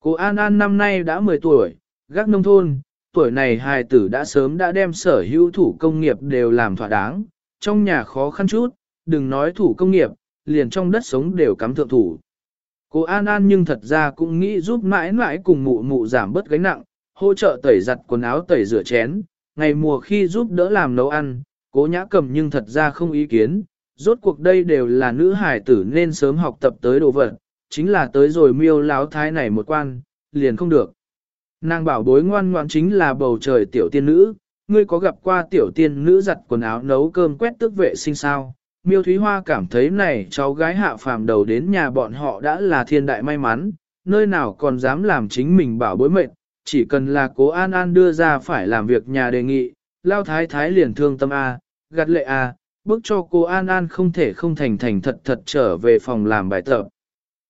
Cô An An năm nay đã 10 tuổi, gác nông thôn, tuổi này hài tử đã sớm đã đem sở hữu thủ công nghiệp đều làm thỏa đáng, trong nhà khó khăn chút, đừng nói thủ công nghiệp, liền trong đất sống đều cắm thượng thủ. Cô An An nhưng thật ra cũng nghĩ giúp mãi mãi cùng mụ mụ giảm bớt gánh nặng, hỗ trợ tẩy giặt quần áo tẩy rửa chén, ngày mùa khi giúp đỡ làm nấu ăn, cố nhã cầm nhưng thật ra không ý kiến, rốt cuộc đây đều là nữ hài tử nên sớm học tập tới đồ vật, chính là tới rồi miêu láo thái này một quan, liền không được. Nàng bảo bối ngoan ngoan chính là bầu trời tiểu tiên nữ, ngươi có gặp qua tiểu tiên nữ giặt quần áo nấu cơm quét tước vệ sinh sao? Miêu Thúy Hoa cảm thấy này cháu gái hạ phàm đầu đến nhà bọn họ đã là thiên đại may mắn, nơi nào còn dám làm chính mình bảo bối mệnh, chỉ cần là cố An An đưa ra phải làm việc nhà đề nghị, lao thái thái liền thương tâm A, gạt lệ A, bước cho cô An An không thể không thành thành thật thật trở về phòng làm bài tập.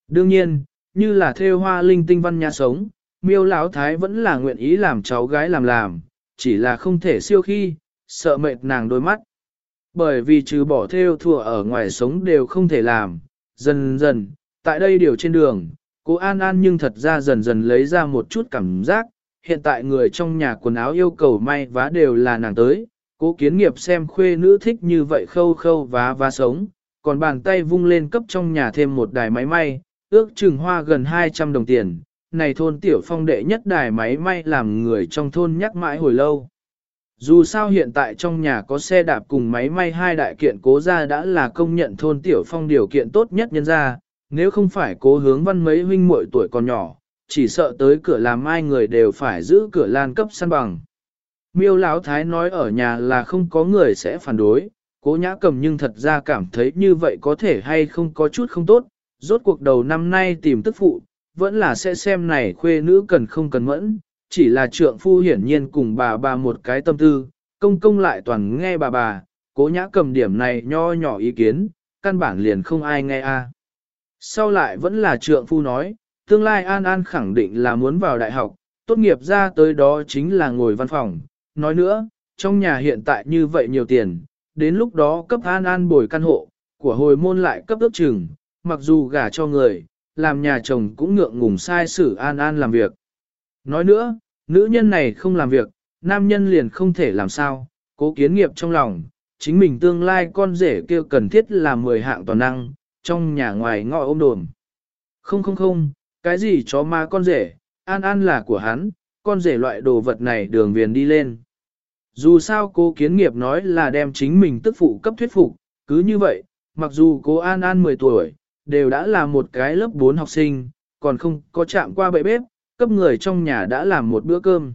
Đương nhiên, như là theo hoa linh tinh văn nhà sống, miêu lão thái vẫn là nguyện ý làm cháu gái làm làm, chỉ là không thể siêu khi, sợ mệt nàng đôi mắt. Bởi vì trừ bỏ theo thùa ở ngoài sống đều không thể làm, dần dần, tại đây điều trên đường, cô An An nhưng thật ra dần dần lấy ra một chút cảm giác, hiện tại người trong nhà quần áo yêu cầu may vá đều là nàng tới, cố kiến nghiệp xem khuê nữ thích như vậy khâu khâu vá vá sống, còn bàn tay vung lên cấp trong nhà thêm một đài máy may, ước chừng hoa gần 200 đồng tiền, này thôn tiểu phong đệ nhất đài máy may làm người trong thôn nhắc mãi hồi lâu. Dù sao hiện tại trong nhà có xe đạp cùng máy may hai đại kiện cố ra đã là công nhận thôn tiểu phong điều kiện tốt nhất nhân ra, nếu không phải cố hướng văn mấy huynh muội tuổi còn nhỏ, chỉ sợ tới cửa làm ai người đều phải giữ cửa lan cấp săn bằng. Miêu Lão Thái nói ở nhà là không có người sẽ phản đối, cố nhã cầm nhưng thật ra cảm thấy như vậy có thể hay không có chút không tốt, rốt cuộc đầu năm nay tìm tức phụ, vẫn là sẽ xem này khuê nữ cần không cần mẫn, chỉ là trượng phu hiển nhiên cùng bà bà một cái tâm tư, công công lại toàn nghe bà bà, cố nhã cầm điểm này nho nhỏ ý kiến, căn bản liền không ai nghe a. Sau lại vẫn là trượng phu nói, tương lai An An khẳng định là muốn vào đại học, tốt nghiệp ra tới đó chính là ngồi văn phòng. Nói nữa, trong nhà hiện tại như vậy nhiều tiền, đến lúc đó cấp An An bồi căn hộ, của hồi môn lại cấp ước chừng, mặc dù gả cho người, làm nhà chồng cũng ngượng ngùng sai xử An An làm việc. Nói nữa, nữ nhân này không làm việc, nam nhân liền không thể làm sao, cố kiến nghiệp trong lòng, chính mình tương lai con rể kêu cần thiết là 10 hạng toàn năng, trong nhà ngoài ngọ ôm đồn. Không không không, cái gì chó ma con rể, An An là của hắn, con rể loại đồ vật này đường viền đi lên. Dù sao cố kiến nghiệp nói là đem chính mình tức phụ cấp thuyết phục, cứ như vậy, mặc dù cố An An 10 tuổi, đều đã là một cái lớp 4 học sinh, còn không có chạm qua bệ bếp, cấp người trong nhà đã làm một bữa cơm.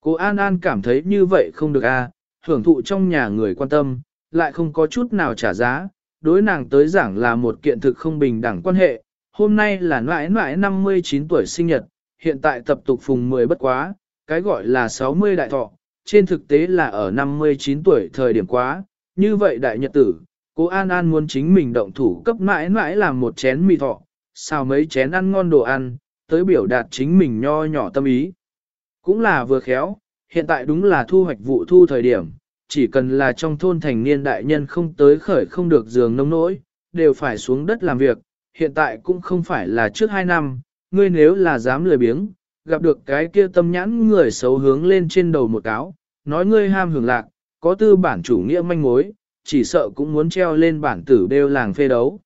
Cô An An cảm thấy như vậy không được a, à, hưởng thụ trong nhà người quan tâm, lại không có chút nào trả giá, đối nàng tới giảng là một kiện thực không bình đẳng quan hệ. Hôm nay là mãi mãi 59 tuổi sinh nhật, hiện tại tập tục phùng 10 bất quá, cái gọi là 60 đại thọ, trên thực tế là ở 59 tuổi thời điểm quá, như vậy đại nhật tử, cô An An muốn chính mình động thủ cấp mãi mãi làm một chén mì thọ, xào mấy chén ăn ngon đồ ăn, tới biểu đạt chính mình nho nhỏ tâm ý. Cũng là vừa khéo, hiện tại đúng là thu hoạch vụ thu thời điểm, chỉ cần là trong thôn thành niên đại nhân không tới khởi không được giường nông nỗi, đều phải xuống đất làm việc, hiện tại cũng không phải là trước hai năm, ngươi nếu là dám lười biếng, gặp được cái kia tâm nhãn người xấu hướng lên trên đầu một cáo, nói ngươi ham hưởng lạc, có tư bản chủ nghĩa manh mối, chỉ sợ cũng muốn treo lên bản tử đeo làng phê đấu.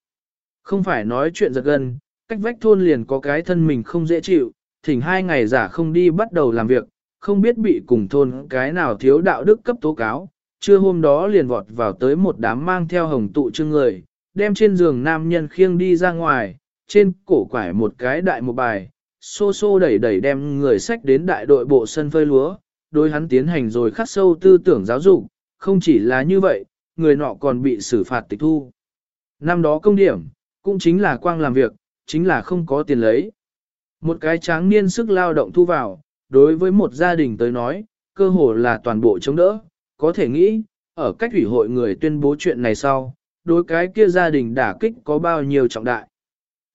Không phải nói chuyện giật gân, cách vách thôn liền có cái thân mình không dễ chịu, thỉnh hai ngày giả không đi bắt đầu làm việc, không biết bị cùng thôn cái nào thiếu đạo đức cấp tố cáo, trưa hôm đó liền vọt vào tới một đám mang theo hồng tụ trưng người, đem trên giường nam nhân khiêng đi ra ngoài, trên cổ quải một cái đại một bài, xô xô đẩy đẩy đem người sách đến đại đội bộ sân phơi lúa, đối hắn tiến hành rồi khắc sâu tư tưởng giáo dục, không chỉ là như vậy, người nọ còn bị xử phạt tịch thu. Năm đó công điểm, cũng chính là quang làm việc, chính là không có tiền lấy. Một cái tráng niên sức lao động thu vào, đối với một gia đình tới nói, cơ hồ là toàn bộ chống đỡ, có thể nghĩ, ở cách ủy hội người tuyên bố chuyện này sau, đối cái kia gia đình đả kích có bao nhiêu trọng đại.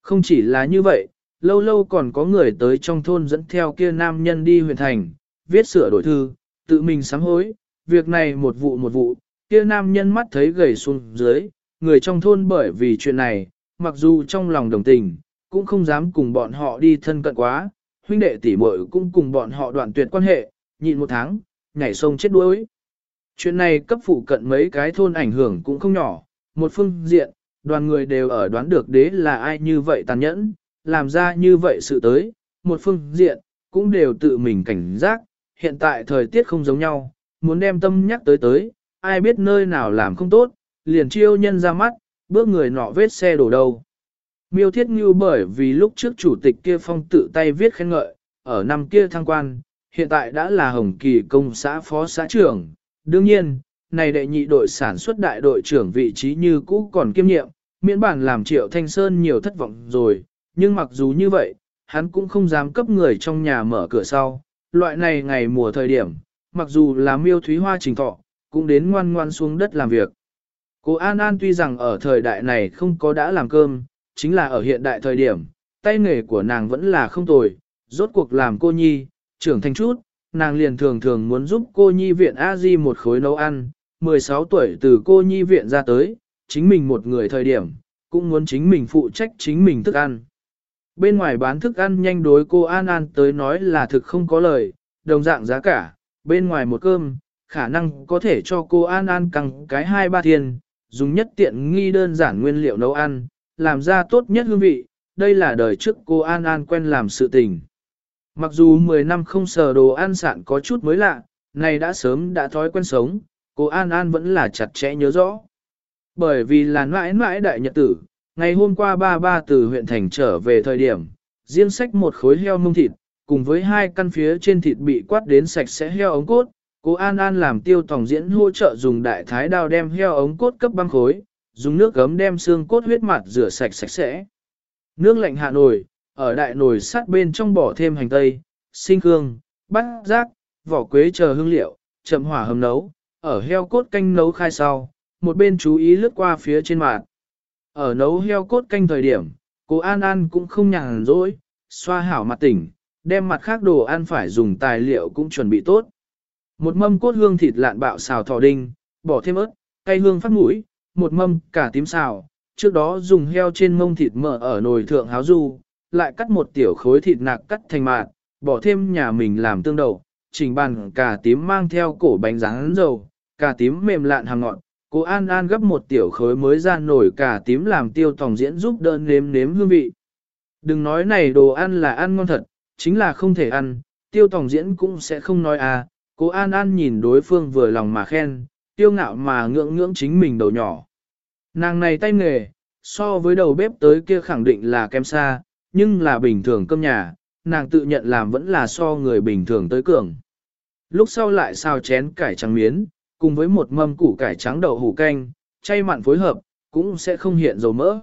Không chỉ là như vậy, lâu lâu còn có người tới trong thôn dẫn theo kia nam nhân đi huyện thành, viết sửa đổi thư, tự mình sám hối, việc này một vụ một vụ, kia nam nhân mắt thấy gầy xuống dưới, người trong thôn bởi vì chuyện này, mặc dù trong lòng đồng tình, cũng không dám cùng bọn họ đi thân cận quá, huynh đệ tỷ muội cũng cùng bọn họ đoạn tuyệt quan hệ, nhịn một tháng, nhảy sông chết đuối. Chuyện này cấp phụ cận mấy cái thôn ảnh hưởng cũng không nhỏ, một phương diện, đoàn người đều ở đoán được đế là ai như vậy tàn nhẫn, làm ra như vậy sự tới, một phương diện, cũng đều tự mình cảnh giác, hiện tại thời tiết không giống nhau, muốn đem tâm nhắc tới tới, ai biết nơi nào làm không tốt, liền chiêu nhân ra mắt, bước người nọ vết xe đổ đầu. Miêu Thiết Ngưu bởi vì lúc trước chủ tịch kia phong tự tay viết khen ngợi, ở năm kia thăng quan, hiện tại đã là Hồng Kỳ công xã phó xã trưởng. Đương nhiên, này đệ nhị đội sản xuất đại đội trưởng vị trí như cũ còn kiêm nhiệm, miễn bản làm triệu thanh sơn nhiều thất vọng rồi, nhưng mặc dù như vậy, hắn cũng không dám cấp người trong nhà mở cửa sau. Loại này ngày mùa thời điểm, mặc dù là miêu thúy hoa trình thọ, cũng đến ngoan ngoan xuống đất làm việc. Cô An An tuy rằng ở thời đại này không có đã làm cơm, chính là ở hiện đại thời điểm, tay nghề của nàng vẫn là không tồi, rốt cuộc làm cô nhi, trưởng thành chút, nàng liền thường thường muốn giúp cô nhi viện a di một khối nấu ăn, 16 tuổi từ cô nhi viện ra tới, chính mình một người thời điểm, cũng muốn chính mình phụ trách chính mình thức ăn. Bên ngoài bán thức ăn nhanh đối cô An An tới nói là thực không có lời, đồng dạng giá cả, bên ngoài một cơm, khả năng có thể cho cô An An căng cái hai ba tiền, dùng nhất tiện nghi đơn giản nguyên liệu nấu ăn, làm ra tốt nhất hương vị, đây là đời trước cô An An quen làm sự tình. Mặc dù 10 năm không sờ đồ ăn sạn có chút mới lạ, này đã sớm đã thói quen sống, cô An An vẫn là chặt chẽ nhớ rõ. Bởi vì là mãi mãi đại nhật tử, ngày hôm qua ba ba từ huyện thành trở về thời điểm, riêng sách một khối heo mông thịt, cùng với hai căn phía trên thịt bị quát đến sạch sẽ heo ống cốt, cô An An làm tiêu tổng diễn hỗ trợ dùng đại thái đao đem heo ống cốt cấp băng khối, dùng nước gấm đem xương cốt huyết mặt rửa sạch sạch sẽ. Nước lạnh hạ nồi, ở đại nồi sát bên trong bỏ thêm hành tây, sinh hương, bát rác, vỏ quế chờ hương liệu, chậm hỏa hầm nấu, ở heo cốt canh nấu khai sau, một bên chú ý lướt qua phía trên mặt. Ở nấu heo cốt canh thời điểm, cô An An cũng không nhàn rỗi, xoa hảo mặt tỉnh, đem mặt khác đồ ăn phải dùng tài liệu cũng chuẩn bị tốt. Một mâm cốt hương thịt lạn bạo xào thỏ đinh, bỏ thêm ớt, cay hương phát mũi, một mâm cả tím xào, trước đó dùng heo trên mông thịt mỡ ở nồi thượng háo du, lại cắt một tiểu khối thịt nạc cắt thành mạt, bỏ thêm nhà mình làm tương đầu, trình bàn cả tím mang theo cổ bánh rán dầu, cả tím mềm lạn hàng ngọn. Cô An An gấp một tiểu khối mới ra nổi cả tím làm tiêu tòng diễn giúp đơn nếm nếm hương vị. Đừng nói này đồ ăn là ăn ngon thật, chính là không thể ăn, tiêu tòng diễn cũng sẽ không nói à. Cô An An nhìn đối phương vừa lòng mà khen, tiêu ngạo mà ngưỡng ngưỡng chính mình đầu nhỏ. Nàng này tay nghề, so với đầu bếp tới kia khẳng định là kém xa, nhưng là bình thường cơm nhà, nàng tự nhận làm vẫn là so người bình thường tới cường. Lúc sau lại xào chén cải trắng miến, cùng với một mâm củ cải trắng đậu hủ canh, chay mặn phối hợp, cũng sẽ không hiện dầu mỡ.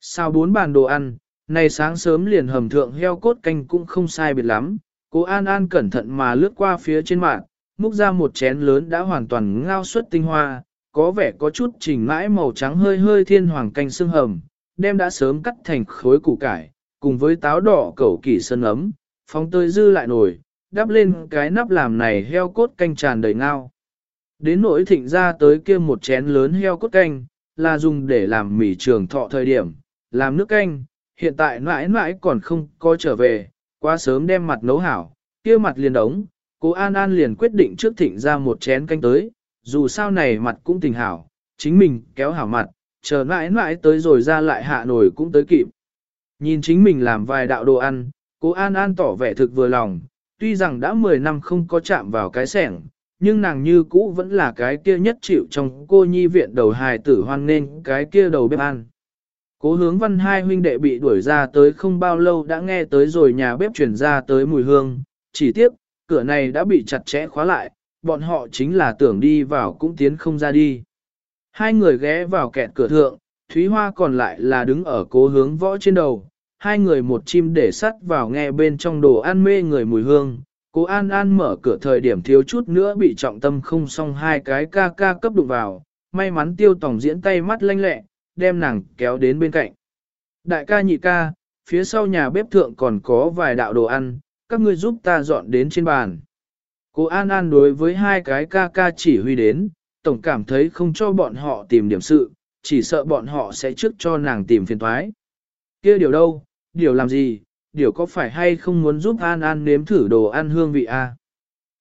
Xào bốn bàn đồ ăn, này sáng sớm liền hầm thượng heo cốt canh cũng không sai biệt lắm, cô An An cẩn thận mà lướt qua phía trên mạng, múc ra một chén lớn đã hoàn toàn ngao suất tinh hoa, có vẻ có chút chỉnh mãi màu trắng hơi hơi thiên hoàng canh xương hầm, đem đã sớm cắt thành khối củ cải, cùng với táo đỏ cẩu kỳ sân ấm, phóng tơi dư lại nổi, đắp lên cái nắp làm này heo cốt canh tràn đầy ngao. Đến nỗi thịnh ra tới kia một chén lớn heo cốt canh, là dùng để làm mì trường thọ thời điểm, làm nước canh, hiện tại mãi mãi còn không có trở về, quá sớm đem mặt nấu hảo, kia mặt liền đóng. cô An An liền quyết định trước thịnh ra một chén canh tới, dù sao này mặt cũng tình hảo, chính mình kéo hảo mặt, chờ mãi mãi tới rồi ra lại hạ nổi cũng tới kịp. Nhìn chính mình làm vài đạo đồ ăn, cô An An tỏ vẻ thực vừa lòng, tuy rằng đã 10 năm không có chạm vào cái sẻng, nhưng nàng như cũ vẫn là cái kia nhất chịu trong cô nhi viện đầu hài tử hoan nên cái kia đầu bếp ăn. Cố hướng văn hai huynh đệ bị đuổi ra tới không bao lâu đã nghe tới rồi nhà bếp chuyển ra tới mùi hương, chỉ tiếc, cửa này đã bị chặt chẽ khóa lại, bọn họ chính là tưởng đi vào cũng tiến không ra đi. Hai người ghé vào kẹt cửa thượng, Thúy Hoa còn lại là đứng ở cố hướng võ trên đầu, hai người một chim để sắt vào nghe bên trong đồ ăn mê người mùi hương. Cố An An mở cửa thời điểm thiếu chút nữa bị trọng tâm không xong hai cái ca ca cấp đụng vào, may mắn tiêu tổng diễn tay mắt lanh lẹ, đem nàng kéo đến bên cạnh. Đại ca nhị ca, phía sau nhà bếp thượng còn có vài đạo đồ ăn, các ngươi giúp ta dọn đến trên bàn. Cô An An đối với hai cái ca ca chỉ huy đến, tổng cảm thấy không cho bọn họ tìm điểm sự, chỉ sợ bọn họ sẽ trước cho nàng tìm phiền thoái. kia điều đâu, điều làm gì, điều có phải hay không muốn giúp An An nếm thử đồ ăn hương vị a?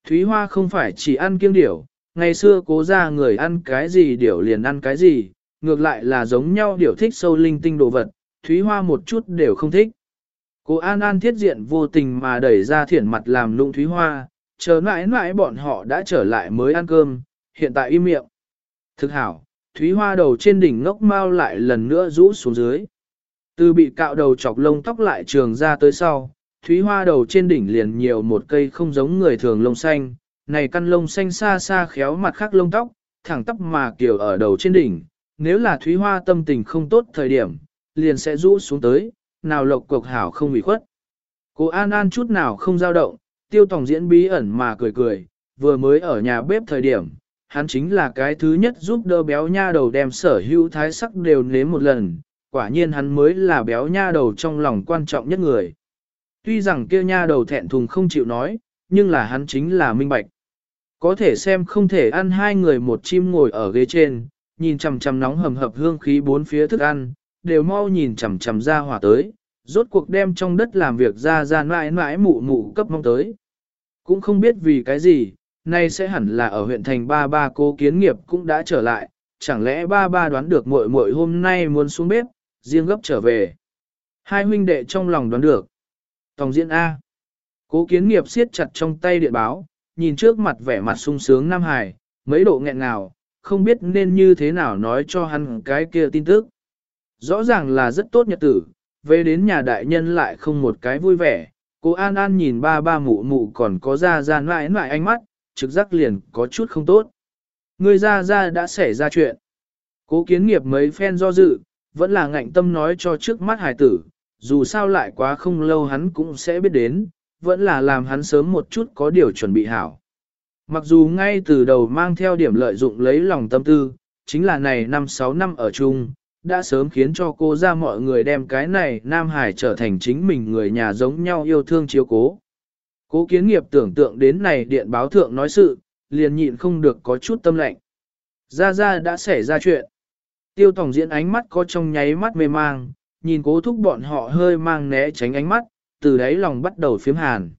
Thúy Hoa không phải chỉ ăn kiêng điểu, ngày xưa cố ra người ăn cái gì điểu liền ăn cái gì, ngược lại là giống nhau điều thích sâu linh tinh đồ vật, Thúy Hoa một chút đều không thích. Cô An An thiết diện vô tình mà đẩy ra thiển mặt làm lụng Thúy Hoa, chờ mãi mãi bọn họ đã trở lại mới ăn cơm, hiện tại im miệng. Thực hảo, Thúy Hoa đầu trên đỉnh ngốc mau lại lần nữa rũ xuống dưới. Từ bị cạo đầu chọc lông tóc lại trường ra tới sau, Thúy Hoa đầu trên đỉnh liền nhiều một cây không giống người thường lông xanh, này căn lông xanh xa xa khéo mặt khác lông tóc, thẳng tóc mà kiểu ở đầu trên đỉnh, nếu là Thúy Hoa tâm tình không tốt thời điểm, liền sẽ rũ xuống tới, nào lộc cục hảo không bị khuất. Cô An An chút nào không dao động, tiêu tòng diễn bí ẩn mà cười cười, vừa mới ở nhà bếp thời điểm, hắn chính là cái thứ nhất giúp đỡ béo nha đầu đem sở hữu thái sắc đều nếm một lần, quả nhiên hắn mới là béo nha đầu trong lòng quan trọng nhất người. Tuy rằng kia nha đầu thẹn thùng không chịu nói, nhưng là hắn chính là minh bạch. Có thể xem không thể ăn hai người một chim ngồi ở ghế trên, nhìn chằm chằm nóng hầm hập hương khí bốn phía thức ăn, đều mau nhìn chằm chằm ra hỏa tới, rốt cuộc đem trong đất làm việc ra ra mãi mãi mụ mụ cấp mong tới. Cũng không biết vì cái gì, nay sẽ hẳn là ở huyện thành ba ba cố kiến nghiệp cũng đã trở lại, chẳng lẽ ba ba đoán được muội muội hôm nay muốn xuống bếp, riêng gấp trở về. Hai huynh đệ trong lòng đoán được. Tòng diễn A. Cố kiến nghiệp siết chặt trong tay điện báo, nhìn trước mặt vẻ mặt sung sướng Nam Hải, mấy độ nghẹn nào, không biết nên như thế nào nói cho hắn cái kia tin tức. Rõ ràng là rất tốt nhật tử, về đến nhà đại nhân lại không một cái vui vẻ, cô An An nhìn ba ba mụ mụ còn có ra ra mãi mãi ánh mắt, trực giác liền có chút không tốt. Người ra ra đã xảy ra chuyện. Cố kiến nghiệp mấy phen do dự, vẫn là ngạnh tâm nói cho trước mắt hài tử, dù sao lại quá không lâu hắn cũng sẽ biết đến, vẫn là làm hắn sớm một chút có điều chuẩn bị hảo. Mặc dù ngay từ đầu mang theo điểm lợi dụng lấy lòng tâm tư, chính là này năm sáu năm ở chung, đã sớm khiến cho cô ra mọi người đem cái này Nam Hải trở thành chính mình người nhà giống nhau yêu thương chiếu cố. Cố kiến nghiệp tưởng tượng đến này điện báo thượng nói sự, liền nhịn không được có chút tâm lệnh. Ra ra đã xảy ra chuyện. Tiêu tổng diễn ánh mắt có trong nháy mắt mê mang, nhìn cố thúc bọn họ hơi mang né tránh ánh mắt, từ đấy lòng bắt đầu phiếm hàn.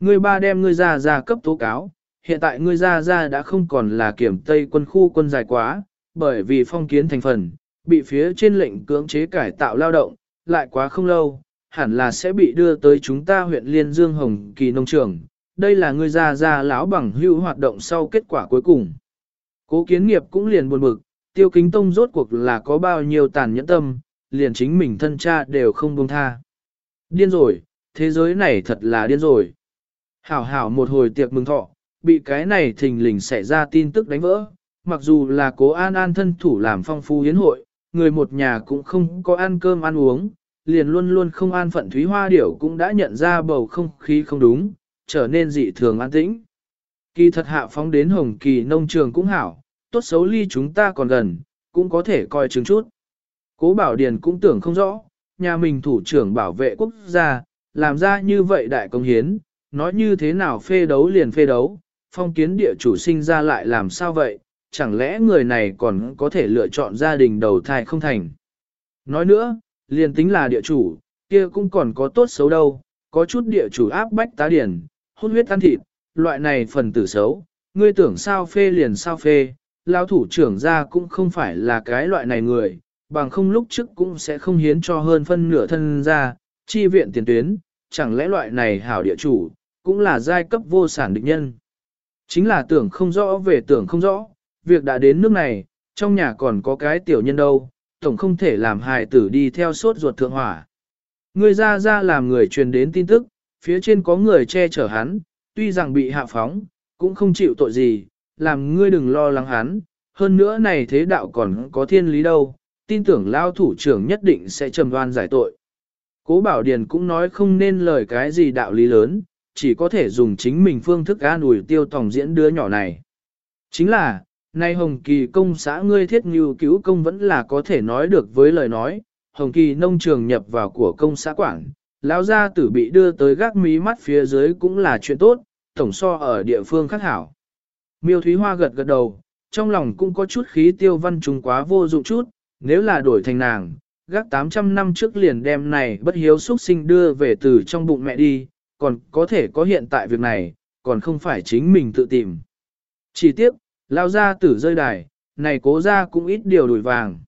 Người ba đem ngươi ra ra cấp tố cáo, hiện tại ngươi ra ra đã không còn là kiểm tây quân khu quân dài quá, bởi vì phong kiến thành phần, bị phía trên lệnh cưỡng chế cải tạo lao động, lại quá không lâu, hẳn là sẽ bị đưa tới chúng ta huyện Liên Dương Hồng Kỳ Nông Trường. Đây là ngươi ra ra lão bằng hưu hoạt động sau kết quả cuối cùng. Cố kiến nghiệp cũng liền buồn bực, tiêu kính tông rốt cuộc là có bao nhiêu tàn nhẫn tâm, liền chính mình thân cha đều không buông tha. Điên rồi, thế giới này thật là điên rồi. Hảo hảo một hồi tiệc mừng thọ, bị cái này thình lình xảy ra tin tức đánh vỡ, mặc dù là cố an an thân thủ làm phong phu hiến hội, người một nhà cũng không có ăn cơm ăn uống, liền luôn luôn không an phận Thúy Hoa Điểu cũng đã nhận ra bầu không khí không đúng, trở nên dị thường an tĩnh. Kỳ thật hạ phóng đến Hồng Kỳ nông trường cũng hảo, tốt xấu ly chúng ta còn gần, cũng có thể coi chứng chút. Cố Bảo Điền cũng tưởng không rõ, nhà mình thủ trưởng bảo vệ quốc gia, làm ra như vậy đại công hiến, nói như thế nào phê đấu liền phê đấu, phong kiến địa chủ sinh ra lại làm sao vậy, chẳng lẽ người này còn có thể lựa chọn gia đình đầu thai không thành. Nói nữa, liền tính là địa chủ, kia cũng còn có tốt xấu đâu, có chút địa chủ áp bách tá điển, hôn huyết ăn thịt, loại này phần tử xấu, ngươi tưởng sao phê liền sao phê, lao thủ trưởng ra cũng không phải là cái loại này người, bằng không lúc trước cũng sẽ không hiến cho hơn phân nửa thân ra, chi viện tiền tuyến, chẳng lẽ loại này hảo địa chủ, cũng là giai cấp vô sản địch nhân. Chính là tưởng không rõ về tưởng không rõ, việc đã đến nước này, trong nhà còn có cái tiểu nhân đâu, tổng không thể làm hài tử đi theo sốt ruột thượng hỏa. Người ra ra làm người truyền đến tin tức, phía trên có người che chở hắn, tuy rằng bị hạ phóng, cũng không chịu tội gì, làm ngươi đừng lo lắng hắn, hơn nữa này thế đạo còn có thiên lý đâu, tin tưởng lao thủ trưởng nhất định sẽ trầm đoan giải tội. Cố Bảo Điền cũng nói không nên lời cái gì đạo lý lớn, chỉ có thể dùng chính mình phương thức an ủi tiêu tòng diễn đứa nhỏ này. Chính là, Nay Hồng Kỳ công xã ngươi thiết như cứu công vẫn là có thể nói được với lời nói, Hồng Kỳ nông trường nhập vào của công xã quảng lão gia tử bị đưa tới gác mí mắt phía dưới cũng là chuyện tốt, tổng so ở địa phương khác hảo. Miêu Thúy Hoa gật gật đầu, trong lòng cũng có chút khí tiêu văn trùng quá vô dụng chút, nếu là đổi thành nàng, gác 800 năm trước liền đem này bất hiếu xuất sinh đưa về từ trong bụng mẹ đi, còn có thể có hiện tại việc này, còn không phải chính mình tự tìm. Chỉ tiếc, lao ra tử rơi đài, này cố ra cũng ít điều đổi vàng.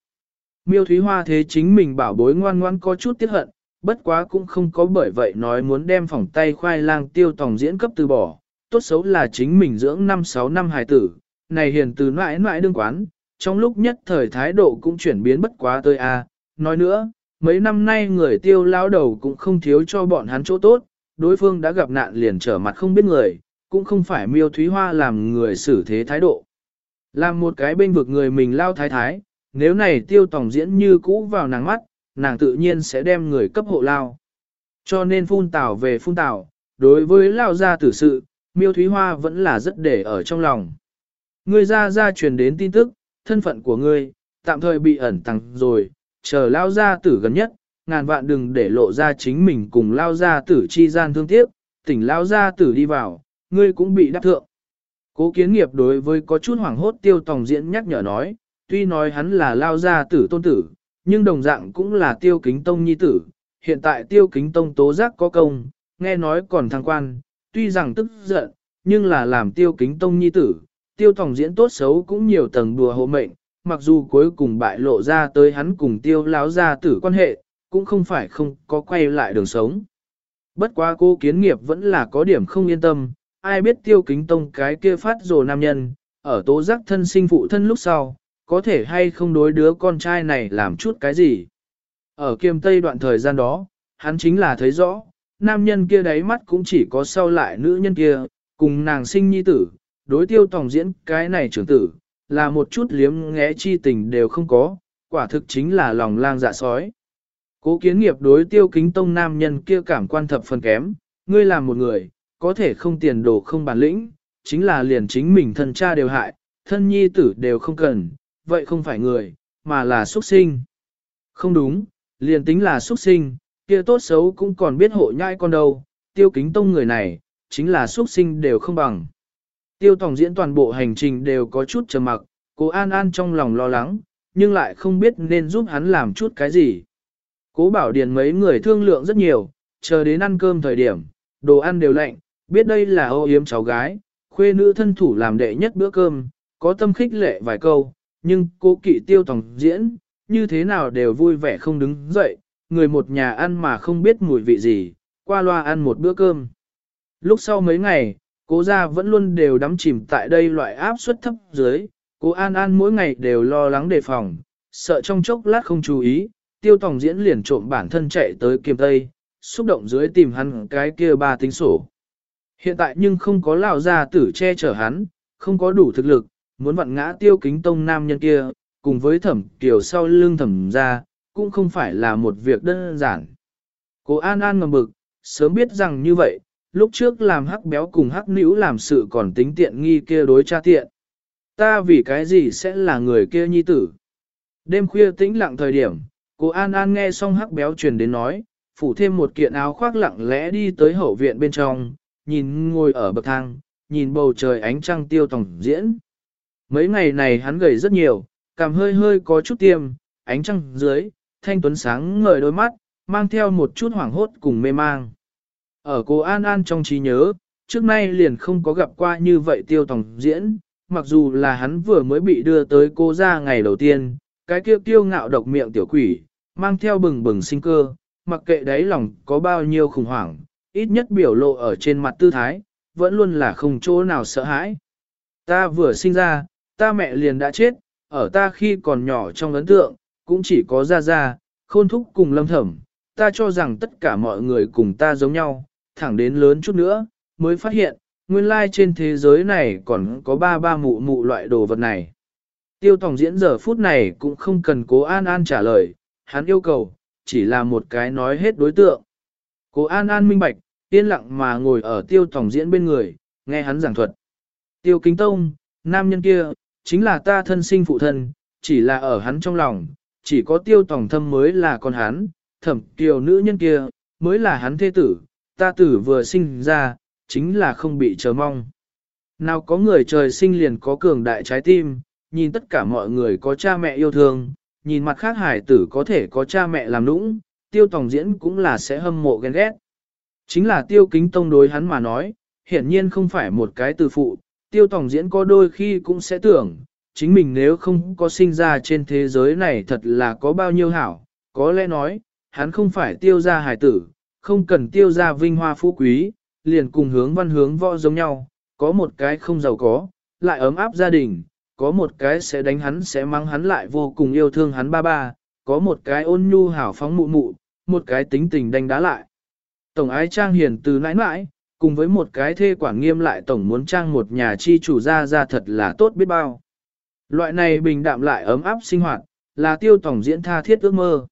Miêu Thúy Hoa thế chính mình bảo bối ngoan ngoan có chút tiếc hận, bất quá cũng không có bởi vậy nói muốn đem phòng tay khoai lang tiêu tòng diễn cấp từ bỏ, tốt xấu là chính mình dưỡng 5-6 năm hài tử, này hiền từ mãi mãi đương quán, trong lúc nhất thời thái độ cũng chuyển biến bất quá tới a. nói nữa, mấy năm nay người tiêu lao đầu cũng không thiếu cho bọn hắn chỗ tốt, đối phương đã gặp nạn liền trở mặt không biết người, cũng không phải miêu thúy hoa làm người xử thế thái độ. Làm một cái bên vực người mình lao thái thái, nếu này tiêu tòng diễn như cũ vào nàng mắt, nàng tự nhiên sẽ đem người cấp hộ lao. Cho nên phun tảo về phun tảo, đối với lao gia tử sự, miêu thúy hoa vẫn là rất để ở trong lòng. Ngươi ra ra truyền đến tin tức, thân phận của ngươi, tạm thời bị ẩn tàng rồi, chờ lao gia tử gần nhất, ngàn vạn đừng để lộ ra chính mình cùng lao gia tử chi gian thương tiếc, tỉnh lao gia tử đi vào, ngươi cũng bị đắc thượng. Cố kiến nghiệp đối với có chút hoảng hốt tiêu tòng diễn nhắc nhở nói, tuy nói hắn là lao gia tử tôn tử, nhưng đồng dạng cũng là tiêu kính tông nhi tử, hiện tại tiêu kính tông tố giác có công, nghe nói còn thăng quan, tuy rằng tức giận, nhưng là làm tiêu kính tông nhi tử, tiêu tòng diễn tốt xấu cũng nhiều tầng đùa hộ mệnh, mặc dù cuối cùng bại lộ ra tới hắn cùng tiêu láo gia tử quan hệ, cũng không phải không có quay lại đường sống. Bất quá cô kiến nghiệp vẫn là có điểm không yên tâm, ai biết tiêu kính tông cái kia phát rồ nam nhân, ở tố giác thân sinh phụ thân lúc sau, có thể hay không đối đứa con trai này làm chút cái gì. Ở kiềm tây đoạn thời gian đó, hắn chính là thấy rõ, nam nhân kia đáy mắt cũng chỉ có sau lại nữ nhân kia, cùng nàng sinh nhi tử, đối tiêu tòng diễn cái này trưởng tử, là một chút liếm ngẽ chi tình đều không có, quả thực chính là lòng lang dạ sói. Cố kiến nghiệp đối tiêu kính tông nam nhân kia cảm quan thập phần kém, ngươi làm một người, có thể không tiền đồ không bản lĩnh, chính là liền chính mình thân cha đều hại, thân nhi tử đều không cần, vậy không phải người, mà là xuất sinh. Không đúng, liền tính là xuất sinh, kia tốt xấu cũng còn biết hộ nhai con đâu, tiêu kính tông người này, chính là xuất sinh đều không bằng. Tiêu tổng diễn toàn bộ hành trình đều có chút trầm mặc, cố An An trong lòng lo lắng, nhưng lại không biết nên giúp hắn làm chút cái gì. Cố bảo điền mấy người thương lượng rất nhiều, chờ đến ăn cơm thời điểm, đồ ăn đều lạnh, biết đây là ô yếm cháu gái, khuê nữ thân thủ làm đệ nhất bữa cơm, có tâm khích lệ vài câu, nhưng cố kỵ tiêu tổng diễn, như thế nào đều vui vẻ không đứng dậy, người một nhà ăn mà không biết mùi vị gì, qua loa ăn một bữa cơm. Lúc sau mấy ngày, cố gia vẫn luôn đều đắm chìm tại đây loại áp suất thấp dưới, cố An An mỗi ngày đều lo lắng đề phòng, sợ trong chốc lát không chú ý, tiêu tổng diễn liền trộm bản thân chạy tới kiềm tây, xúc động dưới tìm hắn cái kia ba tính sổ. Hiện tại nhưng không có lão gia tử che chở hắn, không có đủ thực lực, muốn vặn ngã tiêu kính tông nam nhân kia, cùng với thẩm kiều sau lưng thẩm ra, cũng không phải là một việc đơn giản. Cố An An ngầm bực, sớm biết rằng như vậy, lúc trước làm hắc béo cùng hắc nữ làm sự còn tính tiện nghi kia đối cha tiện. Ta vì cái gì sẽ là người kia nhi tử. Đêm khuya tĩnh lặng thời điểm, cô An An nghe xong hắc béo truyền đến nói, phủ thêm một kiện áo khoác lặng lẽ đi tới hậu viện bên trong, nhìn ngồi ở bậc thang, nhìn bầu trời ánh trăng tiêu tổng diễn. Mấy ngày này hắn gầy rất nhiều, cảm hơi hơi có chút tiêm, ánh trăng dưới, thanh tuấn sáng ngời đôi mắt, mang theo một chút hoảng hốt cùng mê mang. Ở cô An An trong trí nhớ, trước nay liền không có gặp qua như vậy tiêu tổng diễn, mặc dù là hắn vừa mới bị đưa tới cô ra ngày đầu tiên, cái kia tiêu ngạo độc miệng tiểu quỷ, mang theo bừng bừng sinh cơ, mặc kệ đáy lòng có bao nhiêu khủng hoảng, ít nhất biểu lộ ở trên mặt tư thái, vẫn luôn là không chỗ nào sợ hãi. Ta vừa sinh ra, ta mẹ liền đã chết, ở ta khi còn nhỏ trong ấn tượng, cũng chỉ có ra ra, khôn thúc cùng lâm thẩm, ta cho rằng tất cả mọi người cùng ta giống nhau, thẳng đến lớn chút nữa, mới phát hiện, nguyên lai trên thế giới này còn có ba ba mụ mụ loại đồ vật này. Tiêu tổng diễn giờ phút này cũng không cần cố An An trả lời, hắn yêu cầu, chỉ là một cái nói hết đối tượng. Cố An An minh bạch, yên lặng mà ngồi ở tiêu tổng diễn bên người, nghe hắn giảng thuật. Tiêu kính tông, nam nhân kia, chính là ta thân sinh phụ thân, chỉ là ở hắn trong lòng, chỉ có tiêu tổng thâm mới là con hắn, thẩm tiểu nữ nhân kia, mới là hắn thế tử, ta tử vừa sinh ra, chính là không bị chờ mong. Nào có người trời sinh liền có cường đại trái tim, nhìn tất cả mọi người có cha mẹ yêu thương, nhìn mặt khác hải tử có thể có cha mẹ làm nũng, tiêu tòng diễn cũng là sẽ hâm mộ ghen ghét. Chính là tiêu kính tông đối hắn mà nói, hiển nhiên không phải một cái từ phụ, tiêu tòng diễn có đôi khi cũng sẽ tưởng, chính mình nếu không có sinh ra trên thế giới này thật là có bao nhiêu hảo, có lẽ nói, hắn không phải tiêu gia hải tử, không cần tiêu gia vinh hoa phú quý, liền cùng hướng văn hướng võ giống nhau, có một cái không giàu có, lại ấm áp gia đình, có một cái sẽ đánh hắn sẽ mang hắn lại vô cùng yêu thương hắn ba ba, có một cái ôn nhu hảo phóng mụ mụ, một cái tính tình đánh đá lại. Tổng ái trang hiền từ nãi nãi, cùng với một cái thê quản nghiêm lại tổng muốn trang một nhà chi chủ ra ra thật là tốt biết bao. Loại này bình đạm lại ấm áp sinh hoạt, là tiêu tổng diễn tha thiết ước mơ.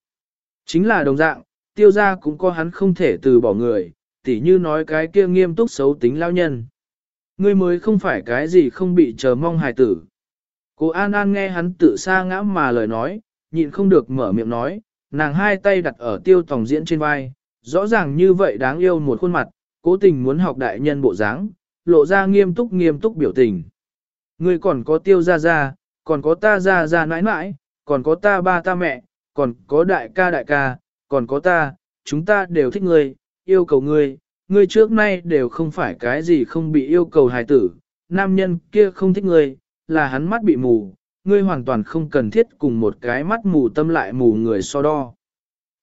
Chính là đồng dạng, tiêu gia cũng có hắn không thể từ bỏ người, tỉ như nói cái kia nghiêm túc xấu tính lao nhân. Ngươi mới không phải cái gì không bị chờ mong hài tử. Cô An An nghe hắn tự xa ngã mà lời nói, nhịn không được mở miệng nói, nàng hai tay đặt ở tiêu tổng diễn trên vai, rõ ràng như vậy đáng yêu một khuôn mặt, cố tình muốn học đại nhân bộ dáng, lộ ra nghiêm túc nghiêm túc biểu tình. Ngươi còn có tiêu ra ra, còn có ta ra ra nãi nãi, còn có ta ba ta mẹ, còn có đại ca đại ca, còn có ta, chúng ta đều thích ngươi, yêu cầu ngươi, ngươi trước nay đều không phải cái gì không bị yêu cầu hài tử, nam nhân kia không thích ngươi, là hắn mắt bị mù, ngươi hoàn toàn không cần thiết cùng một cái mắt mù tâm lại mù người so đo.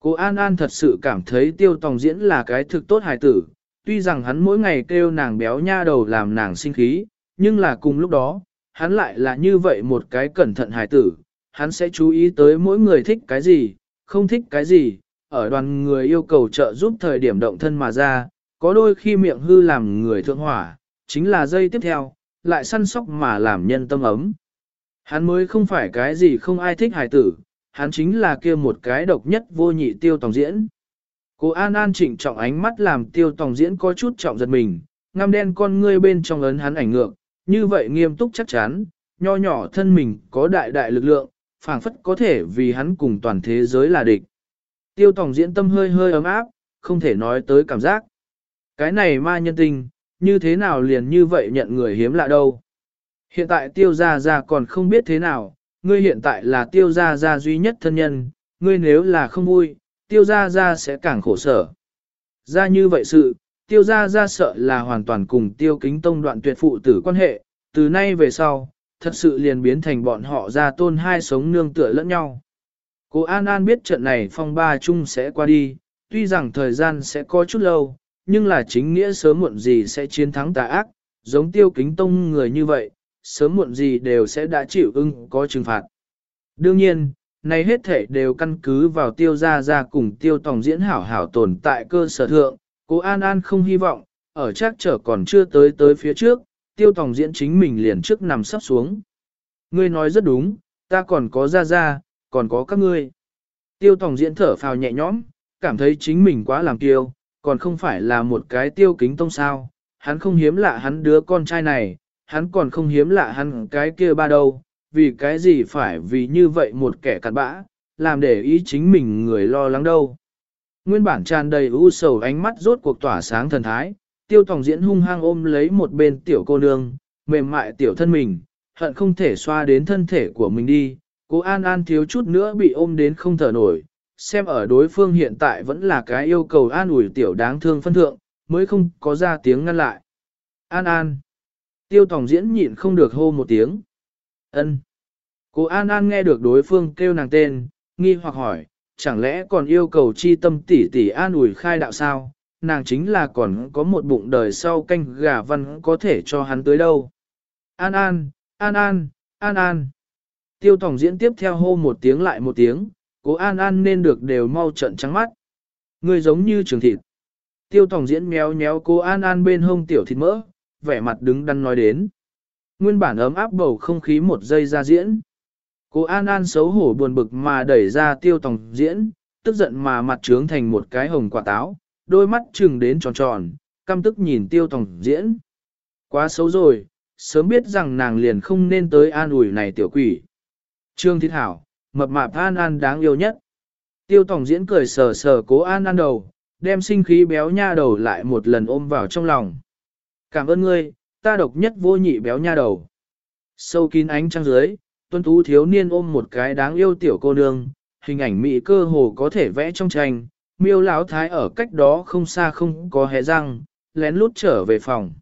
Cô An An thật sự cảm thấy tiêu tòng diễn là cái thực tốt hài tử, tuy rằng hắn mỗi ngày kêu nàng béo nha đầu làm nàng sinh khí, nhưng là cùng lúc đó, hắn lại là như vậy một cái cẩn thận hài tử, hắn sẽ chú ý tới mỗi người thích cái gì, không thích cái gì, ở đoàn người yêu cầu trợ giúp thời điểm động thân mà ra, có đôi khi miệng hư làm người thượng hỏa, chính là dây tiếp theo, lại săn sóc mà làm nhân tâm ấm. Hắn mới không phải cái gì không ai thích hài tử, hắn chính là kia một cái độc nhất vô nhị tiêu tòng diễn. Cô An An trịnh trọng ánh mắt làm tiêu tòng diễn có chút trọng giật mình, ngăm đen con ngươi bên trong ấn hắn ảnh ngược, như vậy nghiêm túc chắc chắn, nho nhỏ thân mình có đại đại lực lượng, phảng phất có thể vì hắn cùng toàn thế giới là địch. Tiêu tòng diễn tâm hơi hơi ấm áp, không thể nói tới cảm giác. Cái này ma nhân tình, như thế nào liền như vậy nhận người hiếm lạ đâu. Hiện tại tiêu gia gia còn không biết thế nào, ngươi hiện tại là tiêu gia gia duy nhất thân nhân, ngươi nếu là không vui, tiêu gia gia sẽ càng khổ sở. Ra như vậy sự, tiêu gia gia sợ là hoàn toàn cùng tiêu kính tông đoạn tuyệt phụ tử quan hệ, từ nay về sau, thật sự liền biến thành bọn họ gia tôn hai sống nương tựa lẫn nhau. Cô An An biết trận này phong ba chung sẽ qua đi, tuy rằng thời gian sẽ có chút lâu, nhưng là chính nghĩa sớm muộn gì sẽ chiến thắng tà ác, giống tiêu kính tông người như vậy, sớm muộn gì đều sẽ đã chịu ưng có trừng phạt. Đương nhiên, này hết thể đều căn cứ vào tiêu gia gia cùng tiêu tòng diễn hảo hảo tồn tại cơ sở thượng, cô An An không hy vọng, ở chắc trở còn chưa tới tới phía trước, tiêu tòng diễn chính mình liền trước nằm sắp xuống. Ngươi nói rất đúng, ta còn có gia gia, còn có các ngươi. Tiêu tòng diễn thở phào nhẹ nhõm, cảm thấy chính mình quá làm tiêu, còn không phải là một cái tiêu kính tông sao, hắn không hiếm lạ hắn đứa con trai này, hắn còn không hiếm lạ hắn cái kia ba đâu, vì cái gì phải vì như vậy một kẻ cặn bã, làm để ý chính mình người lo lắng đâu. Nguyên bản tràn đầy u sầu ánh mắt rốt cuộc tỏa sáng thần thái, tiêu tòng diễn hung hăng ôm lấy một bên tiểu cô nương, mềm mại tiểu thân mình, hận không thể xoa đến thân thể của mình đi, cố an an thiếu chút nữa bị ôm đến không thở nổi, xem ở đối phương hiện tại vẫn là cái yêu cầu an ủi tiểu đáng thương phân thượng, mới không có ra tiếng ngăn lại. An an. Tiêu tòng diễn nhịn không được hô một tiếng. ân Cô An An nghe được đối phương kêu nàng tên, nghi hoặc hỏi, chẳng lẽ còn yêu cầu chi tâm tỷ tỷ an ủi khai đạo sao, nàng chính là còn có một bụng đời sau canh gà văn có thể cho hắn tới đâu. An An, An An, An An. Tiêu tổng diễn tiếp theo hô một tiếng lại một tiếng, cố An An nên được đều mau trận trắng mắt. Người giống như trường thịt. Tiêu Thỏng diễn méo méo cô An An bên hông tiểu thịt mỡ, vẻ mặt đứng đắn nói đến. Nguyên bản ấm áp bầu không khí một giây ra diễn. Cô An An xấu hổ buồn bực mà đẩy ra tiêu tòng diễn, tức giận mà mặt trướng thành một cái hồng quả táo, đôi mắt trừng đến tròn tròn, căm tức nhìn tiêu tòng diễn. Quá xấu rồi, sớm biết rằng nàng liền không nên tới an ủi này tiểu quỷ. Trương Thịt Hảo, mập mạp An An đáng yêu nhất. Tiêu tổng diễn cười sờ sờ cố An An đầu, đem sinh khí béo nha đầu lại một lần ôm vào trong lòng. Cảm ơn ngươi, ta độc nhất vô nhị béo nha đầu. Sâu kín ánh trăng dưới, tuân tú thiếu niên ôm một cái đáng yêu tiểu cô nương, hình ảnh mỹ cơ hồ có thể vẽ trong tranh, miêu lão thái ở cách đó không xa không có hé răng, lén lút trở về phòng.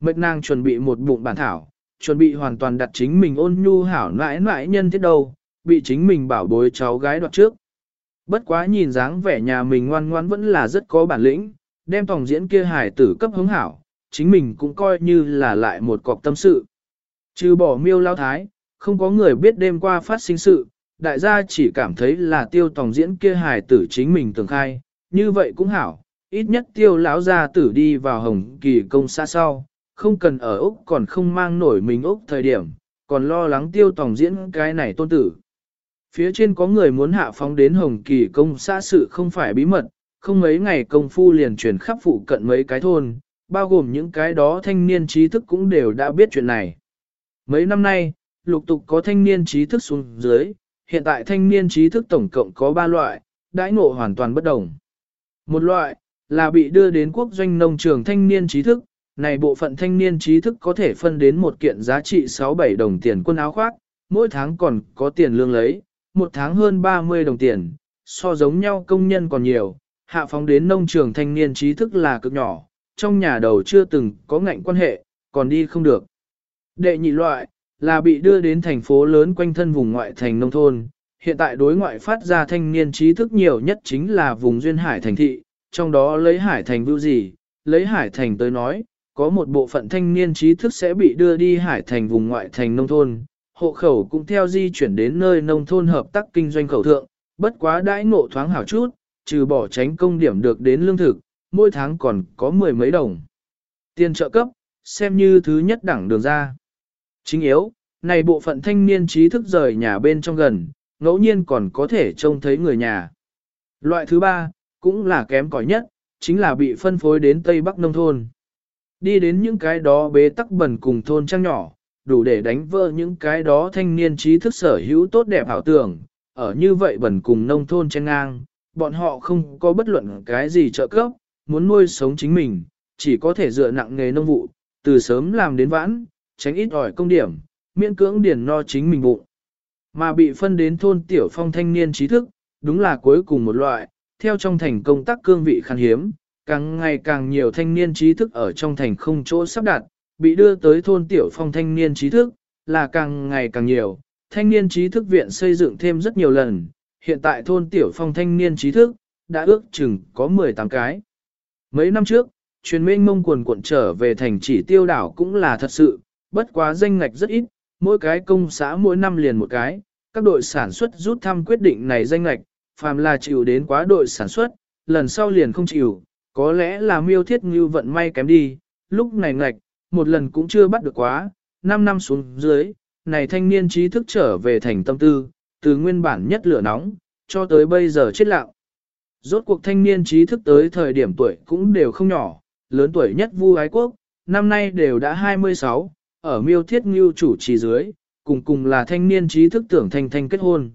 Mệt nàng chuẩn bị một bụng bản thảo, chuẩn bị hoàn toàn đặt chính mình ôn nhu hảo nãi nãi nhân thiết đâu, bị chính mình bảo bối cháu gái đoạt trước. Bất quá nhìn dáng vẻ nhà mình ngoan ngoan vẫn là rất có bản lĩnh, đem phòng diễn kia hài tử cấp hứng hảo, chính mình cũng coi như là lại một cọc tâm sự. Trừ bỏ miêu lao thái, không có người biết đêm qua phát sinh sự, đại gia chỉ cảm thấy là tiêu tòng diễn kia hài tử chính mình tưởng khai, như vậy cũng hảo, ít nhất tiêu lão gia tử đi vào hồng kỳ công xa sau, không cần ở Úc còn không mang nổi mình Úc thời điểm, còn lo lắng tiêu tòng diễn cái này tôn tử. Phía trên có người muốn hạ phóng đến hồng kỳ công xã sự không phải bí mật, không mấy ngày công phu liền chuyển khắp phụ cận mấy cái thôn, bao gồm những cái đó thanh niên trí thức cũng đều đã biết chuyện này. Mấy năm nay, lục tục có thanh niên trí thức xuống dưới, hiện tại thanh niên trí thức tổng cộng có 3 loại, đãi ngộ hoàn toàn bất đồng. Một loại, là bị đưa đến quốc doanh nông trường thanh niên trí thức, này bộ phận thanh niên trí thức có thể phân đến một kiện giá trị 6-7 đồng tiền quân áo khoác, mỗi tháng còn có tiền lương lấy, một tháng hơn 30 đồng tiền, so giống nhau công nhân còn nhiều, hạ phóng đến nông trường thanh niên trí thức là cực nhỏ, trong nhà đầu chưa từng có ngạnh quan hệ, còn đi không được. Đệ nhị loại, là bị đưa đến thành phố lớn quanh thân vùng ngoại thành nông thôn. Hiện tại đối ngoại phát ra thanh niên trí thức nhiều nhất chính là vùng duyên hải thành thị, trong đó lấy hải thành vưu gì, lấy hải thành tới nói, có một bộ phận thanh niên trí thức sẽ bị đưa đi hải thành vùng ngoại thành nông thôn, hộ khẩu cũng theo di chuyển đến nơi nông thôn hợp tác kinh doanh khẩu thượng, bất quá đãi ngộ thoáng hảo chút, trừ bỏ tránh công điểm được đến lương thực, mỗi tháng còn có mười mấy đồng. Tiền trợ cấp, xem như thứ nhất đẳng đường ra. Chính yếu, này bộ phận thanh niên trí thức rời nhà bên trong gần, ngẫu nhiên còn có thể trông thấy người nhà. Loại thứ ba, cũng là kém cỏi nhất, chính là bị phân phối đến Tây Bắc nông thôn. Đi đến những cái đó bế tắc bẩn cùng thôn trang nhỏ, đủ để đánh vỡ những cái đó thanh niên trí thức sở hữu tốt đẹp ảo tưởng, ở như vậy bẩn cùng nông thôn trên ngang, bọn họ không có bất luận cái gì trợ cấp, muốn nuôi sống chính mình, chỉ có thể dựa nặng nghề nông vụ, từ sớm làm đến vãn, tránh ít ỏi công điểm, miễn cưỡng điển no chính mình bụng. Mà bị phân đến thôn tiểu phong thanh niên trí thức, đúng là cuối cùng một loại, theo trong thành công tác cương vị khan hiếm, càng ngày càng nhiều thanh niên trí thức ở trong thành không chỗ sắp đặt, bị đưa tới thôn tiểu phong thanh niên trí thức, là càng ngày càng nhiều. Thanh niên trí thức viện xây dựng thêm rất nhiều lần, hiện tại thôn tiểu phong thanh niên trí thức, đã ước chừng có 18 cái. Mấy năm trước, truyền mênh mông quần cuộn trở về thành chỉ tiêu đảo cũng là thật sự, bất quá danh ngạch rất ít, mỗi cái công xã mỗi năm liền một cái, các đội sản xuất rút thăm quyết định này danh ngạch, phàm là chịu đến quá đội sản xuất, lần sau liền không chịu, có lẽ là miêu thiết như vận may kém đi, lúc này ngạch, một lần cũng chưa bắt được quá, 5 năm xuống dưới, này thanh niên trí thức trở về thành tâm tư, từ nguyên bản nhất lửa nóng, cho tới bây giờ chết lặng. Rốt cuộc thanh niên trí thức tới thời điểm tuổi cũng đều không nhỏ, lớn tuổi nhất Vu Ái Quốc, năm nay đều đã 26, ở miêu thiết ngưu chủ trì dưới, cùng cùng là thanh niên trí thức tưởng thanh thanh kết hôn.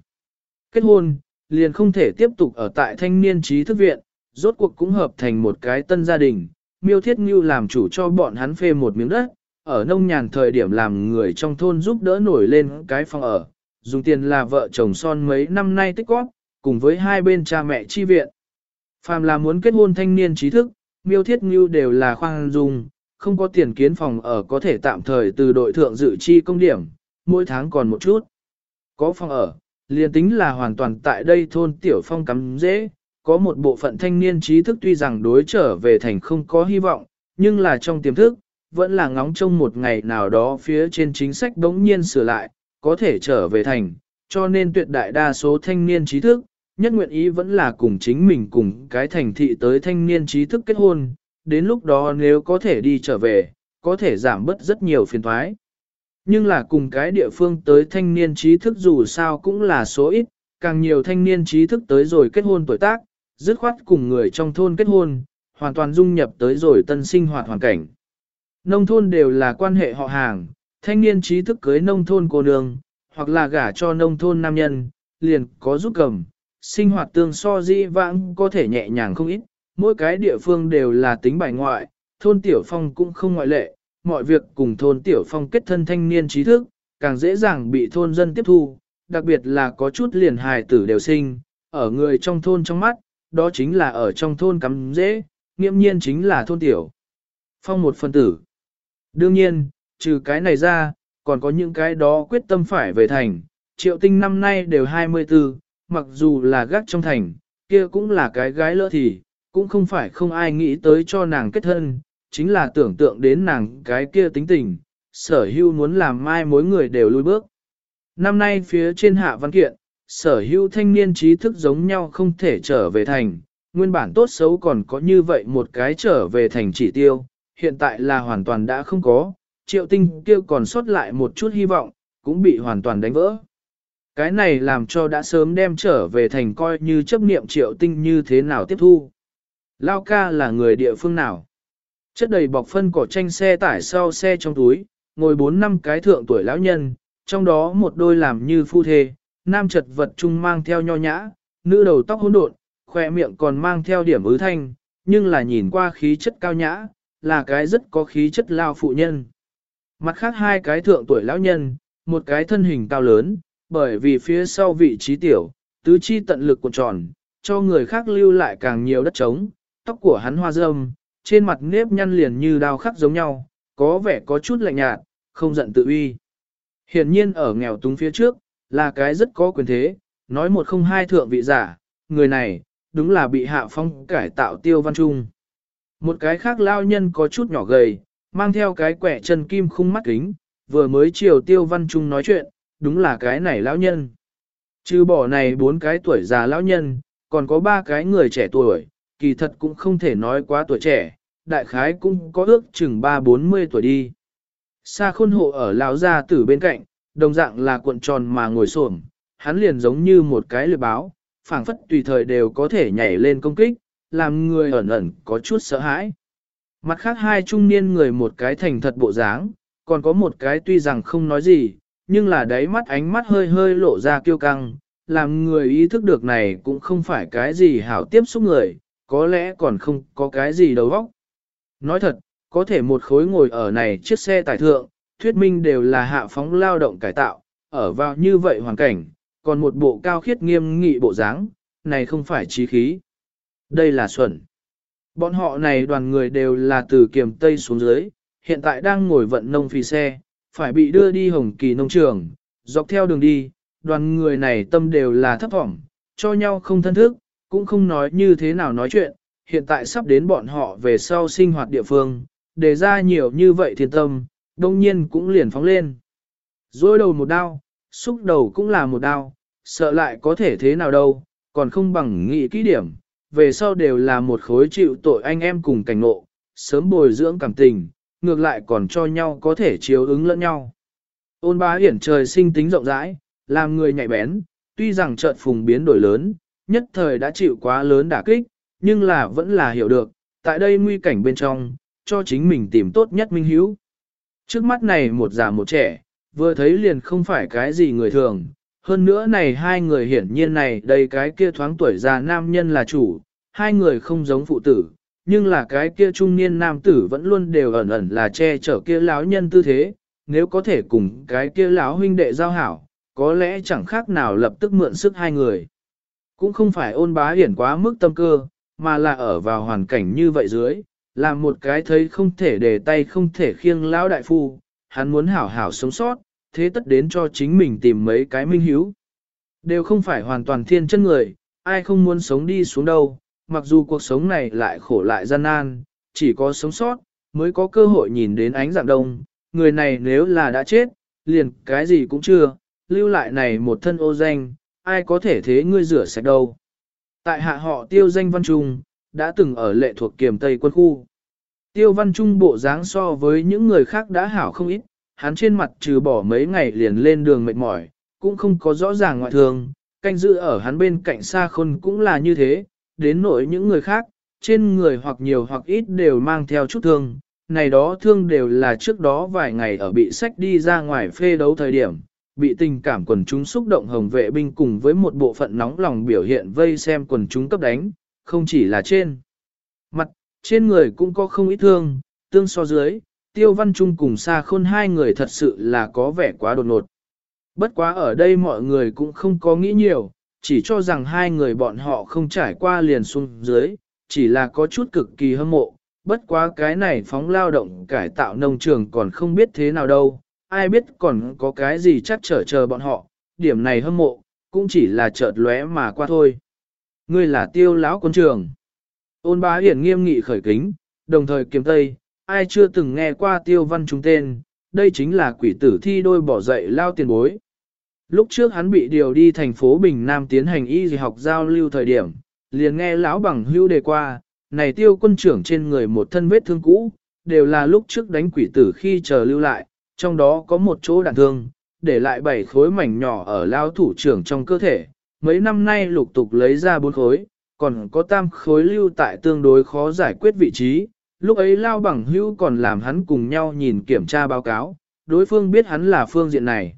Kết hôn, liền không thể tiếp tục ở tại thanh niên trí thức viện, rốt cuộc cũng hợp thành một cái tân gia đình, miêu thiết ngưu làm chủ cho bọn hắn phê một miếng đất, ở nông nhàn thời điểm làm người trong thôn giúp đỡ nổi lên cái phòng ở, dùng tiền là vợ chồng son mấy năm nay tích góp, cùng với hai bên cha mẹ chi viện. Phàm là muốn kết hôn thanh niên trí thức, miêu thiết ngưu đều là khoan dung, không có tiền kiến phòng ở có thể tạm thời từ đội thượng dự chi công điểm, mỗi tháng còn một chút. Có phòng ở, liền tính là hoàn toàn tại đây thôn tiểu phong cắm dễ, có một bộ phận thanh niên trí thức tuy rằng đối trở về thành không có hy vọng, nhưng là trong tiềm thức, vẫn là ngóng trông một ngày nào đó phía trên chính sách đống nhiên sửa lại, có thể trở về thành, cho nên tuyệt đại đa số thanh niên trí thức, nhất nguyện ý vẫn là cùng chính mình cùng cái thành thị tới thanh niên trí thức kết hôn, đến lúc đó nếu có thể đi trở về, có thể giảm bớt rất nhiều phiền thoái. Nhưng là cùng cái địa phương tới thanh niên trí thức dù sao cũng là số ít, càng nhiều thanh niên trí thức tới rồi kết hôn tuổi tác, dứt khoát cùng người trong thôn kết hôn, hoàn toàn dung nhập tới rồi tân sinh hoạt hoàn cảnh. Nông thôn đều là quan hệ họ hàng, thanh niên trí thức cưới nông thôn cô nương, hoặc là gả cho nông thôn nam nhân, liền có giúp cầm, sinh hoạt tương so di vãng có thể nhẹ nhàng không ít, mỗi cái địa phương đều là tính bài ngoại, thôn Tiểu Phong cũng không ngoại lệ, mọi việc cùng thôn Tiểu Phong kết thân thanh niên trí thức, càng dễ dàng bị thôn dân tiếp thu, đặc biệt là có chút liền hài tử đều sinh, ở người trong thôn trong mắt, đó chính là ở trong thôn cắm dễ, nghiêm nhiên chính là thôn tiểu. Phong một phân tử. Đương nhiên, trừ cái này ra, còn có những cái đó quyết tâm phải về thành, triệu tinh năm nay đều 24, mặc dù là gác trong thành, kia cũng là cái gái lỡ thì, cũng không phải không ai nghĩ tới cho nàng kết thân, chính là tưởng tượng đến nàng cái kia tính tình, sở hưu muốn làm mai mối người đều lui bước. Năm nay phía trên hạ văn kiện, sở hữu thanh niên trí thức giống nhau không thể trở về thành, nguyên bản tốt xấu còn có như vậy một cái trở về thành chỉ tiêu, hiện tại là hoàn toàn đã không có, triệu tinh kia còn sót lại một chút hy vọng, cũng bị hoàn toàn đánh vỡ. Cái này làm cho đã sớm đem trở về thành coi như chấp niệm triệu tinh như thế nào tiếp thu. Lao ca là người địa phương nào? Chất đầy bọc phân cỏ tranh xe tải sau xe trong túi, ngồi bốn năm cái thượng tuổi lão nhân, trong đó một đôi làm như phu thê, nam chật vật chung mang theo nho nhã, nữ đầu tóc hỗn độn, khoe miệng còn mang theo điểm ứ thanh, nhưng là nhìn qua khí chất cao nhã, là cái rất có khí chất lao phụ nhân. Mặt khác hai cái thượng tuổi lão nhân, một cái thân hình cao lớn, bởi vì phía sau vị trí tiểu, tứ chi tận lực cuộn tròn, cho người khác lưu lại càng nhiều đất trống, tóc của hắn hoa râm, trên mặt nếp nhăn liền như đao khắc giống nhau, có vẻ có chút lạnh nhạt, không giận tự uy. Hiển nhiên ở nghèo túng phía trước, là cái rất có quyền thế, nói một không hai thượng vị giả, người này, đúng là bị hạ phong cải tạo tiêu văn trung. Một cái khác lao nhân có chút nhỏ gầy, mang theo cái quẻ chân kim khung mắt kính, vừa mới chiều tiêu văn trung nói chuyện, đúng là cái này lão nhân. Trừ bỏ này bốn cái tuổi già lão nhân, còn có ba cái người trẻ tuổi, kỳ thật cũng không thể nói quá tuổi trẻ, đại khái cũng có ước chừng ba bốn mươi tuổi đi. Sa khôn hộ ở lão gia tử bên cạnh, đồng dạng là cuộn tròn mà ngồi xổm, hắn liền giống như một cái lưỡi báo, phảng phất tùy thời đều có thể nhảy lên công kích, làm người ẩn ẩn có chút sợ hãi. Mặt khác hai trung niên người một cái thành thật bộ dáng, còn có một cái tuy rằng không nói gì, nhưng là đáy mắt ánh mắt hơi hơi lộ ra kiêu căng, làm người ý thức được này cũng không phải cái gì hảo tiếp xúc người, có lẽ còn không có cái gì đầu óc. Nói thật, có thể một khối ngồi ở này chiếc xe tải thượng, thuyết minh đều là hạ phóng lao động cải tạo, ở vào như vậy hoàn cảnh, còn một bộ cao khiết nghiêm nghị bộ dáng, này không phải trí khí. Đây là xuẩn. Bọn họ này đoàn người đều là từ kiềm Tây xuống dưới, hiện tại đang ngồi vận nông phi xe, phải bị đưa đi Hồng Kỳ nông trường, dọc theo đường đi, đoàn người này tâm đều là thấp thỏm, cho nhau không thân thức, cũng không nói như thế nào nói chuyện, hiện tại sắp đến bọn họ về sau sinh hoạt địa phương, đề ra nhiều như vậy thiên tâm, đông nhiên cũng liền phóng lên. Rồi đầu một đao, xúc đầu cũng là một đao, sợ lại có thể thế nào đâu, còn không bằng nghĩ kỹ điểm, về sau đều là một khối chịu tội anh em cùng cảnh ngộ, sớm bồi dưỡng cảm tình, ngược lại còn cho nhau có thể chiếu ứng lẫn nhau. Ôn bá hiển trời sinh tính rộng rãi, làm người nhạy bén, tuy rằng chợt phùng biến đổi lớn, nhất thời đã chịu quá lớn đả kích, nhưng là vẫn là hiểu được, tại đây nguy cảnh bên trong, cho chính mình tìm tốt nhất minh hiếu. Trước mắt này một già một trẻ, vừa thấy liền không phải cái gì người thường, hơn nữa này hai người hiển nhiên này đây cái kia thoáng tuổi già nam nhân là chủ, hai người không giống phụ tử, nhưng là cái kia trung niên nam tử vẫn luôn đều ẩn ẩn là che chở kia lão nhân tư thế, nếu có thể cùng cái kia lão huynh đệ giao hảo, có lẽ chẳng khác nào lập tức mượn sức hai người. Cũng không phải ôn bá hiển quá mức tâm cơ, mà là ở vào hoàn cảnh như vậy dưới, làm một cái thấy không thể để tay không thể khiêng lão đại phu, hắn muốn hảo hảo sống sót, thế tất đến cho chính mình tìm mấy cái minh hiếu. Đều không phải hoàn toàn thiên chân người, ai không muốn sống đi xuống đâu, mặc dù cuộc sống này lại khổ lại gian nan, chỉ có sống sót, mới có cơ hội nhìn đến ánh dạng đông, người này nếu là đã chết, liền cái gì cũng chưa, lưu lại này một thân ô danh, ai có thể thế ngươi rửa sạch đâu. Tại hạ họ tiêu danh văn trung, đã từng ở lệ thuộc kiềm Tây quân khu. Tiêu văn trung bộ dáng so với những người khác đã hảo không ít, hắn trên mặt trừ bỏ mấy ngày liền lên đường mệt mỏi, cũng không có rõ ràng ngoại thường, canh giữ ở hắn bên cạnh xa khôn cũng là như thế, đến nỗi những người khác, trên người hoặc nhiều hoặc ít đều mang theo chút thương, này đó thương đều là trước đó vài ngày ở bị sách đi ra ngoài phê đấu thời điểm, bị tình cảm quần chúng xúc động hồng vệ binh cùng với một bộ phận nóng lòng biểu hiện vây xem quần chúng cấp đánh, không chỉ là trên. Mặt, trên người cũng có không ít thương, tương so dưới, tiêu văn trung cùng xa khôn hai người thật sự là có vẻ quá đột ngột. Bất quá ở đây mọi người cũng không có nghĩ nhiều, chỉ cho rằng hai người bọn họ không trải qua liền xuống dưới, chỉ là có chút cực kỳ hâm mộ. Bất quá cái này phóng lao động cải tạo nông trường còn không biết thế nào đâu, ai biết còn có cái gì chắc trở chờ bọn họ, điểm này hâm mộ, cũng chỉ là chợt lóe mà qua thôi. Ngươi là tiêu lão quân trường. Ôn bá hiển nghiêm nghị khởi kính, đồng thời kiếm tây, ai chưa từng nghe qua tiêu văn chúng tên, đây chính là quỷ tử thi đôi bỏ dậy lao tiền bối. Lúc trước hắn bị điều đi thành phố Bình Nam tiến hành y học giao lưu thời điểm, liền nghe lão bằng hưu đề qua, này tiêu quân trưởng trên người một thân vết thương cũ, đều là lúc trước đánh quỷ tử khi chờ lưu lại, trong đó có một chỗ đạn thương, để lại bảy khối mảnh nhỏ ở lao thủ trưởng trong cơ thể, mấy năm nay lục tục lấy ra bốn khối, còn có tam khối lưu tại tương đối khó giải quyết vị trí, lúc ấy lao bằng hữu còn làm hắn cùng nhau nhìn kiểm tra báo cáo, đối phương biết hắn là phương diện này.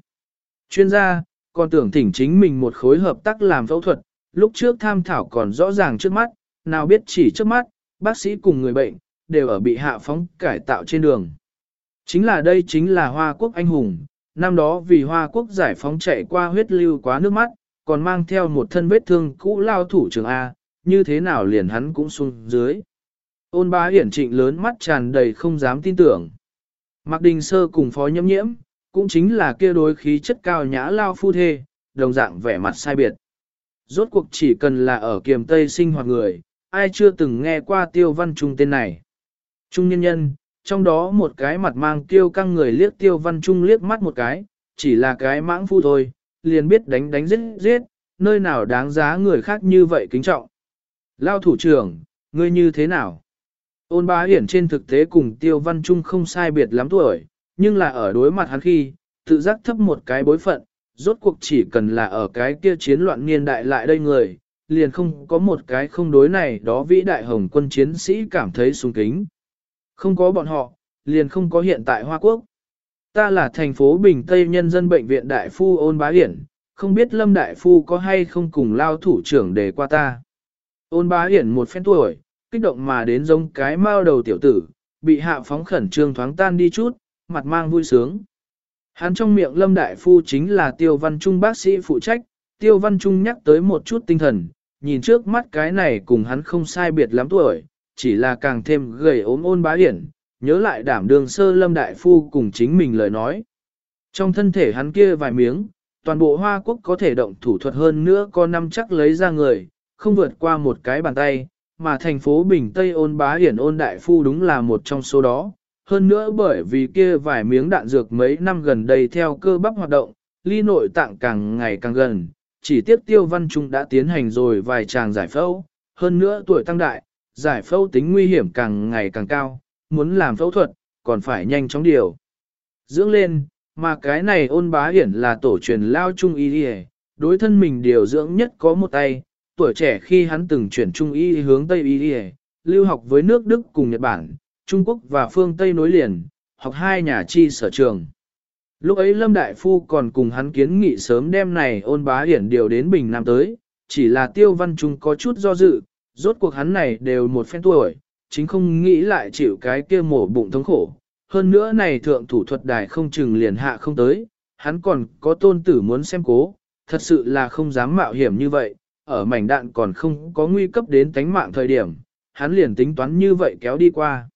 Chuyên gia, còn tưởng thỉnh chính mình một khối hợp tác làm phẫu thuật, lúc trước tham thảo còn rõ ràng trước mắt, nào biết chỉ trước mắt, bác sĩ cùng người bệnh, đều ở bị hạ phóng cải tạo trên đường. Chính là đây chính là Hoa Quốc anh hùng, năm đó vì Hoa Quốc giải phóng chạy qua huyết lưu quá nước mắt, còn mang theo một thân vết thương cũ lao thủ trưởng A, như thế nào liền hắn cũng xuống dưới. Ôn bá hiển trịnh lớn mắt tràn đầy không dám tin tưởng. Mạc Đình Sơ cùng phó nhâm nhiễm, cũng chính là kia đối khí chất cao nhã lao phu thê, đồng dạng vẻ mặt sai biệt. Rốt cuộc chỉ cần là ở kiềm Tây sinh hoạt người, ai chưa từng nghe qua tiêu văn trung tên này. Trung nhân nhân, trong đó một cái mặt mang tiêu căng người liếc tiêu văn trung liếc mắt một cái, chỉ là cái mãng phu thôi, liền biết đánh đánh giết giết, nơi nào đáng giá người khác như vậy kính trọng. Lao thủ trưởng, ngươi như thế nào? Ôn bá hiển trên thực tế cùng tiêu văn trung không sai biệt lắm tuổi, nhưng là ở đối mặt hắn khi, tự giác thấp một cái bối phận, rốt cuộc chỉ cần là ở cái kia chiến loạn niên đại lại đây người, liền không có một cái không đối này đó vĩ đại hồng quân chiến sĩ cảm thấy sung kính. Không có bọn họ, liền không có hiện tại Hoa Quốc. Ta là thành phố Bình Tây Nhân dân Bệnh viện Đại Phu Ôn Bá Hiển, không biết Lâm Đại Phu có hay không cùng lao thủ trưởng để qua ta. Ôn Bá Hiển một phen tuổi, kích động mà đến giống cái mao đầu tiểu tử, bị hạ phóng khẩn trương thoáng tan đi chút, mặt mang vui sướng. Hắn trong miệng Lâm Đại Phu chính là Tiêu Văn Trung bác sĩ phụ trách, Tiêu Văn Trung nhắc tới một chút tinh thần, nhìn trước mắt cái này cùng hắn không sai biệt lắm tuổi, chỉ là càng thêm gầy ốm ôn bá hiển, nhớ lại đảm đường sơ Lâm Đại Phu cùng chính mình lời nói. Trong thân thể hắn kia vài miếng, toàn bộ Hoa Quốc có thể động thủ thuật hơn nữa có năm chắc lấy ra người, không vượt qua một cái bàn tay, mà thành phố Bình Tây ôn bá hiển ôn đại phu đúng là một trong số đó. Hơn nữa bởi vì kia vài miếng đạn dược mấy năm gần đây theo cơ bắp hoạt động, ly nội tạng càng ngày càng gần, chỉ tiếp tiêu văn trung đã tiến hành rồi vài tràng giải phẫu, hơn nữa tuổi tăng đại, giải phẫu tính nguy hiểm càng ngày càng cao, muốn làm phẫu thuật, còn phải nhanh chóng điều. Dưỡng lên, mà cái này ôn bá hiển là tổ truyền lao trung y đi đối thân mình điều dưỡng nhất có một tay, tuổi trẻ khi hắn từng chuyển trung y hướng Tây y đi lưu học với nước Đức cùng Nhật Bản, Trung Quốc và phương Tây nối liền, học hai nhà chi sở trường. Lúc ấy Lâm Đại Phu còn cùng hắn kiến nghị sớm đêm này ôn bá hiển điều đến Bình Nam tới, chỉ là tiêu văn trung có chút do dự, rốt cuộc hắn này đều một phen tuổi, chính không nghĩ lại chịu cái kia mổ bụng thống khổ. Hơn nữa này thượng thủ thuật đài không chừng liền hạ không tới, hắn còn có tôn tử muốn xem cố, thật sự là không dám mạo hiểm như vậy, ở mảnh đạn còn không có nguy cấp đến tánh mạng thời điểm, hắn liền tính toán như vậy kéo đi qua.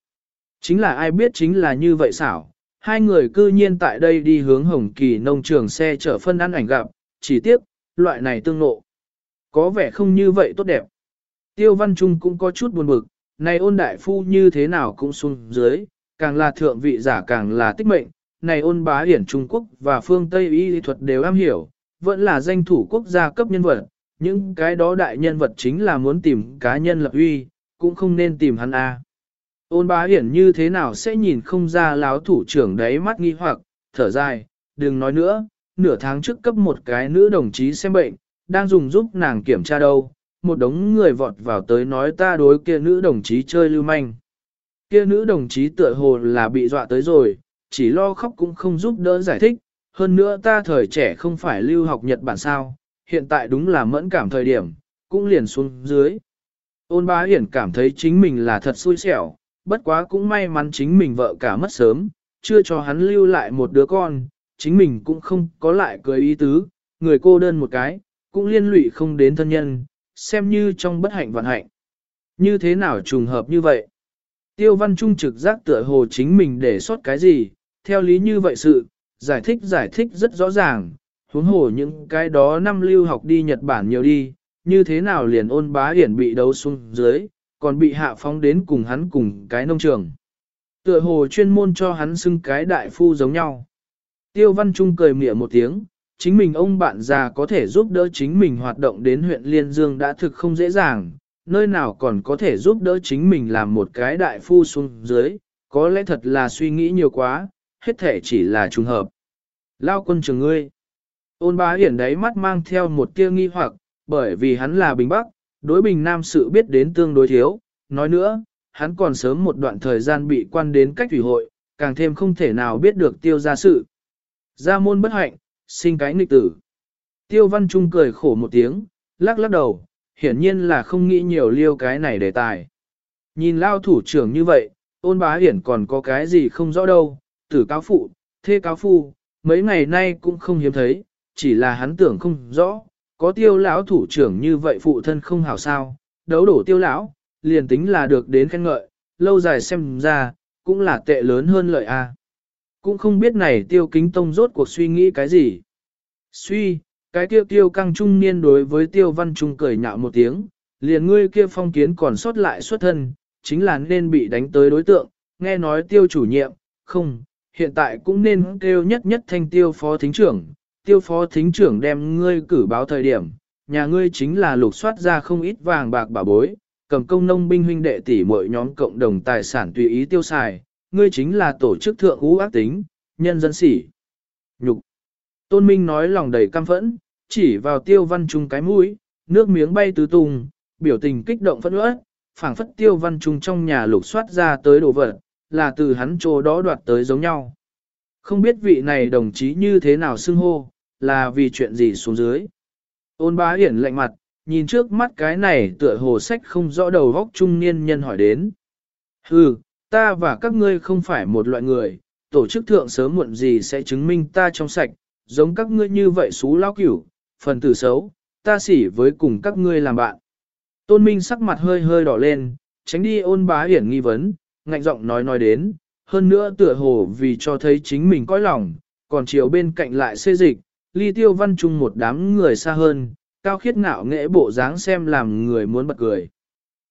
Chính là ai biết chính là như vậy xảo, hai người cư nhiên tại đây đi hướng Hồng Kỳ nông trường xe chở phân ăn ảnh gặp, chỉ tiếc, loại này tương nộ. Có vẻ không như vậy tốt đẹp. Tiêu Văn Trung cũng có chút buồn bực, này ôn đại phu như thế nào cũng xuống dưới, càng là thượng vị giả càng là tích mệnh, này ôn bá hiển Trung Quốc và phương Tây y thuật đều am hiểu, vẫn là danh thủ quốc gia cấp nhân vật, những cái đó đại nhân vật chính là muốn tìm cá nhân lập uy, cũng không nên tìm hắn a. Ôn bá hiển như thế nào sẽ nhìn không ra láo thủ trưởng đấy mắt nghi hoặc, thở dài, đừng nói nữa, nửa tháng trước cấp một cái nữ đồng chí xem bệnh, đang dùng giúp nàng kiểm tra đâu, một đống người vọt vào tới nói ta đối kia nữ đồng chí chơi lưu manh. Kia nữ đồng chí tựa hồ là bị dọa tới rồi, chỉ lo khóc cũng không giúp đỡ giải thích, hơn nữa ta thời trẻ không phải lưu học Nhật Bản sao, hiện tại đúng là mẫn cảm thời điểm, cũng liền xuống dưới. Ôn bá hiển cảm thấy chính mình là thật xui xẻo, bất quá cũng may mắn chính mình vợ cả mất sớm, chưa cho hắn lưu lại một đứa con, chính mình cũng không có lại cười ý tứ, người cô đơn một cái, cũng liên lụy không đến thân nhân, xem như trong bất hạnh vạn hạnh. Như thế nào trùng hợp như vậy? Tiêu văn trung trực giác tựa hồ chính mình để sót cái gì, theo lý như vậy sự, giải thích giải thích rất rõ ràng, huống hồ những cái đó năm lưu học đi Nhật Bản nhiều đi, như thế nào liền ôn bá hiển bị đấu xuống dưới, còn bị hạ phóng đến cùng hắn cùng cái nông trường. Tựa hồ chuyên môn cho hắn xưng cái đại phu giống nhau. Tiêu văn trung cười mỉa một tiếng, chính mình ông bạn già có thể giúp đỡ chính mình hoạt động đến huyện Liên Dương đã thực không dễ dàng, nơi nào còn có thể giúp đỡ chính mình làm một cái đại phu xuống dưới, có lẽ thật là suy nghĩ nhiều quá, hết thể chỉ là trùng hợp. Lao quân trường ngươi. Ôn bá hiển đấy mắt mang theo một tia nghi hoặc, bởi vì hắn là Bình Bắc, đối Bình Nam sự biết đến tương đối thiếu. Nói nữa, hắn còn sớm một đoạn thời gian bị quan đến cách thủy hội, càng thêm không thể nào biết được tiêu gia sự. Gia môn bất hạnh, sinh cái nghịch tử. Tiêu văn trung cười khổ một tiếng, lắc lắc đầu, hiển nhiên là không nghĩ nhiều liêu cái này đề tài. Nhìn lao thủ trưởng như vậy, ôn bá hiển còn có cái gì không rõ đâu, tử cáo phụ, thê cáo phu, mấy ngày nay cũng không hiếm thấy, chỉ là hắn tưởng không rõ, có tiêu lão thủ trưởng như vậy phụ thân không hảo sao, đấu đổ tiêu lão, liền tính là được đến khen ngợi, lâu dài xem ra, cũng là tệ lớn hơn lợi a. Cũng không biết này tiêu kính tông rốt cuộc suy nghĩ cái gì. Suy, cái tiêu tiêu căng trung niên đối với tiêu văn trung cười nhạo một tiếng, liền ngươi kia phong kiến còn sót lại xuất thân, chính là nên bị đánh tới đối tượng, nghe nói tiêu chủ nhiệm, không, hiện tại cũng nên kêu nhất nhất thanh tiêu phó thính trưởng, tiêu phó thính trưởng đem ngươi cử báo thời điểm, nhà ngươi chính là lục soát ra không ít vàng bạc bà bối, cầm công nông binh huynh đệ tỷ mọi nhóm cộng đồng tài sản tùy ý tiêu xài, ngươi chính là tổ chức thượng ú ác tính, nhân dân sỉ. Nhục. Tôn Minh nói lòng đầy căm phẫn, chỉ vào tiêu văn trung cái mũi, nước miếng bay tứ tung, biểu tình kích động phẫn uất, phảng phất tiêu văn trung trong nhà lục soát ra tới đồ vật, là từ hắn chỗ đó đoạt tới giống nhau. Không biết vị này đồng chí như thế nào xưng hô, là vì chuyện gì xuống dưới. Ôn bá hiển lạnh mặt, nhìn trước mắt cái này tựa hồ sách không rõ đầu góc trung niên nhân hỏi đến. Hừ, ta và các ngươi không phải một loại người, tổ chức thượng sớm muộn gì sẽ chứng minh ta trong sạch, giống các ngươi như vậy xú lao cửu, phần tử xấu, ta xỉ với cùng các ngươi làm bạn. Tôn Minh sắc mặt hơi hơi đỏ lên, tránh đi ôn bá hiển nghi vấn, ngạnh giọng nói nói đến, hơn nữa tựa hồ vì cho thấy chính mình coi lòng, còn chiều bên cạnh lại xê dịch, ly tiêu văn chung một đám người xa hơn, cao khiết ngạo nghệ bộ dáng xem làm người muốn bật cười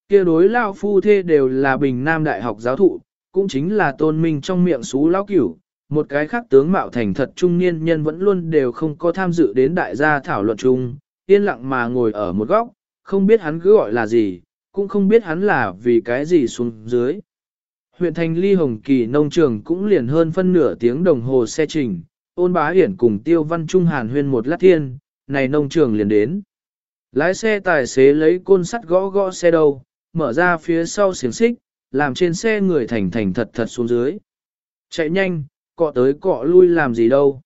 kia đối lao phu thê đều là bình nam đại học giáo thụ, cũng chính là tôn minh trong miệng xú lão cửu, một cái khác tướng mạo thành thật trung niên nhân vẫn luôn đều không có tham dự đến đại gia thảo luận chung, yên lặng mà ngồi ở một góc, không biết hắn cứ gọi là gì, cũng không biết hắn là vì cái gì xuống dưới. Huyện thành ly hồng kỳ nông trường cũng liền hơn phân nửa tiếng đồng hồ xe trình, ôn bá hiển cùng tiêu văn trung hàn huyên một lát thiên, này nông trường liền đến. Lái xe tài xế lấy côn sắt gõ gõ xe đầu, mở ra phía sau xiềng xích, làm trên xe người thành thành thật thật xuống dưới. Chạy nhanh, cọ tới cọ lui làm gì đâu.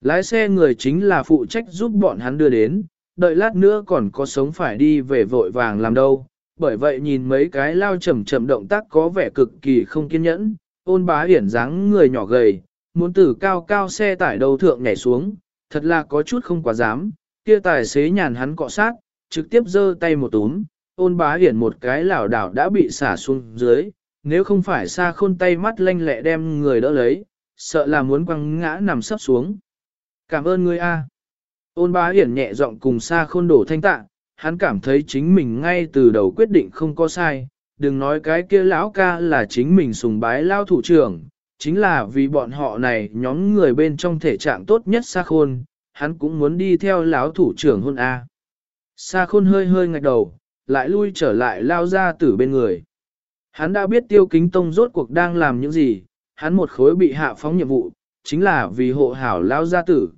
Lái xe người chính là phụ trách giúp bọn hắn đưa đến, đợi lát nữa còn có sống phải đi về vội vàng làm đâu. Bởi vậy nhìn mấy cái lao chậm chậm động tác có vẻ cực kỳ không kiên nhẫn, ôn bá hiển dáng người nhỏ gầy, muốn từ cao cao xe tải đầu thượng nhảy xuống, thật là có chút không quá dám, kia tài xế nhàn hắn cọ sát, trực tiếp giơ tay một túm, ôn bá hiển một cái lảo đảo đã bị xả xuống dưới, nếu không phải xa khôn tay mắt lanh lẹ đem người đỡ lấy, sợ là muốn quăng ngã nằm sấp xuống. Cảm ơn ngươi a. Ôn bá hiển nhẹ giọng cùng xa khôn đổ thanh tạ, hắn cảm thấy chính mình ngay từ đầu quyết định không có sai, đừng nói cái kia lão ca là chính mình sùng bái lao thủ trưởng, chính là vì bọn họ này nhóm người bên trong thể trạng tốt nhất xa khôn, hắn cũng muốn đi theo lão thủ trưởng hôn A. Sa khôn hơi hơi ngạch đầu, lại lui trở lại lao ra tử bên người. Hắn đã biết tiêu kính tông rốt cuộc đang làm những gì, hắn một khối bị hạ phóng nhiệm vụ, chính là vì hộ hảo lao gia tử.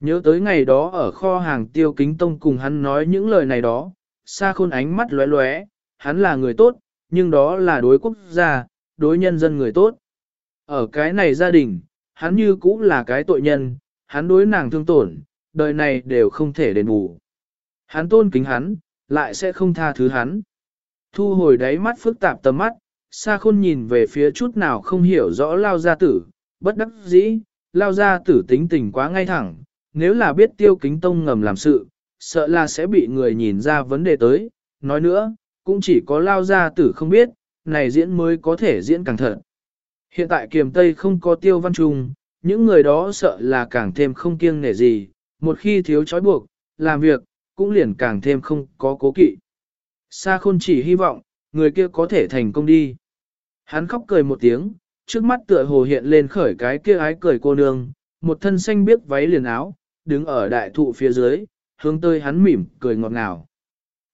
Nhớ tới ngày đó ở kho hàng tiêu kính tông cùng hắn nói những lời này đó, xa khôn ánh mắt lóe lóe, hắn là người tốt, nhưng đó là đối quốc gia, đối nhân dân người tốt. Ở cái này gia đình, hắn như cũng là cái tội nhân, hắn đối nàng thương tổn, đời này đều không thể đền bù. Hắn tôn kính hắn, lại sẽ không tha thứ hắn. Thu hồi đáy mắt phức tạp tầm mắt, Sa khôn nhìn về phía chút nào không hiểu rõ lao gia tử, bất đắc dĩ, lao Gia tử tính tình quá ngay thẳng, nếu là biết tiêu kính tông ngầm làm sự, sợ là sẽ bị người nhìn ra vấn đề tới, nói nữa, cũng chỉ có lao Gia tử không biết, này diễn mới có thể diễn càng thật. Hiện tại kiềm Tây không có tiêu văn trung, những người đó sợ là càng thêm không kiêng nể gì, một khi thiếu trói buộc, làm việc, cũng liền càng thêm không có cố kỵ. Sa khôn chỉ hy vọng, người kia có thể thành công đi. Hắn khóc cười một tiếng, trước mắt tựa hồ hiện lên khởi cái kia ái cười cô nương, một thân xanh biếc váy liền áo, đứng ở đại thụ phía dưới, hướng tới hắn mỉm, cười ngọt ngào.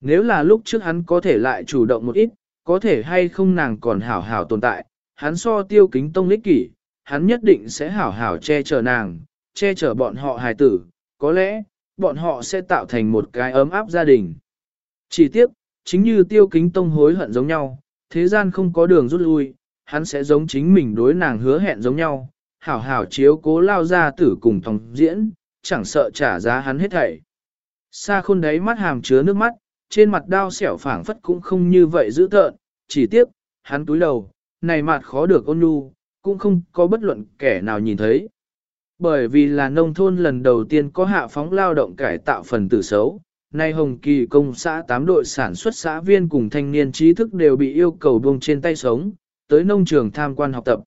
Nếu là lúc trước hắn có thể lại chủ động một ít, có thể hay không nàng còn hảo hảo tồn tại, hắn so tiêu kính tông lích kỷ, hắn nhất định sẽ hảo hảo che chở nàng, che chở bọn họ hài tử, có lẽ, bọn họ sẽ tạo thành một cái ấm áp gia đình. Chỉ tiếc, chính như tiêu kính tông hối hận giống nhau, thế gian không có đường rút lui, hắn sẽ giống chính mình đối nàng hứa hẹn giống nhau, hảo hảo chiếu cố lao ra tử cùng thòng diễn, chẳng sợ trả giá hắn hết thảy. Sa khôn đáy mắt hàm chứa nước mắt, trên mặt đao xẻo phảng phất cũng không như vậy dữ tợn, chỉ tiếc, hắn túi đầu, này mặt khó được ôn nhu, cũng không có bất luận kẻ nào nhìn thấy. Bởi vì là nông thôn lần đầu tiên có hạ phóng lao động cải tạo phần tử xấu, nay Hồng Kỳ công xã 8 đội sản xuất xã viên cùng thanh niên trí thức đều bị yêu cầu buông trên tay sống, tới nông trường tham quan học tập.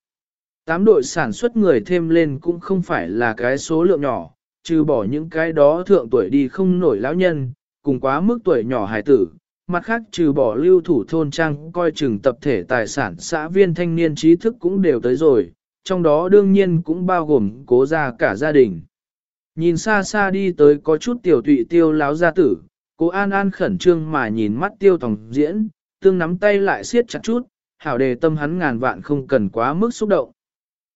8 đội sản xuất người thêm lên cũng không phải là cái số lượng nhỏ, trừ bỏ những cái đó thượng tuổi đi không nổi lão nhân, cùng quá mức tuổi nhỏ hài tử, mặt khác trừ bỏ lưu thủ thôn trang coi chừng tập thể tài sản xã viên thanh niên trí thức cũng đều tới rồi, trong đó đương nhiên cũng bao gồm cố gia cả gia đình. Nhìn xa xa đi tới có chút tiểu tụy tiêu láo gia tử, cố an an khẩn trương mà nhìn mắt tiêu tòng diễn, tương nắm tay lại siết chặt chút, hảo đề tâm hắn ngàn vạn không cần quá mức xúc động.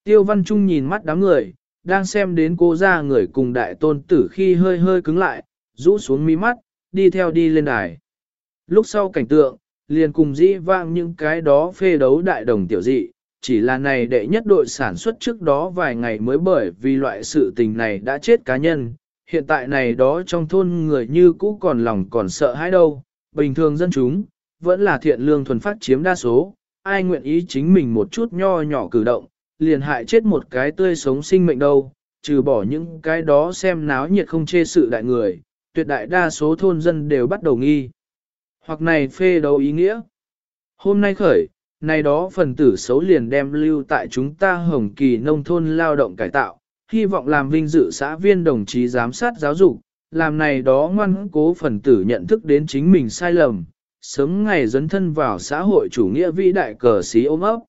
Tiêu văn trung nhìn mắt đám người, đang xem đến cô gia người cùng đại tôn tử khi hơi hơi cứng lại, rũ xuống mi mắt, đi theo đi lên đài. Lúc sau cảnh tượng, liền cùng dĩ vang những cái đó phê đấu đại đồng tiểu dị, chỉ là này đệ nhất đội sản xuất trước đó vài ngày mới bởi vì loại sự tình này đã chết cá nhân, hiện tại này đó trong thôn người như cũ còn lòng còn sợ hãi đâu, bình thường dân chúng, vẫn là thiện lương thuần phát chiếm đa số, ai nguyện ý chính mình một chút nho nhỏ cử động, liền hại chết một cái tươi sống sinh mệnh đâu, trừ bỏ những cái đó xem náo nhiệt không chê sự đại người, tuyệt đại đa số thôn dân đều bắt đầu nghi. Hoặc này phê đấu ý nghĩa. Hôm nay khởi, này đó phần tử xấu liền đem lưu tại chúng ta hồng kỳ nông thôn lao động cải tạo, hy vọng làm vinh dự xã viên đồng chí giám sát giáo dục, làm này đó ngoan cố phần tử nhận thức đến chính mình sai lầm, sớm ngày dấn thân vào xã hội chủ nghĩa vĩ đại cờ xí ôm ấp.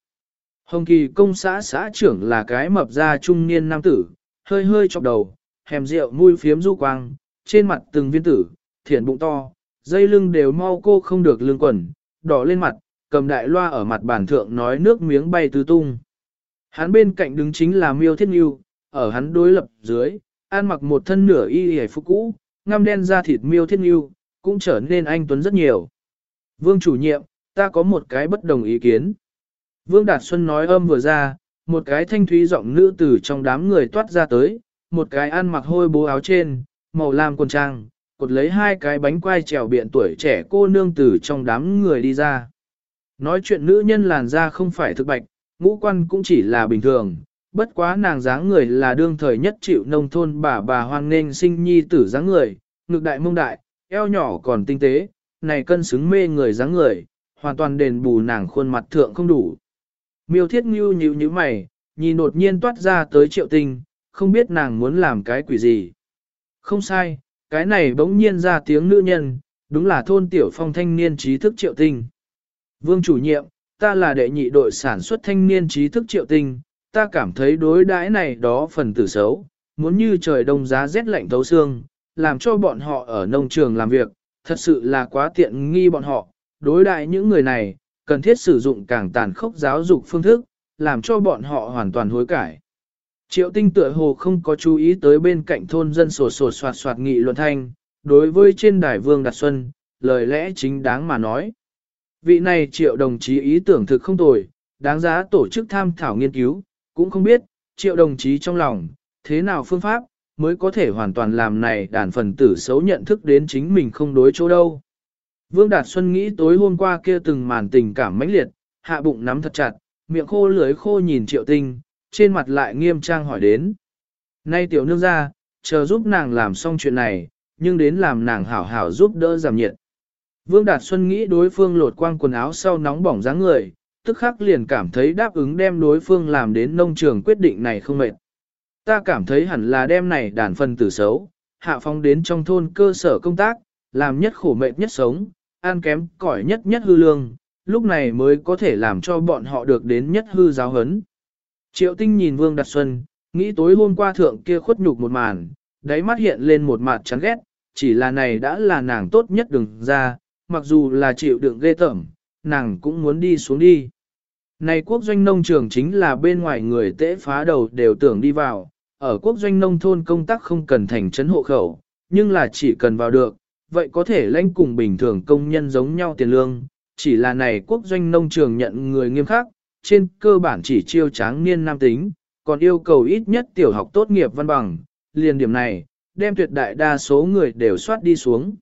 Hồng kỳ công xã xã trưởng là cái mập ra trung niên nam tử, hơi hơi chọc đầu, hèm rượu mùi phiếm du quang, trên mặt từng viên tử, thiển bụng to, dây lưng đều mau cô không được lương quần, đỏ lên mặt, cầm đại loa ở mặt bàn thượng nói nước miếng bay tứ tung. Hắn bên cạnh đứng chính là miêu thiết nghiêu, ở hắn đối lập dưới, ăn mặc một thân nửa y y phục cũ, ngăm đen da thịt miêu thiết nghiêu, cũng trở nên anh tuấn rất nhiều. Vương chủ nhiệm, ta có một cái bất đồng ý kiến. Vương Đạt Xuân nói âm vừa ra, một cái thanh thúy giọng nữ từ trong đám người toát ra tới, một cái ăn mặc hôi bố áo trên, màu lam quần trang, cột lấy hai cái bánh quai trèo biện tuổi trẻ cô nương từ trong đám người đi ra. Nói chuyện nữ nhân làn da không phải thực bạch, ngũ quan cũng chỉ là bình thường, bất quá nàng dáng người là đương thời nhất chịu nông thôn bà bà hoang nên sinh nhi tử dáng người, ngực đại mông đại, eo nhỏ còn tinh tế, này cân xứng mê người dáng người, hoàn toàn đền bù nàng khuôn mặt thượng không đủ. Miêu thiết ngưu nhíu như mày, nhìn đột nhiên toát ra tới triệu tinh, không biết nàng muốn làm cái quỷ gì. Không sai, cái này bỗng nhiên ra tiếng nữ nhân, đúng là thôn tiểu phong thanh niên trí thức triệu tinh. Vương chủ nhiệm, ta là đệ nhị đội sản xuất thanh niên trí thức triệu tinh, ta cảm thấy đối đãi này đó phần tử xấu, muốn như trời đông giá rét lạnh thấu xương, làm cho bọn họ ở nông trường làm việc, thật sự là quá tiện nghi bọn họ. Đối đại những người này, cần thiết sử dụng càng tàn khốc giáo dục phương thức, làm cho bọn họ hoàn toàn hối cải. Triệu tinh tựa hồ không có chú ý tới bên cạnh thôn dân sổ sổ soạt soạt nghị luận thanh, đối với trên đài vương đặt Xuân, lời lẽ chính đáng mà nói. Vị này triệu đồng chí ý tưởng thực không tồi, đáng giá tổ chức tham thảo nghiên cứu, cũng không biết, triệu đồng chí trong lòng, thế nào phương pháp, mới có thể hoàn toàn làm này đàn phần tử xấu nhận thức đến chính mình không đối chỗ đâu. Vương Đạt Xuân nghĩ tối hôm qua kia từng màn tình cảm mãnh liệt, hạ bụng nắm thật chặt, miệng khô lưới khô nhìn triệu tinh, trên mặt lại nghiêm trang hỏi đến. Nay tiểu nương ra, chờ giúp nàng làm xong chuyện này, nhưng đến làm nàng hảo hảo giúp đỡ giảm nhiệt. Vương Đạt Xuân nghĩ đối phương lột quang quần áo sau nóng bỏng dáng người, tức khắc liền cảm thấy đáp ứng đem đối phương làm đến nông trường quyết định này không mệt. Ta cảm thấy hẳn là đem này đàn phân tử xấu, hạ phong đến trong thôn cơ sở công tác, làm nhất khổ mệt nhất sống, ăn kém cỏi nhất nhất hư lương, lúc này mới có thể làm cho bọn họ được đến nhất hư giáo hấn. Triệu tinh nhìn Vương Đạt Xuân, nghĩ tối hôm qua thượng kia khuất nhục một màn, đáy mắt hiện lên một mặt chán ghét, chỉ là này đã là nàng tốt nhất đừng ra, mặc dù là chịu đựng ghê tởm, nàng cũng muốn đi xuống đi. Này quốc doanh nông trường chính là bên ngoài người tễ phá đầu đều tưởng đi vào, ở quốc doanh nông thôn công tác không cần thành trấn hộ khẩu, nhưng là chỉ cần vào được, vậy có thể lãnh cùng bình thường công nhân giống nhau tiền lương, chỉ là này quốc doanh nông trường nhận người nghiêm khắc, trên cơ bản chỉ chiêu tráng niên nam tính, còn yêu cầu ít nhất tiểu học tốt nghiệp văn bằng, liền điểm này, đem tuyệt đại đa số người đều soát đi xuống.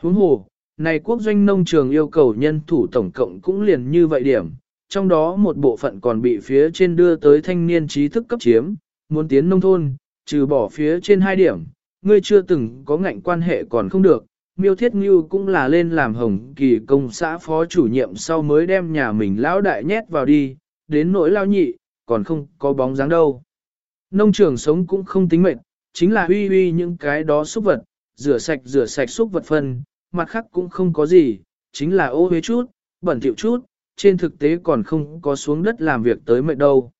Huống hồ, này quốc doanh nông trường yêu cầu nhân thủ tổng cộng cũng liền như vậy điểm, trong đó một bộ phận còn bị phía trên đưa tới thanh niên trí thức cấp chiếm, muốn tiến nông thôn, trừ bỏ phía trên hai điểm, ngươi chưa từng có ngạnh quan hệ còn không được. Miêu Thiết Ngưu cũng là lên làm hồng kỳ công xã phó chủ nhiệm sau mới đem nhà mình lão đại nhét vào đi, đến nỗi lao nhị, còn không có bóng dáng đâu. Nông trường sống cũng không tính mệt, chính là huy huy những cái đó xúc vật, rửa sạch rửa sạch xúc vật phân, mặt khác cũng không có gì, chính là ô huế chút, bẩn thỉu chút, trên thực tế còn không có xuống đất làm việc tới mệt đâu.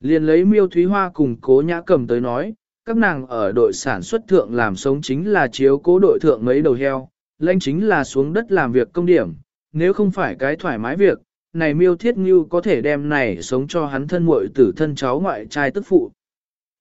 Liền lấy miêu thúy hoa cùng cố nhã cầm tới nói, các nàng ở đội sản xuất thượng làm sống chính là chiếu cố đội thượng mấy đầu heo, lãnh chính là xuống đất làm việc công điểm, nếu không phải cái thoải mái việc, này miêu thiết như có thể đem này sống cho hắn thân muội tử thân cháu ngoại trai tức phụ.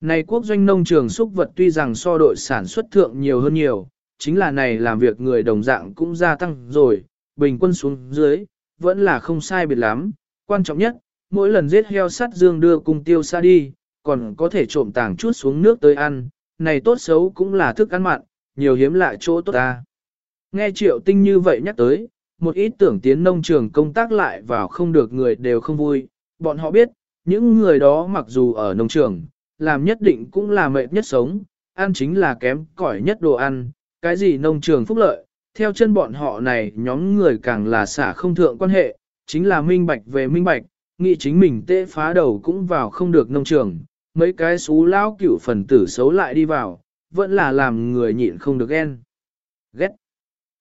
Này quốc doanh nông trường xúc vật tuy rằng so đội sản xuất thượng nhiều hơn nhiều, chính là này làm việc người đồng dạng cũng gia tăng rồi, bình quân xuống dưới, vẫn là không sai biệt lắm. Quan trọng nhất, mỗi lần giết heo sắt dương đưa cung tiêu xa đi, còn có thể trộm tàng chút xuống nước tới ăn, này tốt xấu cũng là thức ăn mặn, nhiều hiếm lạ chỗ tốt ta. Nghe triệu tinh như vậy nhắc tới, một ít tưởng tiến nông trường công tác lại vào không được người đều không vui, bọn họ biết, những người đó mặc dù ở nông trường, làm nhất định cũng là mệt nhất sống, ăn chính là kém cỏi nhất đồ ăn, cái gì nông trường phúc lợi, theo chân bọn họ này nhóm người càng là xả không thượng quan hệ, chính là minh bạch về minh bạch, nghĩ chính mình tê phá đầu cũng vào không được nông trường, mấy cái xú lao cửu phần tử xấu lại đi vào, vẫn là làm người nhịn không được ghen. Ghét.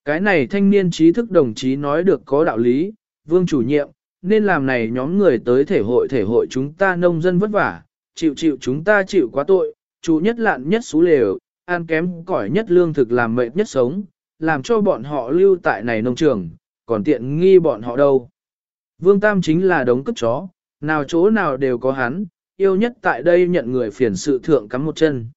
Cái này thanh niên trí thức đồng chí nói được có đạo lý, vương chủ nhiệm, nên làm này nhóm người tới thể hội thể hội chúng ta nông dân vất vả, chịu chịu chúng ta chịu quá tội, chủ nhất lạn nhất xú lều, ăn kém cỏi nhất lương thực làm mệt nhất sống, làm cho bọn họ lưu tại này nông trường, còn tiện nghi bọn họ đâu. Vương Tam chính là đống cướp chó, nào chỗ nào đều có hắn, yêu nhất tại đây nhận người phiền sự thượng cắm một chân.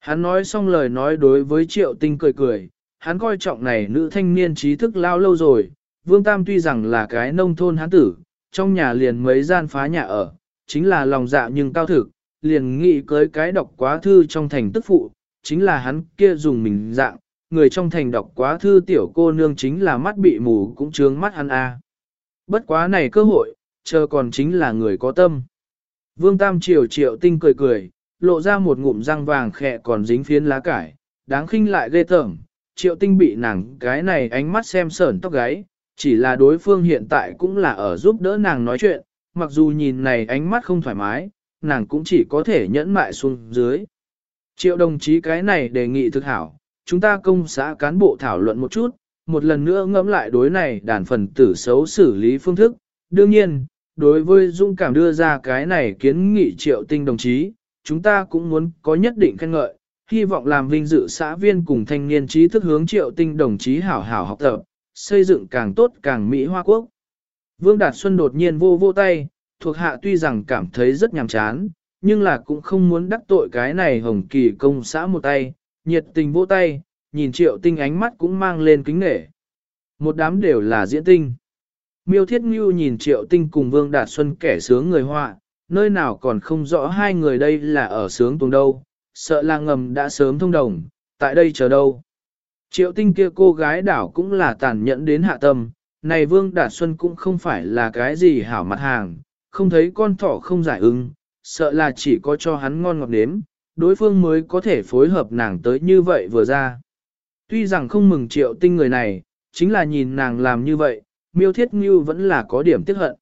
Hắn nói xong lời nói đối với triệu tinh cười cười, hắn coi trọng này nữ thanh niên trí thức lao lâu rồi, Vương Tam tuy rằng là cái nông thôn hắn tử, trong nhà liền mấy gian phá nhà ở, chính là lòng dạ nhưng cao thực, liền nghĩ cưới cái đọc quá thư trong thành tức phụ, chính là hắn kia dùng mình dạng, người trong thành đọc quá thư tiểu cô nương chính là mắt bị mù cũng trướng mắt hắn a. Bất quá này cơ hội, chờ còn chính là người có tâm. Vương Tam Triều triệu tinh cười cười, lộ ra một ngụm răng vàng khẽ còn dính phiến lá cải, đáng khinh lại ghê tởm. Triệu tinh bị nàng cái này ánh mắt xem sởn tóc gáy, chỉ là đối phương hiện tại cũng là ở giúp đỡ nàng nói chuyện, mặc dù nhìn này ánh mắt không thoải mái, nàng cũng chỉ có thể nhẫn mại xuống dưới. Triệu đồng chí cái này đề nghị thực hảo, chúng ta công xã cán bộ thảo luận một chút, một lần nữa ngẫm lại đối này đàn phần tử xấu xử lý phương thức. Đương nhiên, đối với dung cảm đưa ra cái này kiến nghị triệu tinh đồng chí, chúng ta cũng muốn có nhất định khen ngợi, hy vọng làm vinh dự xã viên cùng thanh niên trí thức hướng triệu tinh đồng chí hảo hảo học tập, xây dựng càng tốt càng Mỹ Hoa Quốc. Vương Đạt Xuân đột nhiên vô vô tay, thuộc hạ tuy rằng cảm thấy rất nhàm chán, nhưng là cũng không muốn đắc tội cái này hồng kỳ công xã một tay, nhiệt tình vỗ tay, nhìn triệu tinh ánh mắt cũng mang lên kính nể. Một đám đều là diễn tinh. Miêu Thiết Ngưu nhìn triệu tinh cùng Vương Đạt Xuân kẻ sướng người họa, nơi nào còn không rõ hai người đây là ở sướng tuồng đâu, sợ là ngầm đã sớm thông đồng, tại đây chờ đâu. Triệu tinh kia cô gái đảo cũng là tàn nhẫn đến hạ tâm, này Vương Đạt Xuân cũng không phải là cái gì hảo mặt hàng, không thấy con thỏ không giải ứng, sợ là chỉ có cho hắn ngon ngọt nếm, đối phương mới có thể phối hợp nàng tới như vậy vừa ra. Tuy rằng không mừng triệu tinh người này, chính là nhìn nàng làm như vậy, miêu thiết như vẫn là có điểm tiếc hận.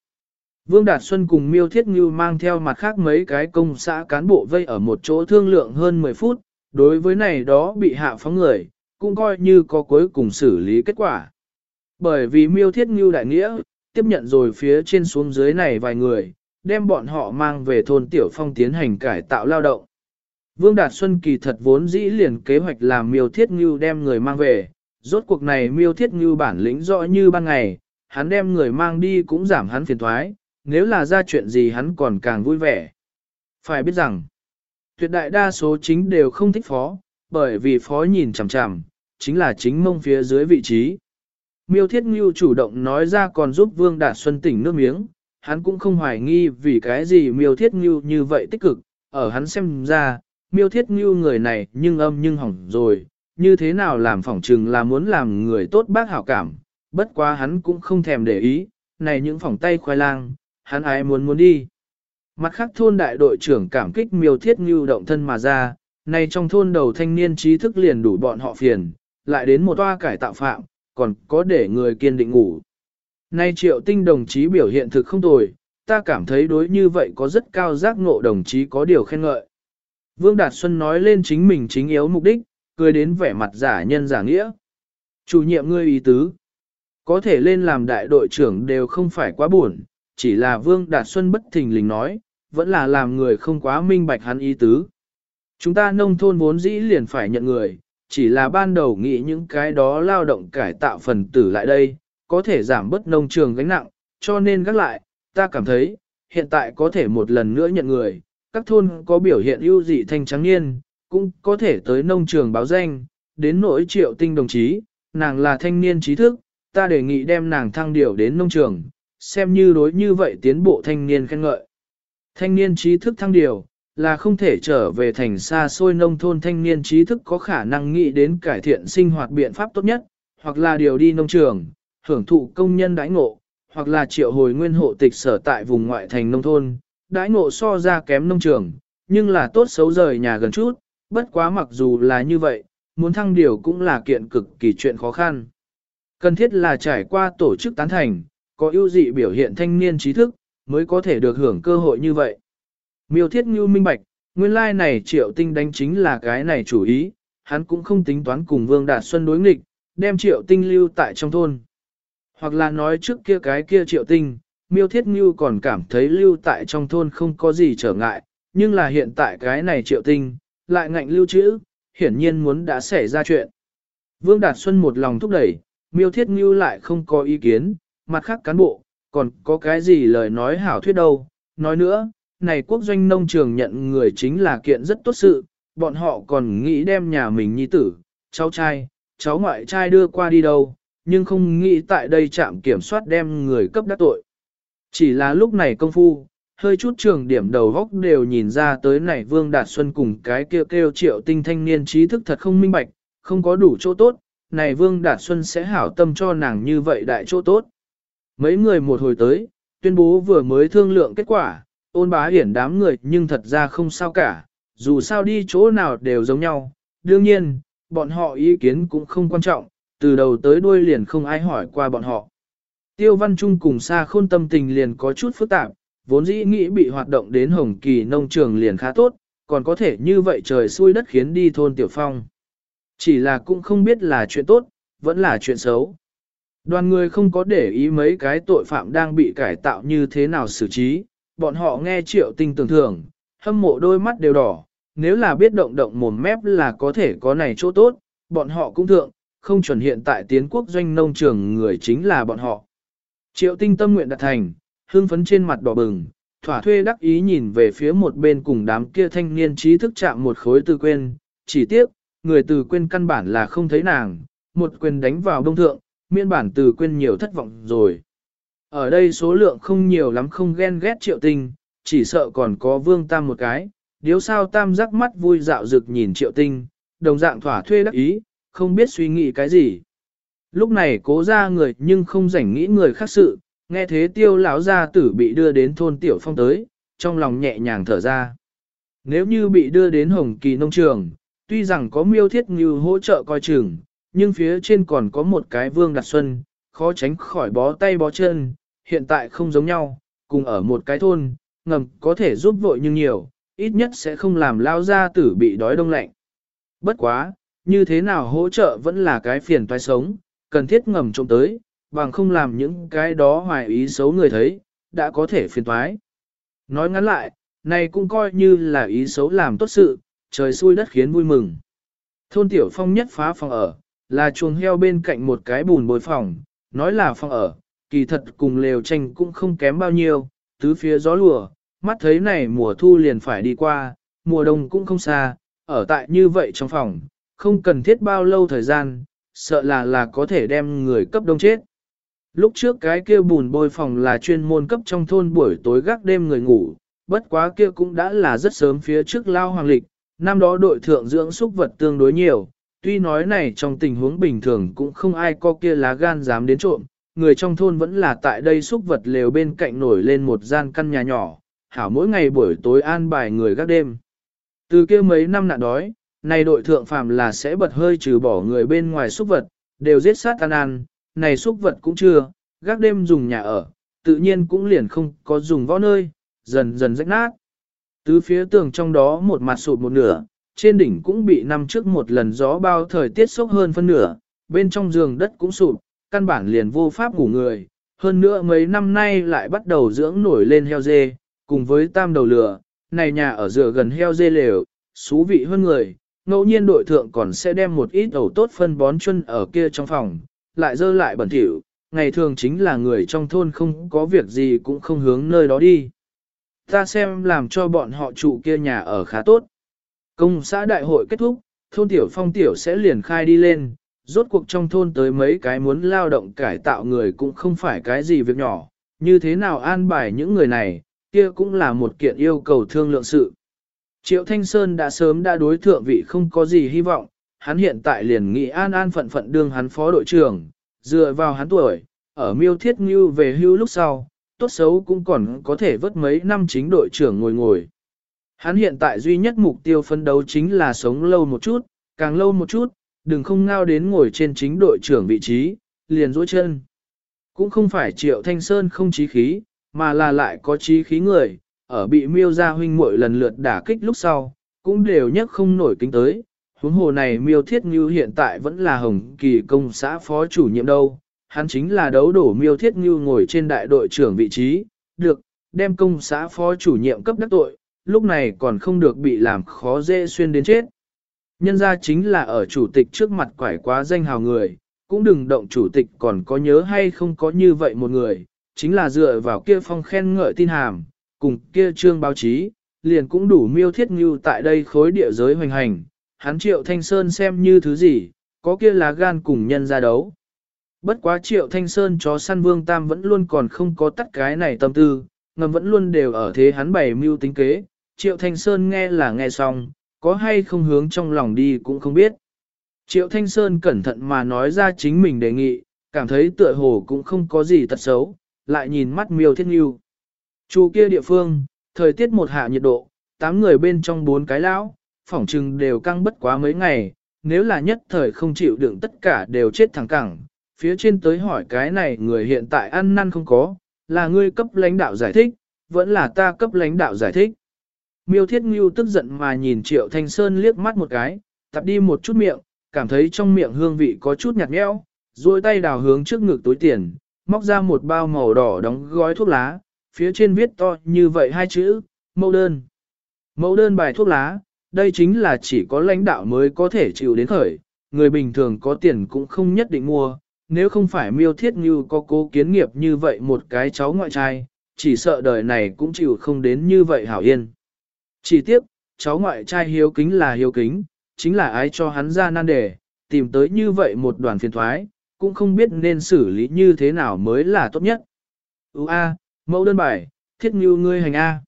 Vương Đạt Xuân cùng miêu thiết như mang theo mặt khác mấy cái công xã cán bộ vây ở một chỗ thương lượng hơn 10 phút, đối với này đó bị hạ phóng người, cũng coi như có cuối cùng xử lý kết quả. Bởi vì miêu thiết như đại nghĩa, tiếp nhận rồi phía trên xuống dưới này vài người, đem bọn họ mang về thôn Tiểu Phong tiến hành cải tạo lao động. Vương Đạt Xuân kỳ thật vốn dĩ liền kế hoạch làm miêu thiết Ngưu đem người mang về, rốt cuộc này miêu thiết Ngưu bản lĩnh rõ như ban ngày, hắn đem người mang đi cũng giảm hắn phiền thoái, nếu là ra chuyện gì hắn còn càng vui vẻ. Phải biết rằng, tuyệt đại đa số chính đều không thích phó, bởi vì phó nhìn chằm chằm, chính là chính mông phía dưới vị trí. Miêu Thiết Ngưu chủ động nói ra còn giúp Vương Đạt Xuân tỉnh nước miếng, hắn cũng không hoài nghi vì cái gì Miêu Thiết Ngưu như vậy tích cực, ở hắn xem ra, Miêu Thiết Ngưu người này nhưng âm nhưng hỏng rồi, như thế nào làm phỏng trừng là muốn làm người tốt bác hảo cảm, bất quá hắn cũng không thèm để ý, này những phỏng tay khoai lang, hắn ai muốn muốn đi. Mặt khác thôn đại đội trưởng cảm kích Miêu Thiết Ngưu động thân mà ra, này trong thôn đầu thanh niên trí thức liền đủ bọn họ phiền, lại đến một toa cải tạo phạm, còn có để người kiên định ngủ. Nay triệu tinh đồng chí biểu hiện thực không tồi, ta cảm thấy đối như vậy có rất cao giác ngộ đồng chí có điều khen ngợi. Vương Đạt Xuân nói lên chính mình chính yếu mục đích, cười đến vẻ mặt giả nhân giả nghĩa. Chủ nhiệm ngươi ý tứ, có thể lên làm đại đội trưởng đều không phải quá buồn, chỉ là Vương Đạt Xuân bất thình lình nói, vẫn là làm người không quá minh bạch hắn ý tứ. Chúng ta nông thôn vốn dĩ liền phải nhận người, chỉ là ban đầu nghĩ những cái đó lao động cải tạo phần tử lại đây, có thể giảm bớt nông trường gánh nặng, cho nên gác lại, ta cảm thấy, hiện tại có thể một lần nữa nhận người, các thôn có biểu hiện ưu dị thanh trắng niên, cũng có thể tới nông trường báo danh, đến nỗi triệu tinh đồng chí, nàng là thanh niên trí thức, ta đề nghị đem nàng thăng điều đến nông trường, xem như đối như vậy tiến bộ thanh niên khen ngợi. Thanh niên trí thức thăng điều, là không thể trở về thành xa xôi nông thôn thanh niên trí thức có khả năng nghĩ đến cải thiện sinh hoạt biện pháp tốt nhất, hoặc là điều đi nông trường, hưởng thụ công nhân đãi ngộ, hoặc là triệu hồi nguyên hộ tịch sở tại vùng ngoại thành nông thôn, đãi ngộ so ra kém nông trường, nhưng là tốt xấu rời nhà gần chút, bất quá mặc dù là như vậy, muốn thăng điều cũng là kiện cực kỳ chuyện khó khăn. Cần thiết là trải qua tổ chức tán thành, có ưu dị biểu hiện thanh niên trí thức, mới có thể được hưởng cơ hội như vậy. Miêu thiết như minh bạch, nguyên lai like này triệu tinh đánh chính là cái này chủ ý, hắn cũng không tính toán cùng Vương Đạt Xuân đối nghịch, đem triệu tinh lưu tại trong thôn. Hoặc là nói trước kia cái kia triệu tinh, miêu thiết như còn cảm thấy lưu tại trong thôn không có gì trở ngại, nhưng là hiện tại cái này triệu tinh, lại ngạnh lưu trữ, hiển nhiên muốn đã xảy ra chuyện. Vương Đạt Xuân một lòng thúc đẩy, miêu thiết như lại không có ý kiến, mặt khác cán bộ, còn có cái gì lời nói hảo thuyết đâu, nói nữa, này quốc doanh nông trường nhận người chính là kiện rất tốt sự, bọn họ còn nghĩ đem nhà mình nhi tử, cháu trai, cháu ngoại trai đưa qua đi đâu, nhưng không nghĩ tại đây chạm kiểm soát đem người cấp đắc tội. Chỉ là lúc này công phu, hơi chút trường điểm đầu góc đều nhìn ra tới này Vương Đạt Xuân cùng cái kêu kêu triệu tinh thanh niên trí thức thật không minh bạch, không có đủ chỗ tốt, này Vương Đạt Xuân sẽ hảo tâm cho nàng như vậy đại chỗ tốt. Mấy người một hồi tới, tuyên bố vừa mới thương lượng kết quả, ôn bá hiển đám người nhưng thật ra không sao cả, dù sao đi chỗ nào đều giống nhau. Đương nhiên, bọn họ ý kiến cũng không quan trọng, từ đầu tới đuôi liền không ai hỏi qua bọn họ. Tiêu Văn Trung cùng xa khôn tâm tình liền có chút phức tạp, vốn dĩ nghĩ bị hoạt động đến Hồng Kỳ nông trường liền khá tốt, còn có thể như vậy trời xui đất khiến đi thôn Tiểu Phong. Chỉ là cũng không biết là chuyện tốt, vẫn là chuyện xấu. Đoàn người không có để ý mấy cái tội phạm đang bị cải tạo như thế nào xử trí, bọn họ nghe triệu tinh tưởng thường, hâm mộ đôi mắt đều đỏ, nếu là biết động động mồm mép là có thể có này chỗ tốt, bọn họ cũng thượng, không chuẩn hiện tại tiến quốc doanh nông trường người chính là bọn họ. Triệu tinh tâm nguyện đạt thành, hương phấn trên mặt đỏ bừng, thỏa thuê đắc ý nhìn về phía một bên cùng đám kia thanh niên trí thức chạm một khối từ quên, chỉ tiếc, người từ quên căn bản là không thấy nàng, một quyền đánh vào đông thượng, miên bản từ quên nhiều thất vọng rồi. Ở đây số lượng không nhiều lắm không ghen ghét triệu tinh, chỉ sợ còn có vương tam một cái, điếu sao tam rắc mắt vui dạo rực nhìn triệu tinh, đồng dạng thỏa thuê đắc ý, không biết suy nghĩ cái gì. Lúc này cố ra người nhưng không rảnh nghĩ người khác sự, nghe thế tiêu lão gia tử bị đưa đến thôn tiểu phong tới, trong lòng nhẹ nhàng thở ra. Nếu như bị đưa đến Hồng Kỳ nông trường, tuy rằng có miêu thiết như hỗ trợ coi chừng, nhưng phía trên còn có một cái vương đặt xuân, khó tránh khỏi bó tay bó chân, hiện tại không giống nhau, cùng ở một cái thôn, ngầm có thể giúp vội nhưng nhiều, ít nhất sẽ không làm lao gia tử bị đói đông lạnh. Bất quá, như thế nào hỗ trợ vẫn là cái phiền toái sống, cần thiết ngầm trộm tới, bằng không làm những cái đó hoài ý xấu người thấy, đã có thể phiền toái. Nói ngắn lại, này cũng coi như là ý xấu làm tốt sự, trời xui đất khiến vui mừng. Thôn Tiểu Phong nhất phá phòng ở, là chuồng heo bên cạnh một cái bùn bồi phòng, nói là phòng ở, kỳ thật cùng lều tranh cũng không kém bao nhiêu, tứ phía gió lùa, mắt thấy này mùa thu liền phải đi qua, mùa đông cũng không xa, ở tại như vậy trong phòng, không cần thiết bao lâu thời gian, sợ là là có thể đem người cấp đông chết. Lúc trước cái kia bùn bôi phòng là chuyên môn cấp trong thôn buổi tối gác đêm người ngủ, bất quá kia cũng đã là rất sớm phía trước lao hoàng lịch, năm đó đội thượng dưỡng súc vật tương đối nhiều, tuy nói này trong tình huống bình thường cũng không ai có kia lá gan dám đến trộm, người trong thôn vẫn là tại đây súc vật lều bên cạnh nổi lên một gian căn nhà nhỏ, hảo mỗi ngày buổi tối an bài người gác đêm. Từ kia mấy năm nạn đói, này đội thượng phàm là sẽ bật hơi trừ bỏ người bên ngoài xúc vật, đều giết sát ăn ăn, này xúc vật cũng chưa, gác đêm dùng nhà ở, tự nhiên cũng liền không có dùng võ nơi, dần dần rách nát. Tứ phía tường trong đó một mặt sụt một nửa, trên đỉnh cũng bị năm trước một lần gió bao thời tiết sốc hơn phân nửa, bên trong giường đất cũng sụp, căn bản liền vô pháp ngủ người. Hơn nữa mấy năm nay lại bắt đầu dưỡng nổi lên heo dê, cùng với tam đầu lửa, này nhà ở dựa gần heo dê lều, xú vị hơn người, ngẫu nhiên đội thượng còn sẽ đem một ít ẩu tốt phân bón chân ở kia trong phòng, lại dơ lại bẩn thỉu, ngày thường chính là người trong thôn không có việc gì cũng không hướng nơi đó đi. Ta xem làm cho bọn họ trụ kia nhà ở khá tốt. Công xã đại hội kết thúc, thôn tiểu phong tiểu sẽ liền khai đi lên, rốt cuộc trong thôn tới mấy cái muốn lao động cải tạo người cũng không phải cái gì việc nhỏ, như thế nào an bài những người này, kia cũng là một kiện yêu cầu thương lượng sự. Triệu Thanh Sơn đã sớm đã đối thượng vị không có gì hy vọng, hắn hiện tại liền nghĩ an an phận phận đương hắn phó đội trưởng, dựa vào hắn tuổi, ở miêu thiết ngưu về hưu lúc sau, tốt xấu cũng còn có thể vớt mấy năm chính đội trưởng ngồi ngồi. Hắn hiện tại duy nhất mục tiêu phấn đấu chính là sống lâu một chút, càng lâu một chút, đừng không ngao đến ngồi trên chính đội trưởng vị trí, liền dối chân. Cũng không phải triệu thanh sơn không trí khí, mà là lại có trí khí người, ở bị miêu gia huynh muội lần lượt đả kích lúc sau, cũng đều nhất không nổi kính tới. Huống hồ này miêu thiết như hiện tại vẫn là hồng kỳ công xã phó chủ nhiệm đâu, hắn chính là đấu đổ miêu thiết như ngồi trên đại đội trưởng vị trí, được, đem công xã phó chủ nhiệm cấp đắc tội, lúc này còn không được bị làm khó dễ xuyên đến chết. Nhân ra chính là ở chủ tịch trước mặt quải quá danh hào người, cũng đừng động chủ tịch còn có nhớ hay không có như vậy một người, chính là dựa vào kia phong khen ngợi tin hàm, cùng kia trương báo chí, liền cũng đủ miêu thiết như tại đây khối địa giới hoành hành, hắn triệu thanh sơn xem như thứ gì, có kia lá gan cùng nhân ra đấu. Bất quá triệu thanh sơn chó săn vương tam vẫn luôn còn không có tắt cái này tâm tư, ngầm vẫn luôn đều ở thế hắn bày mưu tính kế, triệu thanh sơn nghe là nghe xong, có hay không hướng trong lòng đi cũng không biết. Triệu thanh sơn cẩn thận mà nói ra chính mình đề nghị, cảm thấy tựa hồ cũng không có gì tật xấu, lại nhìn mắt miêu thiết nghiêu. Chu kia địa phương, thời tiết một hạ nhiệt độ, tám người bên trong bốn cái lão, phỏng trừng đều căng bất quá mấy ngày, nếu là nhất thời không chịu đựng tất cả đều chết thẳng cẳng. Phía trên tới hỏi cái này người hiện tại ăn năn không có, là ngươi cấp lãnh đạo giải thích, vẫn là ta cấp lãnh đạo giải thích. Miêu Thiết Ngưu tức giận mà nhìn Triệu Thanh Sơn liếc mắt một cái, tập đi một chút miệng, cảm thấy trong miệng hương vị có chút nhạt nhẽo, duỗi tay đào hướng trước ngực túi tiền, móc ra một bao màu đỏ đóng gói thuốc lá, phía trên viết to như vậy hai chữ, mẫu đơn. Mẫu đơn bài thuốc lá, đây chính là chỉ có lãnh đạo mới có thể chịu đến khởi, người bình thường có tiền cũng không nhất định mua, nếu không phải miêu thiết như có cố kiến nghiệp như vậy một cái cháu ngoại trai, chỉ sợ đời này cũng chịu không đến như vậy hảo yên. Chỉ tiếc, cháu ngoại trai hiếu kính là hiếu kính, chính là ai cho hắn ra nan đề, tìm tới như vậy một đoàn phiền thoái, cũng không biết nên xử lý như thế nào mới là tốt nhất. Ú a, mẫu đơn bài, thiết như ngươi hành a.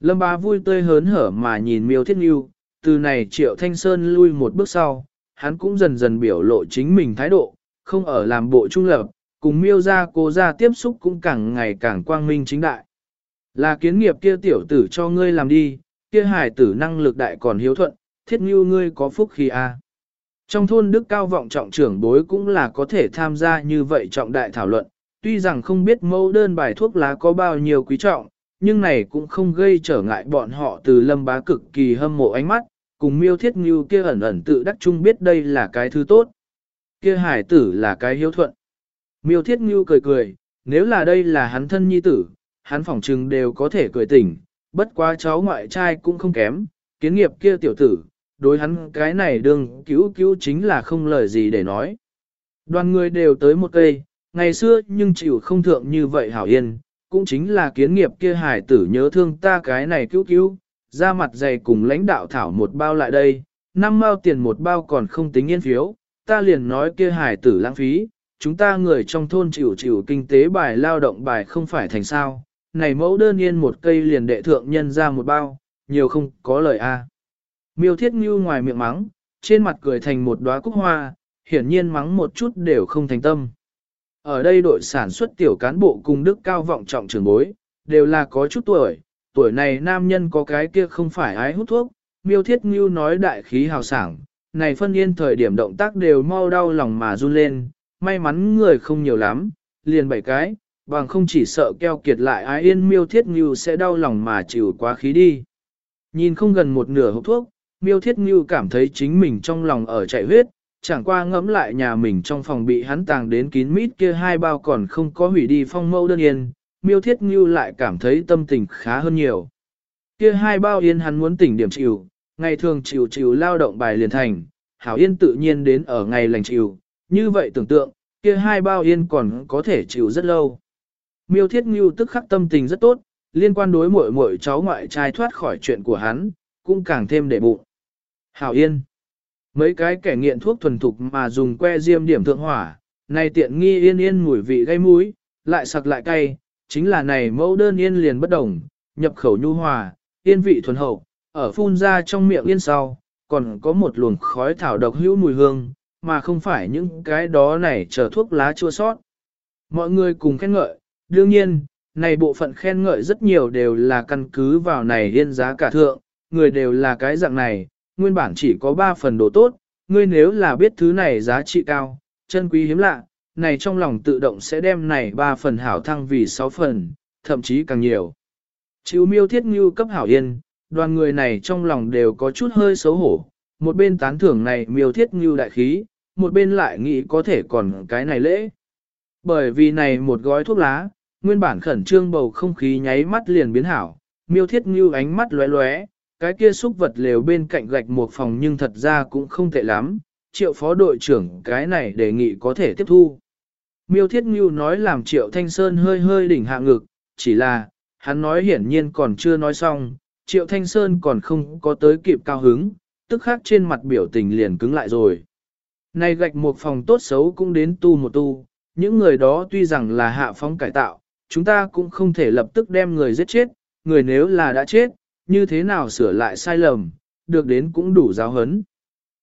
Lâm bá vui tươi hớn hở mà nhìn miêu thiết như, từ này triệu thanh sơn lui một bước sau, hắn cũng dần dần biểu lộ chính mình thái độ, không ở làm bộ trung lập, cùng miêu ra cố ra tiếp xúc cũng càng ngày càng quang minh chính đại. Là kiến nghiệp kia tiểu tử cho ngươi làm đi, kia hải tử năng lực đại còn hiếu thuận, thiết như ngươi có phúc khi a. Trong thôn đức cao vọng trọng trưởng bối cũng là có thể tham gia như vậy trọng đại thảo luận, tuy rằng không biết mẫu đơn bài thuốc lá có bao nhiêu quý trọng, nhưng này cũng không gây trở ngại bọn họ từ lâm bá cực kỳ hâm mộ ánh mắt, cùng miêu thiết như kia ẩn ẩn tự đắc chung biết đây là cái thứ tốt. Kia hải tử là cái hiếu thuận. Miêu thiết như cười cười, nếu là đây là hắn thân nhi tử, hắn phỏng trừng đều có thể cười tỉnh, bất quá cháu ngoại trai cũng không kém, kiến nghiệp kia tiểu tử, đối hắn cái này đương cứu cứu chính là không lời gì để nói. Đoàn người đều tới một cây, ngày xưa nhưng chịu không thượng như vậy hảo yên, cũng chính là kiến nghiệp kia hải tử nhớ thương ta cái này cứu cứu, ra mặt dày cùng lãnh đạo thảo một bao lại đây, năm mao tiền một bao còn không tính yên phiếu, ta liền nói kia hải tử lãng phí, chúng ta người trong thôn chịu chịu kinh tế bài lao động bài không phải thành sao, này mẫu đơn yên một cây liền đệ thượng nhân ra một bao, nhiều không có lời a. Miêu thiết như ngoài miệng mắng, trên mặt cười thành một đóa cúc hoa, hiển nhiên mắng một chút đều không thành tâm. Ở đây đội sản xuất tiểu cán bộ cùng đức cao vọng trọng trưởng bối, đều là có chút tuổi, tuổi này nam nhân có cái kia không phải ái hút thuốc, miêu thiết ngưu nói đại khí hào sảng, này phân yên thời điểm động tác đều mau đau lòng mà run lên, may mắn người không nhiều lắm, liền bảy cái, bằng không chỉ sợ keo kiệt lại ái yên miêu thiết ngưu sẽ đau lòng mà chịu quá khí đi. Nhìn không gần một nửa hộp thuốc, miêu thiết ngưu cảm thấy chính mình trong lòng ở chạy huyết, chẳng qua ngẫm lại nhà mình trong phòng bị hắn tàng đến kín mít kia hai bao còn không có hủy đi phong mâu đơn yên, miêu thiết như lại cảm thấy tâm tình khá hơn nhiều. Kia hai bao yên hắn muốn tỉnh điểm chịu, ngày thường chịu chịu lao động bài liền thành, hảo yên tự nhiên đến ở ngày lành chịu, như vậy tưởng tượng, kia hai bao yên còn có thể chịu rất lâu. Miêu thiết như tức khắc tâm tình rất tốt, liên quan đối muội muội cháu ngoại trai thoát khỏi chuyện của hắn, cũng càng thêm để bụng. Hảo yên. Mấy cái kẻ nghiện thuốc thuần thục mà dùng que diêm điểm thượng hỏa, này tiện nghi yên yên mùi vị gây mũi, lại sặc lại cay, chính là này mẫu đơn yên liền bất đồng, nhập khẩu nhu hòa, yên vị thuần hậu, ở phun ra trong miệng yên sau, còn có một luồng khói thảo độc hữu mùi hương, mà không phải những cái đó này chờ thuốc lá chua sót. Mọi người cùng khen ngợi, đương nhiên, này bộ phận khen ngợi rất nhiều đều là căn cứ vào này yên giá cả thượng, người đều là cái dạng này, nguyên bản chỉ có 3 phần đồ tốt, ngươi nếu là biết thứ này giá trị cao, chân quý hiếm lạ, này trong lòng tự động sẽ đem này 3 phần hảo thăng vì 6 phần, thậm chí càng nhiều. Chịu miêu thiết ngưu cấp hảo yên, đoàn người này trong lòng đều có chút hơi xấu hổ, một bên tán thưởng này miêu thiết ngưu đại khí, một bên lại nghĩ có thể còn cái này lễ. Bởi vì này một gói thuốc lá, nguyên bản khẩn trương bầu không khí nháy mắt liền biến hảo, miêu thiết ngưu ánh mắt lóe lóe, cái kia xúc vật lều bên cạnh gạch một phòng nhưng thật ra cũng không tệ lắm, triệu phó đội trưởng cái này đề nghị có thể tiếp thu. Miêu Thiết Ngưu nói làm triệu thanh sơn hơi hơi đỉnh hạ ngực, chỉ là, hắn nói hiển nhiên còn chưa nói xong, triệu thanh sơn còn không có tới kịp cao hứng, tức khác trên mặt biểu tình liền cứng lại rồi. Này gạch một phòng tốt xấu cũng đến tu một tu, những người đó tuy rằng là hạ phong cải tạo, chúng ta cũng không thể lập tức đem người giết chết, người nếu là đã chết, như thế nào sửa lại sai lầm, được đến cũng đủ giáo hấn.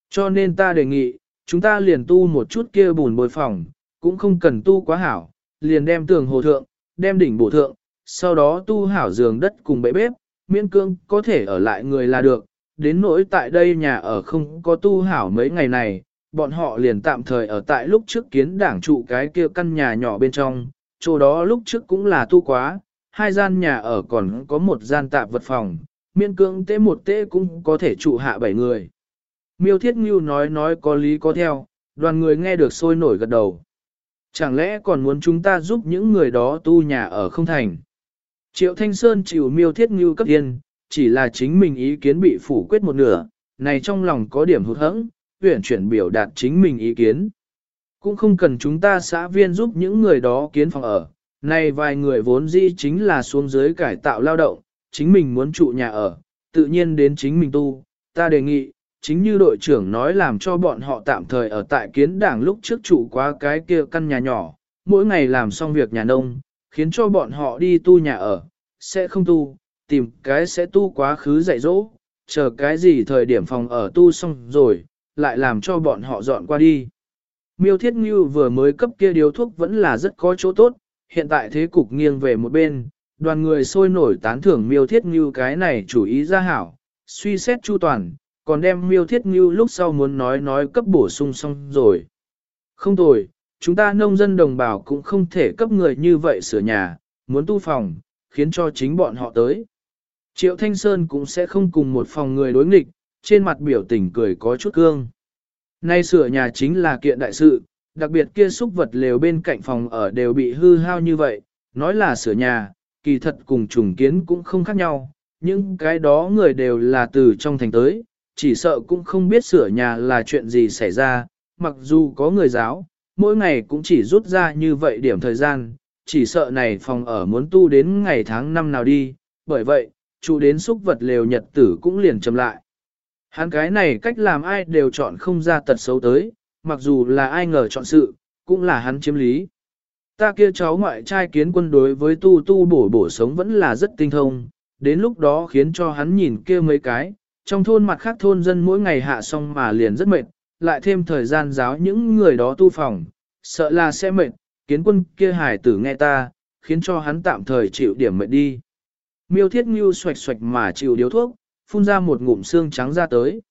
Cho nên ta đề nghị, chúng ta liền tu một chút kia bùn bồi phòng, cũng không cần tu quá hảo, liền đem tường hồ thượng, đem đỉnh bổ thượng, sau đó tu hảo giường đất cùng bệ bếp, miễn cương có thể ở lại người là được. Đến nỗi tại đây nhà ở không có tu hảo mấy ngày này, bọn họ liền tạm thời ở tại lúc trước kiến đảng trụ cái kia căn nhà nhỏ bên trong, chỗ đó lúc trước cũng là tu quá, hai gian nhà ở còn có một gian tạp vật phòng, miên cương tế một tế cũng có thể trụ hạ bảy người. Miêu Thiết Ngưu nói nói có lý có theo, đoàn người nghe được sôi nổi gật đầu. Chẳng lẽ còn muốn chúng ta giúp những người đó tu nhà ở không thành? Triệu Thanh Sơn chịu Miêu Thiết Ngưu cấp yên, chỉ là chính mình ý kiến bị phủ quyết một nửa, này trong lòng có điểm hụt hẫng, tuyển chuyển biểu đạt chính mình ý kiến. Cũng không cần chúng ta xã viên giúp những người đó kiến phòng ở, này vài người vốn dĩ chính là xuống dưới cải tạo lao động, chính mình muốn trụ nhà ở, tự nhiên đến chính mình tu, ta đề nghị, chính như đội trưởng nói làm cho bọn họ tạm thời ở tại kiến đảng lúc trước trụ qua cái kia căn nhà nhỏ, mỗi ngày làm xong việc nhà nông, khiến cho bọn họ đi tu nhà ở, sẽ không tu, tìm cái sẽ tu quá khứ dạy dỗ, chờ cái gì thời điểm phòng ở tu xong rồi, lại làm cho bọn họ dọn qua đi. Miêu Thiết Ngưu vừa mới cấp kia điếu thuốc vẫn là rất có chỗ tốt, hiện tại thế cục nghiêng về một bên, đoàn người sôi nổi tán thưởng miêu thiết như cái này chủ ý ra hảo, suy xét chu toàn, còn đem miêu thiết ngưu lúc sau muốn nói nói cấp bổ sung xong rồi. Không tồi, chúng ta nông dân đồng bào cũng không thể cấp người như vậy sửa nhà, muốn tu phòng, khiến cho chính bọn họ tới. Triệu Thanh Sơn cũng sẽ không cùng một phòng người đối nghịch, trên mặt biểu tình cười có chút cương. Nay sửa nhà chính là kiện đại sự, đặc biệt kia xúc vật lều bên cạnh phòng ở đều bị hư hao như vậy, nói là sửa nhà, kỳ thật cùng trùng kiến cũng không khác nhau, những cái đó người đều là từ trong thành tới, chỉ sợ cũng không biết sửa nhà là chuyện gì xảy ra, mặc dù có người giáo, mỗi ngày cũng chỉ rút ra như vậy điểm thời gian, chỉ sợ này phòng ở muốn tu đến ngày tháng năm nào đi, bởi vậy, chủ đến xúc vật lều nhật tử cũng liền chậm lại. Hắn cái này cách làm ai đều chọn không ra tật xấu tới, mặc dù là ai ngờ chọn sự, cũng là hắn chiếm lý. Ta kia cháu ngoại trai kiến quân đối với tu tu bổ bổ sống vẫn là rất tinh thông, đến lúc đó khiến cho hắn nhìn kia mấy cái, trong thôn mặt khác thôn dân mỗi ngày hạ xong mà liền rất mệt, lại thêm thời gian giáo những người đó tu phòng, sợ là sẽ mệt, kiến quân kia hải tử nghe ta, khiến cho hắn tạm thời chịu điểm mệt đi. Miêu thiết ngưu xoạch xoạch mà chịu điếu thuốc, phun ra một ngụm xương trắng ra tới.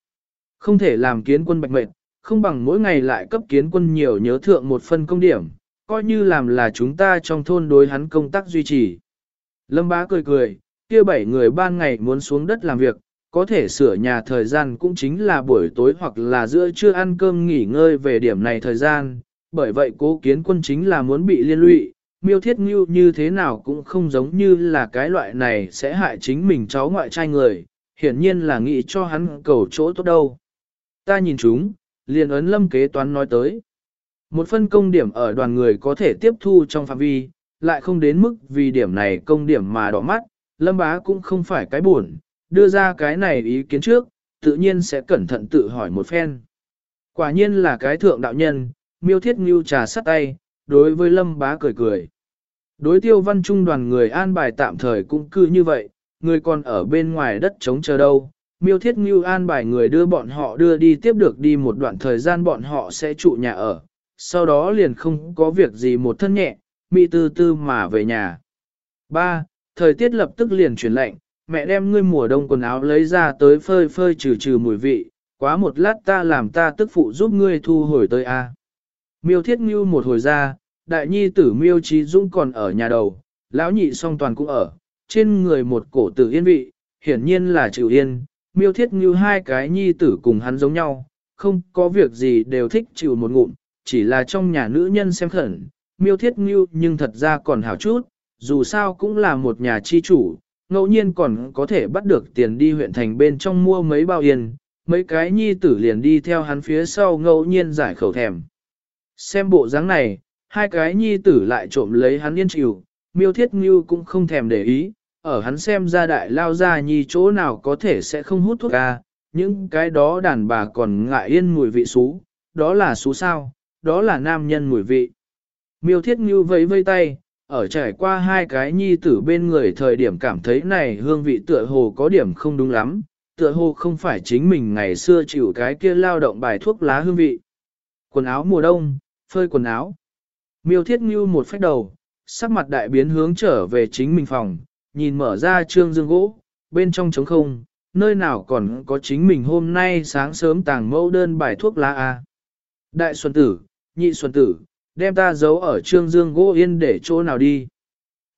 Không thể làm kiến quân bạch mệt, không bằng mỗi ngày lại cấp kiến quân nhiều nhớ thượng một phân công điểm, coi như làm là chúng ta trong thôn đối hắn công tác duy trì. Lâm bá cười cười, kia bảy người ban ngày muốn xuống đất làm việc, có thể sửa nhà thời gian cũng chính là buổi tối hoặc là giữa trưa ăn cơm nghỉ ngơi về điểm này thời gian, bởi vậy cố kiến quân chính là muốn bị liên lụy, miêu thiết ngưu như thế nào cũng không giống như là cái loại này sẽ hại chính mình cháu ngoại trai người, hiển nhiên là nghĩ cho hắn cầu chỗ tốt đâu. Ta nhìn chúng, liền ấn lâm kế toán nói tới. Một phân công điểm ở đoàn người có thể tiếp thu trong phạm vi, lại không đến mức vì điểm này công điểm mà đỏ mắt, lâm bá cũng không phải cái buồn, đưa ra cái này ý kiến trước, tự nhiên sẽ cẩn thận tự hỏi một phen. Quả nhiên là cái thượng đạo nhân, miêu thiết ngưu trà sắt tay, đối với lâm bá cười cười. Đối tiêu văn trung đoàn người an bài tạm thời cũng cư như vậy, người còn ở bên ngoài đất chống chờ đâu. Miêu thiết ngưu an bài người đưa bọn họ đưa đi tiếp được đi một đoạn thời gian bọn họ sẽ trụ nhà ở, sau đó liền không có việc gì một thân nhẹ, mị tư tư mà về nhà. 3. Thời tiết lập tức liền chuyển lạnh, mẹ đem ngươi mùa đông quần áo lấy ra tới phơi phơi trừ trừ mùi vị, quá một lát ta làm ta tức phụ giúp ngươi thu hồi tới a. Miêu thiết ngưu một hồi ra, đại nhi tử miêu trí dũng còn ở nhà đầu, lão nhị song toàn cũng ở, trên người một cổ tử yên vị, hiển nhiên là chịu yên, miêu thiết ngưu hai cái nhi tử cùng hắn giống nhau, không có việc gì đều thích chịu một ngụm, chỉ là trong nhà nữ nhân xem khẩn, miêu thiết ngưu nhưng thật ra còn hảo chút, dù sao cũng là một nhà chi chủ, ngẫu nhiên còn có thể bắt được tiền đi huyện thành bên trong mua mấy bao yên, mấy cái nhi tử liền đi theo hắn phía sau ngẫu nhiên giải khẩu thèm. Xem bộ dáng này, hai cái nhi tử lại trộm lấy hắn yên chịu, miêu thiết ngưu cũng không thèm để ý, ở hắn xem ra đại lao ra nhi chỗ nào có thể sẽ không hút thuốc ca, những cái đó đàn bà còn ngại yên mùi vị xú, đó là xú sao, đó là nam nhân mùi vị. Miêu thiết ngưu vẫy vây tay, ở trải qua hai cái nhi tử bên người thời điểm cảm thấy này hương vị tựa hồ có điểm không đúng lắm, tựa hồ không phải chính mình ngày xưa chịu cái kia lao động bài thuốc lá hương vị. Quần áo mùa đông, phơi quần áo. Miêu thiết như một phách đầu, sắc mặt đại biến hướng trở về chính mình phòng, nhìn mở ra trương dương gỗ, bên trong trống không, nơi nào còn có chính mình hôm nay sáng sớm tàng mẫu đơn bài thuốc lá A. Đại xuân tử, nhị xuân tử, đem ta giấu ở trương dương gỗ yên để chỗ nào đi.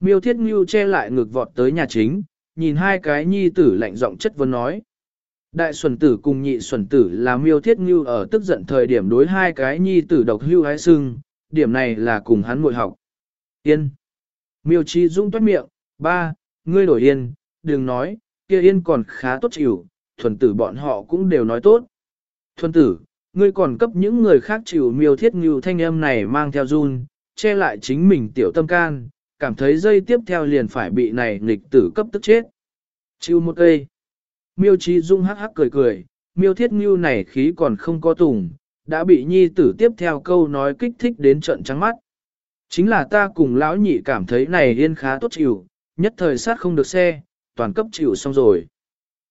Miêu thiết ngưu che lại ngực vọt tới nhà chính, nhìn hai cái nhi tử lạnh giọng chất vấn nói. Đại xuân tử cùng nhị xuân tử là miêu thiết ngưu ở tức giận thời điểm đối hai cái nhi tử độc hưu hái sưng, điểm này là cùng hắn muội học. Yên. Miêu Chi Dung toát miệng, ba, ngươi đổi yên, đừng nói, kia yên còn khá tốt chịu, thuần tử bọn họ cũng đều nói tốt. Thuần tử, ngươi còn cấp những người khác chịu miêu thiết ngưu thanh âm này mang theo run, che lại chính mình tiểu tâm can, cảm thấy dây tiếp theo liền phải bị này nghịch tử cấp tức chết. Chịu một cây. Miêu Chi Dung hắc hắc cười cười, miêu thiết ngưu này khí còn không có tùng, đã bị nhi tử tiếp theo câu nói kích thích đến trận trắng mắt. Chính là ta cùng lão nhị cảm thấy này yên khá tốt chịu, nhất thời sát không được xe, toàn cấp chịu xong rồi.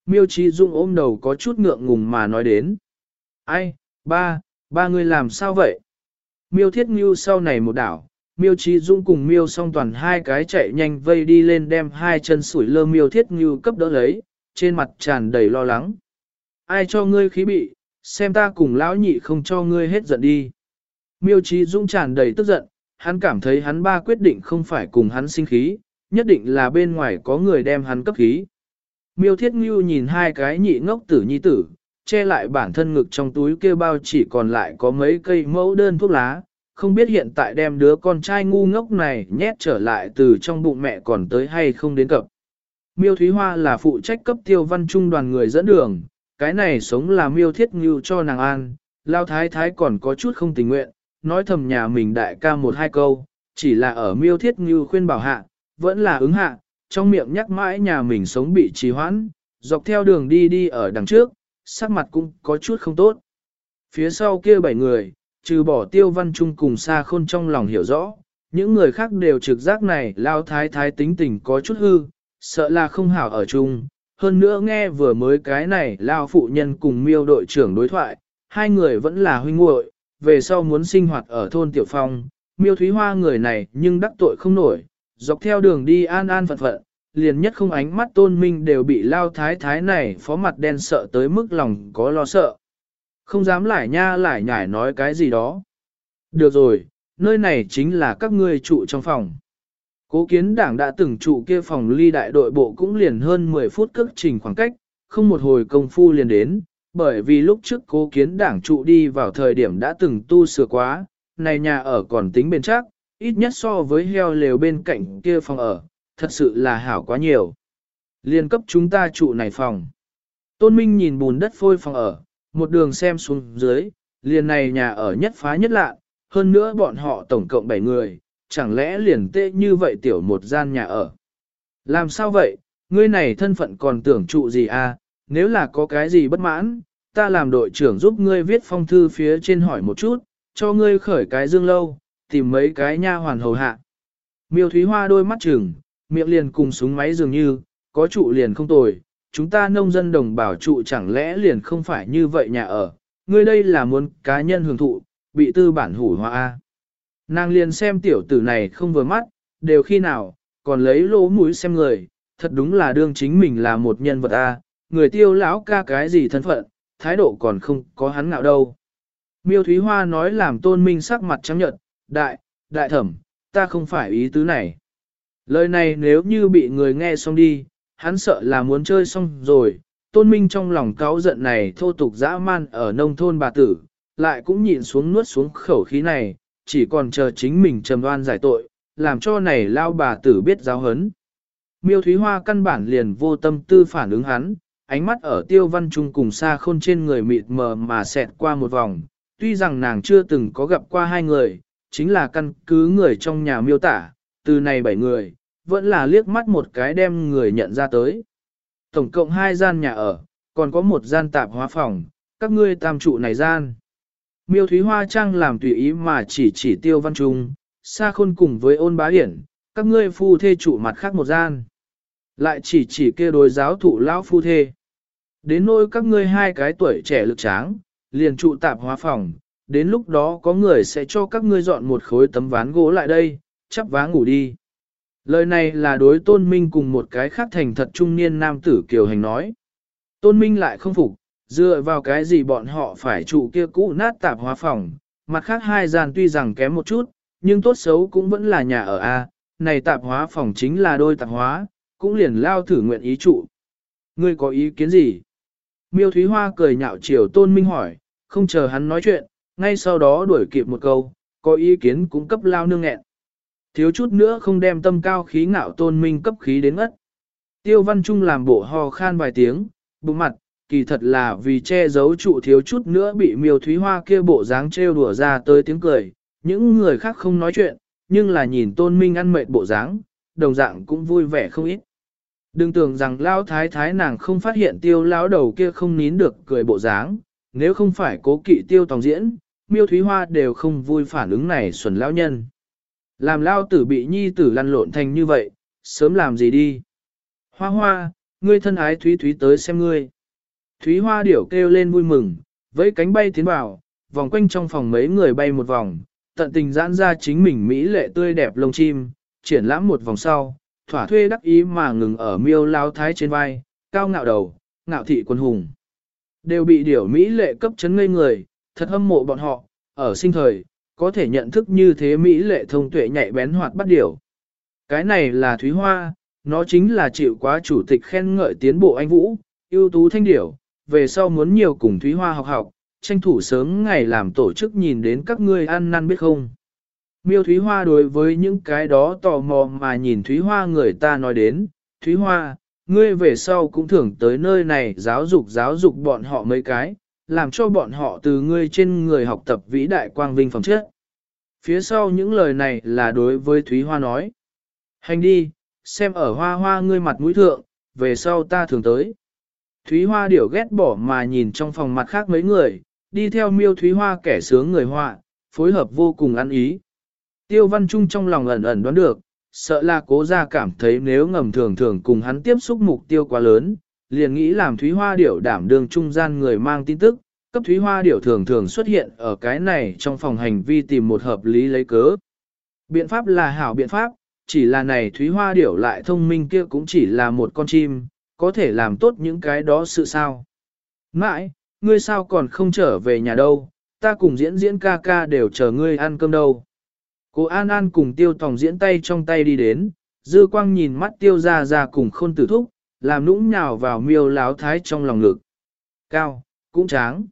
Miêu Chi Dung ôm đầu có chút ngượng ngùng mà nói đến. Ai, ba, ba người làm sao vậy? Miêu Thiết Ngưu sau này một đảo, Miêu Chi Dung cùng Miêu song toàn hai cái chạy nhanh vây đi lên đem hai chân sủi lơ Miêu Thiết Ngưu cấp đỡ lấy, trên mặt tràn đầy lo lắng. Ai cho ngươi khí bị, xem ta cùng lão nhị không cho ngươi hết giận đi. Miêu Trí Dung tràn đầy tức giận, hắn cảm thấy hắn ba quyết định không phải cùng hắn sinh khí, nhất định là bên ngoài có người đem hắn cấp khí. Miêu Thiết Ngưu nhìn hai cái nhị ngốc tử nhi tử, che lại bản thân ngực trong túi kia bao chỉ còn lại có mấy cây mẫu đơn thuốc lá, không biết hiện tại đem đứa con trai ngu ngốc này nhét trở lại từ trong bụng mẹ còn tới hay không đến cập. Miêu Thúy Hoa là phụ trách cấp tiêu văn trung đoàn người dẫn đường, cái này sống là miêu thiết ngưu cho nàng an, lao thái thái còn có chút không tình nguyện, nói thầm nhà mình đại ca một hai câu, chỉ là ở miêu thiết ngưu khuyên bảo hạ, vẫn là ứng hạ, trong miệng nhắc mãi nhà mình sống bị trì hoãn, dọc theo đường đi đi ở đằng trước, sắc mặt cũng có chút không tốt. Phía sau kia bảy người, trừ bỏ tiêu văn trung cùng xa khôn trong lòng hiểu rõ, những người khác đều trực giác này lao thái thái tính tình có chút hư, sợ là không hảo ở chung. Hơn nữa nghe vừa mới cái này lao phụ nhân cùng miêu đội trưởng đối thoại, hai người vẫn là huynh muội về sau muốn sinh hoạt ở thôn Tiểu Phong, miêu thúy hoa người này nhưng đắc tội không nổi, dọc theo đường đi an an phận phận, liền nhất không ánh mắt tôn minh đều bị lao thái thái này phó mặt đen sợ tới mức lòng có lo sợ. Không dám lại nha lại nhải nói cái gì đó. Được rồi, nơi này chính là các ngươi trụ trong phòng. Cố kiến đảng đã từng trụ kia phòng ly đại đội bộ cũng liền hơn 10 phút cước trình khoảng cách, không một hồi công phu liền đến, bởi vì lúc trước cố kiến đảng trụ đi vào thời điểm đã từng tu sửa quá, này nhà ở còn tính bền chắc, ít nhất so với heo lều bên cạnh kia phòng ở, thật sự là hảo quá nhiều. Liên cấp chúng ta trụ này phòng. Tôn Minh nhìn bùn đất phôi phòng ở, một đường xem xuống dưới, liền này nhà ở nhất phá nhất lạ, hơn nữa bọn họ tổng cộng 7 người, chẳng lẽ liền tê như vậy tiểu một gian nhà ở. Làm sao vậy, ngươi này thân phận còn tưởng trụ gì à, nếu là có cái gì bất mãn, ta làm đội trưởng giúp ngươi viết phong thư phía trên hỏi một chút, cho ngươi khởi cái dương lâu, tìm mấy cái nha hoàn hầu hạ. Miêu Thúy Hoa đôi mắt trừng, miệng liền cùng súng máy dường như, có trụ liền không tồi, chúng ta nông dân đồng bào trụ chẳng lẽ liền không phải như vậy nhà ở, ngươi đây là muốn cá nhân hưởng thụ, bị tư bản hủ hoa A. Nàng liền xem tiểu tử này không vừa mắt, đều khi nào, còn lấy lỗ mũi xem người, thật đúng là đương chính mình là một nhân vật A, người tiêu lão ca cái gì thân phận, thái độ còn không có hắn ngạo đâu. Miêu Thúy Hoa nói làm tôn minh sắc mặt trắng nhợt, đại, đại thẩm, ta không phải ý tứ này. Lời này nếu như bị người nghe xong đi, hắn sợ là muốn chơi xong rồi, tôn minh trong lòng cáu giận này thô tục dã man ở nông thôn bà tử, lại cũng nhịn xuống nuốt xuống khẩu khí này, chỉ còn chờ chính mình trầm đoan giải tội, làm cho này lao bà tử biết giáo hấn. Miêu Thúy Hoa căn bản liền vô tâm tư phản ứng hắn, ánh mắt ở tiêu văn trung cùng xa khôn trên người mịt mờ mà xẹt qua một vòng, tuy rằng nàng chưa từng có gặp qua hai người, chính là căn cứ người trong nhà miêu tả, từ này bảy người, vẫn là liếc mắt một cái đem người nhận ra tới. Tổng cộng hai gian nhà ở, còn có một gian tạp hóa phòng, các ngươi tam trụ này gian. Miêu Thúy Hoa Trang làm tùy ý mà chỉ chỉ tiêu văn trung, xa khôn cùng với ôn bá hiển, các ngươi phu thê trụ mặt khác một gian. Lại chỉ chỉ kia đối giáo thụ lão phu thê. Đến nỗi các ngươi hai cái tuổi trẻ lực tráng, liền trụ tạp hóa phòng, đến lúc đó có người sẽ cho các ngươi dọn một khối tấm ván gỗ lại đây, chắp vá ngủ đi. Lời này là đối tôn minh cùng một cái khác thành thật trung niên nam tử kiều hành nói. Tôn minh lại không phục, dựa vào cái gì bọn họ phải trụ kia cũ nát tạp hóa phòng, mặt khác hai gian tuy rằng kém một chút, nhưng tốt xấu cũng vẫn là nhà ở A, này tạp hóa phòng chính là đôi tạp hóa, cũng liền lao thử nguyện ý trụ. Ngươi có ý kiến gì? Miêu Thúy Hoa cười nhạo chiều Tôn Minh hỏi, không chờ hắn nói chuyện, ngay sau đó đuổi kịp một câu, có ý kiến cũng cấp lao nương nghẹn. Thiếu chút nữa không đem tâm cao khí ngạo Tôn Minh cấp khí đến ngất. Tiêu Văn Trung làm bộ ho khan vài tiếng, bụng mặt, kỳ thật là vì che giấu trụ thiếu chút nữa bị miêu thúy hoa kia bộ dáng trêu đùa ra tới tiếng cười, những người khác không nói chuyện, nhưng là nhìn tôn minh ăn mệt bộ dáng, đồng dạng cũng vui vẻ không ít. Đừng tưởng rằng lao thái thái nàng không phát hiện tiêu lão đầu kia không nín được cười bộ dáng, nếu không phải cố kỵ tiêu tòng diễn, miêu thúy hoa đều không vui phản ứng này xuẩn lão nhân. Làm lao tử bị nhi tử lăn lộn thành như vậy, sớm làm gì đi. Hoa hoa, ngươi thân ái thúy thúy tới xem ngươi. Thúy hoa điểu kêu lên vui mừng, với cánh bay tiến vào, vòng quanh trong phòng mấy người bay một vòng, tận tình giãn ra chính mình mỹ lệ tươi đẹp lông chim, triển lãm một vòng sau, thỏa thuê đắc ý mà ngừng ở miêu lao thái trên vai, cao ngạo đầu, ngạo thị quân hùng. Đều bị điểu Mỹ lệ cấp chấn ngây người, thật hâm mộ bọn họ, ở sinh thời, có thể nhận thức như thế Mỹ lệ thông tuệ nhạy bén hoạt bắt điểu. Cái này là Thúy Hoa, nó chính là chịu quá chủ tịch khen ngợi tiến bộ anh Vũ, ưu tú thanh điểu, về sau muốn nhiều cùng Thúy Hoa học học, tranh thủ sớm ngày làm tổ chức nhìn đến các ngươi ăn năn biết không. Miêu Thúy Hoa đối với những cái đó tò mò mà nhìn Thúy Hoa người ta nói đến, Thúy Hoa, ngươi về sau cũng thường tới nơi này giáo dục giáo dục bọn họ mấy cái, làm cho bọn họ từ ngươi trên người học tập vĩ đại quang vinh phẩm chất. Phía sau những lời này là đối với Thúy Hoa nói. Hành đi, xem ở hoa hoa ngươi mặt mũi thượng, về sau ta thường tới. Thúy Hoa điểu ghét bỏ mà nhìn trong phòng mặt khác mấy người, đi theo miêu Thúy Hoa kẻ sướng người họa, phối hợp vô cùng ăn ý. Tiêu Văn Trung trong lòng ẩn ẩn đoán được, sợ là cố ra cảm thấy nếu ngầm thường thường cùng hắn tiếp xúc mục tiêu quá lớn, liền nghĩ làm Thúy Hoa điểu đảm đương trung gian người mang tin tức, cấp Thúy Hoa điểu thường thường xuất hiện ở cái này trong phòng hành vi tìm một hợp lý lấy cớ. Biện pháp là hảo biện pháp, chỉ là này Thúy Hoa điểu lại thông minh kia cũng chỉ là một con chim, có thể làm tốt những cái đó sự sao. Mãi, ngươi sao còn không trở về nhà đâu, ta cùng diễn diễn ca ca đều chờ ngươi ăn cơm đâu. Cô An An cùng tiêu tòng diễn tay trong tay đi đến, dư quang nhìn mắt tiêu ra ra cùng khôn tử thúc, làm nũng nhào vào miêu láo thái trong lòng ngực. Cao, cũng tráng.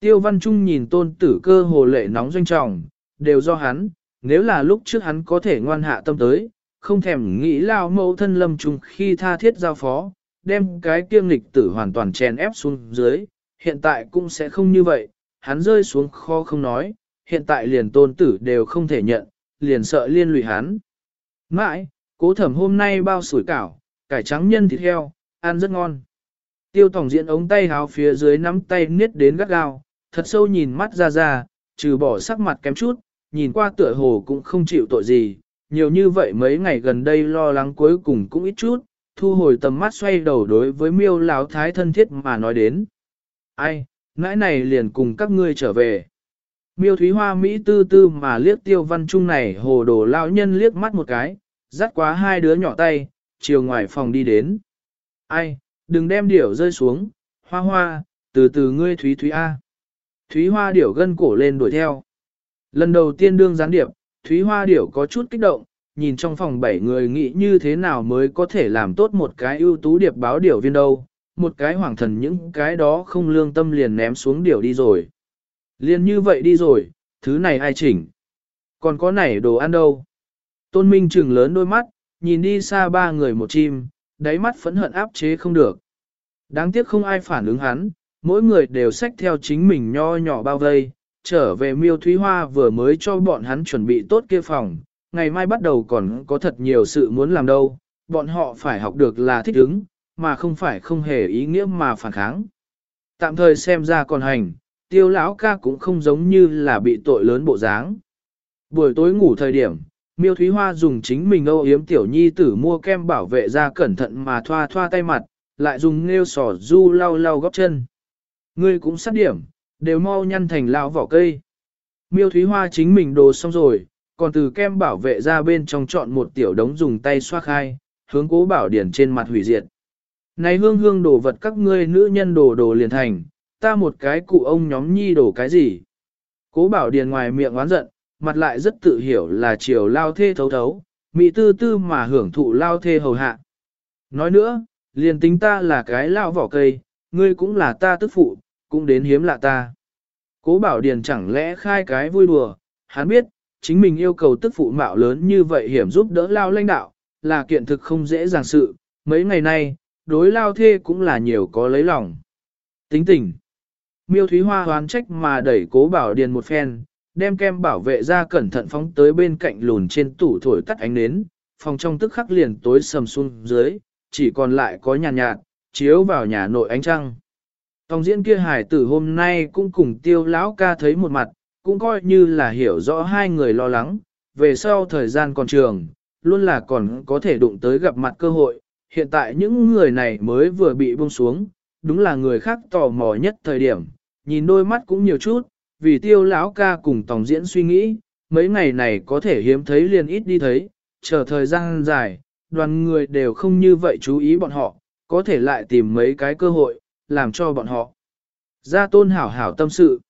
Tiêu văn trung nhìn tôn tử cơ hồ lệ nóng doanh trọng, đều do hắn, nếu là lúc trước hắn có thể ngoan hạ tâm tới, không thèm nghĩ lao mẫu thân lâm trùng khi tha thiết giao phó, đem cái kiêng lịch tử hoàn toàn chèn ép xuống dưới, hiện tại cũng sẽ không như vậy, hắn rơi xuống kho không nói, hiện tại liền tôn tử đều không thể nhận, liền sợ liên lụy hắn. Mãi, cố thẩm hôm nay bao sủi cảo, cải trắng nhân thịt heo, ăn rất ngon. Tiêu tổng diễn ống tay háo phía dưới nắm tay niết đến gắt gao, thật sâu nhìn mắt ra ra, trừ bỏ sắc mặt kém chút, nhìn qua tựa hồ cũng không chịu tội gì, nhiều như vậy mấy ngày gần đây lo lắng cuối cùng cũng ít chút, thu hồi tầm mắt xoay đầu đối với miêu lão thái thân thiết mà nói đến. Ai, nãy này liền cùng các ngươi trở về. Miêu Thúy Hoa Mỹ tư tư mà liếc tiêu văn trung này hồ đồ lão nhân liếc mắt một cái, dắt quá hai đứa nhỏ tay, chiều ngoài phòng đi đến. Ai, đừng đem điểu rơi xuống, hoa hoa, từ từ ngươi Thúy Thúy A. Thúy Hoa điểu gân cổ lên đuổi theo. Lần đầu tiên đương gián điệp, Thúy Hoa điểu có chút kích động, nhìn trong phòng bảy người nghĩ như thế nào mới có thể làm tốt một cái ưu tú điệp báo điểu viên đâu, một cái hoàng thần những cái đó không lương tâm liền ném xuống điểu đi rồi. Liên như vậy đi rồi, thứ này ai chỉnh? Còn có nảy đồ ăn đâu? Tôn Minh trừng lớn đôi mắt, nhìn đi xa ba người một chim, đáy mắt phẫn hận áp chế không được. Đáng tiếc không ai phản ứng hắn, mỗi người đều xách theo chính mình nho nhỏ bao vây, trở về miêu thúy hoa vừa mới cho bọn hắn chuẩn bị tốt kia phòng, ngày mai bắt đầu còn có thật nhiều sự muốn làm đâu, bọn họ phải học được là thích ứng, mà không phải không hề ý nghĩa mà phản kháng. Tạm thời xem ra còn hành, tiêu lão ca cũng không giống như là bị tội lớn bộ dáng. Buổi tối ngủ thời điểm, miêu thúy hoa dùng chính mình âu yếm tiểu nhi tử mua kem bảo vệ da cẩn thận mà thoa thoa tay mặt, lại dùng nêu sỏ du lau lau góc chân. Ngươi cũng sát điểm, đều mau nhăn thành lao vỏ cây. Miêu thúy hoa chính mình đồ xong rồi, còn từ kem bảo vệ ra bên trong chọn một tiểu đống dùng tay xoa khai, hướng cố bảo điển trên mặt hủy diệt. Này hương hương đồ vật các ngươi nữ nhân đồ đồ liền thành, ta một cái cụ ông nhóm nhi đổ cái gì. Cố bảo điền ngoài miệng oán giận, mặt lại rất tự hiểu là chiều lao thê thấu thấu, mị tư tư mà hưởng thụ lao thê hầu hạ. Nói nữa, liền tính ta là cái lao vỏ cây, ngươi cũng là ta tức phụ, cũng đến hiếm lạ ta. Cố bảo điền chẳng lẽ khai cái vui đùa, hắn biết, chính mình yêu cầu tức phụ mạo lớn như vậy hiểm giúp đỡ lao lãnh đạo, là kiện thực không dễ dàng sự, mấy ngày nay, đối lao thê cũng là nhiều có lấy lòng. Tính tình. Miêu Thúy Hoa hoán trách mà đẩy cố bảo điền một phen, đem kem bảo vệ ra cẩn thận phóng tới bên cạnh lùn trên tủ thổi tắt ánh nến, phòng trong tức khắc liền tối sầm xuống dưới, chỉ còn lại có nhàn nhạt, nhạt, chiếu vào nhà nội ánh trăng. Tòng diễn kia hải tử hôm nay cũng cùng tiêu lão ca thấy một mặt, cũng coi như là hiểu rõ hai người lo lắng, về sau thời gian còn trường, luôn là còn có thể đụng tới gặp mặt cơ hội, hiện tại những người này mới vừa bị buông xuống, đúng là người khác tò mò nhất thời điểm, nhìn đôi mắt cũng nhiều chút, vì tiêu lão ca cùng tòng diễn suy nghĩ, mấy ngày này có thể hiếm thấy liền ít đi thấy, chờ thời gian dài, đoàn người đều không như vậy chú ý bọn họ, có thể lại tìm mấy cái cơ hội, làm cho bọn họ. Gia tôn hảo hảo tâm sự.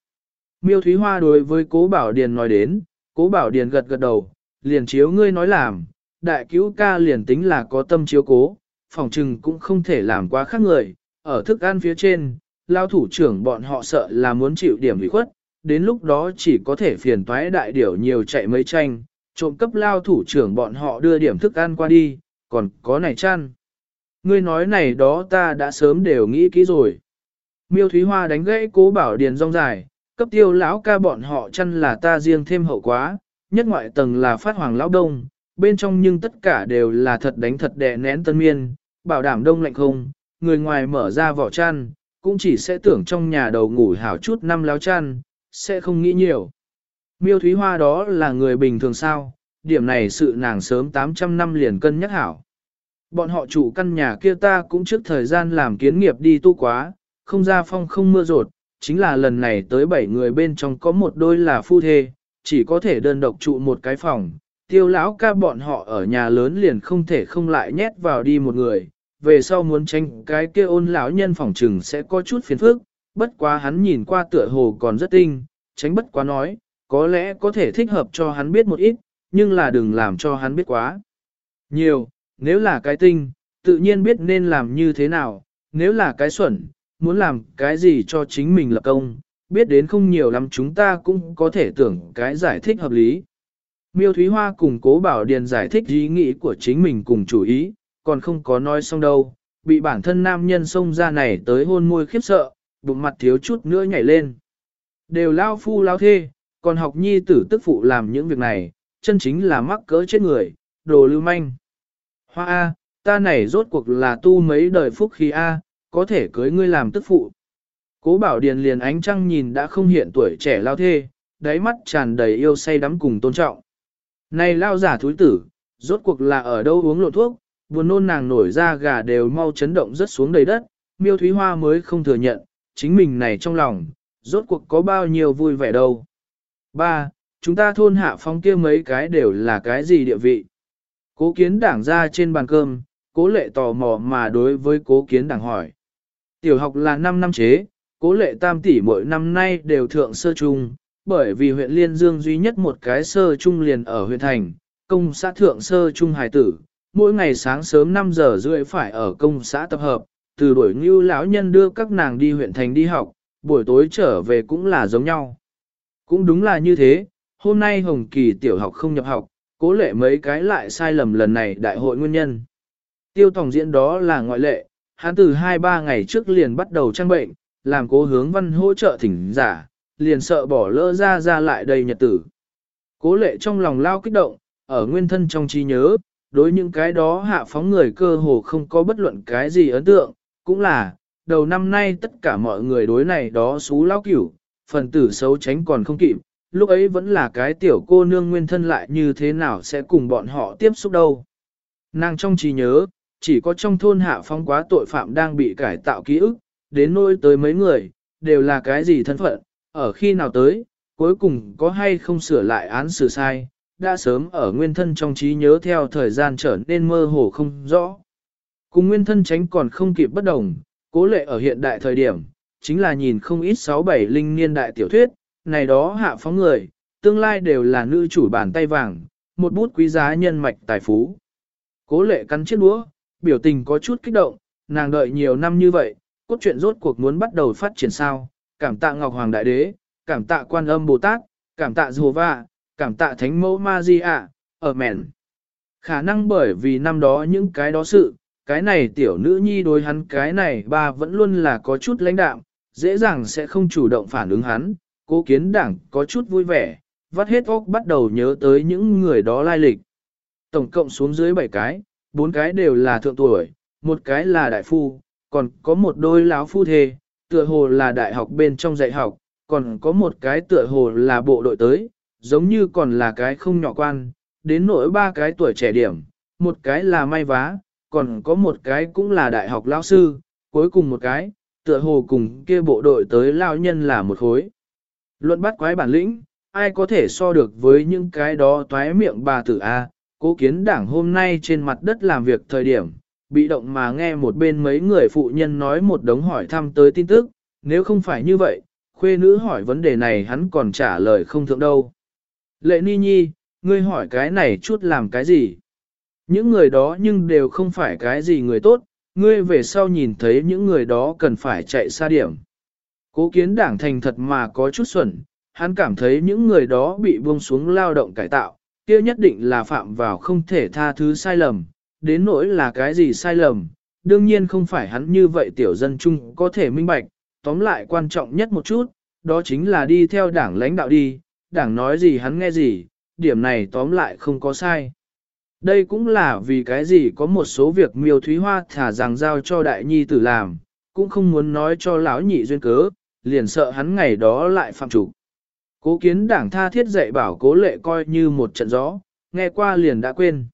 Miêu Thúy Hoa đối với cố bảo điền nói đến, cố bảo điền gật gật đầu, liền chiếu ngươi nói làm, đại cứu ca liền tính là có tâm chiếu cố, phòng trừng cũng không thể làm quá khác người, ở thức ăn phía trên, lao thủ trưởng bọn họ sợ là muốn chịu điểm ủy khuất, đến lúc đó chỉ có thể phiền toái đại điểu nhiều chạy mấy tranh, trộm cấp lao thủ trưởng bọn họ đưa điểm thức ăn qua đi, còn có này chăn. Ngươi nói này đó ta đã sớm đều nghĩ kỹ rồi. Miêu Thúy Hoa đánh gãy cố bảo điền rong dài, cấp tiêu lão ca bọn họ chăn là ta riêng thêm hậu quá, nhất ngoại tầng là phát hoàng lão đông, bên trong nhưng tất cả đều là thật đánh thật đè nén tân miên, bảo đảm đông lạnh không, người ngoài mở ra vỏ chăn, cũng chỉ sẽ tưởng trong nhà đầu ngủ hảo chút năm láo chăn, sẽ không nghĩ nhiều. Miêu Thúy Hoa đó là người bình thường sao, điểm này sự nàng sớm 800 năm liền cân nhắc hảo. Bọn họ chủ căn nhà kia ta cũng trước thời gian làm kiến nghiệp đi tu quá, không ra phong không mưa rột, chính là lần này tới 7 người bên trong có một đôi là phu thê, chỉ có thể đơn độc trụ một cái phòng. Tiêu lão ca bọn họ ở nhà lớn liền không thể không lại nhét vào đi một người, về sau muốn tranh cái kia ôn lão nhân phòng trừng sẽ có chút phiền phức, bất quá hắn nhìn qua tựa hồ còn rất tinh, tránh bất quá nói, có lẽ có thể thích hợp cho hắn biết một ít, nhưng là đừng làm cho hắn biết quá. Nhiều, nếu là cái tinh, tự nhiên biết nên làm như thế nào, nếu là cái xuẩn, muốn làm cái gì cho chính mình lập công, biết đến không nhiều lắm chúng ta cũng có thể tưởng cái giải thích hợp lý. Miêu Thúy Hoa cùng cố bảo điền giải thích ý nghĩ của chính mình cùng chủ ý, còn không có nói xong đâu, bị bản thân nam nhân xông ra này tới hôn môi khiếp sợ, bụng mặt thiếu chút nữa nhảy lên. Đều lao phu lao thê, còn học nhi tử tức phụ làm những việc này, chân chính là mắc cỡ chết người, đồ lưu manh. Hoa A, ta này rốt cuộc là tu mấy đời phúc khí A, có thể cưới ngươi làm tức phụ. Cố bảo điền liền ánh trăng nhìn đã không hiện tuổi trẻ lao thê, đáy mắt tràn đầy yêu say đắm cùng tôn trọng. Này lao giả thúi tử, rốt cuộc là ở đâu uống lộ thuốc, buồn nôn nàng nổi ra gà đều mau chấn động rất xuống đầy đất, miêu thúy hoa mới không thừa nhận, chính mình này trong lòng, rốt cuộc có bao nhiêu vui vẻ đâu. Ba, chúng ta thôn hạ phong kia mấy cái đều là cái gì địa vị. Cố kiến đảng ra trên bàn cơm, cố lệ tò mò mà đối với cố kiến đảng hỏi. Tiểu học là 5 năm chế, cố lệ tam tỷ mỗi năm nay đều thượng sơ trung, bởi vì huyện Liên Dương duy nhất một cái sơ trung liền ở huyện thành, công xã thượng sơ trung hài tử, mỗi ngày sáng sớm 5 giờ rưỡi phải ở công xã tập hợp, từ đuổi ngưu lão nhân đưa các nàng đi huyện thành đi học, buổi tối trở về cũng là giống nhau. Cũng đúng là như thế, hôm nay Hồng Kỳ tiểu học không nhập học, cố lệ mấy cái lại sai lầm lần này đại hội nguyên nhân. Tiêu tổng diễn đó là ngoại lệ, hắn từ 2-3 ngày trước liền bắt đầu trang bệnh, làm cố hướng văn hỗ trợ thỉnh giả, liền sợ bỏ lỡ ra ra lại đây nhật tử. Cố lệ trong lòng lao kích động, ở nguyên thân trong trí nhớ, đối những cái đó hạ phóng người cơ hồ không có bất luận cái gì ấn tượng, cũng là, đầu năm nay tất cả mọi người đối này đó xú lao cửu, phần tử xấu tránh còn không kịp, lúc ấy vẫn là cái tiểu cô nương nguyên thân lại như thế nào sẽ cùng bọn họ tiếp xúc đâu. Nàng trong trí nhớ, chỉ có trong thôn hạ phong quá tội phạm đang bị cải tạo ký ức, đến nỗi tới mấy người, đều là cái gì thân phận, ở khi nào tới, cuối cùng có hay không sửa lại án xử sai, đã sớm ở nguyên thân trong trí nhớ theo thời gian trở nên mơ hồ không rõ. Cùng nguyên thân tránh còn không kịp bất đồng, cố lệ ở hiện đại thời điểm, chính là nhìn không ít 6-7 linh niên đại tiểu thuyết, này đó hạ phóng người, tương lai đều là nữ chủ bàn tay vàng, một bút quý giá nhân mạch tài phú. Cố lệ cắn chiếc đũa, biểu tình có chút kích động, nàng đợi nhiều năm như vậy, cốt truyện rốt cuộc muốn bắt đầu phát triển sao, cảm tạ Ngọc Hoàng Đại Đế, cảm tạ Quan Âm Bồ Tát, cảm tạ Jehovah, cảm tạ Thánh Mẫu Maria, ở mẹn. Khả năng bởi vì năm đó những cái đó sự, cái này tiểu nữ nhi đối hắn cái này ba vẫn luôn là có chút lãnh đạm, dễ dàng sẽ không chủ động phản ứng hắn, cố kiến đảng có chút vui vẻ, vắt hết óc bắt đầu nhớ tới những người đó lai lịch. Tổng cộng xuống dưới 7 cái, bốn cái đều là thượng tuổi, một cái là đại phu, còn có một đôi láo phu thê, tựa hồ là đại học bên trong dạy học, còn có một cái tựa hồ là bộ đội tới, giống như còn là cái không nhỏ quan, đến nỗi ba cái tuổi trẻ điểm, một cái là may vá, còn có một cái cũng là đại học lao sư, cuối cùng một cái, tựa hồ cùng kia bộ đội tới lao nhân là một khối. Luận bắt quái bản lĩnh, ai có thể so được với những cái đó toái miệng bà tử A, cố kiến đảng hôm nay trên mặt đất làm việc thời điểm, bị động mà nghe một bên mấy người phụ nhân nói một đống hỏi thăm tới tin tức, nếu không phải như vậy, khuê nữ hỏi vấn đề này hắn còn trả lời không thượng đâu. Lệ ni nhi, ngươi hỏi cái này chút làm cái gì? Những người đó nhưng đều không phải cái gì người tốt, ngươi về sau nhìn thấy những người đó cần phải chạy xa điểm. Cố kiến đảng thành thật mà có chút xuẩn, hắn cảm thấy những người đó bị buông xuống lao động cải tạo, kia nhất định là phạm vào không thể tha thứ sai lầm, đến nỗi là cái gì sai lầm, đương nhiên không phải hắn như vậy tiểu dân chung có thể minh bạch, tóm lại quan trọng nhất một chút, đó chính là đi theo đảng lãnh đạo đi, đảng nói gì hắn nghe gì, điểm này tóm lại không có sai. Đây cũng là vì cái gì có một số việc miêu thúy hoa thả rằng giao cho đại nhi tử làm, cũng không muốn nói cho lão nhị duyên cớ, liền sợ hắn ngày đó lại phạm chủ. Cố kiến đảng tha thiết dạy bảo cố lệ coi như một trận gió, nghe qua liền đã quên.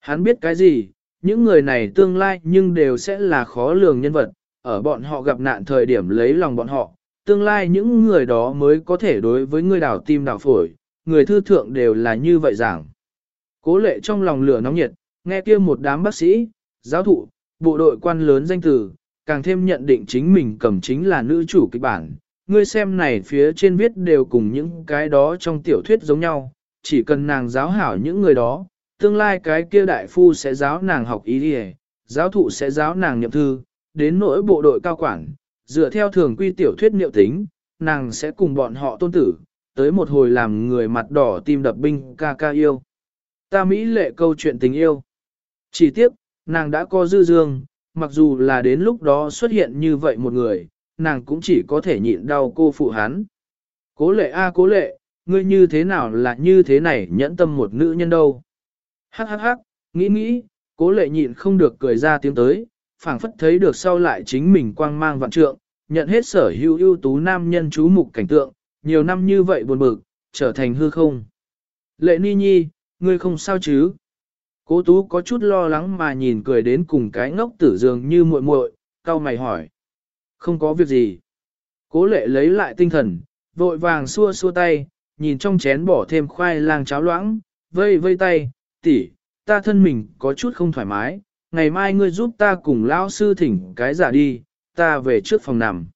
Hắn biết cái gì, những người này tương lai nhưng đều sẽ là khó lường nhân vật, ở bọn họ gặp nạn thời điểm lấy lòng bọn họ, tương lai những người đó mới có thể đối với người đảo tim đảo phổi, người thư thượng đều là như vậy giảng. Cố lệ trong lòng lửa nóng nhiệt, nghe kia một đám bác sĩ, giáo thụ, bộ đội quan lớn danh từ, càng thêm nhận định chính mình cầm chính là nữ chủ kịch bản. Ngươi xem này phía trên viết đều cùng những cái đó trong tiểu thuyết giống nhau, chỉ cần nàng giáo hảo những người đó, tương lai cái kia đại phu sẽ giáo nàng học ý đi giáo thụ sẽ giáo nàng nhậm thư, đến nỗi bộ đội cao quản, dựa theo thường quy tiểu thuyết niệu tính, nàng sẽ cùng bọn họ tôn tử, tới một hồi làm người mặt đỏ tim đập binh ca ca yêu. Ta Mỹ lệ câu chuyện tình yêu. Chỉ tiếc, nàng đã có dư dương, mặc dù là đến lúc đó xuất hiện như vậy một người, nàng cũng chỉ có thể nhịn đau cô phụ hắn. Cố lệ a cố lệ, ngươi như thế nào là như thế này nhẫn tâm một nữ nhân đâu. Hắc hắc hắc, nghĩ nghĩ, cố lệ nhịn không được cười ra tiếng tới, phảng phất thấy được sau lại chính mình quang mang vạn trượng, nhận hết sở hữu ưu tú nam nhân chú mục cảnh tượng, nhiều năm như vậy buồn bực, trở thành hư không. Lệ ni nhi, ngươi không sao chứ? Cố tú có chút lo lắng mà nhìn cười đến cùng cái ngốc tử dường như muội muội, cau mày hỏi. Không có việc gì. Cố lệ lấy lại tinh thần, vội vàng xua xua tay, nhìn trong chén bỏ thêm khoai lang cháo loãng, vây vây tay, tỷ, ta thân mình có chút không thoải mái, ngày mai ngươi giúp ta cùng lão sư thỉnh cái giả đi, ta về trước phòng nằm.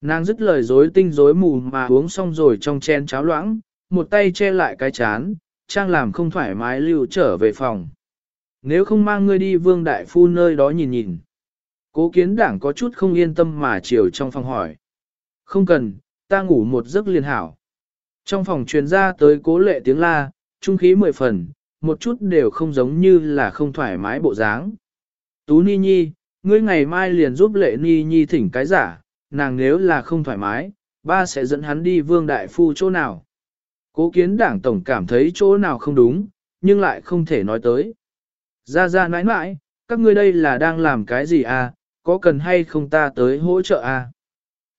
Nàng dứt lời dối tinh dối mù mà uống xong rồi trong chén cháo loãng, một tay che lại cái chán, trang làm không thoải mái lưu trở về phòng. Nếu không mang ngươi đi vương đại phu nơi đó nhìn nhìn. Cố kiến đảng có chút không yên tâm mà chiều trong phòng hỏi. Không cần, ta ngủ một giấc liền hảo. Trong phòng truyền ra tới cố lệ tiếng la, trung khí mười phần, một chút đều không giống như là không thoải mái bộ dáng. Tú Ni Nhi, ngươi ngày mai liền giúp lệ Ni Nhi thỉnh cái giả, nàng nếu là không thoải mái, ba sẽ dẫn hắn đi vương đại phu chỗ nào. Cố kiến đảng tổng cảm thấy chỗ nào không đúng, nhưng lại không thể nói tới. Ra ra nãi nãi, các ngươi đây là đang làm cái gì à, có cần hay không ta tới hỗ trợ à?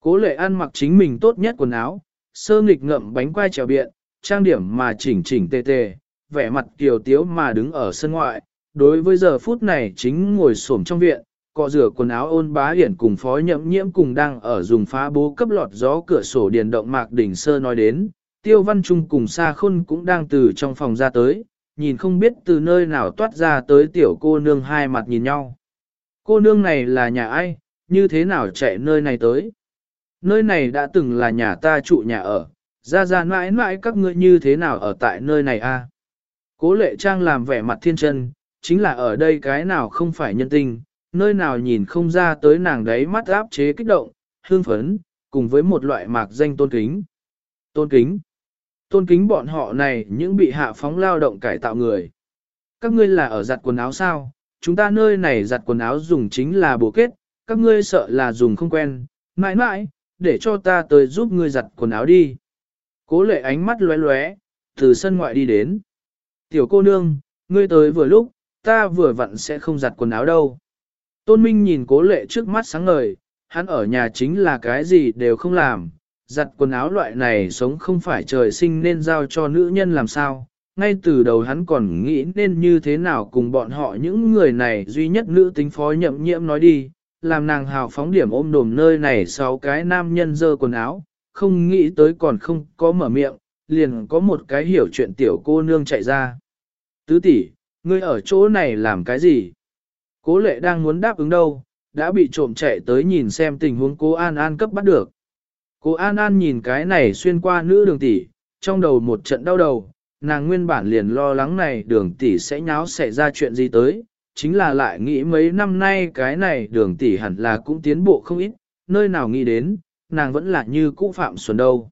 Cố lệ ăn mặc chính mình tốt nhất quần áo, sơ nghịch ngậm bánh quai trèo biện, trang điểm mà chỉnh chỉnh tề tề, vẻ mặt kiều tiếu mà đứng ở sân ngoại, đối với giờ phút này chính ngồi xổm trong viện, cọ rửa quần áo ôn bá hiển cùng phó nhậm nhiễm cùng đang ở dùng phá bố cấp lọt gió cửa sổ điền động mạc đỉnh sơ nói đến, tiêu văn trung cùng xa khôn cũng đang từ trong phòng ra tới, nhìn không biết từ nơi nào toát ra tới tiểu cô nương hai mặt nhìn nhau. Cô nương này là nhà ai, như thế nào chạy nơi này tới? Nơi này đã từng là nhà ta trụ nhà ở, ra ra mãi mãi các ngươi như thế nào ở tại nơi này a? Cố lệ trang làm vẻ mặt thiên chân, chính là ở đây cái nào không phải nhân tình, nơi nào nhìn không ra tới nàng đấy mắt áp chế kích động, hương phấn, cùng với một loại mạc danh tôn kính. Tôn kính. Tôn kính bọn họ này những bị hạ phóng lao động cải tạo người. Các ngươi là ở giặt quần áo sao? Chúng ta nơi này giặt quần áo dùng chính là bộ kết, các ngươi sợ là dùng không quen. Mãi mãi, để cho ta tới giúp ngươi giặt quần áo đi. Cố lệ ánh mắt lóe lóe, từ sân ngoại đi đến. Tiểu cô nương, ngươi tới vừa lúc, ta vừa vặn sẽ không giặt quần áo đâu. Tôn Minh nhìn cố lệ trước mắt sáng ngời, hắn ở nhà chính là cái gì đều không làm, giặt quần áo loại này sống không phải trời sinh nên giao cho nữ nhân làm sao. Ngay từ đầu hắn còn nghĩ nên như thế nào cùng bọn họ những người này duy nhất nữ tính phó nhậm nhiễm nói đi, làm nàng hào phóng điểm ôm đồm nơi này sau cái nam nhân dơ quần áo, không nghĩ tới còn không có mở miệng, liền có một cái hiểu chuyện tiểu cô nương chạy ra. Tứ tỷ, ngươi ở chỗ này làm cái gì? Cố lệ đang muốn đáp ứng đâu, đã bị trộm chạy tới nhìn xem tình huống cố An An cấp bắt được. Cố An An nhìn cái này xuyên qua nữ đường tỷ, trong đầu một trận đau đầu, nàng nguyên bản liền lo lắng này đường tỷ sẽ nháo xảy ra chuyện gì tới, chính là lại nghĩ mấy năm nay cái này đường tỷ hẳn là cũng tiến bộ không ít, nơi nào nghĩ đến, nàng vẫn là như cũ phạm xuân đâu.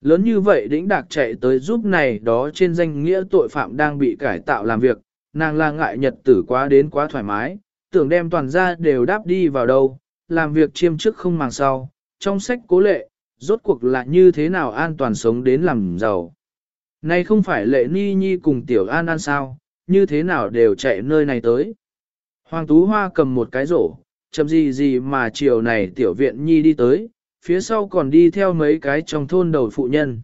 Lớn như vậy đĩnh đạc chạy tới giúp này đó trên danh nghĩa tội phạm đang bị cải tạo làm việc, nàng là ngại nhật tử quá đến quá thoải mái, tưởng đem toàn ra đều đáp đi vào đâu, làm việc chiêm chức không màng sau, trong sách cố lệ, rốt cuộc là như thế nào an toàn sống đến làm giàu. Này không phải lệ ni nhi cùng tiểu an an sao, như thế nào đều chạy nơi này tới. Hoàng Tú Hoa cầm một cái rổ, chậm gì gì mà chiều này tiểu viện nhi đi tới, phía sau còn đi theo mấy cái trong thôn đầu phụ nhân.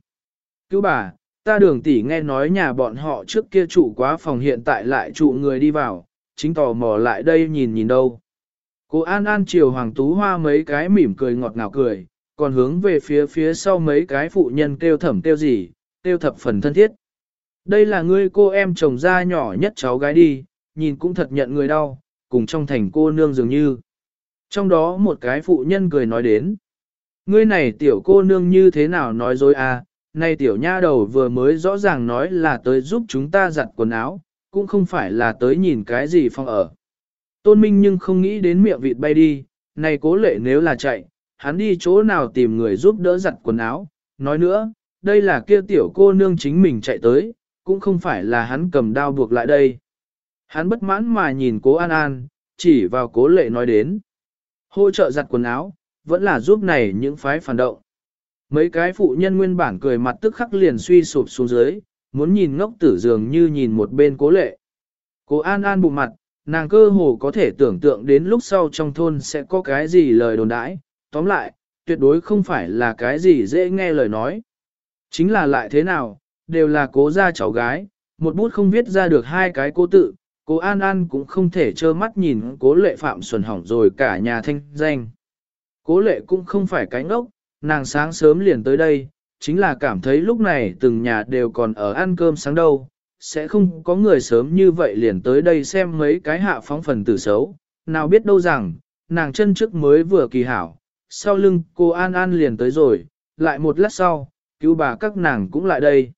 Cứu bà, ta đường tỷ nghe nói nhà bọn họ trước kia trụ quá phòng hiện tại lại trụ người đi vào, chính tò mò lại đây nhìn nhìn đâu. Cô An An chiều Hoàng Tú Hoa mấy cái mỉm cười ngọt ngào cười, còn hướng về phía phía sau mấy cái phụ nhân kêu thẩm kêu gì, kêu thập phần thân thiết. Đây là ngươi cô em chồng da nhỏ nhất cháu gái đi, nhìn cũng thật nhận người đau, cùng trong thành cô nương dường như. Trong đó một cái phụ nhân cười nói đến. Ngươi này tiểu cô nương như thế nào nói dối à, này tiểu nha đầu vừa mới rõ ràng nói là tới giúp chúng ta giặt quần áo, cũng không phải là tới nhìn cái gì phong ở. Tôn Minh nhưng không nghĩ đến miệng vịt bay đi, này cố lệ nếu là chạy, hắn đi chỗ nào tìm người giúp đỡ giặt quần áo. Nói nữa, đây là kia tiểu cô nương chính mình chạy tới, cũng không phải là hắn cầm đao buộc lại đây. Hắn bất mãn mà nhìn cố An An, chỉ vào cố lệ nói đến. Hỗ trợ giặt quần áo, vẫn là giúp này những phái phản động. Mấy cái phụ nhân nguyên bản cười mặt tức khắc liền suy sụp xuống dưới, muốn nhìn ngốc tử dường như nhìn một bên cố lệ. Cố An An bụng mặt, nàng cơ hồ có thể tưởng tượng đến lúc sau trong thôn sẽ có cái gì lời đồn đãi, tóm lại, tuyệt đối không phải là cái gì dễ nghe lời nói. Chính là lại thế nào, đều là cố gia cháu gái, một bút không viết ra được hai cái cố tự, cố An An cũng không thể trơ mắt nhìn cố lệ phạm xuẩn hỏng rồi cả nhà thanh danh. Cố lệ cũng không phải cái ngốc, nàng sáng sớm liền tới đây, chính là cảm thấy lúc này từng nhà đều còn ở ăn cơm sáng đâu, sẽ không có người sớm như vậy liền tới đây xem mấy cái hạ phóng phần tử xấu, nào biết đâu rằng, nàng chân trước mới vừa kỳ hảo, sau lưng cô An An liền tới rồi, lại một lát sau, cứu bà các nàng cũng lại đây.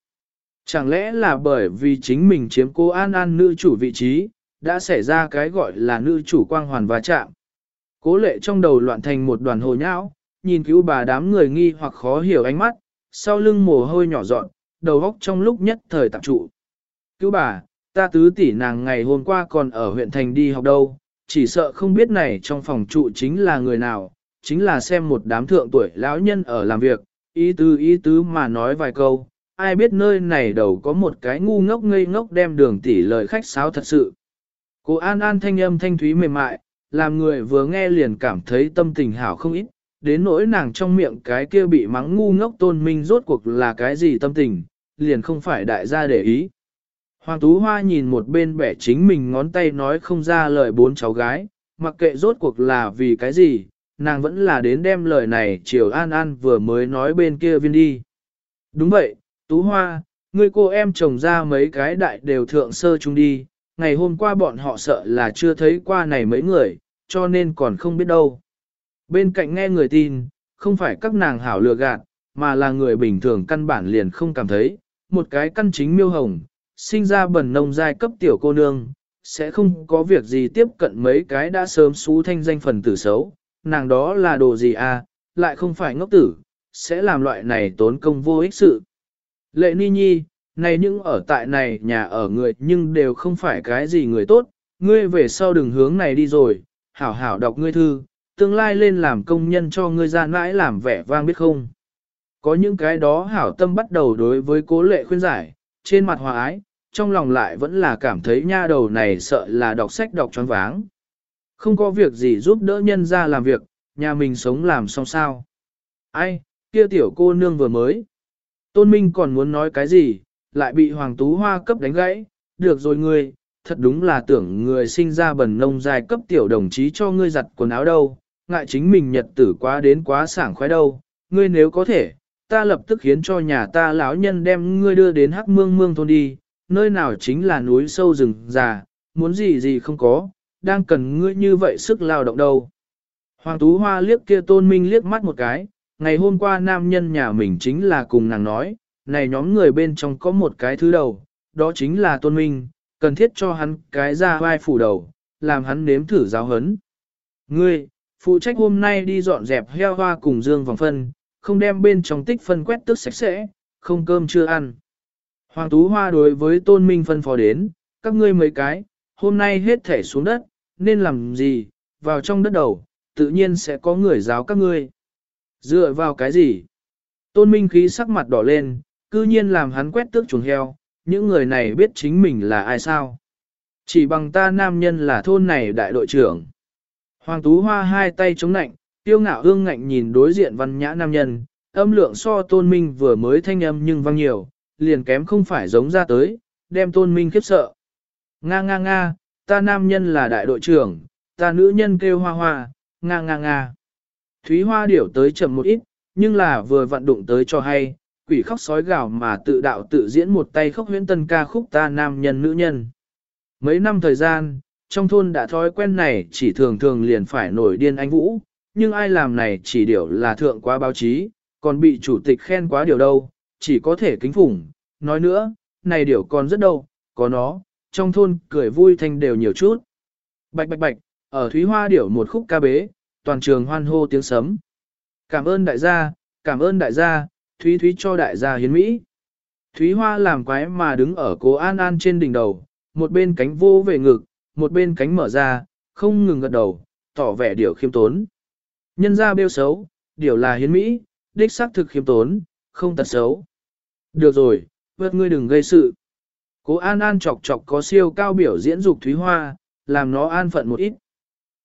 Chẳng lẽ là bởi vì chính mình chiếm cô An An nữ chủ vị trí, đã xảy ra cái gọi là nữ chủ quang hoàn và chạm. Cố lệ trong đầu loạn thành một đoàn hồ nhão, nhìn cứu bà đám người nghi hoặc khó hiểu ánh mắt, sau lưng mồ hôi nhỏ dọn, đầu góc trong lúc nhất thời tạm trụ. Cứu bà, ta tứ tỷ nàng ngày hôm qua còn ở huyện thành đi học đâu, chỉ sợ không biết này trong phòng trụ chính là người nào, chính là xem một đám thượng tuổi lão nhân ở làm việc, ý tứ ý tứ mà nói vài câu, ai biết nơi này đầu có một cái ngu ngốc ngây ngốc đem đường tỷ lời khách sáo thật sự. Cô An An thanh âm thanh thúy mềm mại, làm người vừa nghe liền cảm thấy tâm tình hảo không ít, đến nỗi nàng trong miệng cái kia bị mắng ngu ngốc tôn minh rốt cuộc là cái gì tâm tình, liền không phải đại gia để ý. Hoàng Tú Hoa nhìn một bên bẻ chính mình ngón tay nói không ra lời bốn cháu gái, mặc kệ rốt cuộc là vì cái gì, nàng vẫn là đến đem lời này chiều an an vừa mới nói bên kia viên đi. Đúng vậy, Tú Hoa, người cô em chồng ra mấy cái đại đều thượng sơ chung đi, ngày hôm qua bọn họ sợ là chưa thấy qua này mấy người, cho nên còn không biết đâu. Bên cạnh nghe người tin, không phải các nàng hảo lừa gạt, mà là người bình thường căn bản liền không cảm thấy, một cái căn chính miêu hồng, sinh ra bẩn nông giai cấp tiểu cô nương, sẽ không có việc gì tiếp cận mấy cái đã sớm xú thanh danh phần tử xấu, nàng đó là đồ gì à, lại không phải ngốc tử, sẽ làm loại này tốn công vô ích sự. Lệ ni nhi, này những ở tại này nhà ở người nhưng đều không phải cái gì người tốt, ngươi về sau đừng hướng này đi rồi, hảo hảo đọc ngươi thư, tương lai lên làm công nhân cho ngươi ra mãi làm vẻ vang biết không. Có những cái đó hảo tâm bắt đầu đối với cố lệ khuyên giải, trên mặt hòa ái, trong lòng lại vẫn là cảm thấy nha đầu này sợ là đọc sách đọc choáng váng. Không có việc gì giúp đỡ nhân ra làm việc, nhà mình sống làm xong sao. Ai, kia tiểu cô nương vừa mới. Tôn Minh còn muốn nói cái gì, lại bị Hoàng Tú Hoa cấp đánh gãy, được rồi ngươi, thật đúng là tưởng người sinh ra bần nông dài cấp tiểu đồng chí cho ngươi giặt quần áo đâu, ngại chính mình nhật tử quá đến quá sảng khoái đâu, ngươi nếu có thể, ta lập tức khiến cho nhà ta lão nhân đem ngươi đưa đến hắc mương mương thôn đi, nơi nào chính là núi sâu rừng già, muốn gì gì không có, đang cần ngươi như vậy sức lao động đâu. Hoàng Tú Hoa liếc kia tôn minh liếc mắt một cái, ngày hôm qua nam nhân nhà mình chính là cùng nàng nói, này nhóm người bên trong có một cái thứ đầu, đó chính là tôn minh, cần thiết cho hắn cái ra vai phủ đầu, làm hắn nếm thử giáo hấn. Ngươi, phụ trách hôm nay đi dọn dẹp heo hoa cùng dương vòng phân, không đem bên trong tích phân quét tức sạch sẽ, không cơm chưa ăn. Hoàng Tú Hoa đối với tôn minh phân phó đến, các ngươi mấy cái, hôm nay hết thể xuống đất, nên làm gì, vào trong đất đầu, tự nhiên sẽ có người giáo các ngươi. Dựa vào cái gì? Tôn Minh khí sắc mặt đỏ lên, cư nhiên làm hắn quét tước chuồng heo, những người này biết chính mình là ai sao? Chỉ bằng ta nam nhân là thôn này đại đội trưởng. Hoàng Tú Hoa hai tay chống nạnh, tiêu ngạo hương ngạnh nhìn đối diện văn nhã nam nhân, âm lượng so tôn minh vừa mới thanh âm nhưng vang nhiều, liền kém không phải giống ra tới, đem tôn minh khiếp sợ. Nga nga nga, ta nam nhân là đại đội trưởng, ta nữ nhân kêu hoa hoa, nga nga nga. Thúy hoa điểu tới chậm một ít, nhưng là vừa vận đụng tới cho hay, quỷ khóc sói gào mà tự đạo tự diễn một tay khóc huyễn tân ca khúc ta nam nhân nữ nhân. Mấy năm thời gian, trong thôn đã thói quen này chỉ thường thường liền phải nổi điên anh Vũ, nhưng ai làm này chỉ điều là thượng quá báo chí, còn bị chủ tịch khen quá điều đâu, chỉ có thể kính phủng. Nói nữa, này điều còn rất đâu, có nó, trong thôn cười vui thanh đều nhiều chút. Bạch bạch bạch, ở Thúy Hoa điểu một khúc ca bế, toàn trường hoan hô tiếng sấm. Cảm ơn đại gia, cảm ơn đại gia, Thúy Thúy cho đại gia hiến Mỹ. Thúy Hoa làm quái mà đứng ở cố An An trên đỉnh đầu, một bên cánh vô về ngực, một bên cánh mở ra, không ngừng gật đầu, tỏ vẻ điều khiêm tốn. Nhân ra bêu xấu, điều là hiến Mỹ, đích xác thực khiêm tốn, không tật xấu. Được rồi, vượt ngươi đừng gây sự. Cố An An chọc chọc có siêu cao biểu diễn dục Thúy Hoa, làm nó an phận một ít.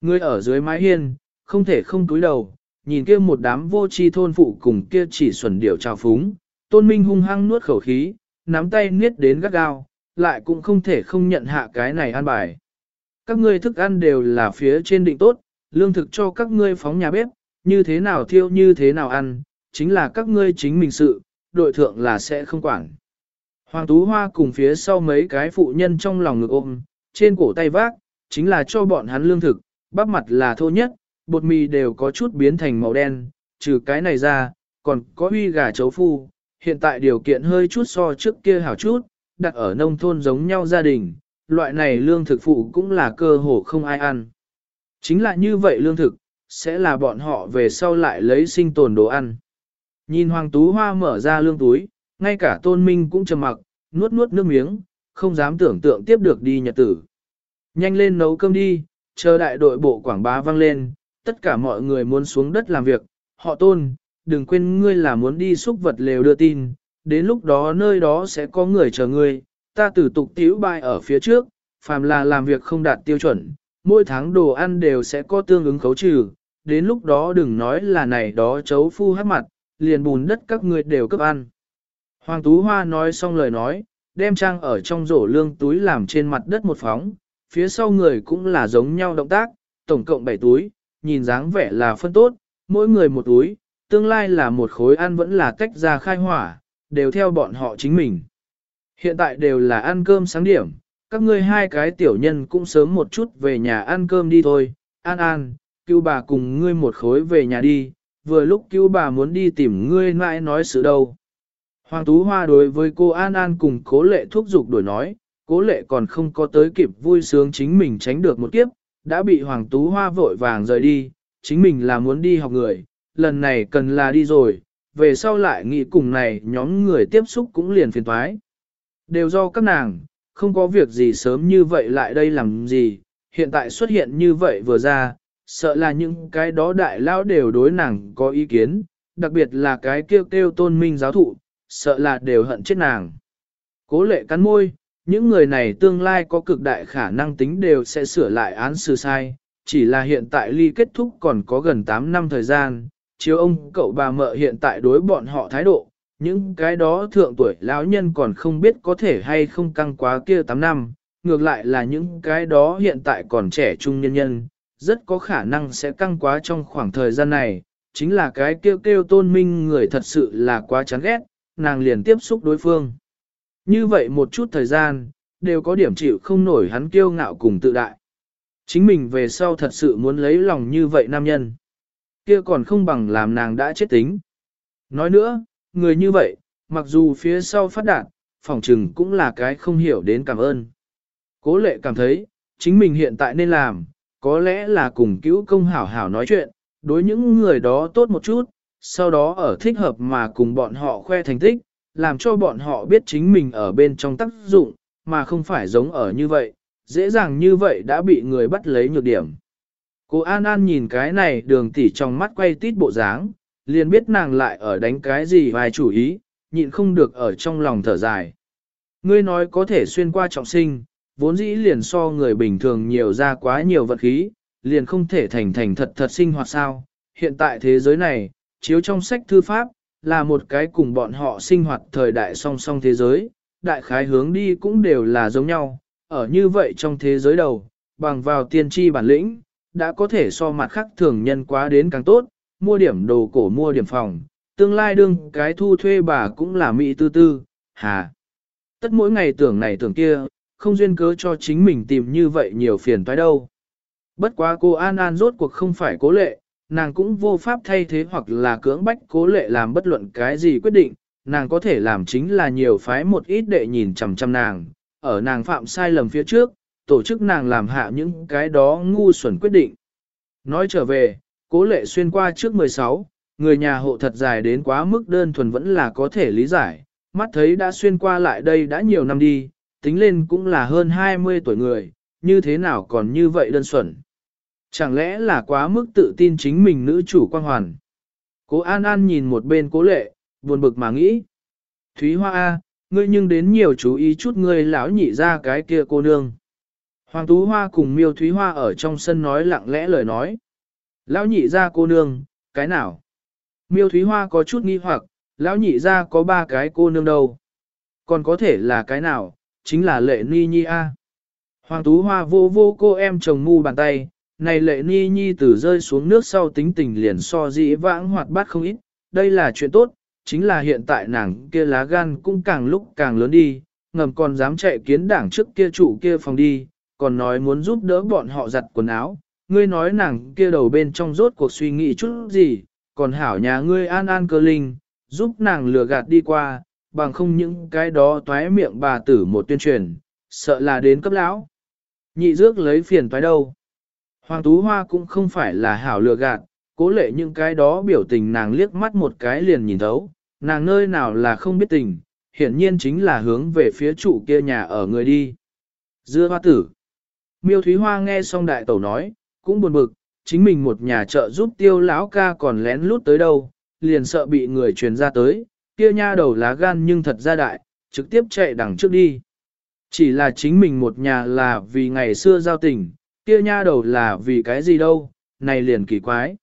Ngươi ở dưới mái hiên, không thể không túi đầu, nhìn kia một đám vô tri thôn phụ cùng kia chỉ xuẩn điểu trào phúng. Tôn Minh hung hăng nuốt khẩu khí, nắm tay niết đến gắt gao, lại cũng không thể không nhận hạ cái này an bài. Các ngươi thức ăn đều là phía trên định tốt, lương thực cho các ngươi phóng nhà bếp, như thế nào thiêu như thế nào ăn, chính là các ngươi chính mình sự, đội thượng là sẽ không quản. Hoàng Tú Hoa cùng phía sau mấy cái phụ nhân trong lòng ngực ôm, trên cổ tay vác, chính là cho bọn hắn lương thực, bắp mặt là thô nhất, bột mì đều có chút biến thành màu đen, trừ cái này ra, còn có huy gà chấu phu, hiện tại điều kiện hơi chút so trước kia hảo chút, đặt ở nông thôn giống nhau gia đình, loại này lương thực phụ cũng là cơ hồ không ai ăn. Chính là như vậy lương thực, sẽ là bọn họ về sau lại lấy sinh tồn đồ ăn. Nhìn Hoàng Tú Hoa mở ra lương túi, ngay cả tôn minh cũng trầm mặc, nuốt nuốt nước miếng, không dám tưởng tượng tiếp được đi nhật tử. Nhanh lên nấu cơm đi, chờ đại đội bộ quảng bá vang lên, tất cả mọi người muốn xuống đất làm việc, họ tôn, đừng quên ngươi là muốn đi xúc vật lều đưa tin, đến lúc đó nơi đó sẽ có người chờ ngươi, ta tử tục tiểu bài ở phía trước, phàm là làm việc không đạt tiêu chuẩn, mỗi tháng đồ ăn đều sẽ có tương ứng khấu trừ, đến lúc đó đừng nói là này đó chấu phu hát mặt, liền bùn đất các ngươi đều cấp ăn. Hoàng Tú Hoa nói xong lời nói, đem trang ở trong rổ lương túi làm trên mặt đất một phóng, phía sau người cũng là giống nhau động tác, tổng cộng 7 túi, nhìn dáng vẻ là phân tốt, mỗi người một túi, tương lai là một khối ăn vẫn là cách ra khai hỏa, đều theo bọn họ chính mình. Hiện tại đều là ăn cơm sáng điểm, các ngươi hai cái tiểu nhân cũng sớm một chút về nhà ăn cơm đi thôi, an an, cứu bà cùng ngươi một khối về nhà đi, vừa lúc cứu bà muốn đi tìm ngươi mãi nói sự đâu. Hoàng Tú Hoa đối với cô An An cùng cố lệ thúc giục đổi nói, cố lệ còn không có tới kịp vui sướng chính mình tránh được một kiếp, đã bị Hoàng Tú Hoa vội vàng rời đi, chính mình là muốn đi học người, lần này cần là đi rồi, về sau lại nghĩ cùng này nhóm người tiếp xúc cũng liền phiền thoái. Đều do các nàng, không có việc gì sớm như vậy lại đây làm gì, hiện tại xuất hiện như vậy vừa ra, sợ là những cái đó đại lao đều đối nàng có ý kiến, đặc biệt là cái kêu kêu tôn minh giáo thụ, sợ là đều hận chết nàng. Cố lệ cắn môi, những người này tương lai có cực đại khả năng tính đều sẽ sửa lại án xử sai, chỉ là hiện tại ly kết thúc còn có gần 8 năm thời gian, chiếu ông cậu bà mợ hiện tại đối bọn họ thái độ, những cái đó thượng tuổi lão nhân còn không biết có thể hay không căng quá kia 8 năm, ngược lại là những cái đó hiện tại còn trẻ trung nhân nhân, rất có khả năng sẽ căng quá trong khoảng thời gian này, chính là cái kêu kêu tôn minh người thật sự là quá chán ghét, nàng liền tiếp xúc đối phương. Như vậy một chút thời gian, đều có điểm chịu không nổi hắn kiêu ngạo cùng tự đại. Chính mình về sau thật sự muốn lấy lòng như vậy nam nhân. Kia còn không bằng làm nàng đã chết tính. Nói nữa, người như vậy, mặc dù phía sau phát đạt, phỏng trừng cũng là cái không hiểu đến cảm ơn. Cố lệ cảm thấy, chính mình hiện tại nên làm, có lẽ là cùng cứu công hảo hảo nói chuyện, đối những người đó tốt một chút, sau đó ở thích hợp mà cùng bọn họ khoe thành tích, làm cho bọn họ biết chính mình ở bên trong tác dụng, mà không phải giống ở như vậy, dễ dàng như vậy đã bị người bắt lấy nhược điểm. Cô An An nhìn cái này đường tỉ trong mắt quay tít bộ dáng, liền biết nàng lại ở đánh cái gì vài chủ ý, nhịn không được ở trong lòng thở dài. Ngươi nói có thể xuyên qua trọng sinh, vốn dĩ liền so người bình thường nhiều ra quá nhiều vật khí, liền không thể thành thành thật thật sinh hoạt sao. Hiện tại thế giới này, chiếu trong sách thư pháp, là một cái cùng bọn họ sinh hoạt thời đại song song thế giới, đại khái hướng đi cũng đều là giống nhau, ở như vậy trong thế giới đầu, bằng vào tiên tri bản lĩnh, đã có thể so mặt khác thường nhân quá đến càng tốt, mua điểm đồ cổ mua điểm phòng, tương lai đương cái thu thuê bà cũng là mỹ tư tư, hà. Tất mỗi ngày tưởng này tưởng kia, không duyên cớ cho chính mình tìm như vậy nhiều phiền toái đâu. Bất quá cô An An rốt cuộc không phải cố lệ, nàng cũng vô pháp thay thế hoặc là cưỡng bách cố lệ làm bất luận cái gì quyết định, nàng có thể làm chính là nhiều phái một ít đệ nhìn chằm chằm nàng, ở nàng phạm sai lầm phía trước, tổ chức nàng làm hạ những cái đó ngu xuẩn quyết định. Nói trở về, cố lệ xuyên qua trước 16, người nhà hộ thật dài đến quá mức đơn thuần vẫn là có thể lý giải, mắt thấy đã xuyên qua lại đây đã nhiều năm đi, tính lên cũng là hơn 20 tuổi người, như thế nào còn như vậy đơn xuẩn. Chẳng lẽ là quá mức tự tin chính mình nữ chủ quan hoàn. Cố An An nhìn một bên cố lệ, buồn bực mà nghĩ. Thúy Hoa A, ngươi nhưng đến nhiều chú ý chút ngươi lão nhị ra cái kia cô nương. Hoàng Tú Hoa cùng Miêu Thúy Hoa ở trong sân nói lặng lẽ lời nói. Lão nhị ra cô nương, cái nào? Miêu Thúy Hoa có chút nghi hoặc, lão nhị ra có ba cái cô nương đâu. Còn có thể là cái nào, chính là lệ ni nhi a. Hoàng Tú Hoa vô vô cô em chồng ngu bàn tay, này lệ ni nhi từ rơi xuống nước sau tính tình liền so dĩ vãng hoạt bát không ít, đây là chuyện tốt, chính là hiện tại nàng kia lá gan cũng càng lúc càng lớn đi, ngầm còn dám chạy kiến đảng trước kia chủ kia phòng đi, còn nói muốn giúp đỡ bọn họ giặt quần áo, ngươi nói nàng kia đầu bên trong rốt cuộc suy nghĩ chút gì, còn hảo nhà ngươi an an cơ linh, giúp nàng lừa gạt đi qua, bằng không những cái đó toái miệng bà tử một tuyên truyền, sợ là đến cấp lão. Nhị dước lấy phiền toái đâu. Hoàng Tú Hoa cũng không phải là hảo lừa gạt, cố lệ những cái đó biểu tình nàng liếc mắt một cái liền nhìn thấu, nàng nơi nào là không biết tình, hiển nhiên chính là hướng về phía trụ kia nhà ở người đi. Dưa hoa tử. Miêu Thúy Hoa nghe xong đại tẩu nói, cũng buồn bực, chính mình một nhà chợ giúp tiêu lão ca còn lén lút tới đâu, liền sợ bị người truyền ra tới, kia nha đầu lá gan nhưng thật ra đại, trực tiếp chạy đằng trước đi. Chỉ là chính mình một nhà là vì ngày xưa giao tình, kia nha đầu là vì cái gì đâu, này liền kỳ quái.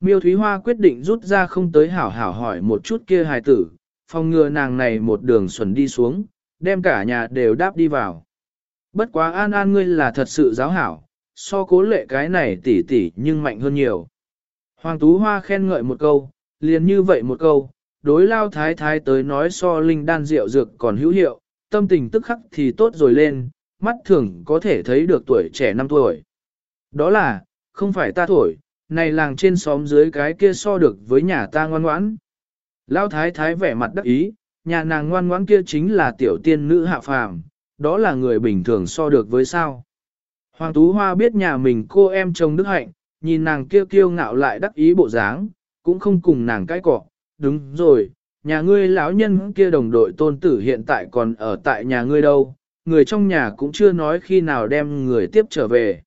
Miêu Thúy Hoa quyết định rút ra không tới hảo hảo hỏi một chút kia hài tử, phòng ngừa nàng này một đường xuẩn đi xuống, đem cả nhà đều đáp đi vào. Bất quá an an ngươi là thật sự giáo hảo, so cố lệ cái này tỉ tỉ nhưng mạnh hơn nhiều. Hoàng Tú Hoa khen ngợi một câu, liền như vậy một câu, đối lao thái thái tới nói so linh đan rượu dược còn hữu hiệu, tâm tình tức khắc thì tốt rồi lên, mắt thường có thể thấy được tuổi trẻ năm tuổi. Đó là, không phải ta tuổi, này làng trên xóm dưới cái kia so được với nhà ta ngoan ngoãn. Lao thái thái vẻ mặt đắc ý, nhà nàng ngoan ngoãn kia chính là tiểu tiên nữ hạ phàm, đó là người bình thường so được với sao. Hoàng Tú Hoa biết nhà mình cô em chồng Đức Hạnh, nhìn nàng kêu kiêu ngạo lại đắc ý bộ dáng, cũng không cùng nàng cãi cọ. Đúng rồi, nhà ngươi lão nhân kia đồng đội tôn tử hiện tại còn ở tại nhà ngươi đâu, người trong nhà cũng chưa nói khi nào đem người tiếp trở về.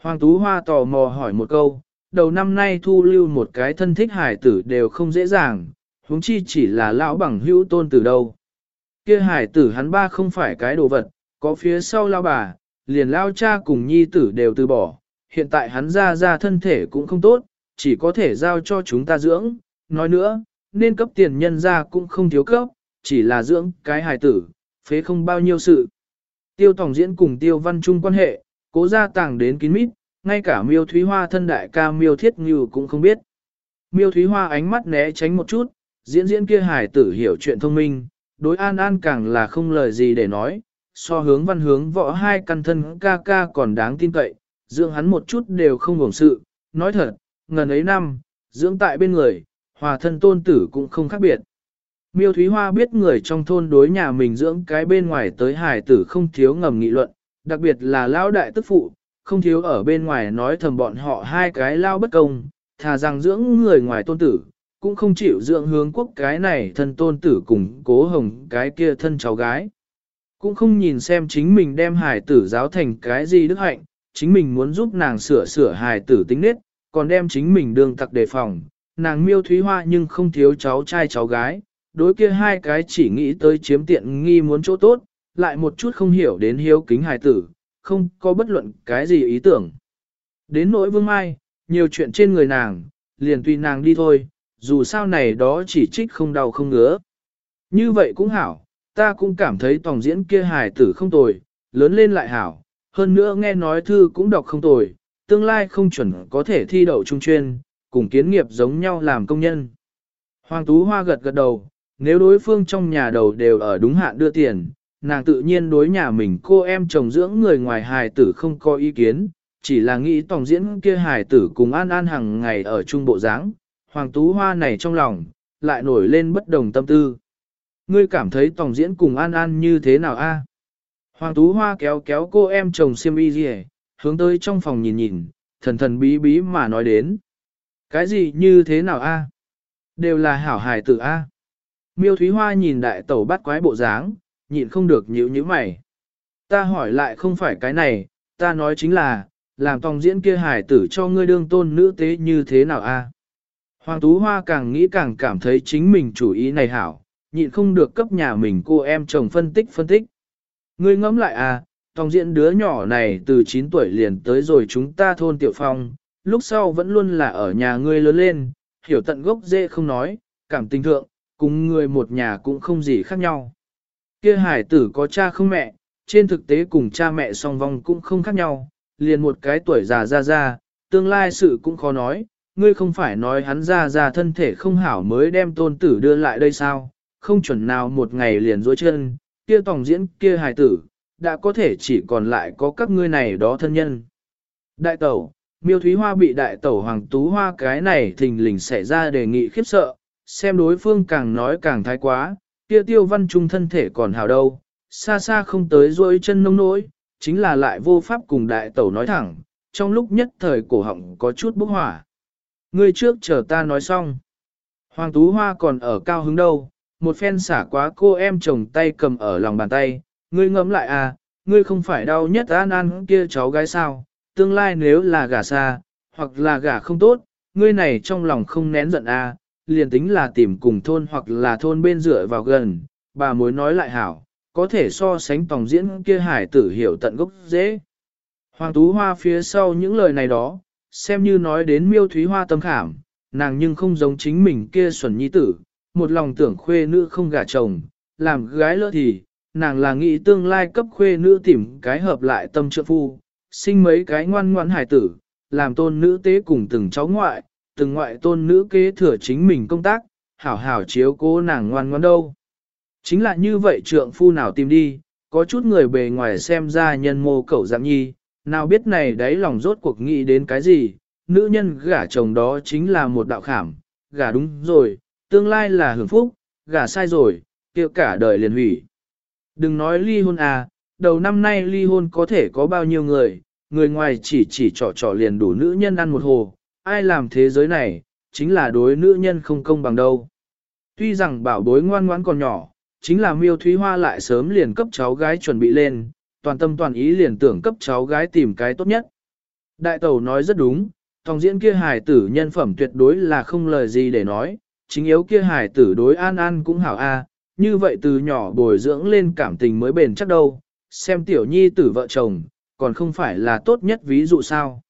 Hoàng Tú Hoa tò mò hỏi một câu, đầu năm nay thu lưu một cái thân thích hải tử đều không dễ dàng, huống chi chỉ là lão bằng hữu tôn từ đâu. Kia hải tử hắn ba không phải cái đồ vật, có phía sau lao bà, liền lao cha cùng nhi tử đều từ bỏ, hiện tại hắn ra ra thân thể cũng không tốt, chỉ có thể giao cho chúng ta dưỡng, nói nữa, nên cấp tiền nhân ra cũng không thiếu cấp, chỉ là dưỡng cái hài tử, phế không bao nhiêu sự. Tiêu Tòng Diễn cùng Tiêu Văn Trung quan hệ, cố gia tàng đến kín mít, ngay cả miêu thúy hoa thân đại ca miêu thiết như cũng không biết. Miêu thúy hoa ánh mắt né tránh một chút, diễn diễn kia hài tử hiểu chuyện thông minh, đối an an càng là không lời gì để nói, so hướng văn hướng võ hai căn thân ca ca còn đáng tin cậy, dưỡng hắn một chút đều không hưởng sự, nói thật, ngần ấy năm, dưỡng tại bên người, hòa thân tôn tử cũng không khác biệt. Miêu Thúy Hoa biết người trong thôn đối nhà mình dưỡng cái bên ngoài tới hài tử không thiếu ngầm nghị luận, đặc biệt là lão đại tức phụ, không thiếu ở bên ngoài nói thầm bọn họ hai cái lao bất công, thà rằng dưỡng người ngoài tôn tử, cũng không chịu dưỡng hướng quốc cái này thân tôn tử cùng cố hồng cái kia thân cháu gái. Cũng không nhìn xem chính mình đem hài tử giáo thành cái gì đức hạnh, chính mình muốn giúp nàng sửa sửa hài tử tính nết, còn đem chính mình đường tặc đề phòng. Nàng miêu thúy hoa nhưng không thiếu cháu trai cháu gái, đối kia hai cái chỉ nghĩ tới chiếm tiện nghi muốn chỗ tốt, lại một chút không hiểu đến hiếu kính hài tử, không có bất luận cái gì ý tưởng. Đến nỗi vương mai, nhiều chuyện trên người nàng, liền tùy nàng đi thôi, dù sao này đó chỉ trích không đau không ngứa. Như vậy cũng hảo, ta cũng cảm thấy tòng diễn kia hài tử không tồi, lớn lên lại hảo, hơn nữa nghe nói thư cũng đọc không tồi, tương lai không chuẩn có thể thi đậu trung chuyên, cùng kiến nghiệp giống nhau làm công nhân. Hoàng Tú Hoa gật gật đầu, nếu đối phương trong nhà đầu đều ở đúng hạn đưa tiền, nàng tự nhiên đối nhà mình cô em chồng dưỡng người ngoài hài tử không có ý kiến, chỉ là nghĩ tổng diễn kia hài tử cùng an an hàng ngày ở trung bộ dáng Hoàng Tú Hoa này trong lòng, lại nổi lên bất đồng tâm tư. Ngươi cảm thấy tổng diễn cùng an an như thế nào a? Hoàng Tú Hoa kéo kéo cô em chồng xiêm y gì hướng tới trong phòng nhìn nhìn, thần thần bí bí mà nói đến. Cái gì như thế nào a? Đều là hảo hài tử a. Miêu Thúy Hoa nhìn đại tẩu bắt quái bộ dáng, nhịn không được nhíu nhíu mày. Ta hỏi lại không phải cái này, ta nói chính là, làm tòng diễn kia hài tử cho ngươi đương tôn nữ tế như thế nào a? Hoàng Tú Hoa càng nghĩ càng cảm thấy chính mình chủ ý này hảo, nhịn không được cấp nhà mình cô em chồng phân tích phân tích. Ngươi ngẫm lại à, tòng diễn đứa nhỏ này từ 9 tuổi liền tới rồi chúng ta thôn tiểu phong, lúc sau vẫn luôn là ở nhà ngươi lớn lên, hiểu tận gốc dễ không nói, cảm tình thượng, cùng người một nhà cũng không gì khác nhau. Kia hải tử có cha không mẹ, trên thực tế cùng cha mẹ song vong cũng không khác nhau, liền một cái tuổi già ra ra, tương lai sự cũng khó nói, ngươi không phải nói hắn ra ra thân thể không hảo mới đem tôn tử đưa lại đây sao, không chuẩn nào một ngày liền dối chân, kia tổng diễn kia hài tử, đã có thể chỉ còn lại có các ngươi này đó thân nhân. Đại tẩu, miêu thúy hoa bị đại tẩu hoàng tú hoa cái này thình lình xảy ra đề nghị khiếp sợ, xem đối phương càng nói càng thái quá, kia tiêu văn trung thân thể còn hào đâu, xa xa không tới dối chân nông nỗi, chính là lại vô pháp cùng đại tẩu nói thẳng, trong lúc nhất thời cổ họng có chút bốc hỏa. Ngươi trước chờ ta nói xong. Hoàng Tú Hoa còn ở cao hứng đâu, một phen xả quá cô em chồng tay cầm ở lòng bàn tay, ngươi ngẫm lại à, ngươi không phải đau nhất an an kia cháu gái sao, tương lai nếu là gả xa, hoặc là gả không tốt, ngươi này trong lòng không nén giận à, liền tính là tìm cùng thôn hoặc là thôn bên dựa vào gần, bà mối nói lại hảo, có thể so sánh tòng diễn kia hải tử hiểu tận gốc dễ. Hoàng Tú Hoa phía sau những lời này đó, xem như nói đến miêu thúy hoa tâm khảm, nàng nhưng không giống chính mình kia xuẩn nhi tử, một lòng tưởng khuê nữ không gả chồng, làm gái lỡ thì, nàng là nghĩ tương lai cấp khuê nữ tìm cái hợp lại tâm trợ phu, sinh mấy cái ngoan ngoãn hải tử, làm tôn nữ tế cùng từng cháu ngoại, từng ngoại tôn nữ kế thừa chính mình công tác, hảo hảo chiếu cố nàng ngoan ngoan đâu. Chính là như vậy trượng phu nào tìm đi, có chút người bề ngoài xem ra nhân mô cẩu dạng nhi, nào biết này đấy lòng rốt cuộc nghĩ đến cái gì, nữ nhân gả chồng đó chính là một đạo khảm, gả đúng rồi, tương lai là hưởng phúc, gả sai rồi, kêu cả đời liền hủy. Đừng nói ly hôn à, đầu năm nay ly hôn có thể có bao nhiêu người, người ngoài chỉ chỉ trỏ trỏ liền đủ nữ nhân ăn một hồ, ai làm thế giới này, chính là đối nữ nhân không công bằng đâu. Tuy rằng bảo bối ngoan ngoãn còn nhỏ, chính là miêu thúy hoa lại sớm liền cấp cháu gái chuẩn bị lên, toàn tâm toàn ý liền tưởng cấp cháu gái tìm cái tốt nhất. Đại tẩu nói rất đúng, thòng diễn kia hài tử nhân phẩm tuyệt đối là không lời gì để nói, chính yếu kia hài tử đối an an cũng hảo a, như vậy từ nhỏ bồi dưỡng lên cảm tình mới bền chắc đâu, xem tiểu nhi tử vợ chồng, còn không phải là tốt nhất ví dụ sao.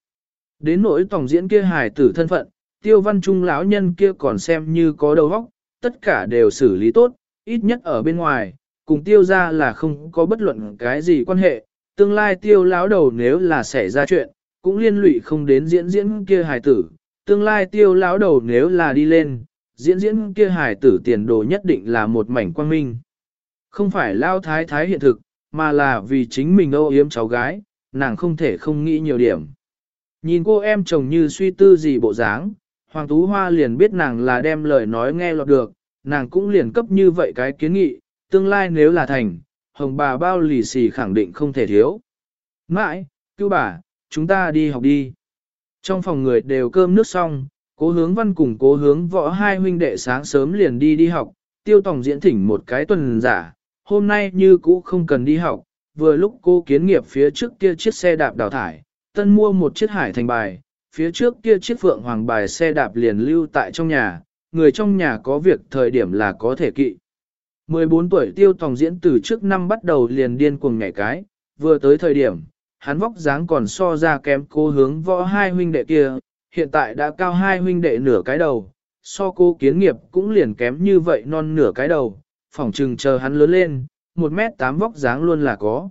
Đến nỗi tổng diễn kia hài tử thân phận, tiêu văn trung lão nhân kia còn xem như có đầu óc, tất cả đều xử lý tốt, ít nhất ở bên ngoài, cùng tiêu ra là không có bất luận cái gì quan hệ, tương lai tiêu lão đầu nếu là xảy ra chuyện, cũng liên lụy không đến diễn diễn kia hài tử, tương lai tiêu lão đầu nếu là đi lên, diễn diễn kia hài tử tiền đồ nhất định là một mảnh quang minh. Không phải lao thái thái hiện thực, mà là vì chính mình âu yếm cháu gái, nàng không thể không nghĩ nhiều điểm. Nhìn cô em chồng như suy tư gì bộ dáng, Hoàng Tú Hoa liền biết nàng là đem lời nói nghe lọt được, nàng cũng liền cấp như vậy cái kiến nghị, tương lai nếu là thành, hồng bà bao lì xì khẳng định không thể thiếu. Mãi, cứu bà, chúng ta đi học đi. Trong phòng người đều cơm nước xong, cố hướng văn cùng cố hướng võ hai huynh đệ sáng sớm liền đi đi học, tiêu tổng diễn thỉnh một cái tuần giả, hôm nay như cũ không cần đi học, vừa lúc cô kiến nghiệp phía trước kia chiếc xe đạp đào thải, tân mua một chiếc hải thành bài, phía trước kia chiếc phượng hoàng bài xe đạp liền lưu tại trong nhà, người trong nhà có việc thời điểm là có thể kỵ. 14 tuổi tiêu tòng diễn từ trước năm bắt đầu liền điên cuồng nhảy cái, vừa tới thời điểm, hắn vóc dáng còn so ra kém cô hướng võ hai huynh đệ kia, hiện tại đã cao hai huynh đệ nửa cái đầu, so cô kiến nghiệp cũng liền kém như vậy non nửa cái đầu, phỏng trừng chờ hắn lớn lên, 1 mét 8 vóc dáng luôn là có.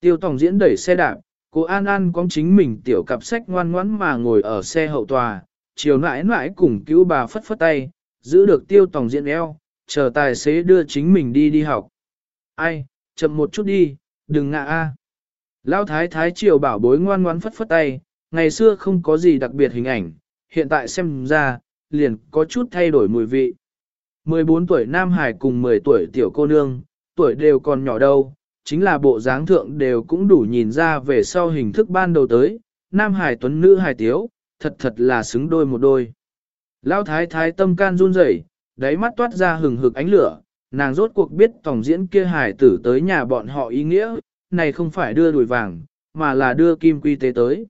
Tiêu tòng diễn đẩy xe đạp, cô An An có chính mình tiểu cặp sách ngoan ngoãn mà ngồi ở xe hậu tòa, chiều nãi nãi cùng cứu bà phất phất tay, giữ được tiêu tòng diện eo, chờ tài xế đưa chính mình đi đi học. Ai, chậm một chút đi, đừng ngạ a. Lão thái thái triều bảo bối ngoan ngoãn phất phất tay, ngày xưa không có gì đặc biệt hình ảnh, hiện tại xem ra, liền có chút thay đổi mùi vị. 14 tuổi Nam Hải cùng 10 tuổi tiểu cô nương, tuổi đều còn nhỏ đâu, chính là bộ dáng thượng đều cũng đủ nhìn ra về sau hình thức ban đầu tới, Nam Hải tuấn nữ Hải tiếu, thật thật là xứng đôi một đôi. Lão thái thái tâm can run rẩy, đáy mắt toát ra hừng hực ánh lửa, nàng rốt cuộc biết tổng diễn kia hải tử tới nhà bọn họ ý nghĩa, này không phải đưa đùi vàng, mà là đưa kim quy tế tới.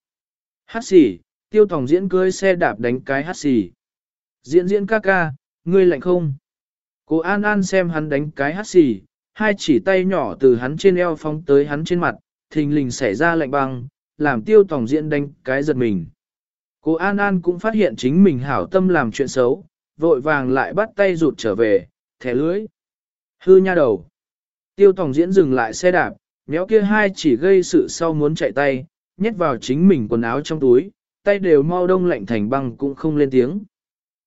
Hát xỉ, tiêu tổng diễn cưới xe đạp đánh cái hát xỉ. Diễn diễn ca ca, ngươi lạnh không? Cô An An xem hắn đánh cái hát xỉ, hai chỉ tay nhỏ từ hắn trên eo phóng tới hắn trên mặt, thình lình xảy ra lạnh băng, làm tiêu tổng diễn đánh cái giật mình. Cô An An cũng phát hiện chính mình hảo tâm làm chuyện xấu, vội vàng lại bắt tay rụt trở về, thẻ lưới. Hư nha đầu. Tiêu Tòng diễn dừng lại xe đạp, nhéo kia hai chỉ gây sự sau muốn chạy tay, nhét vào chính mình quần áo trong túi, tay đều mau đông lạnh thành băng cũng không lên tiếng.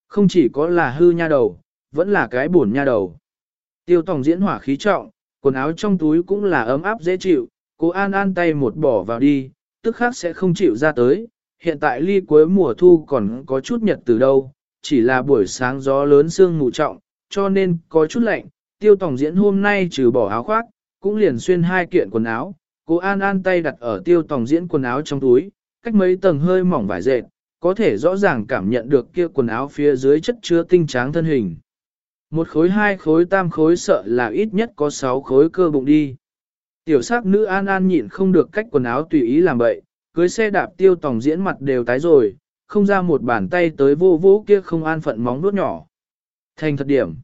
Không chỉ có là hư nha đầu, vẫn là cái buồn nha đầu. Tiêu Tòng diễn hỏa khí trọng, quần áo trong túi cũng là ấm áp dễ chịu, cô An An tay một bỏ vào đi, tức khác sẽ không chịu ra tới. Hiện tại ly cuối mùa thu còn có chút nhật từ đâu, chỉ là buổi sáng gió lớn sương mù trọng, cho nên có chút lạnh, tiêu tổng diễn hôm nay trừ bỏ áo khoác, cũng liền xuyên hai kiện quần áo, cô An An tay đặt ở tiêu tổng diễn quần áo trong túi, cách mấy tầng hơi mỏng vải dệt, có thể rõ ràng cảm nhận được kia quần áo phía dưới chất chứa tinh tráng thân hình. Một khối hai khối tam khối sợ là ít nhất có sáu khối cơ bụng đi. Tiểu sắc nữ An An nhịn không được cách quần áo tùy ý làm bậy, cưới xe đạp tiêu tổng diễn mặt đều tái rồi, không ra một bàn tay tới vô vũ kia không an phận móng nuốt nhỏ. Thành thật điểm.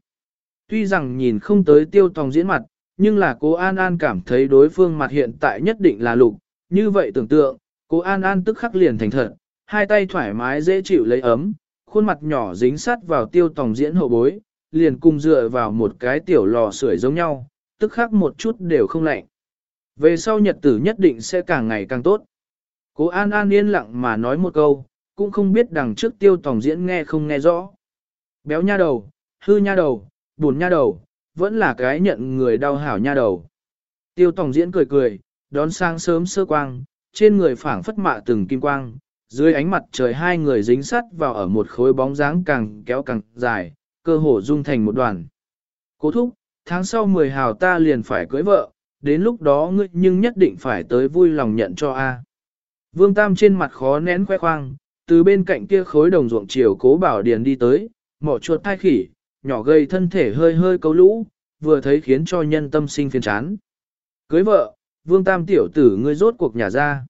Tuy rằng nhìn không tới tiêu tòng diễn mặt, nhưng là cố An An cảm thấy đối phương mặt hiện tại nhất định là lục. Như vậy tưởng tượng, cố An An tức khắc liền thành thật, hai tay thoải mái dễ chịu lấy ấm, khuôn mặt nhỏ dính sát vào tiêu tòng diễn hậu bối, liền cùng dựa vào một cái tiểu lò sưởi giống nhau, tức khắc một chút đều không lạnh. Về sau nhật tử nhất định sẽ càng ngày càng tốt. Cố An An yên lặng mà nói một câu, cũng không biết đằng trước tiêu tòng diễn nghe không nghe rõ. Béo nha đầu, hư nha đầu, buồn nha đầu, vẫn là cái nhận người đau hảo nha đầu. Tiêu tòng diễn cười cười, đón sang sớm sơ quang, trên người phảng phất mạ từng kim quang, dưới ánh mặt trời hai người dính sắt vào ở một khối bóng dáng càng kéo càng dài, cơ hồ dung thành một đoàn. Cố thúc, tháng sau 10 hào ta liền phải cưới vợ, đến lúc đó ngươi nhưng nhất định phải tới vui lòng nhận cho A. Vương Tam trên mặt khó nén khoe khoang, từ bên cạnh kia khối đồng ruộng chiều cố bảo điền đi tới, mỏ chuột thai khỉ, nhỏ gầy thân thể hơi hơi cấu lũ, vừa thấy khiến cho nhân tâm sinh phiền chán. Cưới vợ, vương tam tiểu tử ngươi rốt cuộc nhà ra.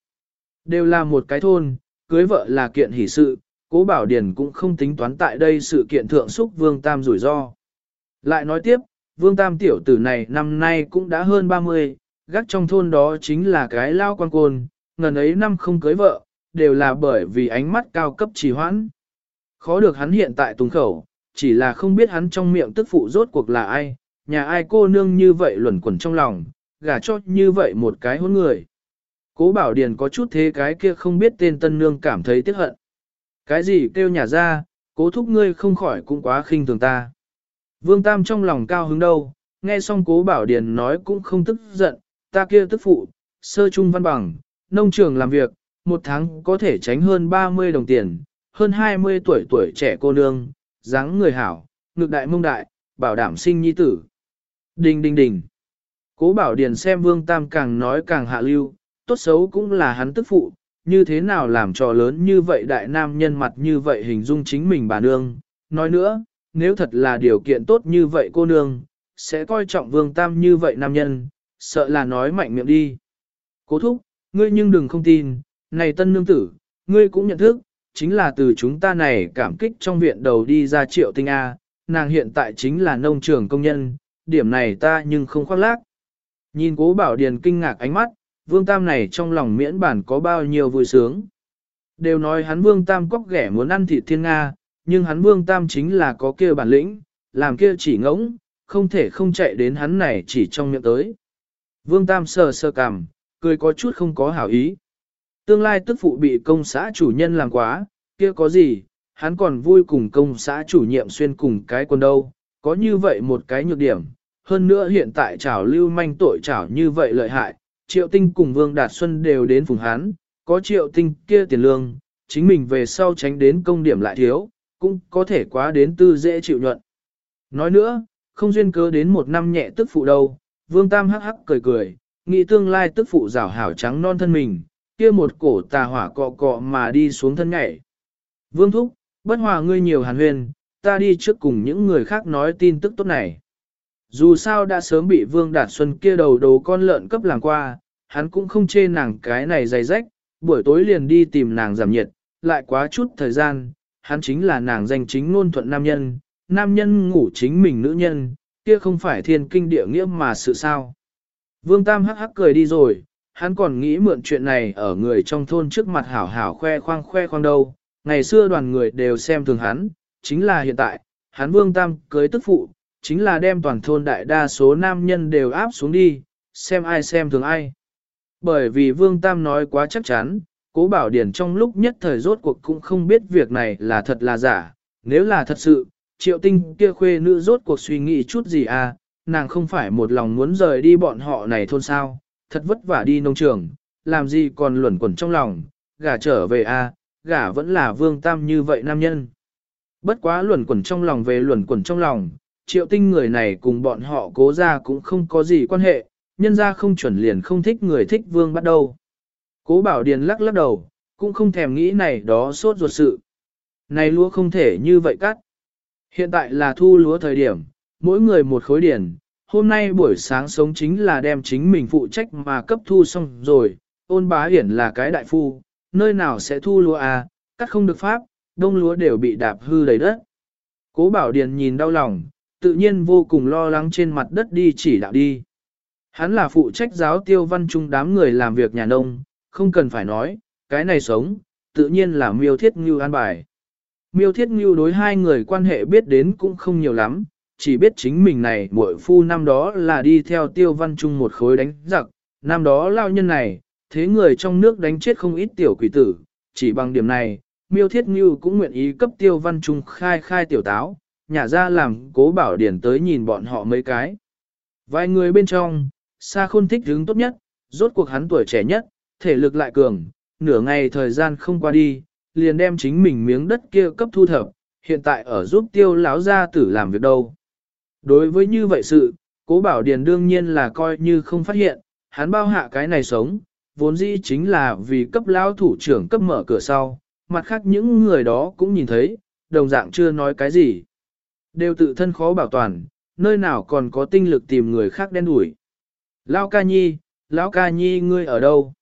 Đều là một cái thôn, cưới vợ là kiện hỷ sự, cố bảo điền cũng không tính toán tại đây sự kiện thượng xúc vương tam rủi ro. Lại nói tiếp, vương tam tiểu tử này năm nay cũng đã hơn 30, gác trong thôn đó chính là cái lao quan côn, ngần ấy năm không cưới vợ, đều là bởi vì ánh mắt cao cấp trì hoãn. Khó được hắn hiện tại tùng khẩu, chỉ là không biết hắn trong miệng tức phụ rốt cuộc là ai, nhà ai cô nương như vậy luẩn quẩn trong lòng, gả cho như vậy một cái hôn người. Cố bảo điền có chút thế cái kia không biết tên tân nương cảm thấy tiếc hận. Cái gì kêu nhà ra, cố thúc ngươi không khỏi cũng quá khinh thường ta. Vương Tam trong lòng cao hứng đâu, nghe xong cố bảo điền nói cũng không tức giận, ta kia tức phụ, sơ trung văn bằng, nông trường làm việc, một tháng có thể tránh hơn 30 đồng tiền, hơn 20 tuổi tuổi trẻ cô nương, dáng người hảo, ngực đại mông đại, bảo đảm sinh nhi tử. Đình đình đình. Cố bảo điền xem vương tam càng nói càng hạ lưu, tốt xấu cũng là hắn tức phụ, như thế nào làm trò lớn như vậy đại nam nhân mặt như vậy hình dung chính mình bà nương. Nói nữa, nếu thật là điều kiện tốt như vậy cô nương, sẽ coi trọng vương tam như vậy nam nhân, sợ là nói mạnh miệng đi. Cố thúc, ngươi nhưng đừng không tin, này tân nương tử, ngươi cũng nhận thức, chính là từ chúng ta này cảm kích trong viện đầu đi ra triệu tinh A, nàng hiện tại chính là nông trường công nhân, điểm này ta nhưng không khoác lác. Nhìn cố bảo điền kinh ngạc ánh mắt, vương tam này trong lòng miễn bản có bao nhiêu vui sướng. Đều nói hắn vương tam cóc ghẻ muốn ăn thịt thiên Nga, nhưng hắn vương tam chính là có kia bản lĩnh, làm kia chỉ ngỗng, không thể không chạy đến hắn này chỉ trong miệng tới. Vương tam sờ sờ cằm, cười có chút không có hảo ý. Tương lai tức phụ bị công xã chủ nhân làm quá, kia có gì, hắn còn vui cùng công xã chủ nhiệm xuyên cùng cái quần đâu, có như vậy một cái nhược điểm. Hơn nữa hiện tại trảo lưu manh tội trảo như vậy lợi hại, triệu tinh cùng Vương Đạt Xuân đều đến phùng hán, có triệu tinh kia tiền lương, chính mình về sau tránh đến công điểm lại thiếu, cũng có thể quá đến tư dễ chịu nhuận. Nói nữa, không duyên cớ đến một năm nhẹ tức phụ đâu, Vương Tam hắc hắc cười cười, nghĩ tương lai tức phụ rảo hảo trắng non thân mình, kia một cổ tà hỏa cọ cọ mà đi xuống thân nhảy. Vương Thúc, bất hòa ngươi nhiều hàn huyền, ta đi trước cùng những người khác nói tin tức tốt này. Dù sao đã sớm bị Vương Đạt Xuân kia đầu đồ con lợn cấp làng qua, hắn cũng không chê nàng cái này dày rách, buổi tối liền đi tìm nàng giảm nhiệt, lại quá chút thời gian, hắn chính là nàng danh chính ngôn thuận nam nhân, nam nhân ngủ chính mình nữ nhân, kia không phải thiên kinh địa nghĩa mà sự sao. Vương Tam hắc hắc cười đi rồi, hắn còn nghĩ mượn chuyện này ở người trong thôn trước mặt hảo hảo khoe khoang khoe khoang đâu, ngày xưa đoàn người đều xem thường hắn, chính là hiện tại, hắn Vương Tam cưới tức phụ, chính là đem toàn thôn đại đa số nam nhân đều áp xuống đi, xem ai xem thường ai. Bởi vì Vương Tam nói quá chắc chắn, cố bảo điển trong lúc nhất thời rốt cuộc cũng không biết việc này là thật là giả, nếu là thật sự, triệu tinh kia khuê nữ rốt cuộc suy nghĩ chút gì à, nàng không phải một lòng muốn rời đi bọn họ này thôn sao, thật vất vả đi nông trường, làm gì còn luẩn quẩn trong lòng, gả trở về à, gả vẫn là vương tam như vậy nam nhân. Bất quá luẩn quẩn trong lòng về luẩn quẩn trong lòng, triệu tinh người này cùng bọn họ cố ra cũng không có gì quan hệ, nhân ra không chuẩn liền không thích người thích vương bắt đầu. Cố bảo điền lắc lắc đầu, cũng không thèm nghĩ này đó sốt ruột sự. Này lúa không thể như vậy cắt. Hiện tại là thu lúa thời điểm, mỗi người một khối điển. Hôm nay buổi sáng sống chính là đem chính mình phụ trách mà cấp thu xong rồi. Ôn bá hiển là cái đại phu, nơi nào sẽ thu lúa à, cắt không được pháp, đông lúa đều bị đạp hư đầy đất. Cố bảo điền nhìn đau lòng, tự nhiên vô cùng lo lắng trên mặt đất đi chỉ đạo đi. Hắn là phụ trách giáo tiêu văn trung đám người làm việc nhà nông, không cần phải nói, cái này sống, tự nhiên là miêu thiết ngưu an bài. Miêu Thiết Ngưu đối hai người quan hệ biết đến cũng không nhiều lắm, chỉ biết chính mình này muội phu năm đó là đi theo tiêu văn trung một khối đánh giặc, năm đó lao nhân này, thế người trong nước đánh chết không ít tiểu quỷ tử, chỉ bằng điểm này, Miêu Thiết Ngưu cũng nguyện ý cấp tiêu văn trung khai khai tiểu táo, nhả ra làm cố bảo điển tới nhìn bọn họ mấy cái. Vài người bên trong, xa Khôn thích hứng tốt nhất, rốt cuộc hắn tuổi trẻ nhất, thể lực lại cường, nửa ngày thời gian không qua đi, liền đem chính mình miếng đất kia cấp thu thập, hiện tại ở giúp tiêu lão gia tử làm việc đâu. Đối với như vậy sự, cố bảo điền đương nhiên là coi như không phát hiện, hắn bao hạ cái này sống, vốn dĩ chính là vì cấp lão thủ trưởng cấp mở cửa sau, mặt khác những người đó cũng nhìn thấy, đồng dạng chưa nói cái gì. Đều tự thân khó bảo toàn, nơi nào còn có tinh lực tìm người khác đen đuổi. Lão ca nhi, lão ca nhi ngươi ở đâu?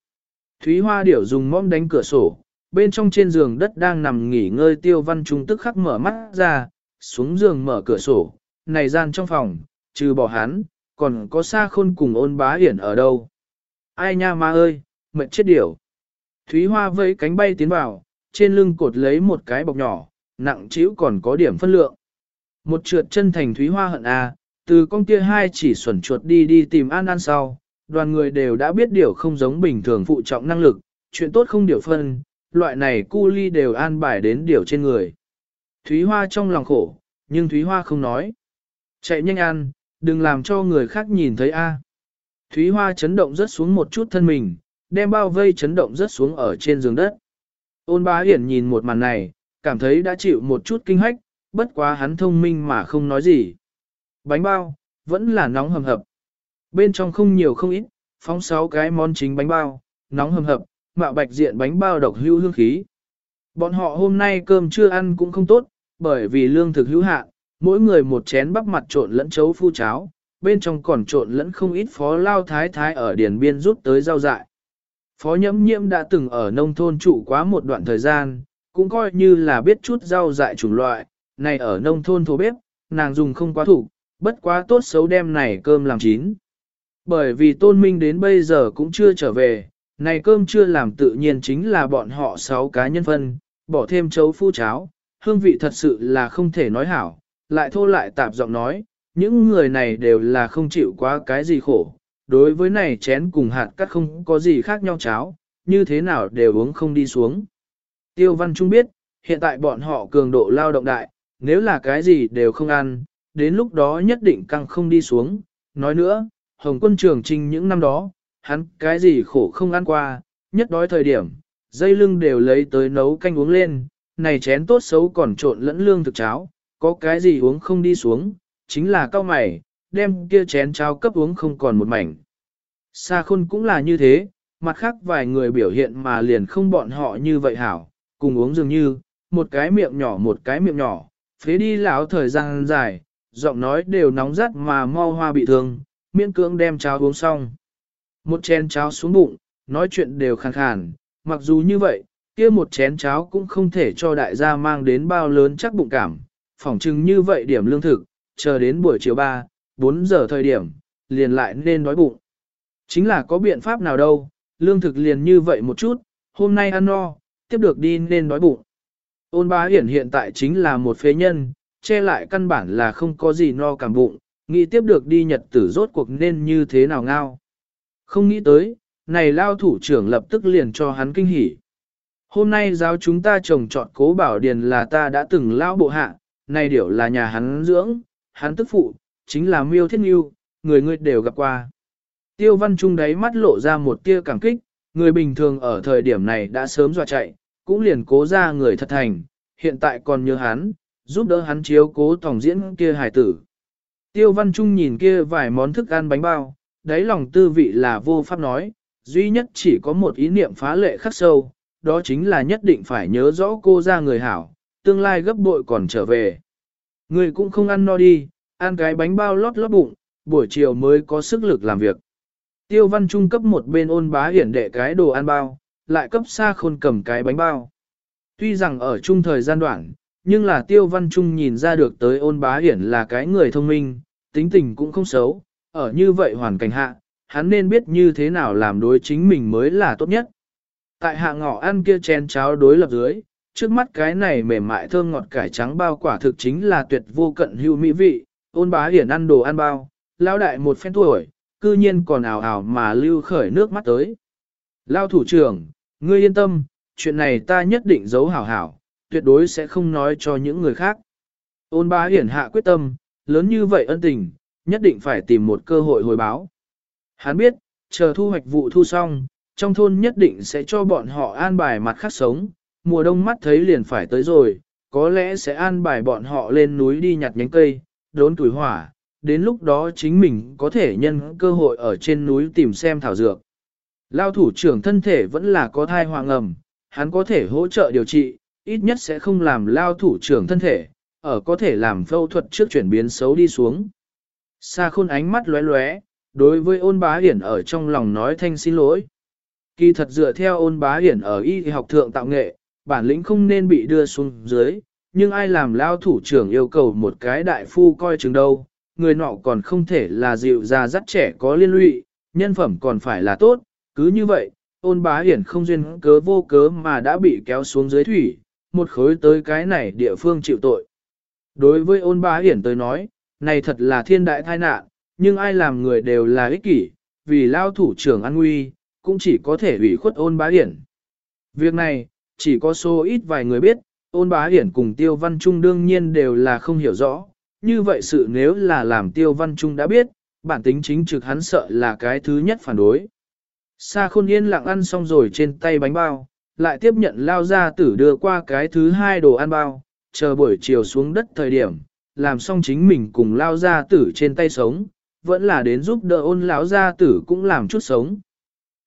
Thúy Hoa Điểu dùng mõm đánh cửa sổ, bên trong trên giường đất đang nằm nghỉ ngơi tiêu văn trung tức khắc mở mắt ra, xuống giường mở cửa sổ, này gian trong phòng, trừ bỏ hắn, còn có xa khôn cùng ôn bá hiển ở đâu. Ai nha ma ơi, mệt chết điểu. Thúy Hoa vẫy cánh bay tiến vào, trên lưng cột lấy một cái bọc nhỏ, nặng chịu còn có điểm phân lượng. Một trượt chân thành Thúy Hoa hận à, từ con kia hai chỉ xuẩn chuột đi đi tìm An An sau, đoàn người đều đã biết điều không giống bình thường phụ trọng năng lực, chuyện tốt không điều phân, loại này cu ly đều an bài đến điều trên người. Thúy Hoa trong lòng khổ, nhưng Thúy Hoa không nói. Chạy nhanh ăn, đừng làm cho người khác nhìn thấy a. Thúy Hoa chấn động rất xuống một chút thân mình, đem bao vây chấn động rất xuống ở trên giường đất. Ôn bá hiển nhìn một màn này, cảm thấy đã chịu một chút kinh hách, bất quá hắn thông minh mà không nói gì. Bánh bao, vẫn là nóng hầm hập. Bên trong không nhiều không ít, phóng sáu cái món chính bánh bao, nóng hầm hập, mạo bạch diện bánh bao độc hữu hương khí. Bọn họ hôm nay cơm chưa ăn cũng không tốt, bởi vì lương thực hữu hạn, mỗi người một chén bắp mặt trộn lẫn chấu phu cháo, bên trong còn trộn lẫn không ít phó lao thái thái ở điền biên rút tới rau dại. Phó nhẫm nhiễm đã từng ở nông thôn trụ quá một đoạn thời gian, cũng coi như là biết chút rau dại chủng loại, này ở nông thôn thổ bếp, nàng dùng không quá thủ, bất quá tốt xấu đem này cơm làm chín. Bởi vì tôn minh đến bây giờ cũng chưa trở về, này cơm chưa làm tự nhiên chính là bọn họ sáu cá nhân phân, bỏ thêm chấu phu cháo, hương vị thật sự là không thể nói hảo, lại thô lại tạp giọng nói, những người này đều là không chịu quá cái gì khổ, đối với này chén cùng hạt cắt không có gì khác nhau cháo, như thế nào đều uống không đi xuống. Tiêu Văn Trung biết, hiện tại bọn họ cường độ lao động đại, nếu là cái gì đều không ăn, đến lúc đó nhất định căng không đi xuống. Nói nữa, Hồng quân trường trinh những năm đó, hắn cái gì khổ không ăn qua, nhất đói thời điểm, dây lưng đều lấy tới nấu canh uống lên, này chén tốt xấu còn trộn lẫn lương thực cháo, có cái gì uống không đi xuống, chính là cao mày, đem kia chén cháo cấp uống không còn một mảnh. Sa khôn cũng là như thế, mặt khác vài người biểu hiện mà liền không bọn họ như vậy hảo, cùng uống dường như, một cái miệng nhỏ một cái miệng nhỏ, phế đi lão thời gian dài, giọng nói đều nóng rát mà mau hoa bị thương, miễn cưỡng đem cháo uống xong. Một chén cháo xuống bụng, nói chuyện đều khàn khàn, mặc dù như vậy, kia một chén cháo cũng không thể cho đại gia mang đến bao lớn chắc bụng cảm, phỏng chừng như vậy điểm lương thực, chờ đến buổi chiều 3, 4 giờ thời điểm, liền lại nên đói bụng. Chính là có biện pháp nào đâu, lương thực liền như vậy một chút, hôm nay ăn no, tiếp được đi nên đói bụng. Ôn bá hiển hiện tại chính là một phế nhân, che lại căn bản là không có gì no cảm bụng, nghĩ tiếp được đi nhật tử rốt cuộc nên như thế nào ngao. Không nghĩ tới, này lao thủ trưởng lập tức liền cho hắn kinh hỉ. Hôm nay giáo chúng ta trồng trọt cố bảo điền là ta đã từng lao bộ hạ, này điểu là nhà hắn dưỡng, hắn tức phụ, chính là miêu thiết nghiêu, người người đều gặp qua. Tiêu văn trung đáy mắt lộ ra một tia cảm kích, người bình thường ở thời điểm này đã sớm dọa chạy, cũng liền cố ra người thật thành, hiện tại còn nhớ hắn, giúp đỡ hắn chiếu cố tổng diễn kia hài tử. Tiêu văn trung nhìn kia vài món thức ăn bánh bao, đáy lòng tư vị là vô pháp nói, duy nhất chỉ có một ý niệm phá lệ khắc sâu, đó chính là nhất định phải nhớ rõ cô ra người hảo, tương lai gấp bội còn trở về. Người cũng không ăn no đi, ăn cái bánh bao lót lót bụng, buổi chiều mới có sức lực làm việc. Tiêu văn trung cấp một bên ôn bá hiển đệ cái đồ ăn bao, lại cấp xa khôn cầm cái bánh bao. Tuy rằng ở chung thời gian đoạn, nhưng là tiêu văn trung nhìn ra được tới ôn bá hiển là cái người thông minh, tính tình cũng không xấu, ở như vậy hoàn cảnh hạ, hắn nên biết như thế nào làm đối chính mình mới là tốt nhất. Tại hạ ngọ ăn kia chén cháo đối lập dưới, trước mắt cái này mềm mại thơm ngọt cải trắng bao quả thực chính là tuyệt vô cận hữu mỹ vị, ôn bá hiển ăn đồ ăn bao, lao đại một phen tuổi, cư nhiên còn ảo ảo mà lưu khởi nước mắt tới. Lao thủ trưởng, ngươi yên tâm, chuyện này ta nhất định giấu hảo hảo, tuyệt đối sẽ không nói cho những người khác. Ôn bá hiển hạ quyết tâm, lớn như vậy ân tình, nhất định phải tìm một cơ hội hồi báo. Hắn biết, chờ thu hoạch vụ thu xong, trong thôn nhất định sẽ cho bọn họ an bài mặt khác sống, mùa đông mắt thấy liền phải tới rồi, có lẽ sẽ an bài bọn họ lên núi đi nhặt nhánh cây, đốn tuổi hỏa, đến lúc đó chính mình có thể nhân cơ hội ở trên núi tìm xem thảo dược. Lao thủ trưởng thân thể vẫn là có thai hoàng ẩm, hắn có thể hỗ trợ điều trị, ít nhất sẽ không làm lao thủ trưởng thân thể, ở có thể làm phẫu thuật trước chuyển biến xấu đi xuống. Sa khôn ánh mắt lóe lóe, đối với ôn bá hiển ở trong lòng nói thanh xin lỗi. Kỳ thật dựa theo ôn bá hiển ở y học thượng tạo nghệ, bản lĩnh không nên bị đưa xuống dưới, nhưng ai làm lao thủ trưởng yêu cầu một cái đại phu coi chừng đâu, người nọ còn không thể là dịu già dắt trẻ có liên lụy, nhân phẩm còn phải là tốt, cứ như vậy, ôn bá hiển không duyên cớ vô cớ mà đã bị kéo xuống dưới thủy, một khối tới cái này địa phương chịu tội. Đối với ôn bá hiển tới nói, này thật là thiên đại tai nạn, nhưng ai làm người đều là ích kỷ, vì lao thủ trưởng an nguy, cũng chỉ có thể ủy khuất ôn bá hiển. Việc này, chỉ có số ít vài người biết, ôn bá hiển cùng tiêu văn trung đương nhiên đều là không hiểu rõ, như vậy sự nếu là làm tiêu văn trung đã biết, bản tính chính trực hắn sợ là cái thứ nhất phản đối. Sa khôn yên lặng ăn xong rồi trên tay bánh bao, lại tiếp nhận lao gia tử đưa qua cái thứ hai đồ ăn bao, chờ buổi chiều xuống đất thời điểm, làm xong chính mình cùng lao gia tử trên tay sống, vẫn là đến giúp đỡ ôn lão gia tử cũng làm chút sống.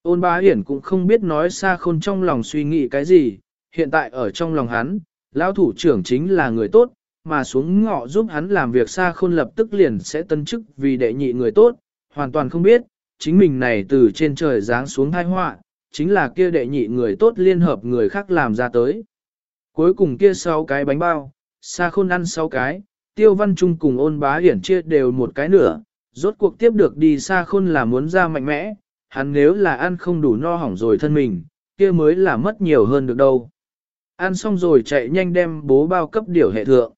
Ôn bá hiển cũng không biết nói xa khôn trong lòng suy nghĩ cái gì, hiện tại ở trong lòng hắn, lão thủ trưởng chính là người tốt, mà xuống ngọ giúp hắn làm việc xa khôn lập tức liền sẽ tân chức vì đệ nhị người tốt, hoàn toàn không biết, chính mình này từ trên trời giáng xuống thai họa, chính là kia đệ nhị người tốt liên hợp người khác làm ra tới. Cuối cùng kia sáu cái bánh bao, xa khôn ăn sáu cái, tiêu văn trung cùng ôn bá hiển chia đều một cái nửa rốt cuộc tiếp được đi xa khôn là muốn ra mạnh mẽ, hắn nếu là ăn không đủ no hỏng rồi thân mình, kia mới là mất nhiều hơn được đâu. Ăn xong rồi chạy nhanh đem bố bao cấp điểu hệ thượng.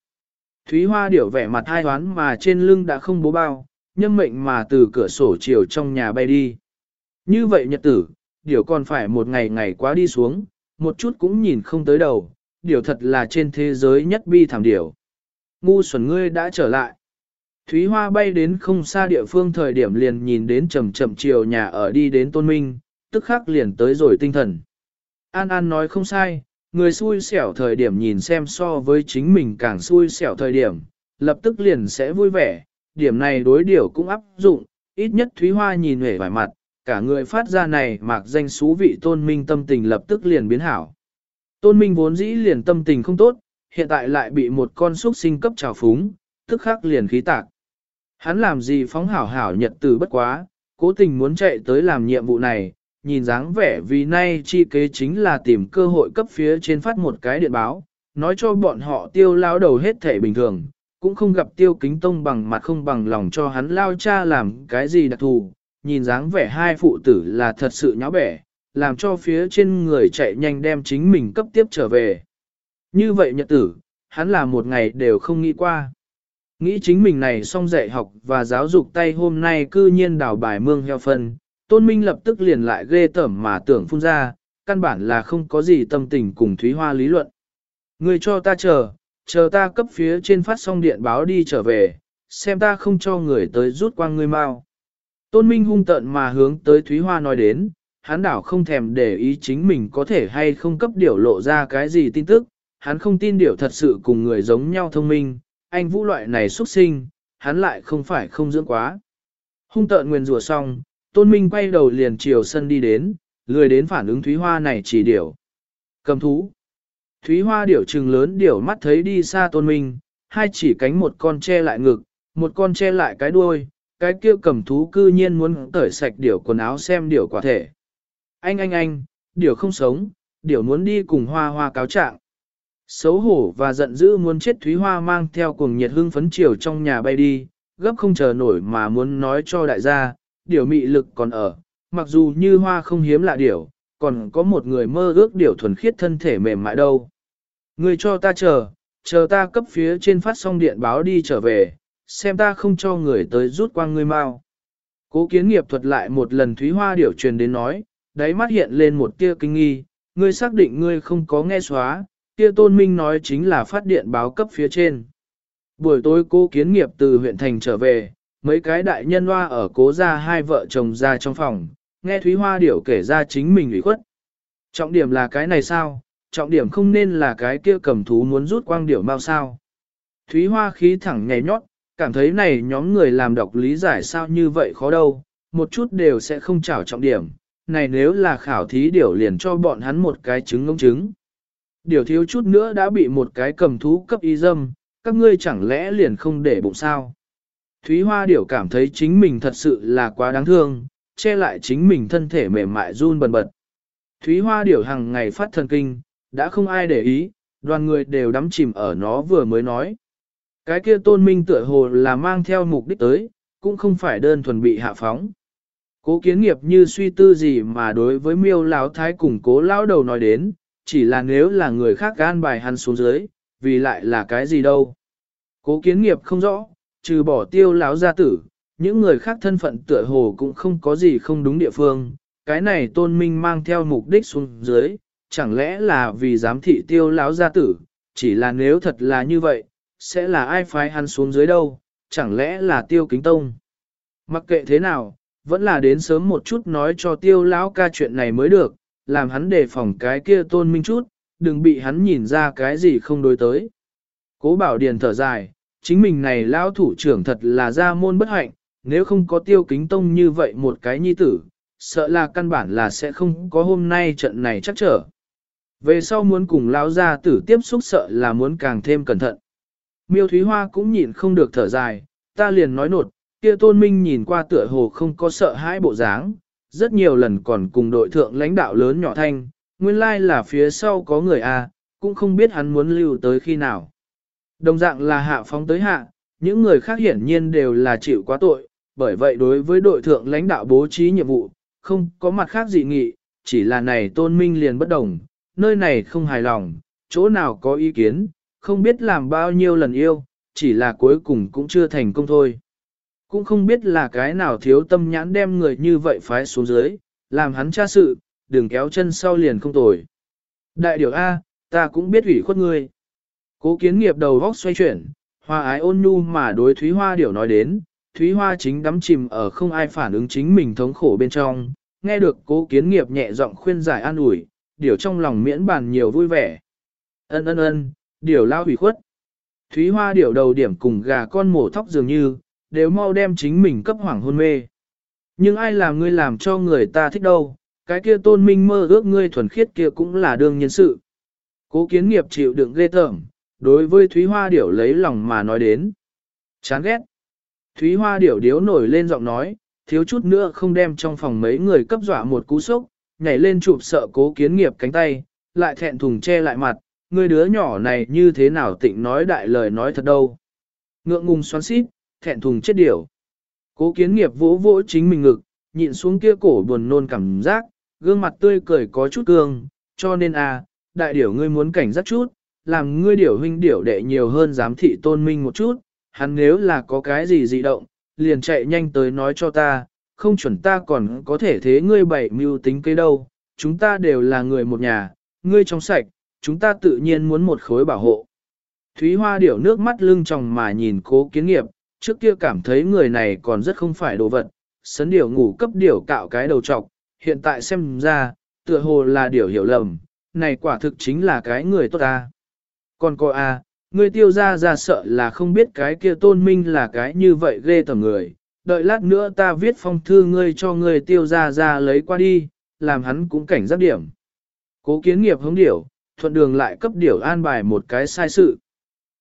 Thúy Hoa điểu vẻ mặt hai hoán mà trên lưng đã không bố bao, nhâm mệnh mà từ cửa sổ chiều trong nhà bay đi. Như vậy nhật tử, điều còn phải một ngày ngày quá đi xuống, một chút cũng nhìn không tới đầu, điều thật là trên thế giới nhất bi thảm điều. Ngu xuẩn ngươi đã trở lại. Thúy Hoa bay đến không xa địa phương thời điểm liền nhìn đến chậm chậm chiều nhà ở đi đến tôn minh, tức khắc liền tới rồi tinh thần. An An nói không sai, người xui xẻo thời điểm nhìn xem so với chính mình càng xui xẻo thời điểm, lập tức liền sẽ vui vẻ, điểm này đối điều cũng áp dụng, ít nhất Thúy Hoa nhìn hề vài mặt, cả người phát ra này mạc danh xú vị tôn minh tâm tình lập tức liền biến hảo. Tôn minh vốn dĩ liền tâm tình không tốt, hiện tại lại bị một con xúc sinh cấp trào phúng, tức khắc liền khí tạc. Hắn làm gì phóng hảo hảo nhật từ bất quá, cố tình muốn chạy tới làm nhiệm vụ này, nhìn dáng vẻ vì nay chi kế chính là tìm cơ hội cấp phía trên phát một cái điện báo, nói cho bọn họ tiêu lao đầu hết thể bình thường, cũng không gặp tiêu kính tông bằng mặt không bằng lòng cho hắn lao cha làm cái gì đặc thù, nhìn dáng vẻ hai phụ tử là thật sự nháo bẻ, làm cho phía trên người chạy nhanh đem chính mình cấp tiếp trở về. Như vậy nhật tử, hắn là một ngày đều không nghĩ qua. Nghĩ chính mình này xong dạy học và giáo dục tay hôm nay cư nhiên đào bài mương heo phân, tôn minh lập tức liền lại ghê tởm mà tưởng phun ra, căn bản là không có gì tâm tình cùng Thúy Hoa lý luận. Người cho ta chờ, chờ ta cấp phía trên phát xong điện báo đi trở về, xem ta không cho người tới rút qua ngươi mau. Tôn Minh hung tận mà hướng tới Thúy Hoa nói đến, hắn đảo không thèm để ý chính mình có thể hay không cấp điểu lộ ra cái gì tin tức, hắn không tin điểu thật sự cùng người giống nhau thông minh, anh vũ loại này xuất sinh, hắn lại không phải không dưỡng quá. Hung tợn nguyền rủa xong, Tôn Minh quay đầu liền chiều sân đi đến, lười đến phản ứng Thúy Hoa này chỉ điểu. Cầm thú. Thúy Hoa điểu trừng lớn điểu mắt thấy đi xa Tôn Minh, hai chỉ cánh một con che lại ngực, một con che lại cái đuôi, cái kia cầm thú cư nhiên muốn tởi sạch điểu quần áo xem điểu quả thể. Anh anh anh, điểu không sống, điểu muốn đi cùng hoa hoa cáo trạng. Xấu hổ và giận dữ muốn chết Thúy Hoa mang theo cuồng nhiệt hưng phấn chiều trong nhà bay đi, gấp không chờ nổi mà muốn nói cho đại gia, điểu mị lực còn ở, mặc dù như hoa không hiếm lạ điểu, còn có một người mơ ước điều thuần khiết thân thể mềm mại đâu. Người cho ta chờ, chờ ta cấp phía trên phát xong điện báo đi trở về, xem ta không cho người tới rút qua ngươi mau. Cố kiến nghiệp thuật lại một lần Thúy Hoa điểu truyền đến nói, đáy mắt hiện lên một tia kinh nghi, ngươi xác định ngươi không có nghe xóa, kia tôn minh nói chính là phát điện báo cấp phía trên. Buổi tối cô kiến nghiệp từ huyện thành trở về, mấy cái đại nhân hoa ở cố ra hai vợ chồng ra trong phòng, nghe Thúy Hoa điểu kể ra chính mình ủy khuất. Trọng điểm là cái này sao, trọng điểm không nên là cái kia cầm thú muốn rút quang điểu mau sao. Thúy Hoa khí thẳng nhảy nhót, cảm thấy này nhóm người làm đọc lý giải sao như vậy khó đâu, một chút đều sẽ không trảo trọng điểm. Này nếu là khảo thí điểu liền cho bọn hắn một cái trứng ngông trứng. Điều thiếu chút nữa đã bị một cái cầm thú cấp y dâm, các ngươi chẳng lẽ liền không để bụng sao. Thúy Hoa Điểu cảm thấy chính mình thật sự là quá đáng thương, che lại chính mình thân thể mềm mại run bần bật. Thúy Hoa Điểu hàng ngày phát thần kinh, đã không ai để ý, đoàn người đều đắm chìm ở nó vừa mới nói. Cái kia tôn minh tựa hồ là mang theo mục đích tới, cũng không phải đơn thuần bị hạ phóng. Cố kiến nghiệp như suy tư gì mà đối với miêu lão thái cùng cố lão đầu nói đến, chỉ là nếu là người khác gan bài hắn xuống dưới, vì lại là cái gì đâu. Cố kiến nghiệp không rõ, trừ bỏ tiêu lão gia tử, những người khác thân phận tựa hồ cũng không có gì không đúng địa phương, cái này tôn minh mang theo mục đích xuống dưới, chẳng lẽ là vì giám thị tiêu lão gia tử, chỉ là nếu thật là như vậy, sẽ là ai phái hắn xuống dưới đâu, chẳng lẽ là tiêu kính tông. Mặc kệ thế nào, vẫn là đến sớm một chút nói cho tiêu lão ca chuyện này mới được, làm hắn đề phòng cái kia tôn minh chút, đừng bị hắn nhìn ra cái gì không đối tới. Cố bảo điền thở dài, chính mình này lão thủ trưởng thật là ra môn bất hạnh, nếu không có tiêu kính tông như vậy một cái nhi tử, sợ là căn bản là sẽ không có hôm nay trận này chắc trở. Về sau muốn cùng lão gia tử tiếp xúc sợ là muốn càng thêm cẩn thận. Miêu Thúy Hoa cũng nhịn không được thở dài, ta liền nói nột, kia tôn minh nhìn qua tựa hồ không có sợ hãi bộ dáng, rất nhiều lần còn cùng đội thượng lãnh đạo lớn nhỏ thanh, nguyên lai là phía sau có người A, cũng không biết hắn muốn lưu tới khi nào. Đồng dạng là hạ phóng tới hạ, những người khác hiển nhiên đều là chịu quá tội, bởi vậy đối với đội thượng lãnh đạo bố trí nhiệm vụ, không có mặt khác gì nghị, chỉ là này tôn minh liền bất đồng, nơi này không hài lòng, chỗ nào có ý kiến, không biết làm bao nhiêu lần yêu, chỉ là cuối cùng cũng chưa thành công thôi. Cũng không biết là cái nào thiếu tâm nhãn đem người như vậy phái xuống dưới, làm hắn tra sự, đừng kéo chân sau liền không tồi. Đại điều A, ta cũng biết ủy khuất ngươi. Cố kiến nghiệp đầu vóc xoay chuyển, hoa ái ôn nhu mà đối Thúy Hoa điểu nói đến, Thúy Hoa chính đắm chìm ở không ai phản ứng chính mình thống khổ bên trong, nghe được cố kiến nghiệp nhẹ giọng khuyên giải an ủi, điều trong lòng miễn bàn nhiều vui vẻ. Ân ân ân, điều lao hủy khuất. Thúy Hoa điều đầu điểm cùng gà con mổ thóc dường như, đều mau đem chính mình cấp hoảng hôn mê. Nhưng ai làm ngươi làm cho người ta thích đâu, cái kia tôn minh mơ ước ngươi thuần khiết kia cũng là đương nhân sự. Cố kiến nghiệp chịu đựng ghê tởm, đối với Thúy Hoa Điểu lấy lòng mà nói đến. Chán ghét. Thúy Hoa Điểu điếu nổi lên giọng nói, thiếu chút nữa không đem trong phòng mấy người cấp dọa một cú sốc, nhảy lên chụp sợ cố kiến nghiệp cánh tay, lại thẹn thùng che lại mặt, người đứa nhỏ này như thế nào tịnh nói đại lời nói thật đâu. Ngượng ngùng xoắn xít, thẹn thùng chết điểu. Cố kiến nghiệp vỗ vỗ chính mình ngực, nhịn xuống kia cổ buồn nôn cảm giác, gương mặt tươi cười có chút cương, cho nên à, đại điểu ngươi muốn cảnh giác chút, làm ngươi điểu huynh điểu đệ nhiều hơn giám thị tôn minh một chút, hắn nếu là có cái gì dị động, liền chạy nhanh tới nói cho ta, không chuẩn ta còn có thể thế ngươi bảy mưu tính kế đâu, chúng ta đều là người một nhà, ngươi trong sạch, chúng ta tự nhiên muốn một khối bảo hộ. Thúy Hoa điểu nước mắt lưng tròng mà nhìn cố kiến nghiệp, trước kia cảm thấy người này còn rất không phải đồ vật, sấn điểu ngủ cấp điểu cạo cái đầu trọc, hiện tại xem ra, tựa hồ là điểu hiểu lầm, này quả thực chính là cái người tốt ta. Còn cô a, à, ngươi tiêu ra ra sợ là không biết cái kia tôn minh là cái như vậy ghê tầm người, đợi lát nữa ta viết phong thư ngươi cho ngươi tiêu ra ra lấy qua đi, làm hắn cũng cảnh giác điểm. Cố kiến nghiệp hống điểu, thuận đường lại cấp điểu an bài một cái sai sự.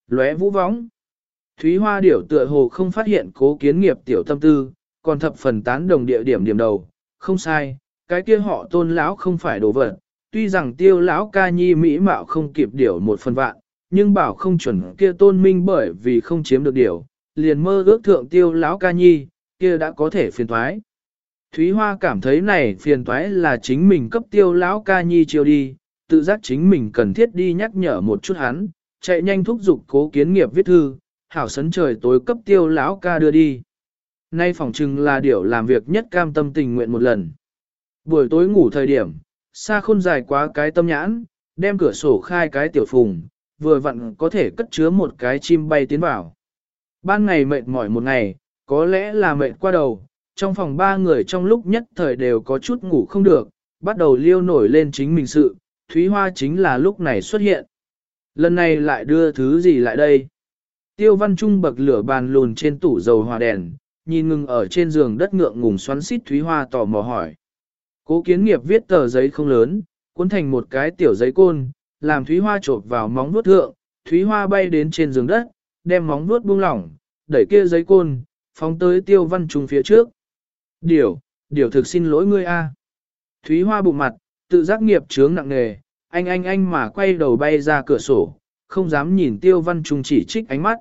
Lóe vũ vóng. Thúy Hoa điểu tựa hồ không phát hiện cố kiến nghiệp tiểu tâm tư, còn thập phần tán đồng địa điểm điểm đầu, không sai, cái kia họ tôn lão không phải đồ vật, tuy rằng tiêu lão ca nhi mỹ mạo không kịp điểu một phần vạn, nhưng bảo không chuẩn kia tôn minh bởi vì không chiếm được điều liền mơ ước thượng tiêu lão ca nhi, kia đã có thể phiền thoái. Thúy Hoa cảm thấy này phiền toái là chính mình cấp tiêu lão ca nhi chiều đi, tự giác chính mình cần thiết đi nhắc nhở một chút hắn, chạy nhanh thúc giục cố kiến nghiệp viết thư, hảo sấn trời tối cấp tiêu lão ca đưa đi. Nay phỏng chừng là điều làm việc nhất cam tâm tình nguyện một lần. Buổi tối ngủ thời điểm, xa khôn dài quá cái tâm nhãn, đem cửa sổ khai cái tiểu phùng, vừa vặn có thể cất chứa một cái chim bay tiến vào. Ban ngày mệt mỏi một ngày, có lẽ là mệt qua đầu, trong phòng ba người trong lúc nhất thời đều có chút ngủ không được, bắt đầu liêu nổi lên chính mình sự, Thúy Hoa chính là lúc này xuất hiện. Lần này lại đưa thứ gì lại đây? Tiêu văn trung bậc lửa bàn lùn trên tủ dầu hòa đèn, nhìn ngừng ở trên giường đất ngượng ngùng xoắn xít Thúy Hoa tò mò hỏi. Cố kiến nghiệp viết tờ giấy không lớn, cuốn thành một cái tiểu giấy côn, làm Thúy Hoa trộp vào móng vuốt thượng, Thúy Hoa bay đến trên giường đất, đem móng vuốt buông lỏng, đẩy kia giấy côn, phóng tới tiêu văn trung phía trước. Điều, điều thực xin lỗi ngươi a. Thúy Hoa bụng mặt, tự giác nghiệp chướng nặng nề, anh anh anh mà quay đầu bay ra cửa sổ, không dám nhìn tiêu văn trung chỉ trích ánh mắt.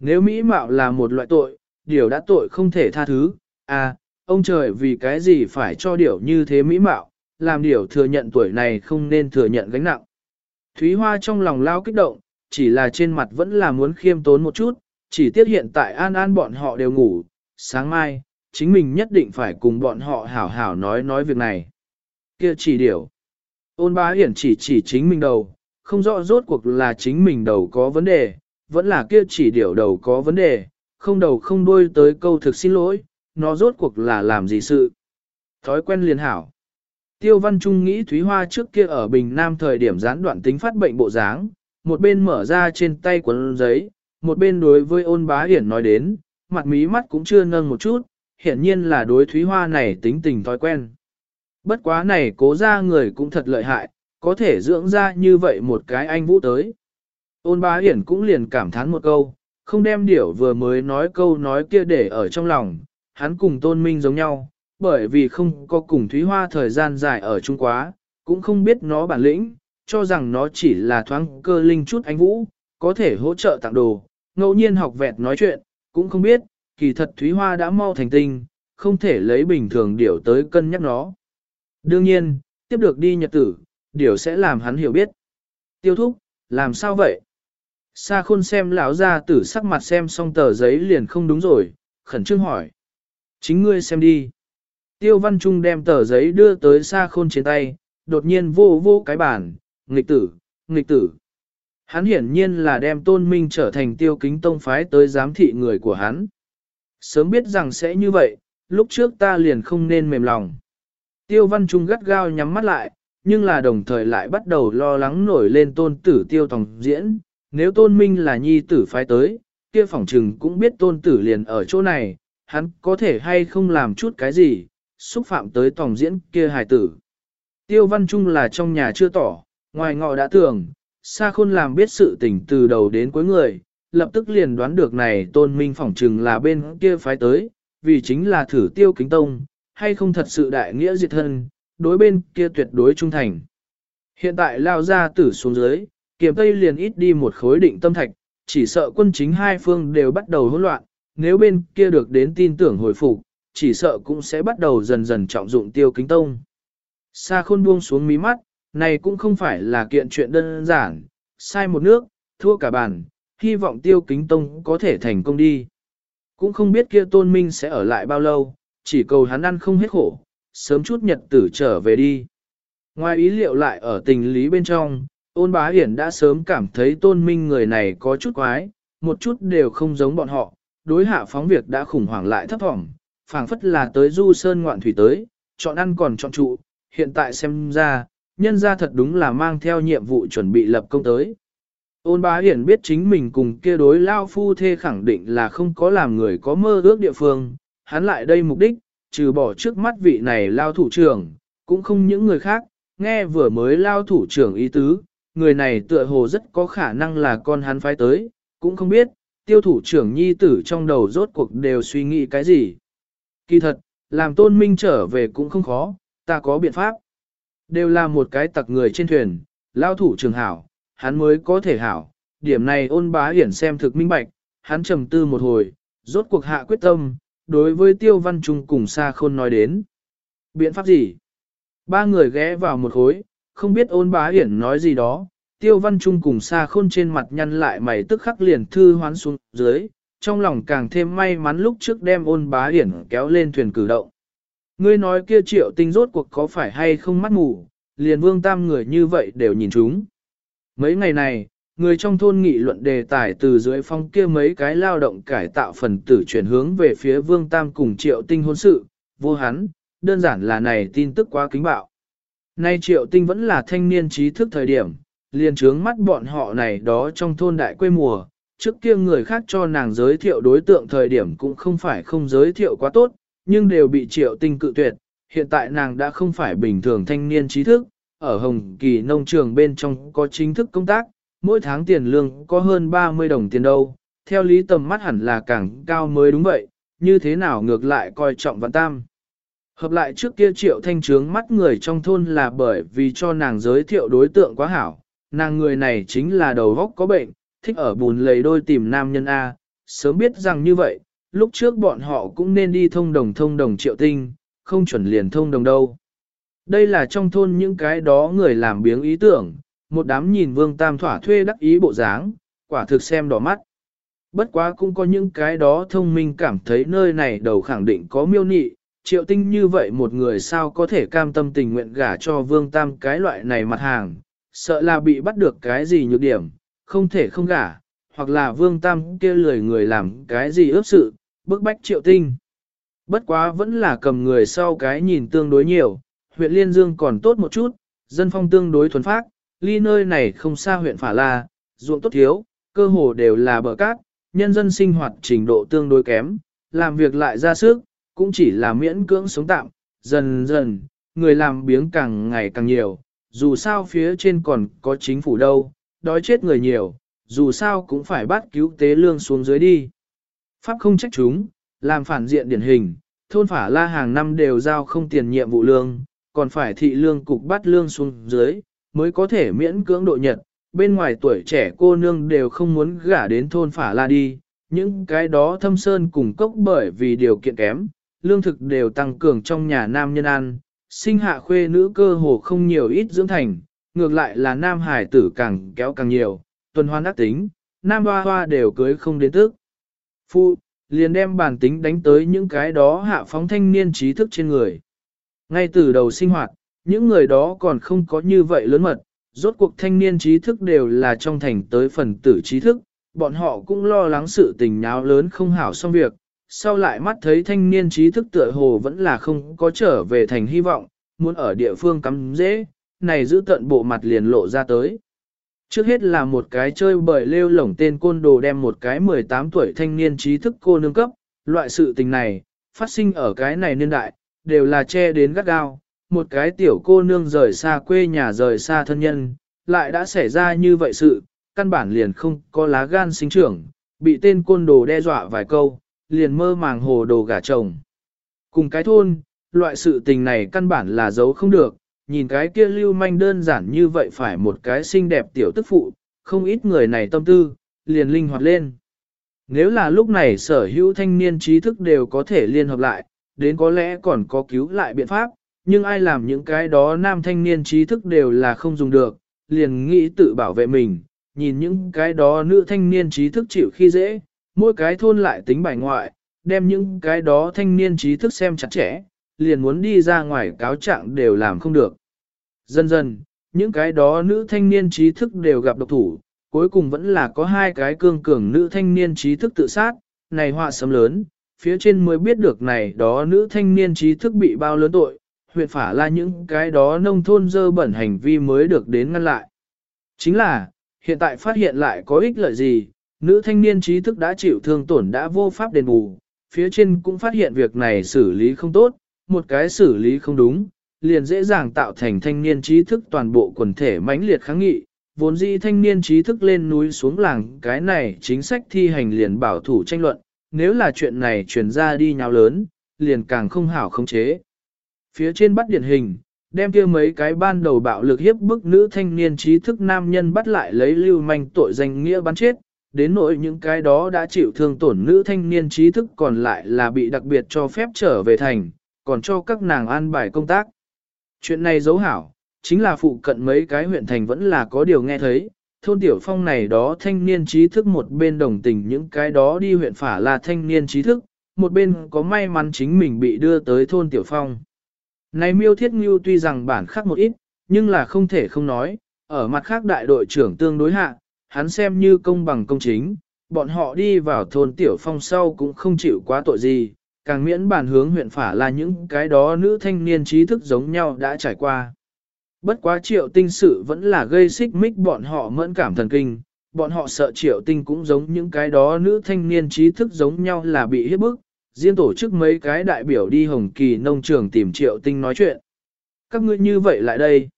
Nếu mỹ mạo là một loại tội, điều đã tội không thể tha thứ, à, ông trời vì cái gì phải cho điều như thế mỹ mạo, làm điều thừa nhận tuổi này không nên thừa nhận gánh nặng. Thúy Hoa trong lòng lao kích động, chỉ là trên mặt vẫn là muốn khiêm tốn một chút, chỉ tiếc hiện tại an an bọn họ đều ngủ, sáng mai, chính mình nhất định phải cùng bọn họ hảo hảo nói nói việc này. Kia chỉ điều. Ôn bá hiển chỉ chỉ chính mình đầu, không rõ rốt cuộc là chính mình đầu có vấn đề, vẫn là kia chỉ điều đầu có vấn đề, không đầu không đuôi tới câu thực xin lỗi, nó rốt cuộc là làm gì sự. Thói quen liền hảo. Tiêu Văn Trung nghĩ Thúy Hoa trước kia ở Bình Nam thời điểm gián đoạn tính phát bệnh bộ dáng, một bên mở ra trên tay cuốn giấy, một bên đối với ôn bá hiển nói đến, mặt mí mắt cũng chưa nâng một chút, hiển nhiên là đối Thúy Hoa này tính tình thói quen. Bất quá này cố ra người cũng thật lợi hại, có thể dưỡng ra như vậy một cái anh vũ tới. Ôn bá hiển cũng liền cảm thán một câu, không đem điểu vừa mới nói câu nói kia để ở trong lòng, hắn cùng tôn minh giống nhau, bởi vì không có cùng Thúy Hoa thời gian dài ở Trung quá, cũng không biết nó bản lĩnh, cho rằng nó chỉ là thoáng cơ linh chút anh vũ, có thể hỗ trợ tặng đồ, ngẫu nhiên học vẹt nói chuyện, cũng không biết, kỳ thật Thúy Hoa đã mau thành tinh, không thể lấy bình thường điểu tới cân nhắc nó. Đương nhiên, tiếp được đi nhật tử, điểu sẽ làm hắn hiểu biết. Tiêu thúc, làm sao vậy? Sa khôn xem lão ra tử sắc mặt xem xong tờ giấy liền không đúng rồi, khẩn trương hỏi. Chính ngươi xem đi. Tiêu văn trung đem tờ giấy đưa tới xa khôn trên tay, đột nhiên vô vô cái bản, nghịch tử, nghịch tử. Hắn hiển nhiên là đem tôn minh trở thành tiêu kính tông phái tới giám thị người của hắn. Sớm biết rằng sẽ như vậy, lúc trước ta liền không nên mềm lòng. Tiêu văn trung gắt gao nhắm mắt lại, nhưng là đồng thời lại bắt đầu lo lắng nổi lên tôn tử tiêu tòng diễn. Nếu tôn minh là nhi tử phái tới, kia phỏng trừng cũng biết tôn tử liền ở chỗ này, hắn có thể hay không làm chút cái gì, xúc phạm tới tòng diễn kia hài tử. Tiêu văn trung là trong nhà chưa tỏ, ngoài ngọ đã tưởng, Sa Khôn làm biết sự tình từ đầu đến cuối người, lập tức liền đoán được này tôn minh phỏng trừng là bên kia phái tới, vì chính là thử tiêu kính tông, hay không thật sự đại nghĩa diệt thân, đối bên kia tuyệt đối trung thành. Hiện tại lao ra tử xuống dưới, kiềm tây liền ít đi một khối định tâm thạch, chỉ sợ quân chính hai phương đều bắt đầu hỗn loạn, nếu bên kia được đến tin tưởng hồi phục, chỉ sợ cũng sẽ bắt đầu dần dần trọng dụng tiêu kính tông. Sa khôn buông xuống mí mắt, này cũng không phải là kiện chuyện đơn giản, sai một nước, thua cả bàn, hy vọng tiêu kính tông có thể thành công đi. Cũng không biết kia tôn minh sẽ ở lại bao lâu, chỉ cầu hắn ăn không hết khổ, sớm chút nhật tử trở về đi. Ngoài ý liệu lại ở tình lý bên trong, ôn bá hiển đã sớm cảm thấy tôn minh người này có chút quái, một chút đều không giống bọn họ, đối hạ phóng việc đã khủng hoảng lại thấp thỏm, phảng phất là tới du sơn ngoạn thủy tới, chọn ăn còn chọn trụ, hiện tại xem ra, nhân ra thật đúng là mang theo nhiệm vụ chuẩn bị lập công tới. Ôn bá hiển biết chính mình cùng kia đối lao phu thê khẳng định là không có làm người có mơ ước địa phương, hắn lại đây mục đích, trừ bỏ trước mắt vị này lao thủ trưởng, cũng không những người khác, nghe vừa mới lao thủ trưởng ý tứ, người này tựa hồ rất có khả năng là con hắn phái tới, cũng không biết, tiêu thủ trưởng nhi tử trong đầu rốt cuộc đều suy nghĩ cái gì. Kỳ thật, làm tôn minh trở về cũng không khó, ta có biện pháp. Đều là một cái tặc người trên thuyền, lao thủ trường hảo, hắn mới có thể hảo. Điểm này ôn bá hiển xem thực minh bạch, hắn trầm tư một hồi, rốt cuộc hạ quyết tâm, đối với tiêu văn trung cùng xa khôn nói đến. Biện pháp gì? Ba người ghé vào một khối, không biết ôn bá hiển nói gì đó, tiêu văn trung cùng xa khôn trên mặt nhăn lại mày tức khắc liền thư hoán xuống dưới, trong lòng càng thêm may mắn lúc trước đem ôn bá hiển kéo lên thuyền cử động. Ngươi nói kia triệu tinh rốt cuộc có phải hay không mắt ngủ liền vương tam người như vậy đều nhìn chúng. Mấy ngày này, người trong thôn nghị luận đề tài từ dưới phong kia mấy cái lao động cải tạo phần tử chuyển hướng về phía vương tam cùng triệu tinh hôn sự, vô hắn, đơn giản là này tin tức quá kính bạo. Nay triệu tinh vẫn là thanh niên trí thức thời điểm, liền trướng mắt bọn họ này đó trong thôn đại quê mùa, trước kia người khác cho nàng giới thiệu đối tượng thời điểm cũng không phải không giới thiệu quá tốt, nhưng đều bị triệu tinh cự tuyệt. Hiện tại nàng đã không phải bình thường thanh niên trí thức, ở Hồng Kỳ nông trường bên trong có chính thức công tác, mỗi tháng tiền lương có hơn 30 đồng tiền đâu, theo lý tầm mắt hẳn là càng cao mới đúng vậy, như thế nào ngược lại coi trọng vạn tam. Hợp lại trước kia triệu thanh trướng mắt người trong thôn là bởi vì cho nàng giới thiệu đối tượng quá hảo, nàng người này chính là đầu góc có bệnh, thích ở bùn lầy đôi tìm nam nhân A, sớm biết rằng như vậy, lúc trước bọn họ cũng nên đi thông đồng thông đồng triệu tinh, không chuẩn liền thông đồng đâu. Đây là trong thôn những cái đó người làm biếng ý tưởng, một đám nhìn vương tam thỏa thuê đắc ý bộ dáng, quả thực xem đỏ mắt. Bất quá cũng có những cái đó thông minh cảm thấy nơi này đầu khẳng định có miêu nị, triệu tinh như vậy một người sao có thể cam tâm tình nguyện gả cho vương tam cái loại này mặt hàng, sợ là bị bắt được cái gì nhược điểm, không thể không gả, hoặc là vương tam kia lười người làm cái gì ướp sự, bức bách triệu tinh. Bất quá vẫn là cầm người sau cái nhìn tương đối nhiều, huyện Liên Dương còn tốt một chút, dân phong tương đối thuần phác, ly nơi này không xa huyện Phả La, ruộng tốt thiếu, cơ hồ đều là bờ cát, nhân dân sinh hoạt trình độ tương đối kém, làm việc lại ra sức, cũng chỉ là miễn cưỡng sống tạm, dần dần, người làm biếng càng ngày càng nhiều, dù sao phía trên còn có chính phủ đâu, đói chết người nhiều, dù sao cũng phải bắt cứu tế lương xuống dưới đi. Pháp không trách chúng, làm phản diện điển hình, thôn phả la hàng năm đều giao không tiền nhiệm vụ lương, còn phải thị lương cục bắt lương xuống dưới, mới có thể miễn cưỡng độ nhật, bên ngoài tuổi trẻ cô nương đều không muốn gả đến thôn phả la đi, những cái đó thâm sơn cùng cốc bởi vì điều kiện kém, lương thực đều tăng cường trong nhà nam nhân ăn, sinh hạ khuê nữ cơ hồ không nhiều ít dưỡng thành, ngược lại là nam hải tử càng kéo càng nhiều, tuần hoan đắc tính, nam hoa hoa đều cưới không đến tức. Phu, liền đem bản tính đánh tới những cái đó hạ phóng thanh niên trí thức trên người. Ngay từ đầu sinh hoạt, những người đó còn không có như vậy lớn mật, rốt cuộc thanh niên trí thức đều là trong thành tới phần tử trí thức, bọn họ cũng lo lắng sự tình nháo lớn không hảo xong việc, sau lại mắt thấy thanh niên trí thức tựa hồ vẫn là không có trở về thành hy vọng, muốn ở địa phương cắm dễ, này giữ tận bộ mặt liền lộ ra tới. Trước hết là một cái chơi bời lêu lổng tên côn đồ đem một cái 18 tuổi thanh niên trí thức cô nương cấp, loại sự tình này, phát sinh ở cái này niên đại, đều là che đến gắt gao, một cái tiểu cô nương rời xa quê nhà rời xa thân nhân, lại đã xảy ra như vậy sự, căn bản liền không có lá gan sinh trưởng, bị tên côn đồ đe dọa vài câu, liền mơ màng hồ đồ gả chồng. Cùng cái thôn, loại sự tình này căn bản là giấu không được, nhìn cái kia lưu manh đơn giản như vậy phải một cái xinh đẹp tiểu tức phụ, không ít người này tâm tư, liền linh hoạt lên. Nếu là lúc này sở hữu thanh niên trí thức đều có thể liên hợp lại, đến có lẽ còn có cứu lại biện pháp, nhưng ai làm những cái đó nam thanh niên trí thức đều là không dùng được, liền nghĩ tự bảo vệ mình, nhìn những cái đó nữ thanh niên trí thức chịu khi dễ, mỗi cái thôn lại tính bài ngoại, đem những cái đó thanh niên trí thức xem chặt chẽ, liền muốn đi ra ngoài cáo trạng đều làm không được. Dần dần, những cái đó nữ thanh niên trí thức đều gặp độc thủ, cuối cùng vẫn là có hai cái cương cường nữ thanh niên trí thức tự sát, này họa sấm lớn, phía trên mới biết được này đó nữ thanh niên trí thức bị bao lớn tội, huyện phả là những cái đó nông thôn dơ bẩn hành vi mới được đến ngăn lại. Chính là, hiện tại phát hiện lại có ích lợi gì, nữ thanh niên trí thức đã chịu thương tổn đã vô pháp đền bù, phía trên cũng phát hiện việc này xử lý không tốt, một cái xử lý không đúng, liền dễ dàng tạo thành thanh niên trí thức toàn bộ quần thể mãnh liệt kháng nghị, vốn dĩ thanh niên trí thức lên núi xuống làng cái này chính sách thi hành liền bảo thủ tranh luận, nếu là chuyện này truyền ra đi nhào lớn, liền càng không hảo khống chế. Phía trên bắt điển hình, đem kia mấy cái ban đầu bạo lực hiếp bức nữ thanh niên trí thức nam nhân bắt lại lấy lưu manh tội danh nghĩa bắn chết, đến nỗi những cái đó đã chịu thương tổn nữ thanh niên trí thức còn lại là bị đặc biệt cho phép trở về thành, còn cho các nàng an bài công tác. Chuyện này dấu hảo, chính là phụ cận mấy cái huyện thành vẫn là có điều nghe thấy, thôn tiểu phong này đó thanh niên trí thức một bên đồng tình những cái đó đi huyện phả là thanh niên trí thức, một bên có may mắn chính mình bị đưa tới thôn tiểu phong. Này miêu thiết ngưu tuy rằng bản khác một ít, nhưng là không thể không nói, ở mặt khác đại đội trưởng tương đối hạ, hắn xem như công bằng công chính, bọn họ đi vào thôn tiểu phong sau cũng không chịu quá tội gì, càng miễn bản hướng huyện phả là những cái đó nữ thanh niên trí thức giống nhau đã trải qua. Bất quá triệu tinh sự vẫn là gây xích mích bọn họ mẫn cảm thần kinh, bọn họ sợ triệu tinh cũng giống những cái đó nữ thanh niên trí thức giống nhau là bị hiếp bức, riêng tổ chức mấy cái đại biểu đi Hồng Kỳ nông trường tìm triệu tinh nói chuyện. Các ngươi như vậy lại đây.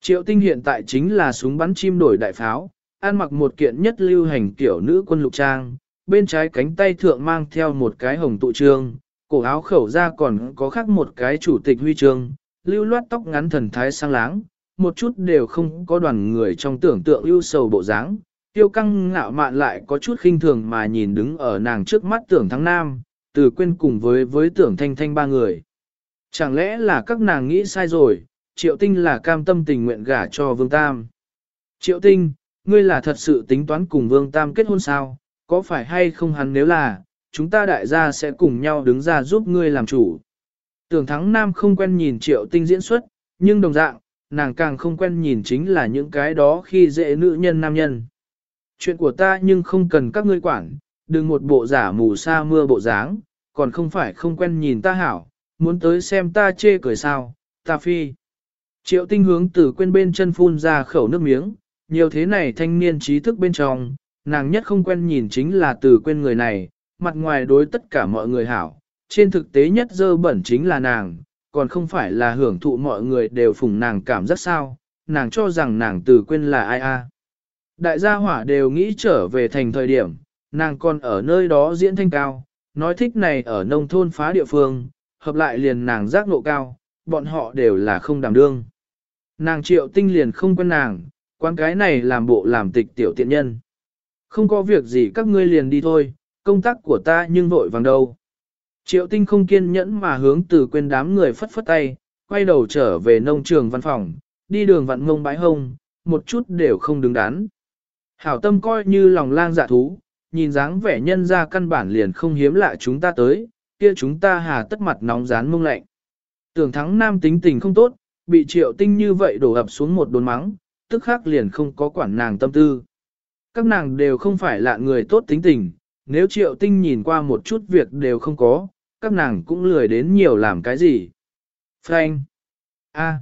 Triệu tinh hiện tại chính là súng bắn chim đổi đại pháo, ăn mặc một kiện nhất lưu hành kiểu nữ quân lục trang, bên trái cánh tay thượng mang theo một cái hồng tụ trương, cổ áo khẩu ra còn có khác một cái chủ tịch huy chương, lưu loát tóc ngắn thần thái sang láng, một chút đều không có đoàn người trong tưởng tượng ưu sầu bộ dáng. Tiêu căng ngạo mạn lại có chút khinh thường mà nhìn đứng ở nàng trước mắt tưởng thắng nam, từ quên cùng với với tưởng thanh thanh ba người. Chẳng lẽ là các nàng nghĩ sai rồi, triệu tinh là cam tâm tình nguyện gả cho vương tam. Triệu tinh, ngươi là thật sự tính toán cùng vương tam kết hôn sao, có phải hay không hắn nếu là, chúng ta đại gia sẽ cùng nhau đứng ra giúp ngươi làm chủ. Tưởng thắng nam không quen nhìn triệu tinh diễn xuất, nhưng đồng dạng, nàng càng không quen nhìn chính là những cái đó khi dễ nữ nhân nam nhân. Chuyện của ta nhưng không cần các ngươi quản, đừng một bộ giả mù sa mưa bộ dáng, còn không phải không quen nhìn ta hảo, muốn tới xem ta chê cười sao, ta phi. Triệu tinh hướng từ quên bên chân phun ra khẩu nước miếng, nhiều thế này thanh niên trí thức bên trong, nàng nhất không quen nhìn chính là từ quên người này, mặt ngoài đối tất cả mọi người hảo, trên thực tế nhất dơ bẩn chính là nàng, còn không phải là hưởng thụ mọi người đều phụng nàng cảm giác sao, nàng cho rằng nàng từ quên là ai a. Đại gia hỏa đều nghĩ trở về thành thời điểm, nàng còn ở nơi đó diễn thanh cao, nói thích này ở nông thôn phá địa phương, hợp lại liền nàng giác nộ cao, bọn họ đều là không đảm đương. Nàng triệu tinh liền không quen nàng, quan cái này làm bộ làm tịch tiểu tiện nhân. Không có việc gì các ngươi liền đi thôi, công tác của ta nhưng vội vàng đâu. Triệu tinh không kiên nhẫn mà hướng từ quên đám người phất phất tay, quay đầu trở về nông trường văn phòng, đi đường vặn ngông bãi hông, một chút đều không đứng đắn. Hảo tâm coi như lòng lang dạ thú, nhìn dáng vẻ nhân ra căn bản liền không hiếm lạ chúng ta tới, kia chúng ta hà tất mặt nóng rán mông lạnh. Tưởng thắng nam tính tình không tốt, bị triệu tinh như vậy đổ ập xuống một đồn mắng, tức khắc liền không có quản nàng tâm tư. Các nàng đều không phải là người tốt tính tình, nếu triệu tinh nhìn qua một chút việc đều không có, các nàng cũng lười đến nhiều làm cái gì. Frank. A.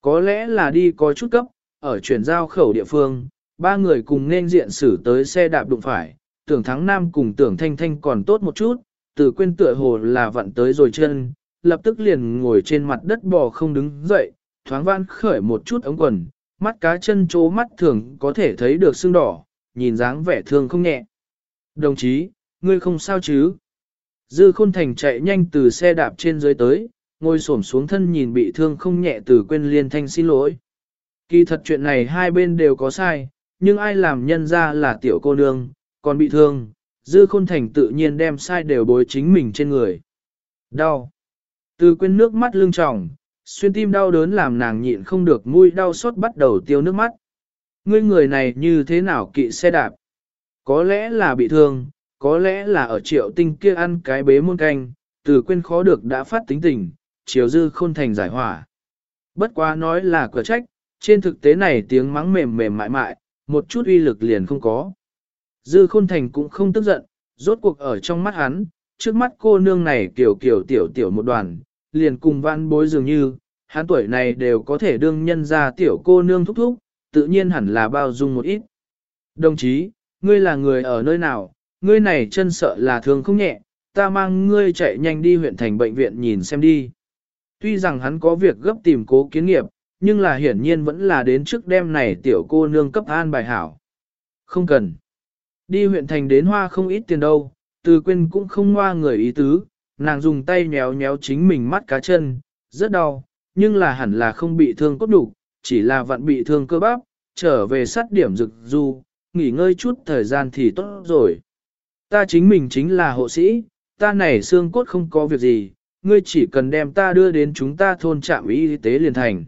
Có lẽ là đi có chút cấp, ở chuyển giao khẩu địa phương, ba người cùng nên diện xử tới xe đạp đụng phải, tưởng thắng nam cùng tưởng thanh thanh còn tốt một chút, từ quên tựa hồ là vặn tới rồi chân, lập tức liền ngồi trên mặt đất bò không đứng dậy, thoáng van khởi một chút ống quần, mắt cá chân chố mắt thường có thể thấy được sưng đỏ, nhìn dáng vẻ thương không nhẹ. Đồng chí, ngươi không sao chứ? Dư khôn thành chạy nhanh từ xe đạp trên dưới tới, ngồi xổm xuống thân nhìn bị thương không nhẹ từ quên liên thanh xin lỗi. Kỳ thật chuyện này hai bên đều có sai, nhưng ai làm nhân ra là tiểu cô nương, còn bị thương, dư khôn thành tự nhiên đem sai đều bối chính mình trên người. Đau. Từ quên nước mắt lưng tròng, xuyên tim đau đớn làm nàng nhịn không được mũi đau xót bắt đầu tiêu nước mắt. Ngươi người này như thế nào kỵ xe đạp? Có lẽ là bị thương, có lẽ là ở triệu tinh kia ăn cái bế muôn canh, từ quên khó được đã phát tính tình, chiều dư khôn thành giải hỏa. Bất quá nói là cửa trách, trên thực tế này tiếng mắng mềm mềm mại mại, một chút uy lực liền không có. Dư khôn thành cũng không tức giận, rốt cuộc ở trong mắt hắn, trước mắt cô nương này kiểu kiểu tiểu tiểu một đoàn, liền cùng văn bối dường như, hắn tuổi này đều có thể đương nhân ra tiểu cô nương thúc thúc, tự nhiên hẳn là bao dung một ít. Đồng chí, ngươi là người ở nơi nào, ngươi này chân sợ là thương không nhẹ, ta mang ngươi chạy nhanh đi huyện thành bệnh viện nhìn xem đi. Tuy rằng hắn có việc gấp tìm cố kiến nghiệp, nhưng là hiển nhiên vẫn là đến trước đêm này tiểu cô nương cấp an bài hảo. Không cần. Đi huyện thành đến hoa không ít tiền đâu, từ quên cũng không ngoa người ý tứ, nàng dùng tay nhéo nhéo chính mình mắt cá chân, rất đau, nhưng là hẳn là không bị thương cốt đủ, chỉ là vặn bị thương cơ bắp, trở về sát điểm rực du, nghỉ ngơi chút thời gian thì tốt rồi. Ta chính mình chính là hộ sĩ, ta này xương cốt không có việc gì, ngươi chỉ cần đem ta đưa đến chúng ta thôn trạm y tế liền thành.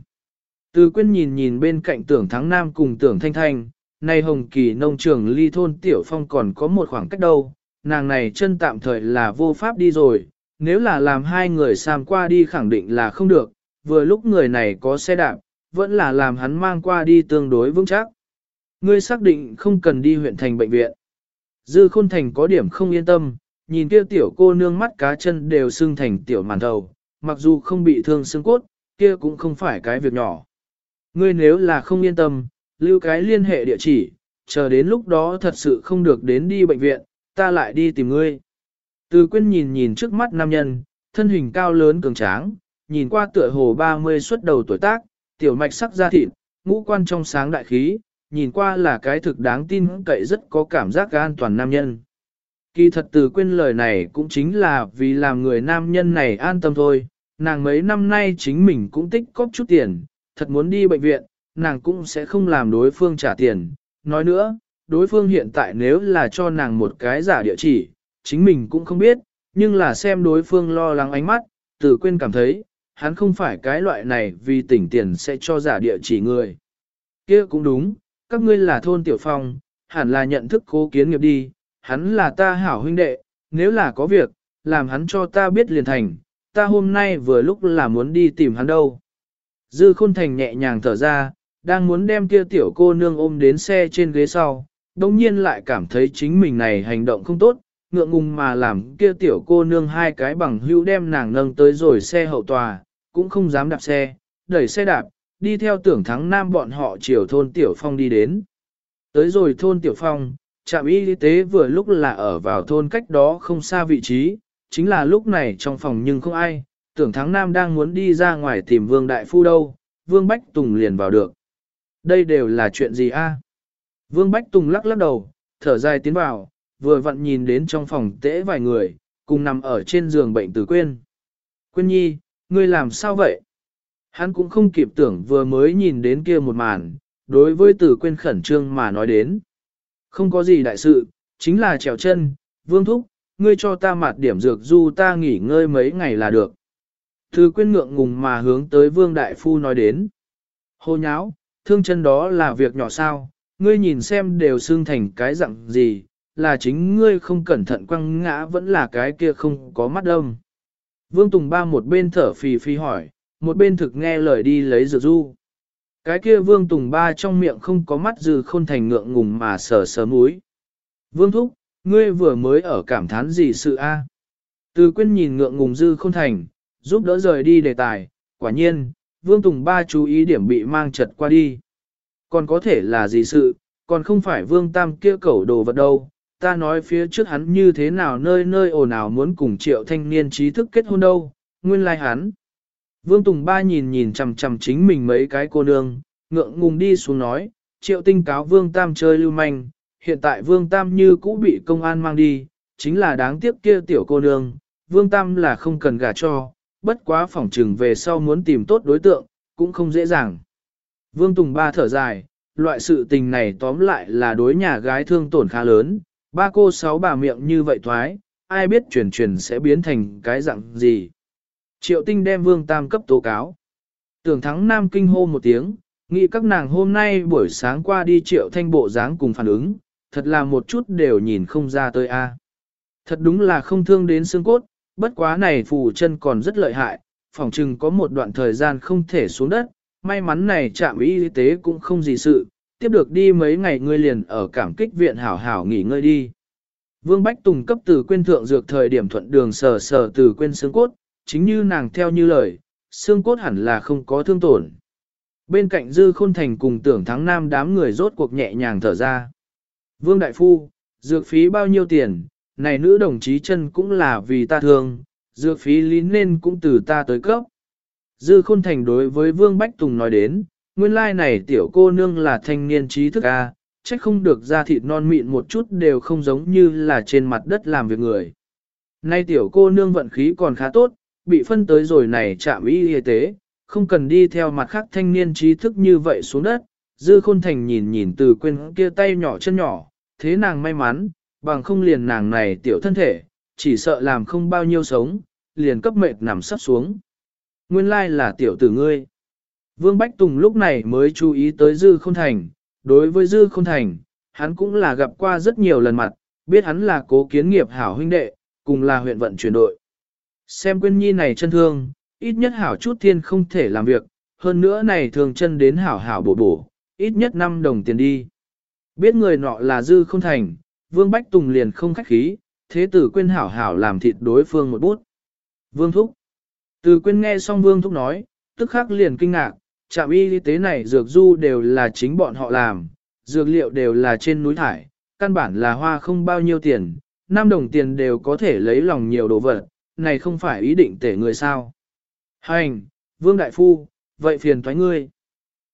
Từ quyên nhìn nhìn bên cạnh tưởng thắng nam cùng tưởng thanh thanh, nay hồng kỳ nông trường ly thôn tiểu phong còn có một khoảng cách đâu, nàng này chân tạm thời là vô pháp đi rồi, nếu là làm hai người sam qua đi khẳng định là không được, vừa lúc người này có xe đạp, vẫn là làm hắn mang qua đi tương đối vững chắc. Ngươi xác định không cần đi huyện thành bệnh viện. Dư khôn thành có điểm không yên tâm, nhìn kia tiểu cô nương mắt cá chân đều sưng thành tiểu màn đầu, mặc dù không bị thương xương cốt, kia cũng không phải cái việc nhỏ. Ngươi nếu là không yên tâm, lưu cái liên hệ địa chỉ, chờ đến lúc đó thật sự không được đến đi bệnh viện, ta lại đi tìm ngươi. Từ quyên nhìn nhìn trước mắt nam nhân, thân hình cao lớn cường tráng, nhìn qua tựa hồ 30 xuất đầu tuổi tác, tiểu mạch sắc da thịt, ngũ quan trong sáng đại khí, nhìn qua là cái thực đáng tin cậy rất có cảm giác an toàn nam nhân. Kỳ thật từ quên lời này cũng chính là vì làm người nam nhân này an tâm thôi, nàng mấy năm nay chính mình cũng tích cóp chút tiền, thật muốn đi bệnh viện, nàng cũng sẽ không làm đối phương trả tiền. Nói nữa, đối phương hiện tại nếu là cho nàng một cái giả địa chỉ, chính mình cũng không biết, nhưng là xem đối phương lo lắng ánh mắt, từ quên cảm thấy, hắn không phải cái loại này vì tỉnh tiền sẽ cho giả địa chỉ người. kia cũng đúng, các ngươi là thôn tiểu phong, hẳn là nhận thức cố kiến nghiệp đi, hắn là ta hảo huynh đệ, nếu là có việc, làm hắn cho ta biết liền thành, ta hôm nay vừa lúc là muốn đi tìm hắn đâu. Dư khôn thành nhẹ nhàng thở ra, đang muốn đem kia tiểu cô nương ôm đến xe trên ghế sau, đồng nhiên lại cảm thấy chính mình này hành động không tốt, ngượng ngùng mà làm kia tiểu cô nương hai cái bằng hữu đem nàng nâng tới rồi xe hậu tòa, cũng không dám đạp xe, đẩy xe đạp, đi theo tưởng thắng nam bọn họ chiều thôn Tiểu Phong đi đến. Tới rồi thôn Tiểu Phong, trạm y tế vừa lúc là ở vào thôn cách đó không xa vị trí, chính là lúc này trong phòng nhưng không ai, tưởng thắng nam đang muốn đi ra ngoài tìm vương đại phu đâu, vương Bách Tùng liền vào được. Đây đều là chuyện gì a? Vương Bách Tùng lắc lắc đầu, thở dài tiến vào, vừa vặn nhìn đến trong phòng tễ vài người, cùng nằm ở trên giường bệnh tử quên. Quyên nhi, ngươi làm sao vậy? Hắn cũng không kịp tưởng vừa mới nhìn đến kia một màn, đối với tử quên khẩn trương mà nói đến. Không có gì đại sự, chính là trèo chân, vương thúc, ngươi cho ta mặt điểm dược du ta nghỉ ngơi mấy ngày là được. Thư quyên ngượng ngùng mà hướng tới vương đại phu nói đến. Hô nháo, thương chân đó là việc nhỏ sao, ngươi nhìn xem đều xương thành cái dạng gì, là chính ngươi không cẩn thận quăng ngã vẫn là cái kia không có mắt đông. Vương Tùng Ba một bên thở phì phì hỏi, một bên thực nghe lời đi lấy dược du. Cái kia Vương Tùng Ba trong miệng không có mắt dư khôn thành ngượng ngùng mà sờ sờ múi. Vương Thúc, ngươi vừa mới ở cảm thán gì sự a? Từ quyên nhìn ngượng ngùng dư khôn thành, giúp đỡ rời đi đề tài, quả nhiên, Vương Tùng Ba chú ý điểm bị mang chật qua đi. Còn có thể là gì sự, còn không phải Vương Tam kia cẩu đồ vật đâu, ta nói phía trước hắn như thế nào nơi nơi ồn ào muốn cùng triệu thanh niên trí thức kết hôn đâu, nguyên lai like hắn. Vương Tùng Ba nhìn nhìn chằm chằm chính mình mấy cái cô nương, ngượng ngùng đi xuống nói, triệu tinh cáo Vương Tam chơi lưu manh, hiện tại Vương Tam như cũ bị công an mang đi, chính là đáng tiếc kia tiểu cô nương, Vương Tam là không cần gả cho, bất quá phỏng trừng về sau muốn tìm tốt đối tượng, cũng không dễ dàng. Vương Tùng Ba thở dài, loại sự tình này tóm lại là đối nhà gái thương tổn khá lớn, ba cô sáu bà miệng như vậy thoái, ai biết chuyển chuyển sẽ biến thành cái dạng gì. Triệu tinh đem Vương Tam cấp tố cáo. Tưởng thắng Nam kinh hô một tiếng, nghĩ các nàng hôm nay buổi sáng qua đi triệu thanh bộ dáng cùng phản ứng, thật là một chút đều nhìn không ra tới a. Thật đúng là không thương đến xương cốt, bất quá này phù chân còn rất lợi hại, phòng chừng có một đoạn thời gian không thể xuống đất, may mắn này trạm y tế cũng không gì sự, tiếp được đi mấy ngày ngươi liền ở cảm kích viện hảo hảo nghỉ ngơi đi. Vương Bách Tùng cấp từ quên thượng dược thời điểm thuận đường sờ sờ từ quên xương cốt, chính như nàng theo như lời, xương cốt hẳn là không có thương tổn. Bên cạnh dư khôn thành cùng tưởng thắng nam đám người rốt cuộc nhẹ nhàng thở ra. Vương Đại Phu, dược phí bao nhiêu tiền, này nữ đồng chí chân cũng là vì ta thương, dược phí lý nên cũng từ ta tới cấp. Dư khôn thành đối với Vương Bách Tùng nói đến, nguyên lai này tiểu cô nương là thanh niên trí thức A, trách không được da thịt non mịn một chút đều không giống như là trên mặt đất làm việc người. Nay tiểu cô nương vận khí còn khá tốt, bị phân tới rồi này chạm y y tế, không cần đi theo mặt khác thanh niên trí thức như vậy xuống đất. Dư khôn thành nhìn nhìn từ quên kia tay nhỏ chân nhỏ, thế nàng may mắn, bằng không liền nàng này tiểu thân thể, chỉ sợ làm không bao nhiêu sống, liền cấp mệt nằm sắp xuống. Nguyên lai là tiểu tử ngươi. Vương Bách Tùng lúc này mới chú ý tới Dư Khôn Thành, đối với Dư Khôn Thành, hắn cũng là gặp qua rất nhiều lần mặt, biết hắn là cố kiến nghiệp hảo huynh đệ, cùng là huyện vận chuyển đội. Xem Quyên Nhi này chân thương, ít nhất hảo chút thiên không thể làm việc, hơn nữa này thường chân đến hảo hảo bổ bổ, ít nhất 5 đồng tiền đi. Biết người nọ là Dư Khôn Thành, Vương Bách Tùng liền không khách khí, thế tử Quyên hảo hảo làm thịt đối phương một bút. Vương Thúc. Từ Quyên nghe xong Vương Thúc nói, tức khắc liền kinh ngạc, trạm y tế này dược du đều là chính bọn họ làm, dược liệu đều là trên núi thải, căn bản là hoa không bao nhiêu tiền, 5 đồng tiền đều có thể lấy lòng nhiều đồ vật, này không phải ý định tể người sao. Hành, Vương Đại Phu, vậy phiền thoái ngươi.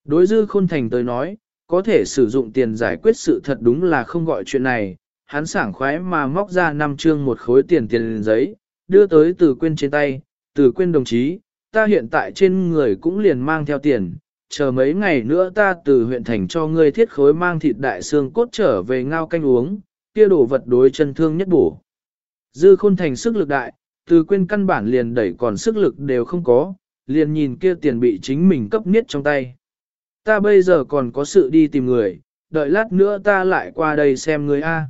Đối dư khôn thành tới nói, có thể sử dụng tiền giải quyết sự thật đúng là không gọi chuyện này, hắn sảng khoái mà móc ra năm chương một khối tiền tiền giấy, đưa tới từ quên trên tay, từ quên đồng chí, ta hiện tại trên người cũng liền mang theo tiền, chờ mấy ngày nữa ta từ huyện thành cho ngươi thiết khối mang thịt đại xương cốt trở về ngao canh uống, kia đổ vật đối chân thương nhất bổ. Dư khôn thành sức lực đại, từ quên căn bản liền đẩy còn sức lực đều không có, liền nhìn kia tiền bị chính mình cấp niết trong tay. Ta bây giờ còn có sự đi tìm người, đợi lát nữa ta lại qua đây xem người A.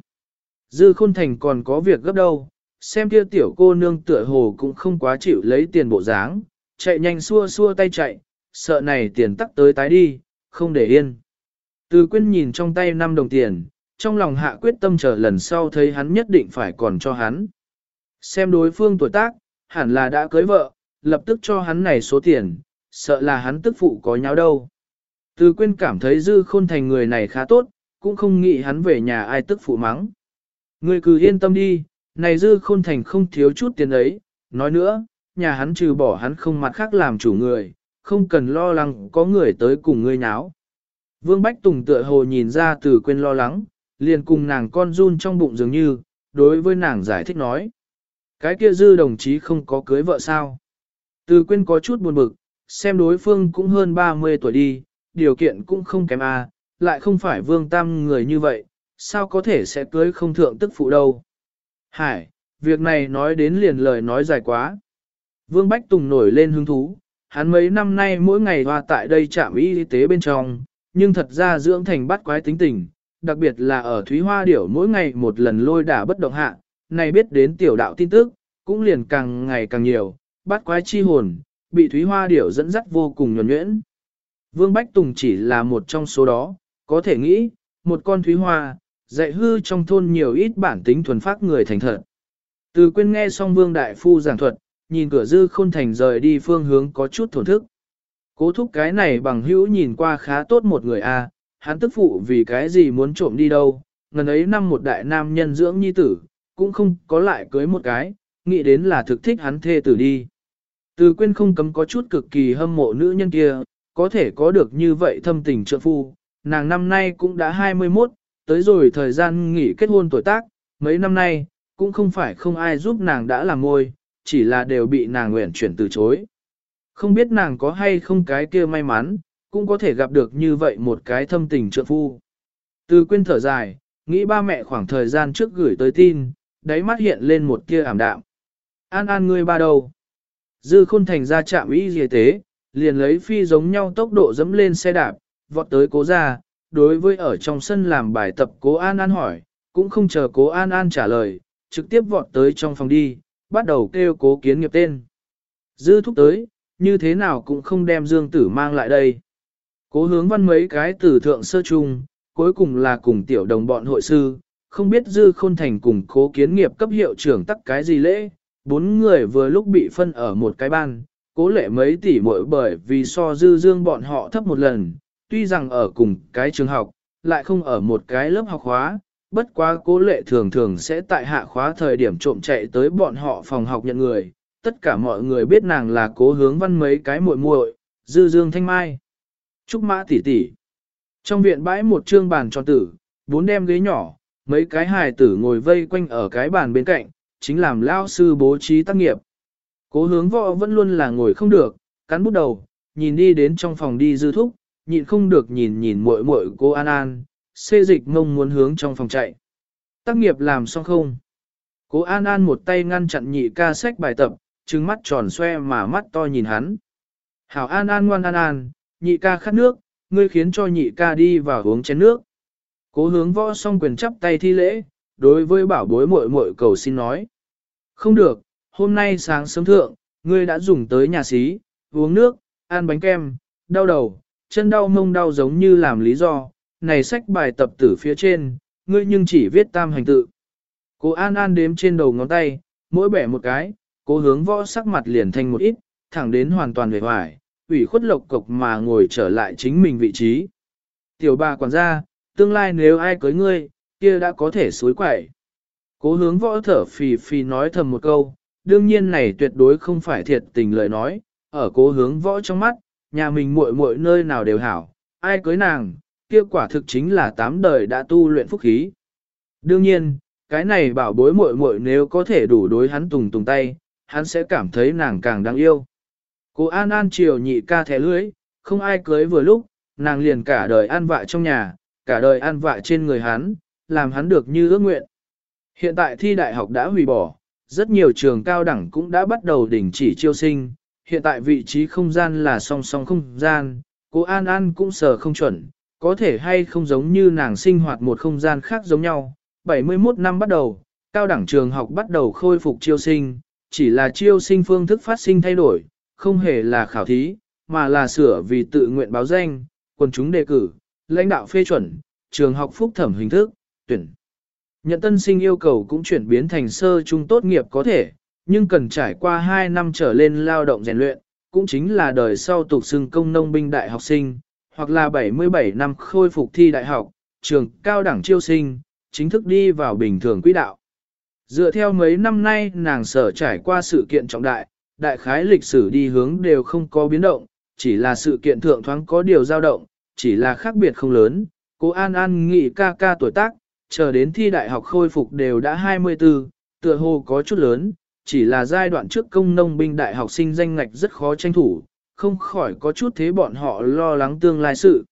Dư khôn thành còn có việc gấp đâu, xem kia tiểu cô nương tựa hồ cũng không quá chịu lấy tiền bộ dáng, chạy nhanh xua xua tay chạy, sợ này tiền tắc tới tái đi, không để yên. Từ quyên nhìn trong tay 5 đồng tiền, trong lòng hạ quyết tâm chờ lần sau thấy hắn nhất định phải còn cho hắn. Xem đối phương tuổi tác, hẳn là đã cưới vợ, lập tức cho hắn này số tiền, sợ là hắn tức phụ có nháo đâu. Từ quyên cảm thấy dư khôn thành người này khá tốt, cũng không nghĩ hắn về nhà ai tức phụ mắng. Người cứ yên tâm đi, này dư khôn thành không thiếu chút tiền ấy, nói nữa, nhà hắn trừ bỏ hắn không mặt khác làm chủ người, không cần lo lắng có người tới cùng ngươi nháo. Vương Bách Tùng tựa hồ nhìn ra từ quên lo lắng, liền cùng nàng con run trong bụng dường như, đối với nàng giải thích nói. Cái kia dư đồng chí không có cưới vợ sao. Từ quên có chút buồn bực, xem đối phương cũng hơn 30 tuổi đi, điều kiện cũng không kém a, lại không phải vương tam người như vậy, sao có thể sẽ cưới không thượng tức phụ đâu. Hải, việc này nói đến liền lời nói dài quá. Vương Bách Tùng nổi lên hứng thú, hắn mấy năm nay mỗi ngày hoa tại đây trạm y tế bên trong, nhưng thật ra dưỡng thành bắt quái tính tình, đặc biệt là ở Thúy Hoa Điểu mỗi ngày một lần lôi đả bất động hạ, này biết đến tiểu đạo tin tức, cũng liền càng ngày càng nhiều, bắt quái chi hồn, bị Thúy Hoa Điểu dẫn dắt vô cùng nhuẩn nhuyễn. Vương Bách Tùng chỉ là một trong số đó, có thể nghĩ, một con Thúy Hoa, dạy hư trong thôn nhiều ít bản tính thuần phát người thành thật. Từ quên nghe xong Vương Đại Phu giảng thuật, nhìn cửa dư khôn thành rời đi phương hướng có chút thổn thức. Cố thúc cái này bằng hữu nhìn qua khá tốt một người a, hắn tức phụ vì cái gì muốn trộm đi đâu, ngần ấy năm một đại nam nhân dưỡng nhi tử, cũng không có lại cưới một cái, nghĩ đến là thực thích hắn thê tử đi. Từ quên không cấm có chút cực kỳ hâm mộ nữ nhân kia, có thể có được như vậy thâm tình trợ phu, nàng năm nay cũng đã 21, tới rồi thời gian nghỉ kết hôn tuổi tác, mấy năm nay, cũng không phải không ai giúp nàng đã làm môi, chỉ là đều bị nàng nguyện chuyển từ chối. Không biết nàng có hay không cái kia may mắn, cũng có thể gặp được như vậy một cái thâm tình trợ phu. Từ quên thở dài, nghĩ ba mẹ khoảng thời gian trước gửi tới tin, đáy mắt hiện lên một kia ảm đạm. An an ngươi ba đầu. Dư khôn thành ra chạm ý gì tế, liền lấy phi giống nhau tốc độ dẫm lên xe đạp, vọt tới cố ra, đối với ở trong sân làm bài tập cố an an hỏi, cũng không chờ cố an an trả lời, trực tiếp vọt tới trong phòng đi, bắt đầu kêu cố kiến nghiệp tên. Dư thúc tới, như thế nào cũng không đem dương tử mang lại đây. Cố hướng văn mấy cái tử thượng sơ chung, cuối cùng là cùng tiểu đồng bọn hội sư, không biết dư khôn thành cùng cố kiến nghiệp cấp hiệu trưởng tắc cái gì lễ, bốn người vừa lúc bị phân ở một cái ban, cố lệ mấy tỷ mỗi bởi vì so dư dương bọn họ thấp một lần, tuy rằng ở cùng cái trường học, lại không ở một cái lớp học khóa, bất quá cố lệ thường thường sẽ tại hạ khóa thời điểm trộm chạy tới bọn họ phòng học nhận người, tất cả mọi người biết nàng là cố hướng văn mấy cái muội muội, dư dương thanh mai. Trúc mã tỷ tỷ. Trong viện bãi một trương bàn tròn tử, bốn đem ghế nhỏ, mấy cái hài tử ngồi vây quanh ở cái bàn bên cạnh, chính làm lao sư bố trí tác nghiệp. Cố hướng võ vẫn luôn là ngồi không được, cắn bút đầu, nhìn đi đến trong phòng đi dư thúc, nhịn không được nhìn nhìn muội muội cô An An, xê dịch mông muốn hướng trong phòng chạy. Tác nghiệp làm xong không? Cố An An một tay ngăn chặn nhị ca sách bài tập, trừng mắt tròn xoe mà mắt to nhìn hắn. Hảo An An ngoan An An, nhị ca khát nước, ngươi khiến cho nhị ca đi vào uống chén nước. Cố hướng võ xong quyền chắp tay thi lễ, đối với bảo bối muội muội cầu xin nói. Không được, hôm nay sáng sớm thượng, ngươi đã dùng tới nhà xí, uống nước, ăn bánh kem, đau đầu, chân đau mông đau giống như làm lý do, này sách bài tập tử phía trên, ngươi nhưng chỉ viết tam hành tự. cô An An đếm trên đầu ngón tay, mỗi bẻ một cái, cố hướng võ sắc mặt liền thành một ít, thẳng đến hoàn toàn về hoài, ủy khuất lộc cục mà ngồi trở lại chính mình vị trí. Tiểu bà quản gia, tương lai nếu ai cưới ngươi, kia đã có thể suối quẩy. Cố hướng võ thở phì phì nói thầm một câu, đương nhiên này tuyệt đối không phải thiệt tình lời nói, ở cố hướng võ trong mắt, nhà mình muội muội nơi nào đều hảo, ai cưới nàng, kia quả thực chính là tám đời đã tu luyện phúc khí. Đương nhiên, cái này bảo bối muội muội nếu có thể đủ đối hắn tùng tùng tay, hắn sẽ cảm thấy nàng càng đáng yêu. Cô An An chiều nhị ca thẻ lưới, không ai cưới vừa lúc, nàng liền cả đời an vạ trong nhà, cả đời an vạ trên người hắn, làm hắn được như ước nguyện. Hiện tại thi đại học đã hủy bỏ, rất nhiều trường cao đẳng cũng đã bắt đầu đình chỉ chiêu sinh, hiện tại vị trí không gian là song song không gian, cô An An cũng sờ không chuẩn, có thể hay không giống như nàng sinh hoạt một không gian khác giống nhau. 71 năm bắt đầu, cao đẳng trường học bắt đầu khôi phục chiêu sinh, chỉ là chiêu sinh phương thức phát sinh thay đổi, không hề là khảo thí, mà là sửa vì tự nguyện báo danh, quần chúng đề cử, lãnh đạo phê chuẩn, trường học phúc thẩm hình thức, tuyển. Nhận tân sinh yêu cầu cũng chuyển biến thành sơ trung tốt nghiệp có thể, nhưng cần trải qua 2 năm trở lên lao động rèn luyện, cũng chính là đời sau tục xưng công nông binh đại học sinh, hoặc là 77 năm khôi phục thi đại học, trường cao đẳng chiêu sinh, chính thức đi vào bình thường quỹ đạo. Dựa theo mấy năm nay nàng sở trải qua sự kiện trọng đại, đại khái lịch sử đi hướng đều không có biến động, chỉ là sự kiện thượng thoáng có điều dao động, chỉ là khác biệt không lớn. Cô An An nghị ca ca tuổi tác, chờ đến thi đại học khôi phục đều đã 24, tựa hồ có chút lớn, chỉ là giai đoạn trước công nông binh đại học sinh danh ngạch rất khó tranh thủ, không khỏi có chút thế bọn họ lo lắng tương lai sự.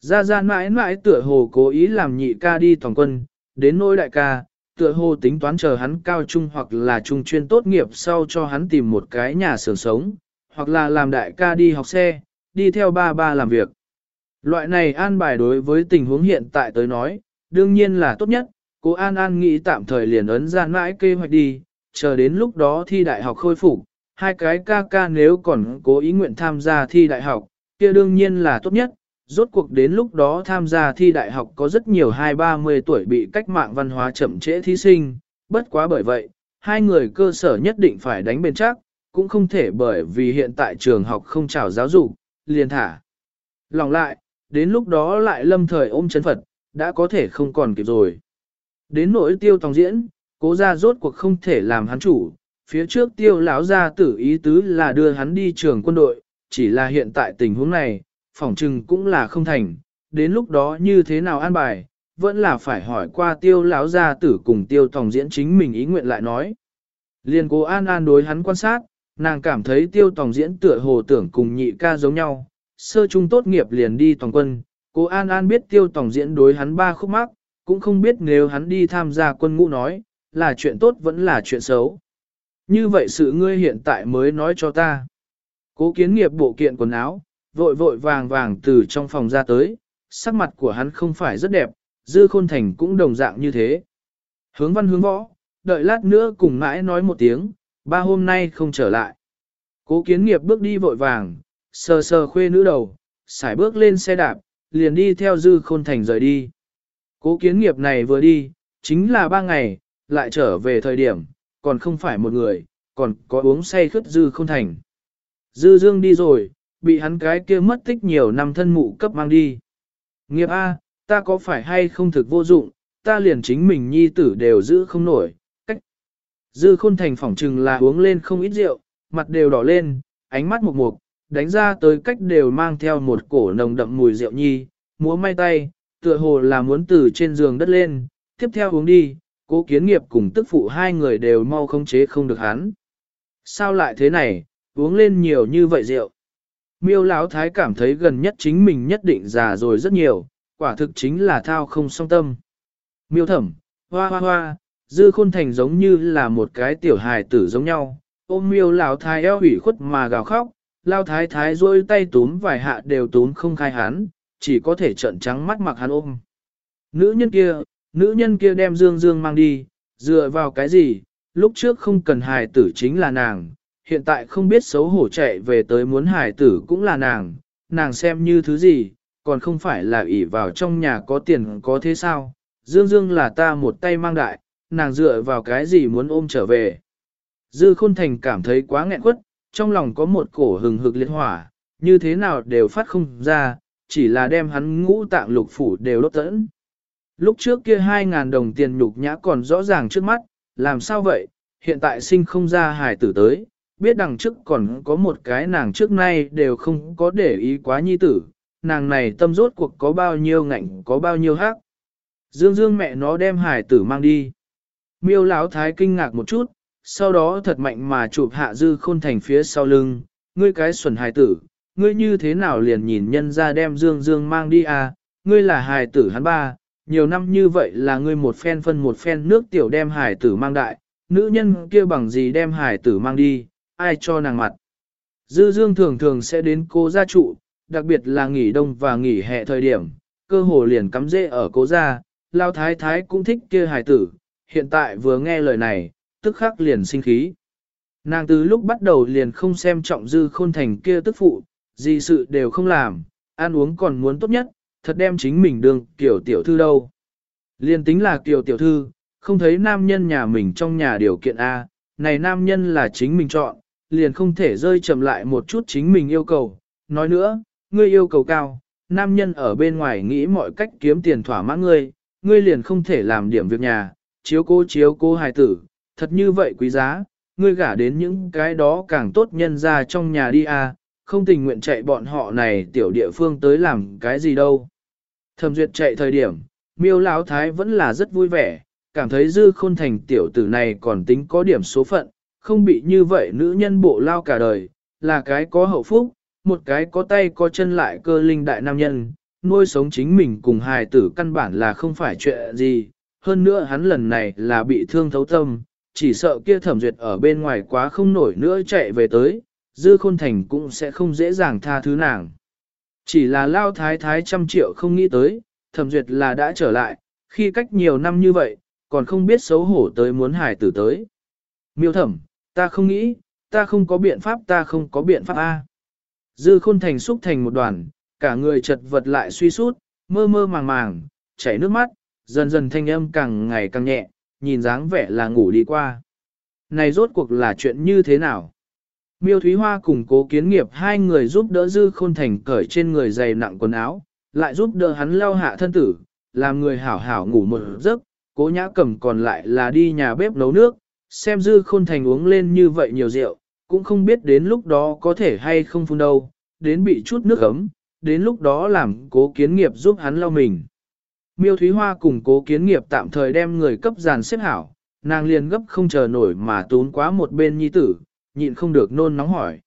Gia Gia mãi mãi tựa hồ cố ý làm nhị ca đi toàn quân, đến nỗi đại ca, tựa hồ tính toán chờ hắn cao trung hoặc là trung chuyên tốt nghiệp sau cho hắn tìm một cái nhà xưởng sống, hoặc là làm đại ca đi học xe, đi theo ba ba làm việc. Loại này an bài đối với tình huống hiện tại tới nói, đương nhiên là tốt nhất, cô An An nghĩ tạm thời liền ấn Gian mãi kế hoạch đi, chờ đến lúc đó thi đại học khôi phục, hai cái ca ca nếu còn cố ý nguyện tham gia thi đại học, kia đương nhiên là tốt nhất, rốt cuộc đến lúc đó tham gia thi đại học có rất nhiều hai ba mươi tuổi bị cách mạng văn hóa chậm trễ thí sinh, bất quá bởi vậy, hai người cơ sở nhất định phải đánh bên chắc, cũng không thể bởi vì hiện tại trường học không trào giáo dục, liền thả. Lòng lại, đến lúc đó lại lâm thời ôm chấn Phật, đã có thể không còn kịp rồi. Đến nỗi tiêu tòng diễn, cố ra rốt cuộc không thể làm hắn chủ, phía trước tiêu lão gia tử ý tứ là đưa hắn đi trường quân đội, chỉ là hiện tại tình huống này, phỏng trừng cũng là không thành, đến lúc đó như thế nào an bài, vẫn là phải hỏi qua tiêu lão gia tử cùng tiêu tòng diễn chính mình ý nguyện lại nói. Liên cố an an đối hắn quan sát, nàng cảm thấy tiêu tòng diễn tựa hồ tưởng cùng nhị ca giống nhau, sơ trung tốt nghiệp liền đi toàn quân, cố an an biết tiêu tòng diễn đối hắn ba khúc mắc, cũng không biết nếu hắn đi tham gia quân ngũ nói, là chuyện tốt vẫn là chuyện xấu. Như vậy sự ngươi hiện tại mới nói cho ta. Cố kiến nghiệp bộ kiện quần áo, vội vội vàng vàng từ trong phòng ra tới, sắc mặt của hắn không phải rất đẹp, dư khôn thành cũng đồng dạng như thế. Hướng văn hướng võ, đợi lát nữa cùng mãi nói một tiếng, ba hôm nay không trở lại. Cố kiến nghiệp bước đi vội vàng, sờ sờ khuê nữ đầu, xài bước lên xe đạp, liền đi theo dư khôn thành rời đi. Cố kiến nghiệp này vừa đi, chính là ba ngày, lại trở về thời điểm, còn không phải một người, còn có uống say khướt dư không thành. Dư dương đi rồi, bị hắn cái kia mất tích nhiều năm thân mụ cấp mang đi. Nghiệp A, ta có phải hay không thực vô dụng, ta liền chính mình nhi tử đều giữ không nổi, cách. Dư khôn thành phỏng trừng là uống lên không ít rượu, mặt đều đỏ lên, ánh mắt mục mục, đánh ra tới cách đều mang theo một cổ nồng đậm mùi rượu nhi, múa may tay, tựa hồ là muốn từ trên giường đất lên, tiếp theo uống đi, cố kiến nghiệp cùng tức phụ hai người đều mau không chế không được hắn. Sao lại thế này, uống lên nhiều như vậy rượu? Miêu Lão thái cảm thấy gần nhất chính mình nhất định già rồi rất nhiều, quả thực chính là thao không song tâm. Miêu thẩm, hoa hoa hoa, dư khôn thành giống như là một cái tiểu hài tử giống nhau, ôm miêu Lão thái eo hủy khuất mà gào khóc, Lão thái thái rôi tay túm vài hạ đều túm không khai hắn, chỉ có thể trợn trắng mắt mặc hắn ôm. Nữ nhân kia, nữ nhân kia đem dương dương mang đi, dựa vào cái gì, lúc trước không cần hài tử chính là nàng, hiện tại không biết xấu hổ chạy về tới muốn hài tử cũng là nàng, nàng xem như thứ gì, còn không phải là ỷ vào trong nhà có tiền có thế sao, Dương Dương là ta một tay mang đại, nàng dựa vào cái gì muốn ôm trở về. Dư Khôn Thành cảm thấy quá nghẹn quất, trong lòng có một cổ hừng hực liệt hỏa, như thế nào đều phát không ra, chỉ là đem hắn ngũ tạng lục phủ đều đốt tẫn. Lúc trước kia 2.000 đồng tiền nhục nhã còn rõ ràng trước mắt, làm sao vậy, hiện tại sinh không ra hài tử tới, biết đằng trước còn có một cái nàng trước nay đều không có để ý quá nhi tử, nàng này tâm rốt cuộc có bao nhiêu ngạnh có bao nhiêu hắc. Dương Dương mẹ nó đem hải tử mang đi. Miêu Lão thái kinh ngạc một chút, sau đó thật mạnh mà chụp hạ dư khôn thành phía sau lưng, ngươi cái xuẩn hài tử, ngươi như thế nào liền nhìn nhân ra đem Dương Dương mang đi à, ngươi là hài tử hắn ba, nhiều năm như vậy là ngươi một phen phân một phen nước tiểu đem hải tử mang đại, nữ nhân kia bằng gì đem hải tử mang đi, ai cho nàng mặt. Dư Dương thường thường sẽ đến cô gia trụ, đặc biệt là nghỉ đông và nghỉ hè thời điểm, cơ hồ liền cắm rễ ở cố gia, lao thái thái cũng thích kia hải tử, hiện tại vừa nghe lời này, tức khắc liền sinh khí. Nàng từ lúc bắt đầu liền không xem trọng dư khôn thành kia tức phụ, gì sự đều không làm, ăn uống còn muốn tốt nhất, thật đem chính mình đương kiểu tiểu thư đâu. Liên tính là kiều tiểu thư, không thấy nam nhân nhà mình trong nhà điều kiện A, này nam nhân là chính mình chọn, liền không thể rơi chậm lại một chút chính mình yêu cầu. Nói nữa, ngươi yêu cầu cao, nam nhân ở bên ngoài nghĩ mọi cách kiếm tiền thỏa mãn ngươi, ngươi liền không thể làm điểm việc nhà, chiếu cố chiếu cố hài tử, thật như vậy quý giá, ngươi gả đến những cái đó càng tốt nhân ra trong nhà đi à, không tình nguyện chạy bọn họ này tiểu địa phương tới làm cái gì đâu. Thẩm duyệt chạy thời điểm, miêu lão thái vẫn là rất vui vẻ, cảm thấy dư khôn thành tiểu tử này còn tính có điểm số phận, không bị như vậy nữ nhân bộ lao cả đời, là cái có hậu phúc, một cái có tay có chân lại cơ linh đại nam nhân, nuôi sống chính mình cùng hài tử căn bản là không phải chuyện gì, hơn nữa hắn lần này là bị thương thấu tâm, chỉ sợ kia thẩm duyệt ở bên ngoài quá không nổi nữa chạy về tới, dư khôn thành cũng sẽ không dễ dàng tha thứ nàng. Chỉ là lao thái thái trăm triệu không nghĩ tới, thẩm duyệt là đã trở lại, khi cách nhiều năm như vậy, còn không biết xấu hổ tới muốn hải tử tới. Miêu thẩm, ta không nghĩ, ta không có biện pháp ta không có biện pháp A. Dư khôn thành xúc thành một đoàn, cả người chật vật lại suy sút, mơ mơ màng màng, chảy nước mắt, dần dần thanh âm càng ngày càng nhẹ, nhìn dáng vẻ là ngủ đi qua. Này rốt cuộc là chuyện như thế nào? Miêu Thúy Hoa cùng cố kiến nghiệp hai người giúp đỡ dư khôn thành cởi trên người dày nặng quần áo, lại giúp đỡ hắn lao hạ thân tử, làm người hảo hảo ngủ một giấc, cố nhã cầm còn lại là đi nhà bếp nấu nước, xem dư khôn thành uống lên như vậy nhiều rượu, cũng không biết đến lúc đó có thể hay không phun đâu, đến bị chút nước ấm, đến lúc đó làm cố kiến nghiệp giúp hắn lau mình. Miêu Thúy Hoa cùng cố kiến nghiệp tạm thời đem người cấp giàn xếp hảo, nàng liền gấp không chờ nổi mà tốn quá một bên nhi tử, nhịn không được nôn nóng hỏi.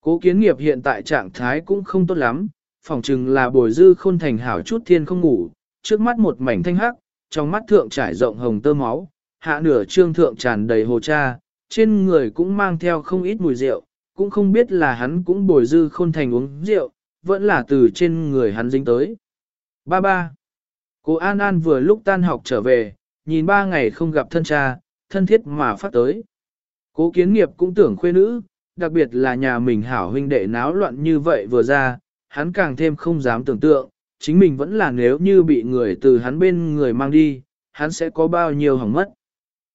Cố kiến nghiệp hiện tại trạng thái cũng không tốt lắm, phòng chừng là bồi dư khôn thành hảo chút thiên không ngủ, trước mắt một mảnh thanh hắc, trong mắt thượng trải rộng hồng tơ máu, hạ nửa trương thượng tràn đầy hồ cha, trên người cũng mang theo không ít mùi rượu, cũng không biết là hắn cũng bồi dư khôn thành uống rượu, vẫn là từ trên người hắn dính tới. Ba ba. Cô An An vừa lúc tan học trở về, nhìn ba ngày không gặp thân cha, thân thiết mà phát tới. Cố kiến nghiệp cũng tưởng khuê nữ, đặc biệt là nhà mình hảo huynh đệ náo loạn như vậy vừa ra, hắn càng thêm không dám tưởng tượng, chính mình vẫn là nếu như bị người từ hắn bên người mang đi, hắn sẽ có bao nhiêu hỏng mất.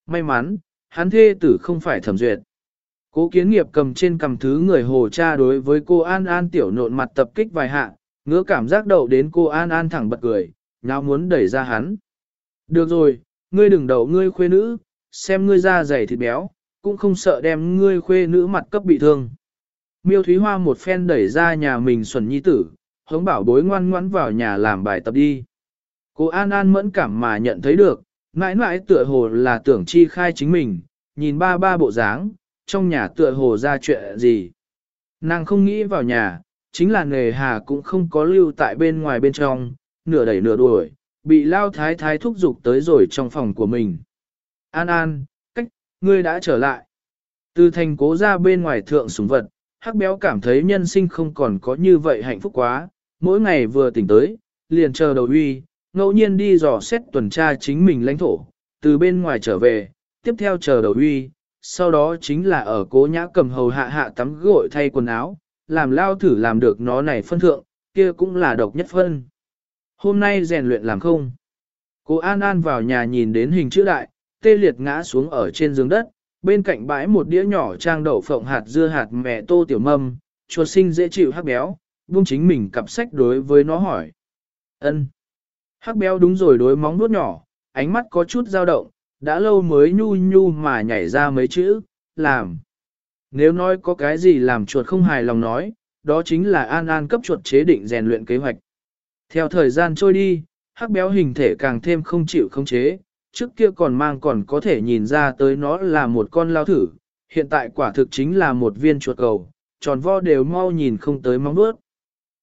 May mắn, hắn thê tử không phải thẩm duyệt. Cố kiến nghiệp cầm trên cầm thứ người hồ cha đối với cô An An tiểu nộn mặt tập kích vài hạ, ngứa cảm giác đầu đến cô An An thẳng bật cười, nào muốn đẩy ra hắn. Được rồi, ngươi đừng đậu ngươi khuê nữ, xem ngươi da dày thịt béo, cũng không sợ đem ngươi khuê nữ mặt cấp bị thương. Miêu Thúy Hoa một phen đẩy ra nhà mình xuẩn nhi tử, hống bảo bối ngoan ngoãn vào nhà làm bài tập đi. Cô An An mẫn cảm mà nhận thấy được, mãi mãi tựa hồ là tưởng chi khai chính mình, nhìn ba ba bộ dáng, trong nhà tựa hồ ra chuyện gì. Nàng không nghĩ vào nhà, chính là nghề hà cũng không có lưu tại bên ngoài bên trong, nửa đẩy nửa đuổi, bị lao thái thái thúc giục tới rồi trong phòng của mình. An An, ngươi đã trở lại. Từ thành cố ra bên ngoài thượng súng vật, hắc béo cảm thấy nhân sinh không còn có như vậy hạnh phúc quá, mỗi ngày vừa tỉnh tới, liền chờ đầu uy, ngẫu nhiên đi dò xét tuần tra chính mình lãnh thổ, từ bên ngoài trở về, tiếp theo chờ đầu uy, sau đó chính là ở cố nhã cầm hầu hạ hạ tắm gội thay quần áo, làm lao thử làm được nó này phân thượng, kia cũng là độc nhất phân. Hôm nay rèn luyện làm không? Cô An An vào nhà nhìn đến hình chữ đại, tê liệt ngã xuống ở trên giường đất, bên cạnh bãi một đĩa nhỏ trang đậu phộng hạt dưa hạt mẹ tô tiểu mâm, chuột sinh dễ chịu hắc béo, buông chính mình cặp sách đối với nó hỏi. ân Hắc béo đúng rồi đối móng nuốt nhỏ, ánh mắt có chút dao động, đã lâu mới nhu nhu mà nhảy ra mấy chữ, làm. Nếu nói có cái gì làm chuột không hài lòng nói, đó chính là An An cấp chuột chế định rèn luyện kế hoạch. Theo thời gian trôi đi, hắc béo hình thể càng thêm không chịu không chế, trước kia còn mang còn có thể nhìn ra tới nó là một con lao thử, hiện tại quả thực chính là một viên chuột cầu, tròn vo đều mau nhìn không tới móng bước.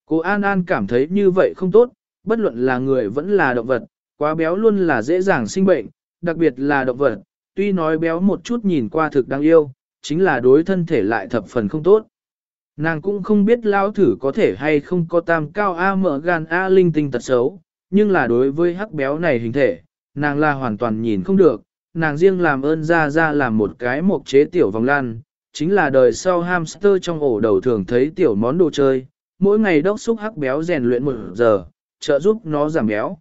Cô An An cảm thấy như vậy không tốt, bất luận là người vẫn là động vật, quá béo luôn là dễ dàng sinh bệnh, đặc biệt là động vật, tuy nói béo một chút nhìn qua thực đáng yêu, chính là đối thân thể lại thập phần không tốt. Nàng cũng không biết lao thử có thể hay không có tam cao A mở gan A linh tinh tật xấu, nhưng là đối với hắc béo này hình thể, nàng là hoàn toàn nhìn không được, nàng riêng làm ơn ra ra làm một cái mộc chế tiểu vòng lan, chính là đời sau hamster trong ổ đầu thường thấy tiểu món đồ chơi, mỗi ngày đốc xúc hắc béo rèn luyện một giờ, trợ giúp nó giảm béo.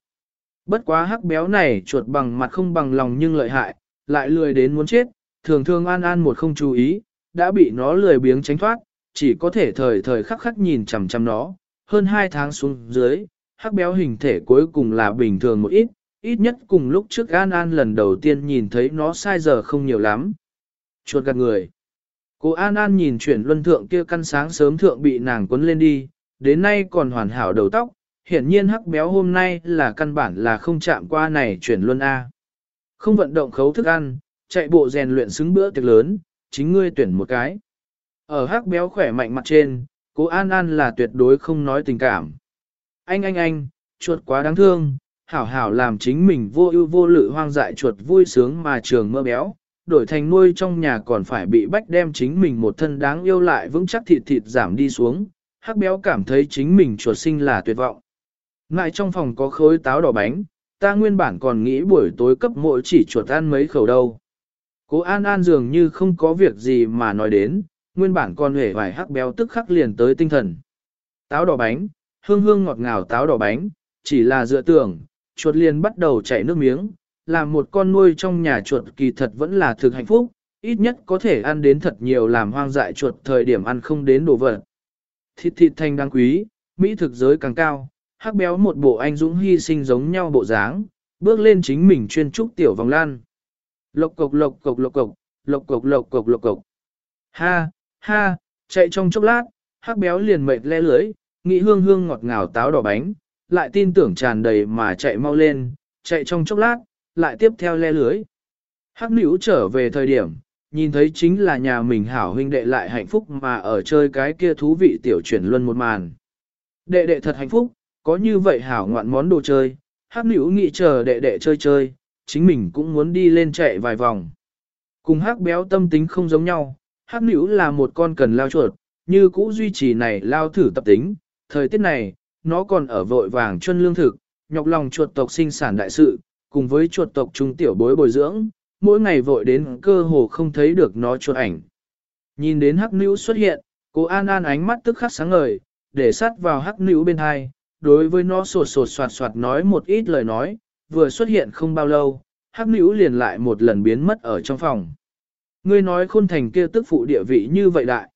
Bất quá hắc béo này chuột bằng mặt không bằng lòng nhưng lợi hại, lại lười đến muốn chết, thường thường an an một không chú ý, đã bị nó lười biếng tránh thoát, chỉ có thể thời thời khắc khắc nhìn chằm chằm nó, hơn hai tháng xuống dưới, hắc béo hình thể cuối cùng là bình thường một ít, ít nhất cùng lúc trước An An lần đầu tiên nhìn thấy nó sai giờ không nhiều lắm. Chuột gạt người. Cô An An nhìn chuyển luân thượng kia căn sáng sớm thượng bị nàng quấn lên đi, đến nay còn hoàn hảo đầu tóc, hiển nhiên hắc béo hôm nay là căn bản là không chạm qua này chuyển luân A. Không vận động khấu thức ăn, chạy bộ rèn luyện xứng bữa tiệc lớn, chính ngươi tuyển một cái. Ở hắc béo khỏe mạnh mặt trên, cô An An là tuyệt đối không nói tình cảm. Anh anh anh, chuột quá đáng thương, hảo hảo làm chính mình vô ưu vô lự hoang dại chuột vui sướng mà trường mơ béo, đổi thành nuôi trong nhà còn phải bị bách đem chính mình một thân đáng yêu lại vững chắc thịt thịt giảm đi xuống, hắc béo cảm thấy chính mình chuột sinh là tuyệt vọng. Ngại trong phòng có khối táo đỏ bánh, ta nguyên bản còn nghĩ buổi tối cấp mỗi chỉ chuột ăn mấy khẩu đâu. Cố An An dường như không có việc gì mà nói đến, nguyên bản còn hề vài hắc béo tức khắc liền tới tinh thần. Táo đỏ bánh, hương hương ngọt ngào táo đỏ bánh, chỉ là dựa tưởng, chuột liền bắt đầu chảy nước miếng, làm một con nuôi trong nhà chuột kỳ thật vẫn là thực hạnh phúc, ít nhất có thể ăn đến thật nhiều làm hoang dại chuột thời điểm ăn không đến đồ vật. Thịt thịt thanh đáng quý, mỹ thực giới càng cao, hắc béo một bộ anh dũng hy sinh giống nhau bộ dáng, bước lên chính mình chuyên trúc tiểu vòng lan. Lộc cộc lộc cộc lộc cộc, lộc cộc lộc cộc lộc cộc. Ha, ha, chạy trong chốc lát, hắc béo liền mệt le lưới, nghĩ hương hương ngọt ngào táo đỏ bánh, lại tin tưởng tràn đầy mà chạy mau lên, chạy trong chốc lát, lại tiếp theo le lưới. Hắc nữ trở về thời điểm, nhìn thấy chính là nhà mình hảo huynh đệ lại hạnh phúc mà ở chơi cái kia thú vị tiểu chuyển luân một màn. Đệ đệ thật hạnh phúc, có như vậy hảo ngoạn món đồ chơi, hắc nữ nghĩ chờ đệ đệ chơi chơi, chính mình cũng muốn đi lên chạy vài vòng. Cùng hắc béo tâm tính không giống nhau, hắc nữ là một con cần lao chuột, như cũ duy trì này lao thử tập tính, thời tiết này, nó còn ở vội vàng chân lương thực, nhọc lòng chuột tộc sinh sản đại sự, cùng với chuột tộc trung tiểu bối bồi dưỡng, mỗi ngày vội đến cơ hồ không thấy được nó chuột ảnh. Nhìn đến hắc nữ xuất hiện, cô An An ánh mắt tức khắc sáng ngời, để sát vào hắc nữ bên hai, đối với nó sột sột soạt soạt nói một ít lời nói, vừa xuất hiện không bao lâu, hắc nữ liền lại một lần biến mất ở trong phòng. Ngươi nói khôn thành kia tức phụ địa vị như vậy đại.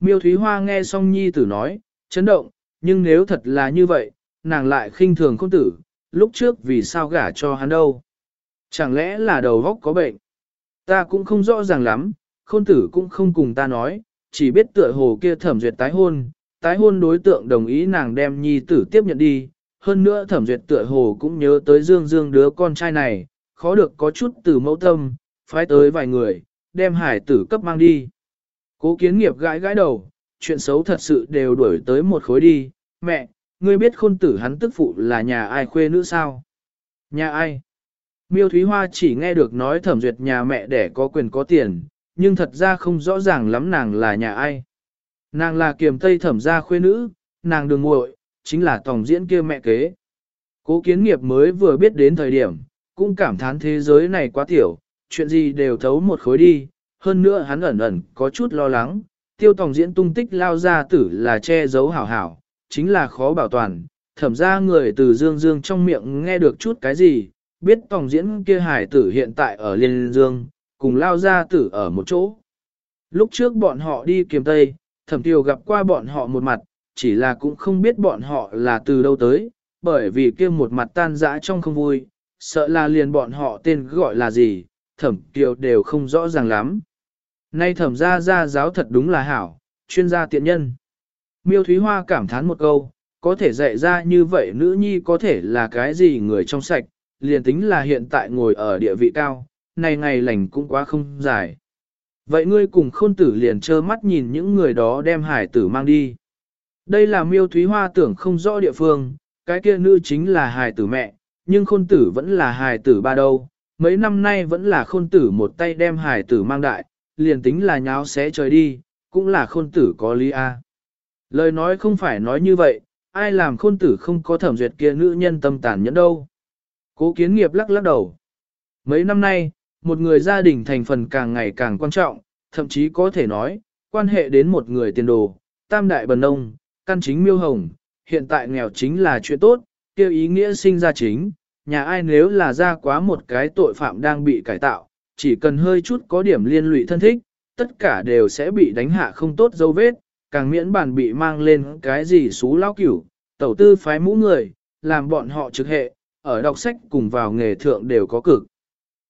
Miêu Thúy Hoa nghe xong nhi tử nói, chấn động, nhưng nếu thật là như vậy, nàng lại khinh thường khôn tử, lúc trước vì sao gả cho hắn đâu. Chẳng lẽ là đầu góc có bệnh? Ta cũng không rõ ràng lắm, khôn tử cũng không cùng ta nói, chỉ biết tựa hồ kia thẩm duyệt tái hôn, tái hôn đối tượng đồng ý nàng đem nhi tử tiếp nhận đi. Hơn nữa thẩm duyệt tựa hồ cũng nhớ tới dương dương đứa con trai này, khó được có chút từ mẫu tâm, phái tới vài người, đem hải tử cấp mang đi. Cố kiến nghiệp gãi gãi đầu, chuyện xấu thật sự đều đuổi tới một khối đi, mẹ, ngươi biết khôn tử hắn tức phụ là nhà ai khuê nữ sao? Nhà ai? Miêu Thúy Hoa chỉ nghe được nói thẩm duyệt nhà mẹ để có quyền có tiền, nhưng thật ra không rõ ràng lắm nàng là nhà ai. Nàng là kiềm tây thẩm gia khuê nữ, nàng đường muội chính là tổng diễn kia mẹ kế. Cố kiến nghiệp mới vừa biết đến thời điểm, cũng cảm thán thế giới này quá tiểu, chuyện gì đều thấu một khối đi, hơn nữa hắn ẩn ẩn có chút lo lắng, tiêu tổng diễn tung tích lao ra tử là che giấu hảo hảo, chính là khó bảo toàn, thẩm ra người từ dương dương trong miệng nghe được chút cái gì, biết tổng diễn kia hải tử hiện tại ở Liên Dương, cùng lao ra tử ở một chỗ. Lúc trước bọn họ đi kiếm Tây, thẩm tiêu gặp qua bọn họ một mặt, chỉ là cũng không biết bọn họ là từ đâu tới, bởi vì kia một mặt tan dã trong không vui, sợ là liền bọn họ tên gọi là gì, thẩm tiêu đều không rõ ràng lắm. Nay thẩm ra ra giáo thật đúng là hảo, chuyên gia tiện nhân. Miêu Thúy Hoa cảm thán một câu, có thể dạy ra như vậy nữ nhi có thể là cái gì người trong sạch, liền tính là hiện tại ngồi ở địa vị cao, này ngày lành cũng quá không dài. Vậy ngươi cùng khôn tử liền trơ mắt nhìn những người đó đem hải tử mang đi. Đây là miêu thúy hoa tưởng không rõ địa phương, cái kia nữ chính là hài tử mẹ, nhưng khôn tử vẫn là hài tử ba đâu. Mấy năm nay vẫn là khôn tử một tay đem hài tử mang đại, liền tính là nháo xé trời đi, cũng là khôn tử có lý A. Lời nói không phải nói như vậy, ai làm khôn tử không có thẩm duyệt kia nữ nhân tâm tàn nhẫn đâu. Cố kiến nghiệp lắc lắc đầu. Mấy năm nay, một người gia đình thành phần càng ngày càng quan trọng, thậm chí có thể nói, quan hệ đến một người tiền đồ, tam đại bần nông, căn chính miêu hồng, hiện tại nghèo chính là chuyện tốt, kêu ý nghĩa sinh ra chính, nhà ai nếu là ra quá một cái tội phạm đang bị cải tạo, chỉ cần hơi chút có điểm liên lụy thân thích, tất cả đều sẽ bị đánh hạ không tốt dấu vết, càng miễn bản bị mang lên cái gì xú lao cửu, tẩu tư phái mũ người, làm bọn họ trực hệ, ở đọc sách cùng vào nghề thượng đều có cực.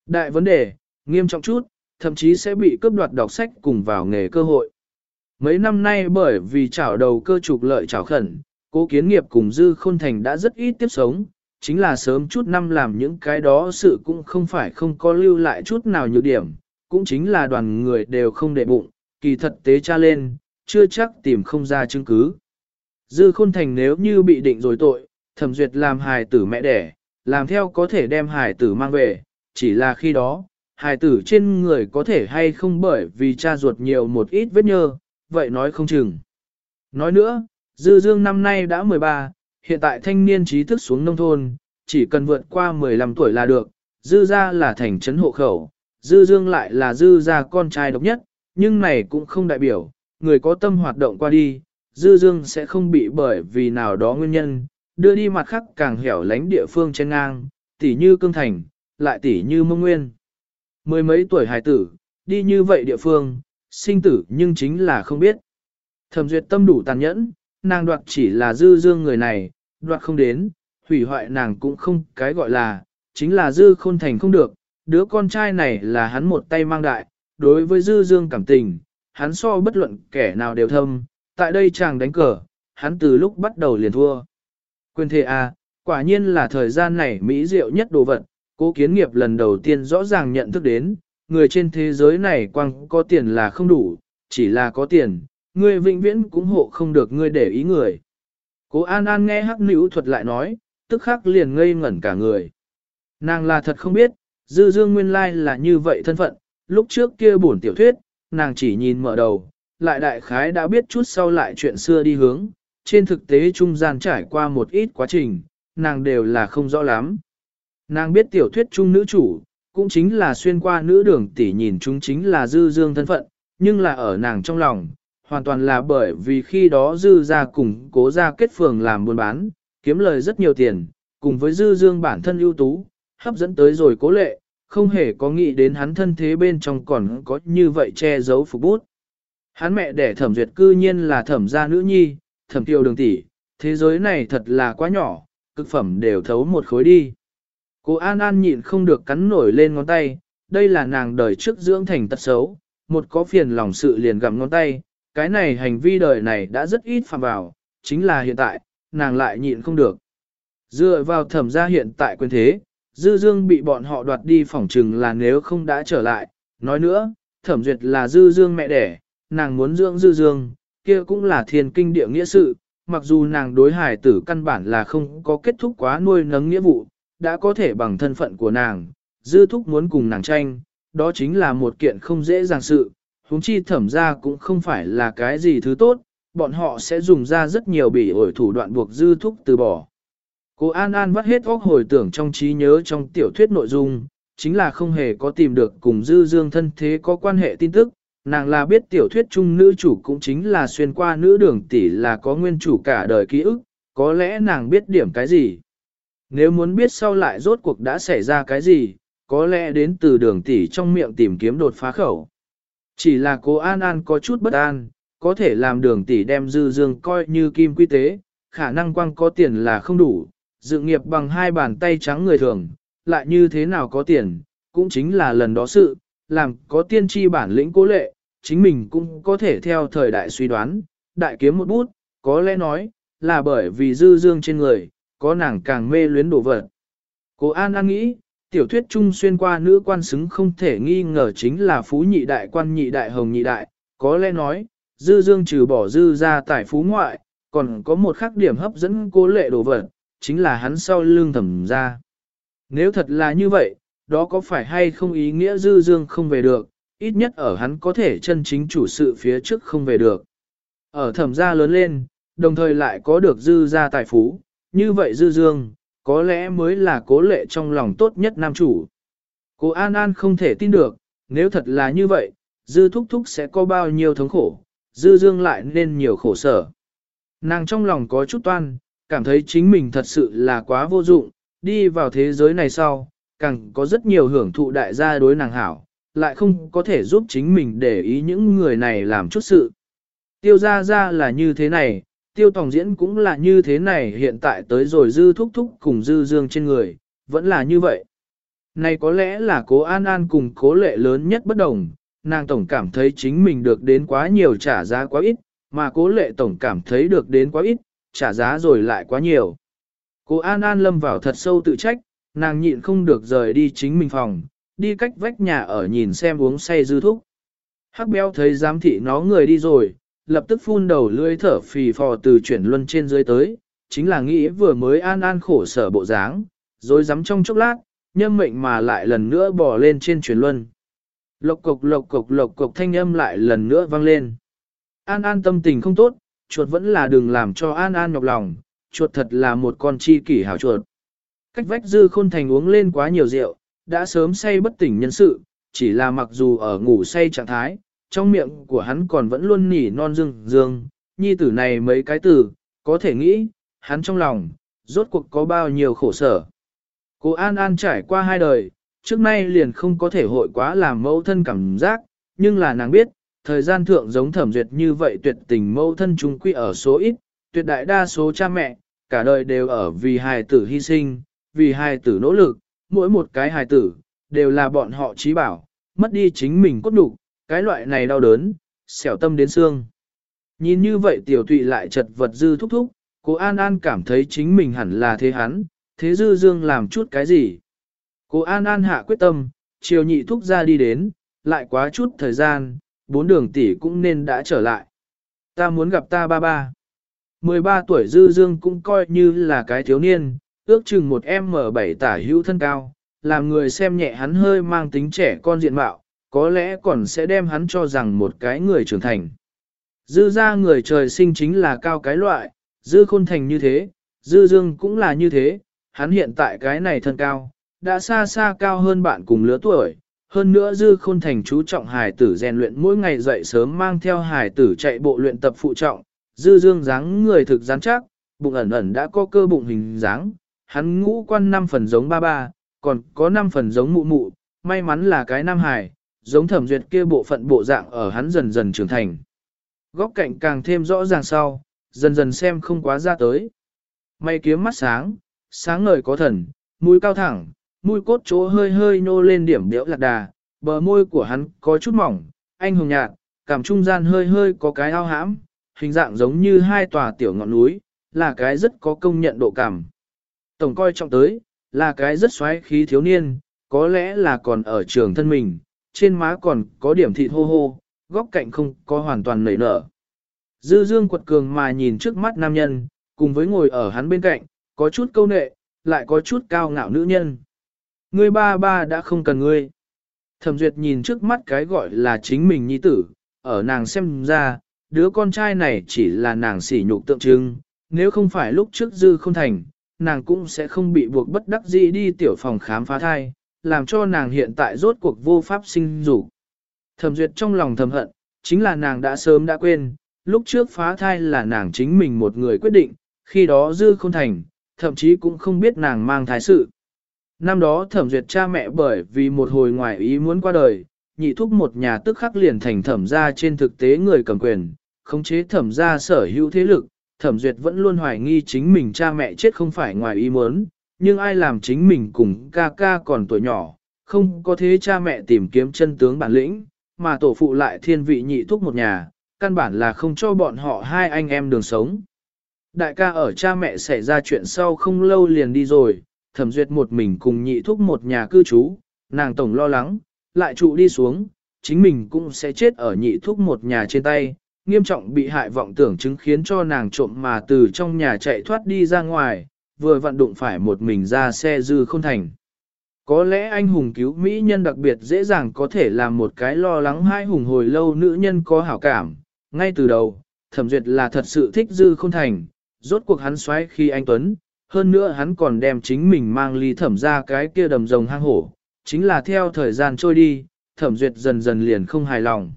Đại vấn đề, nghiêm trọng chút, thậm chí sẽ bị cướp đoạt đọc sách cùng vào nghề cơ hội. Mấy năm nay bởi vì chảo đầu cơ trục lợi chảo khẩn, cố kiến nghiệp cùng dư khôn thành đã rất ít tiếp sống, chính là sớm chút năm làm những cái đó sự cũng không phải không có lưu lại chút nào nhược điểm, cũng chính là đoàn người đều không để bụng, kỳ thật tế tra lên, chưa chắc tìm không ra chứng cứ. Dư khôn thành nếu như bị định rồi tội, thẩm duyệt làm hài tử mẹ đẻ, làm theo có thể đem hài tử mang về, chỉ là khi đó, hài tử trên người có thể hay không bởi vì cha ruột nhiều một ít vết nhơ, vậy nói không chừng. Nói nữa, Dư Dương năm nay đã 13, hiện tại thanh niên trí thức xuống nông thôn, chỉ cần vượt qua 15 tuổi là được, Dư ra là thành trấn hộ khẩu, Dư Dương lại là Dư ra con trai độc nhất, nhưng này cũng không đại biểu, người có tâm hoạt động qua đi, Dư Dương sẽ không bị bởi vì nào đó nguyên nhân, đưa đi mặt khác càng hẻo lánh địa phương trên ngang, tỉ như Cương Thành, lại tỉ như Mông Nguyên. Mười mấy tuổi hài tử, đi như vậy địa phương, sinh tử nhưng chính là không biết. Thẩm duyệt tâm đủ tàn nhẫn, nàng đoạt chỉ là dư dương người này, đoạt không đến, hủy hoại nàng cũng không cái gọi là, chính là dư khôn thành không được, đứa con trai này là hắn một tay mang đại, đối với dư dương cảm tình, hắn so bất luận kẻ nào đều thâm, tại đây chàng đánh cờ, hắn từ lúc bắt đầu liền thua. Quyền thề à, quả nhiên là thời gian này mỹ diệu nhất đồ vật, cố kiến nghiệp lần đầu tiên rõ ràng nhận thức đến, người trên thế giới này quăng có tiền là không đủ, chỉ là có tiền, ngươi vĩnh viễn cũng hộ không được ngươi để ý người. Cố An An nghe hắc nữ thuật lại nói, tức khắc liền ngây ngẩn cả người. Nàng là thật không biết, dư dương nguyên lai là như vậy thân phận, lúc trước kia bổn tiểu thuyết, nàng chỉ nhìn mở đầu, lại đại khái đã biết chút sau lại chuyện xưa đi hướng, trên thực tế trung gian trải qua một ít quá trình, nàng đều là không rõ lắm. Nàng biết tiểu thuyết trung nữ chủ, cũng chính là xuyên qua nữ đường tỷ nhìn chúng chính là dư dương thân phận, nhưng là ở nàng trong lòng, hoàn toàn là bởi vì khi đó dư ra cùng cố ra kết phường làm buôn bán, kiếm lời rất nhiều tiền, cùng với dư dương bản thân ưu tú, hấp dẫn tới rồi cố lệ, không hề có nghĩ đến hắn thân thế bên trong còn có như vậy che giấu phục bút. Hắn mẹ đẻ thẩm duyệt cư nhiên là thẩm gia nữ nhi, thẩm tiêu đường tỷ, thế giới này thật là quá nhỏ, cực phẩm đều thấu một khối đi. Cô An An nhịn không được cắn nổi lên ngón tay, đây là nàng đời trước dưỡng thành tật xấu, một có phiền lòng sự liền gặm ngón tay, cái này hành vi đời này đã rất ít phạm vào, chính là hiện tại, nàng lại nhịn không được. Dựa vào thẩm gia hiện tại quyền thế, Dư Dương bị bọn họ đoạt đi phỏng trừng là nếu không đã trở lại, nói nữa, thẩm duyệt là Dư Dương mẹ đẻ, nàng muốn dưỡng Dư Dương, kia cũng là thiên kinh địa nghĩa sự, mặc dù nàng đối hải tử căn bản là không có kết thúc quá nuôi nấng nghĩa vụ, đã có thể bằng thân phận của nàng, dư thúc muốn cùng nàng tranh, đó chính là một kiện không dễ dàng sự, huống chi thẩm ra cũng không phải là cái gì thứ tốt, bọn họ sẽ dùng ra rất nhiều bị ổi thủ đoạn buộc dư thúc từ bỏ. Cô An An vắt hết óc hồi tưởng trong trí nhớ trong tiểu thuyết nội dung, chính là không hề có tìm được cùng dư dương thân thế có quan hệ tin tức, nàng là biết tiểu thuyết chung nữ chủ cũng chính là xuyên qua nữ đường tỷ là có nguyên chủ cả đời ký ức, có lẽ nàng biết điểm cái gì. Nếu muốn biết sau lại rốt cuộc đã xảy ra cái gì, có lẽ đến từ đường tỷ trong miệng tìm kiếm đột phá khẩu. Chỉ là cô An An có chút bất an, có thể làm đường tỷ đem dư dương coi như kim quy tế, khả năng quang có tiền là không đủ, dự nghiệp bằng hai bàn tay trắng người thường, lại như thế nào có tiền, cũng chính là lần đó sự, làm có tiên tri bản lĩnh cố lệ, chính mình cũng có thể theo thời đại suy đoán, đại kiếm một bút, có lẽ nói, là bởi vì dư dương trên người, có nàng càng mê luyến đổ vật. Cô An An nghĩ, tiểu thuyết trung xuyên qua nữ quan xứng không thể nghi ngờ chính là phú nhị đại quan nhị đại hồng nhị đại, có lẽ nói, dư dương trừ bỏ dư ra tại phú ngoại, còn có một khắc điểm hấp dẫn cố lệ đồ vật, chính là hắn sau lưng thẩm ra. Nếu thật là như vậy, đó có phải hay không ý nghĩa dư dương không về được, ít nhất ở hắn có thể chân chính chủ sự phía trước không về được. Ở thẩm gia lớn lên, đồng thời lại có được dư gia tài phú, như vậy dư dương, có lẽ mới là cố lệ trong lòng tốt nhất nam chủ. Cô An An không thể tin được, nếu thật là như vậy, dư thúc thúc sẽ có bao nhiêu thống khổ, dư dương lại nên nhiều khổ sở. Nàng trong lòng có chút toan, cảm thấy chính mình thật sự là quá vô dụng, đi vào thế giới này sau, càng có rất nhiều hưởng thụ đại gia đối nàng hảo, lại không có thể giúp chính mình để ý những người này làm chút sự. Tiêu ra ra là như thế này, tiêu tòng diễn cũng là như thế này hiện tại tới rồi dư thúc thúc cùng dư dương trên người, vẫn là như vậy. Này có lẽ là cố An An cùng cố lệ lớn nhất bất đồng, nàng tổng cảm thấy chính mình được đến quá nhiều trả giá quá ít, mà cố lệ tổng cảm thấy được đến quá ít, trả giá rồi lại quá nhiều. Cố An An lâm vào thật sâu tự trách, nàng nhịn không được rời đi chính mình phòng, đi cách vách nhà ở nhìn xem uống say dư thúc. Hắc béo thấy giám thị nó người đi rồi, lập tức phun đầu lưỡi thở phì phò từ chuyển luân trên dưới tới, chính là nghĩ vừa mới an an khổ sở bộ dáng, rồi dám trong chốc lát, nhâm mệnh mà lại lần nữa bò lên trên chuyển luân. Lộc cục lộc cục lộc cục thanh âm lại lần nữa vang lên. An an tâm tình không tốt, chuột vẫn là đừng làm cho an an nhọc lòng, chuột thật là một con chi kỷ hảo chuột. Cách vách dư khôn thành uống lên quá nhiều rượu, đã sớm say bất tỉnh nhân sự, chỉ là mặc dù ở ngủ say trạng thái, trong miệng của hắn còn vẫn luôn nỉ non dương dương, nhi tử này mấy cái từ, có thể nghĩ, hắn trong lòng, rốt cuộc có bao nhiêu khổ sở. Cô An An trải qua hai đời, trước nay liền không có thể hội quá làm mẫu thân cảm giác, nhưng là nàng biết, thời gian thượng giống thẩm duyệt như vậy tuyệt tình mẫu thân chúng quy ở số ít, tuyệt đại đa số cha mẹ, cả đời đều ở vì hài tử hy sinh, vì hài tử nỗ lực, mỗi một cái hài tử, đều là bọn họ trí bảo, mất đi chính mình cốt đủ, cái loại này đau đớn, xẻo tâm đến xương. Nhìn như vậy tiểu tụy lại chật vật dư thúc thúc, cô An An cảm thấy chính mình hẳn là thế hắn, thế dư dương làm chút cái gì. Cô An An hạ quyết tâm, chiều nhị thúc ra đi đến, lại quá chút thời gian, bốn đường tỷ cũng nên đã trở lại. Ta muốn gặp ta ba ba. 13 tuổi dư dương cũng coi như là cái thiếu niên, ước chừng một M7 tả hữu thân cao, làm người xem nhẹ hắn hơi mang tính trẻ con diện mạo, có lẽ còn sẽ đem hắn cho rằng một cái người trưởng thành. Dư ra người trời sinh chính là cao cái loại, dư khôn thành như thế, dư dương cũng là như thế, hắn hiện tại cái này thân cao, đã xa xa cao hơn bạn cùng lứa tuổi. Hơn nữa dư khôn thành chú trọng hài tử rèn luyện mỗi ngày dậy sớm mang theo hài tử chạy bộ luyện tập phụ trọng, dư dương dáng người thực rắn chắc, bụng ẩn ẩn đã có cơ bụng hình dáng, hắn ngũ quan năm phần giống ba ba, còn có năm phần giống mụ mụ, may mắn là cái nam hài, giống thẩm duyệt kia bộ phận bộ dạng ở hắn dần dần trưởng thành. Góc cạnh càng thêm rõ ràng sau, dần dần xem không quá ra tới. May kiếm mắt sáng, sáng ngời có thần, mũi cao thẳng, mũi cốt chỗ hơi hơi nô lên điểm điệu lạc đà, bờ môi của hắn có chút mỏng, anh hùng nhạt, cảm trung gian hơi hơi có cái ao hãm, hình dạng giống như hai tòa tiểu ngọn núi, là cái rất có công nhận độ cảm. Tổng coi trọng tới, là cái rất xoáy khí thiếu niên, có lẽ là còn ở trường thân mình, trên má còn có điểm thịt hô hô, góc cạnh không có hoàn toàn nảy nở. Dư dương quật cường mà nhìn trước mắt nam nhân, cùng với ngồi ở hắn bên cạnh, có chút câu nệ, lại có chút cao ngạo nữ nhân. Ngươi ba ba đã không cần ngươi. Thẩm duyệt nhìn trước mắt cái gọi là chính mình nhi tử, ở nàng xem ra, đứa con trai này chỉ là nàng sỉ nhục tượng trưng, nếu không phải lúc trước dư không thành, nàng cũng sẽ không bị buộc bất đắc dĩ đi tiểu phòng khám phá thai, làm cho nàng hiện tại rốt cuộc vô pháp sinh dục. Thẩm duyệt trong lòng thầm hận, chính là nàng đã sớm đã quên, lúc trước phá thai là nàng chính mình một người quyết định, khi đó dư không thành, thậm chí cũng không biết nàng mang thai sự. Năm đó thẩm duyệt cha mẹ bởi vì một hồi ngoài ý muốn qua đời, nhị thúc một nhà tức khắc liền thành thẩm gia trên thực tế người cầm quyền, khống chế thẩm gia sở hữu thế lực, thẩm duyệt vẫn luôn hoài nghi chính mình cha mẹ chết không phải ngoài ý muốn, nhưng ai làm chính mình cùng ca ca còn tuổi nhỏ, không có thế cha mẹ tìm kiếm chân tướng bản lĩnh, mà tổ phụ lại thiên vị nhị thúc một nhà, căn bản là không cho bọn họ hai anh em đường sống. Đại ca ở cha mẹ xảy ra chuyện sau không lâu liền đi rồi, thẩm duyệt một mình cùng nhị thúc một nhà cư trú, nàng tổng lo lắng, lại trụ đi xuống, chính mình cũng sẽ chết ở nhị thúc một nhà trên tay, nghiêm trọng bị hại vọng tưởng chứng khiến cho nàng trộm mà từ trong nhà chạy thoát đi ra ngoài, vừa vặn đụng phải một mình ra xe dư không thành. Có lẽ anh hùng cứu mỹ nhân đặc biệt dễ dàng có thể làm một cái lo lắng hai hùng hồi lâu nữ nhân có hảo cảm, ngay từ đầu, thẩm duyệt là thật sự thích dư không thành, rốt cuộc hắn xoáy khi anh Tuấn, hơn nữa hắn còn đem chính mình mang ly thẩm ra cái kia đầm rồng hang hổ, chính là theo thời gian trôi đi, thẩm duyệt dần dần liền không hài lòng.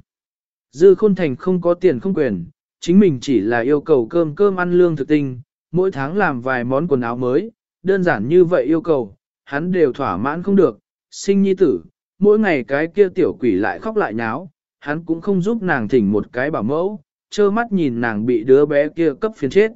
Dư khôn thành không có tiền không quyền, chính mình chỉ là yêu cầu cơm cơm ăn lương thực tinh, mỗi tháng làm vài món quần áo mới, đơn giản như vậy yêu cầu, hắn đều thỏa mãn không được, sinh nhi tử, mỗi ngày cái kia tiểu quỷ lại khóc lại nháo, hắn cũng không giúp nàng thỉnh một cái bảo mẫu, trơ mắt nhìn nàng bị đứa bé kia cấp phiền chết.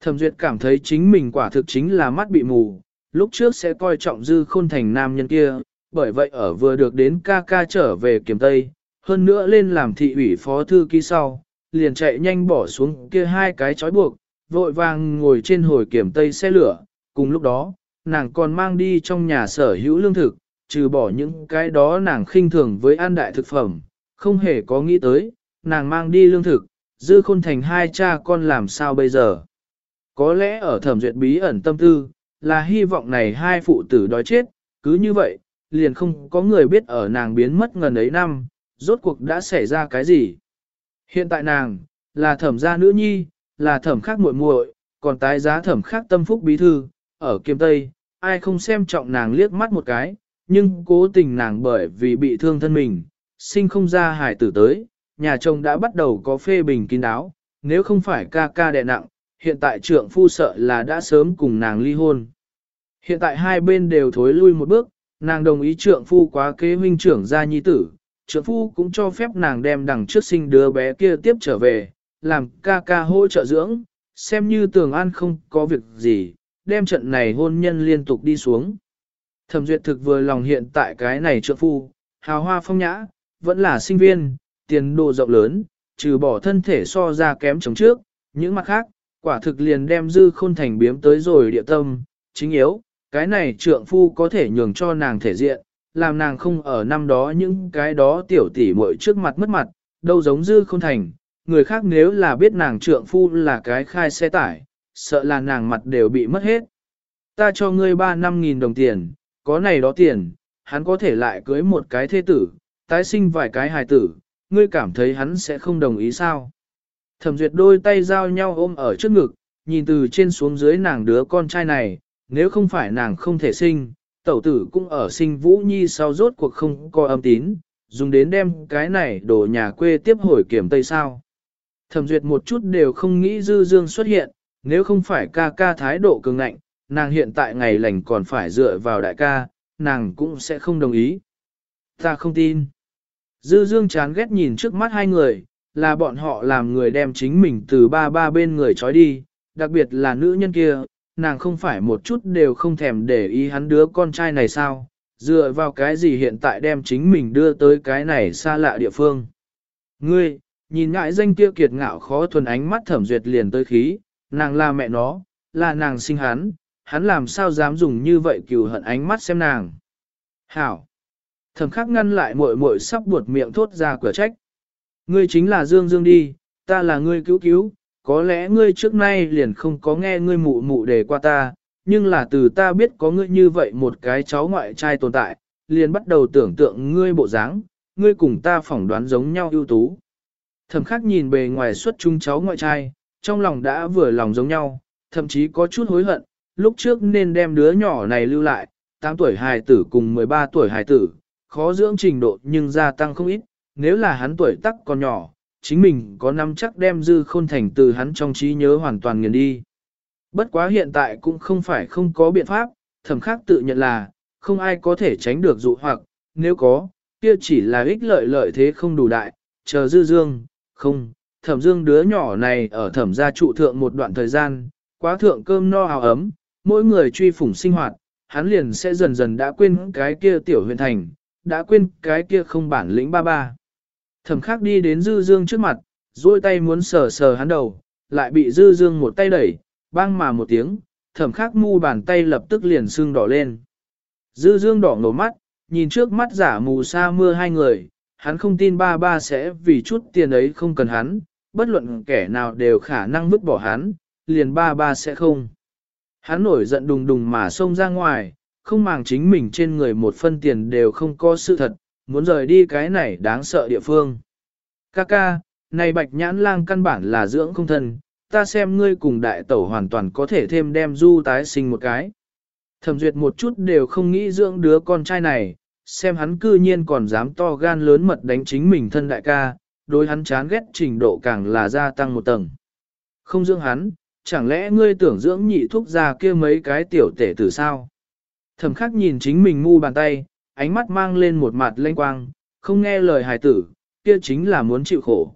Thẩm Duyệt cảm thấy chính mình quả thực chính là mắt bị mù, lúc trước sẽ coi trọng dư khôn thành nam nhân kia, bởi vậy ở vừa được đến ca ca trở về kiểm Tây, hơn nữa lên làm thị ủy phó thư ký sau, liền chạy nhanh bỏ xuống kia hai cái chói buộc, vội vàng ngồi trên hồi kiểm Tây xe lửa, cùng lúc đó, nàng còn mang đi trong nhà sở hữu lương thực, trừ bỏ những cái đó nàng khinh thường với an đại thực phẩm, không hề có nghĩ tới, nàng mang đi lương thực, dư khôn thành hai cha con làm sao bây giờ. Có lẽ ở thẩm duyệt bí ẩn tâm tư, là hy vọng này hai phụ tử đói chết, cứ như vậy, liền không có người biết ở nàng biến mất ngần ấy năm, rốt cuộc đã xảy ra cái gì. Hiện tại nàng, là thẩm gia nữ nhi, là thẩm khác muội muội, còn tái giá thẩm khác tâm phúc bí thư, ở kiêm tây, ai không xem trọng nàng liếc mắt một cái, nhưng cố tình nàng bởi vì bị thương thân mình, sinh không ra hải tử tới, nhà chồng đã bắt đầu có phê bình kín đáo, nếu không phải ca ca đè nặng, hiện tại trượng phu sợ là đã sớm cùng nàng ly hôn. Hiện tại hai bên đều thối lui một bước, nàng đồng ý trượng phu quá kế huynh trưởng gia nhi tử, trượng phu cũng cho phép nàng đem đằng trước sinh đứa bé kia tiếp trở về, làm ca ca hỗ trợ dưỡng, xem như tường an không có việc gì, đem trận này hôn nhân liên tục đi xuống. Thẩm duyệt thực vừa lòng hiện tại cái này trượng phu, hào hoa phong nhã, vẫn là sinh viên, tiền đồ rộng lớn, trừ bỏ thân thể so ra kém chống trước, những mặt khác, quả thực liền đem dư khôn thành biếm tới rồi địa tâm, chính yếu, cái này trượng phu có thể nhường cho nàng thể diện, làm nàng không ở năm đó những cái đó tiểu tỷ muội trước mặt mất mặt, đâu giống dư khôn thành, người khác nếu là biết nàng trượng phu là cái khai xe tải, sợ là nàng mặt đều bị mất hết. Ta cho ngươi ba năm nghìn đồng tiền, có này đó tiền, hắn có thể lại cưới một cái thê tử, tái sinh vài cái hài tử, ngươi cảm thấy hắn sẽ không đồng ý sao? Thẩm duyệt đôi tay giao nhau ôm ở trước ngực, nhìn từ trên xuống dưới nàng đứa con trai này, nếu không phải nàng không thể sinh, tẩu tử cũng ở sinh Vũ Nhi sau rốt cuộc không có âm tín, dùng đến đem cái này đổ nhà quê tiếp hồi kiểm tây sao. Thẩm duyệt một chút đều không nghĩ dư dương xuất hiện, nếu không phải ca ca thái độ cường ngạnh, nàng hiện tại ngày lành còn phải dựa vào đại ca, nàng cũng sẽ không đồng ý. Ta không tin. Dư dương chán ghét nhìn trước mắt hai người, là bọn họ làm người đem chính mình từ ba ba bên người trói đi, đặc biệt là nữ nhân kia, nàng không phải một chút đều không thèm để ý hắn đứa con trai này sao, dựa vào cái gì hiện tại đem chính mình đưa tới cái này xa lạ địa phương. Ngươi, nhìn ngại danh kia kiệt ngạo khó thuần ánh mắt thẩm duyệt liền tới khí, nàng là mẹ nó, là nàng sinh hắn, hắn làm sao dám dùng như vậy cừu hận ánh mắt xem nàng. Hảo! Thẩm khắc ngăn lại muội muội sắp buột miệng thốt ra cửa trách. Ngươi chính là Dương Dương đi, ta là ngươi cứu cứu, có lẽ ngươi trước nay liền không có nghe ngươi mụ mụ đề qua ta, nhưng là từ ta biết có ngươi như vậy một cái cháu ngoại trai tồn tại, liền bắt đầu tưởng tượng ngươi bộ dáng, ngươi cùng ta phỏng đoán giống nhau ưu tú. Thẩm khắc nhìn bề ngoài xuất chúng cháu ngoại trai, trong lòng đã vừa lòng giống nhau, thậm chí có chút hối hận, lúc trước nên đem đứa nhỏ này lưu lại, 8 tuổi hài tử cùng 13 tuổi hài tử, khó dưỡng trình độ nhưng gia tăng không ít, nếu là hắn tuổi tắc còn nhỏ, chính mình có năm chắc đem dư khôn thành từ hắn trong trí nhớ hoàn toàn nghiền đi. Bất quá hiện tại cũng không phải không có biện pháp, thẩm Khắc tự nhận là, không ai có thể tránh được dụ hoặc, nếu có, kia chỉ là ích lợi lợi thế không đủ đại, chờ dư dương, không, thẩm dương đứa nhỏ này ở thẩm gia trụ thượng một đoạn thời gian, quá thượng cơm no hào ấm, mỗi người truy phủng sinh hoạt, hắn liền sẽ dần dần đã quên cái kia tiểu huyện thành, đã quên cái kia không bản lĩnh ba ba. Thẩm khắc đi đến dư dương trước mặt, duỗi tay muốn sờ sờ hắn đầu, lại bị dư dương một tay đẩy, bang mà một tiếng, thẩm khắc mu bàn tay lập tức liền sưng đỏ lên. Dư dương đỏ ngầu mắt, nhìn trước mắt giả mù sa mưa hai người, hắn không tin ba ba sẽ vì chút tiền ấy không cần hắn, bất luận kẻ nào đều khả năng vứt bỏ hắn, liền ba ba sẽ không. Hắn nổi giận đùng đùng mà xông ra ngoài, không màng chính mình trên người một phân tiền đều không có sự thật, muốn rời đi cái này đáng sợ địa phương. Kaka, này bạch nhãn lang căn bản là dưỡng không thân, ta xem ngươi cùng đại tẩu hoàn toàn có thể thêm đem du tái sinh một cái. Thẩm duyệt một chút đều không nghĩ dưỡng đứa con trai này, xem hắn cư nhiên còn dám to gan lớn mật đánh chính mình thân đại ca, đối hắn chán ghét trình độ càng là gia tăng một tầng. Không dưỡng hắn, chẳng lẽ ngươi tưởng dưỡng nhị thuốc ra kia mấy cái tiểu tể tử sao? Thẩm khắc nhìn chính mình ngu bàn tay, ánh mắt mang lên một mặt lanh quang, không nghe lời hài tử, kia chính là muốn chịu khổ.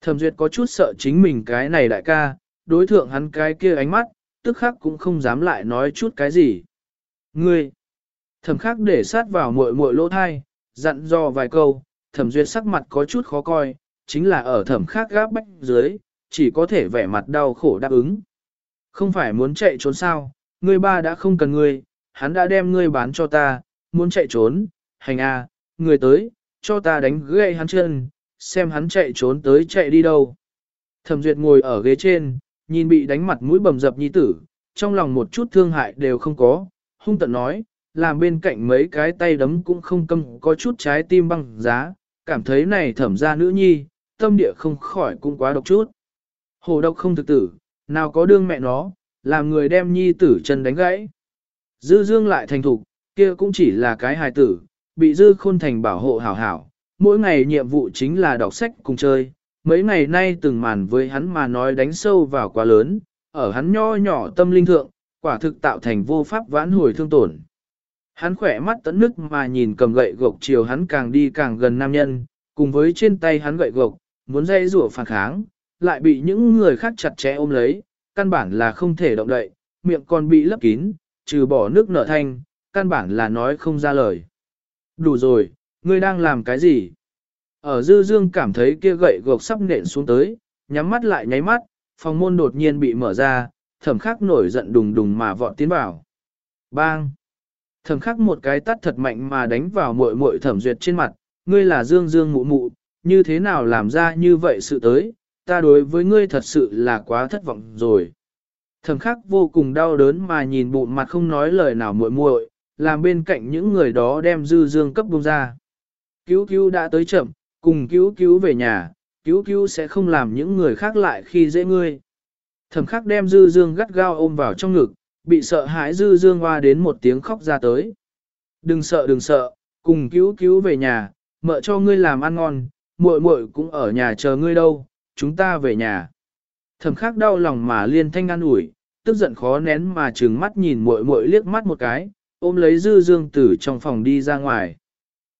Thẩm duyệt có chút sợ chính mình cái này đại ca, đối thượng hắn cái kia ánh mắt, tức khắc cũng không dám lại nói chút cái gì. Ngươi, thẩm khắc để sát vào muội muội lỗ thai, dặn dò vài câu, thẩm duyệt sắc mặt có chút khó coi, chính là ở thẩm khắc gáp bách dưới, chỉ có thể vẻ mặt đau khổ đáp ứng. Không phải muốn chạy trốn sao, ngươi ba đã không cần ngươi, hắn đã đem ngươi bán cho ta, muốn chạy trốn, hành a, à, người tới, cho ta đánh gãy hắn chân, xem hắn chạy trốn tới chạy đi đâu. Thẩm duyệt ngồi ở ghế trên, nhìn bị đánh mặt mũi bầm dập nhi tử, trong lòng một chút thương hại đều không có, hung tận nói, làm bên cạnh mấy cái tay đấm cũng không câm có chút trái tim băng giá, cảm thấy này thẩm ra nữ nhi, tâm địa không khỏi cũng quá độc chút. Hồ độc không thực tử, nào có đương mẹ nó, làm người đem nhi tử chân đánh gãy. Dư dương lại thành thục, kia cũng chỉ là cái hài tử, bị dư khôn thành bảo hộ hảo hảo. Mỗi ngày nhiệm vụ chính là đọc sách cùng chơi, mấy ngày nay từng màn với hắn mà nói đánh sâu vào quá lớn, ở hắn nho nhỏ tâm linh thượng, quả thực tạo thành vô pháp vãn hồi thương tổn. Hắn khỏe mắt tẫn nước mà nhìn cầm gậy gộc chiều hắn càng đi càng gần nam nhân, cùng với trên tay hắn gậy gộc, muốn dây rủa phản kháng, lại bị những người khác chặt chẽ ôm lấy, căn bản là không thể động đậy, miệng còn bị lấp kín, trừ bỏ nước nở thanh, căn bản là nói không ra lời. Đủ rồi, ngươi đang làm cái gì? Ở dư dương cảm thấy kia gậy gộc sắp nện xuống tới, nhắm mắt lại nháy mắt, phòng môn đột nhiên bị mở ra, thẩm khắc nổi giận đùng đùng mà vọt tiến vào. Bang! Thẩm khắc một cái tắt thật mạnh mà đánh vào muội muội thẩm duyệt trên mặt, ngươi là dương dương mụ mụ, như thế nào làm ra như vậy sự tới, ta đối với ngươi thật sự là quá thất vọng rồi. Thẩm khắc vô cùng đau đớn mà nhìn bụng mặt không nói lời nào muội muội, làm bên cạnh những người đó đem dư dương cấp bông ra. Cứu cứu đã tới chậm, cùng cứu cứu về nhà, cứu cứu sẽ không làm những người khác lại khi dễ ngươi. Thẩm khắc đem dư dương gắt gao ôm vào trong ngực, bị sợ hãi dư dương hoa đến một tiếng khóc ra tới. Đừng sợ đừng sợ, cùng cứu cứu về nhà, mợ cho ngươi làm ăn ngon, muội muội cũng ở nhà chờ ngươi đâu, chúng ta về nhà. Thẩm khắc đau lòng mà liên thanh an ủi, tức giận khó nén mà trừng mắt nhìn muội muội liếc mắt một cái, ôm lấy dư dương tử trong phòng đi ra ngoài.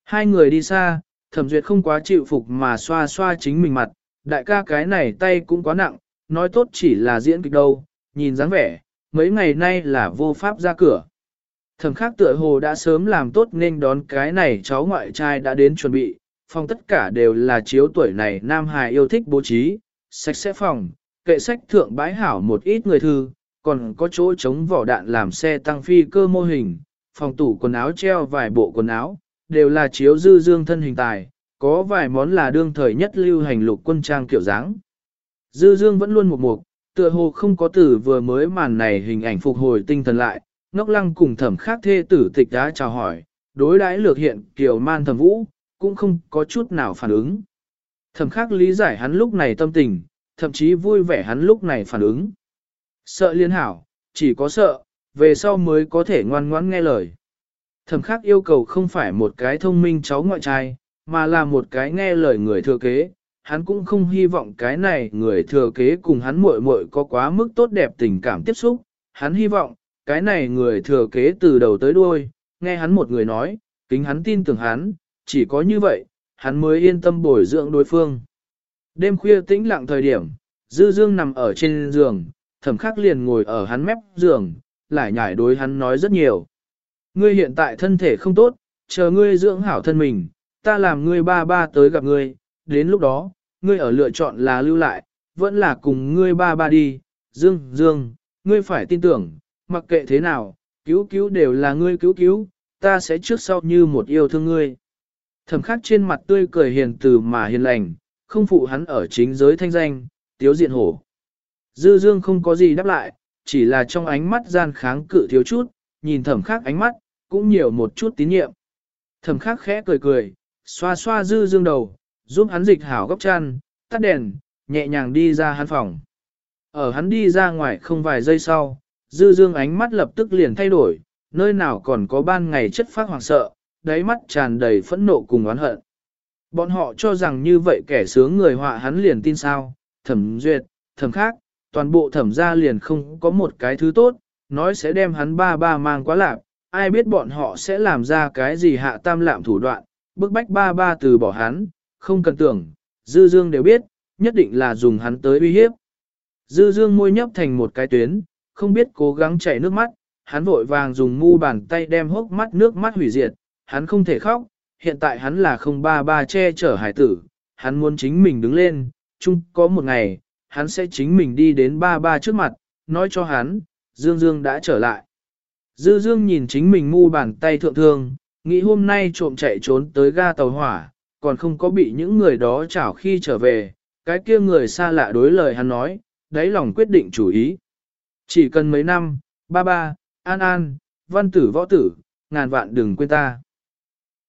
Hai người đi xa, thẩm duyệt không quá chịu phục mà xoa xoa chính mình mặt, đại ca cái này tay cũng quá nặng, nói tốt chỉ là diễn kịch đâu, nhìn dáng vẻ, mấy ngày nay là vô pháp ra cửa. Thẩm khắc tựa hồ đã sớm làm tốt nên đón cái này cháu ngoại trai đã đến chuẩn bị, phòng tất cả đều là chiếu tuổi này Nam Hải yêu thích bố trí, sạch sẽ phòng, kệ sách thượng bãi hảo một ít người thư, còn có chỗ chống vỏ đạn làm xe tăng phi cơ mô hình, phòng tủ quần áo treo vài bộ quần áo, đều là chiếu dư dương thân hình tài, có vài món là đương thời nhất lưu hành lục quân trang kiểu dáng. Dư dương vẫn luôn một mục, tựa hồ không có tử vừa mới màn này hình ảnh phục hồi tinh thần lại, ngốc lăng cùng thẩm khác thê tử tịch đã chào hỏi, đối đãi lược hiện kiều man thẩm vũ, cũng không có chút nào phản ứng. Thẩm khác lý giải hắn lúc này tâm tình, thậm chí vui vẻ hắn lúc này phản ứng. Sợ liên hảo, chỉ có sợ, về sau mới có thể ngoan ngoãn nghe lời. Thẩm khác yêu cầu không phải một cái thông minh cháu ngoại trai, mà là một cái nghe lời người thừa kế. Hắn cũng không hy vọng cái này người thừa kế cùng hắn muội muội có quá mức tốt đẹp tình cảm tiếp xúc. Hắn hy vọng, cái này người thừa kế từ đầu tới đuôi, nghe hắn một người nói, kính hắn tin tưởng hắn, chỉ có như vậy, hắn mới yên tâm bồi dưỡng đối phương. Đêm khuya tĩnh lặng thời điểm, Dư Dương nằm ở trên giường, thẩm khắc liền ngồi ở hắn mép giường, lại nhải đối hắn nói rất nhiều. Ngươi hiện tại thân thể không tốt, chờ ngươi dưỡng hảo thân mình, ta làm ngươi ba ba tới gặp ngươi, đến lúc đó, ngươi ở lựa chọn là lưu lại, vẫn là cùng ngươi ba ba đi, Dương, Dương, ngươi phải tin tưởng, mặc kệ thế nào, cứu cứu đều là ngươi cứu cứu, ta sẽ trước sau như một yêu thương ngươi. Thẩm khắc trên mặt tươi cười hiền từ mà hiền lành, không phụ hắn ở chính giới thanh danh, tiếu diện hổ. Dư dương không có gì đáp lại, chỉ là trong ánh mắt gian kháng cự thiếu chút, nhìn thẩm khắc ánh mắt, cũng nhiều một chút tín nhiệm. Thẩm khắc khẽ cười cười, xoa xoa dư dương đầu, giúp hắn dịch hảo góc chăn, tắt đèn, nhẹ nhàng đi ra hắn phòng. Ở hắn đi ra ngoài không vài giây sau, dư dương ánh mắt lập tức liền thay đổi, nơi nào còn có ban ngày chất phát hoàng sợ, đáy mắt tràn đầy phẫn nộ cùng oán hận. Bọn họ cho rằng như vậy kẻ sướng người họa hắn liền tin sao, thẩm duyệt, thẩm khác, toàn bộ thẩm gia liền không có một cái thứ tốt, nói sẽ đem hắn ba ba mang quá lạc, ai biết bọn họ sẽ làm ra cái gì hạ tam lạm thủ đoạn, bức bách ba ba từ bỏ hắn, không cần tưởng, dư dương đều biết, nhất định là dùng hắn tới uy hiếp. Dư dương môi nhấp thành một cái tuyến, không biết cố gắng chảy nước mắt, hắn vội vàng dùng mu bàn tay đem hốc mắt nước mắt hủy diệt, hắn không thể khóc, hiện tại hắn là không ba ba che chở hải tử, hắn muốn chính mình đứng lên, chung có một ngày, hắn sẽ chính mình đi đến ba ba trước mặt, nói cho hắn, Dương Dương đã trở lại. Dư Dương nhìn chính mình mu bàn tay thượng thương, nghĩ hôm nay trộm chạy trốn tới ga tàu hỏa, còn không có bị những người đó chảo khi trở về, cái kia người xa lạ đối lời hắn nói, đáy lòng quyết định chủ ý. Chỉ cần mấy năm, ba ba, an an, văn tử võ tử, ngàn vạn đừng quên ta.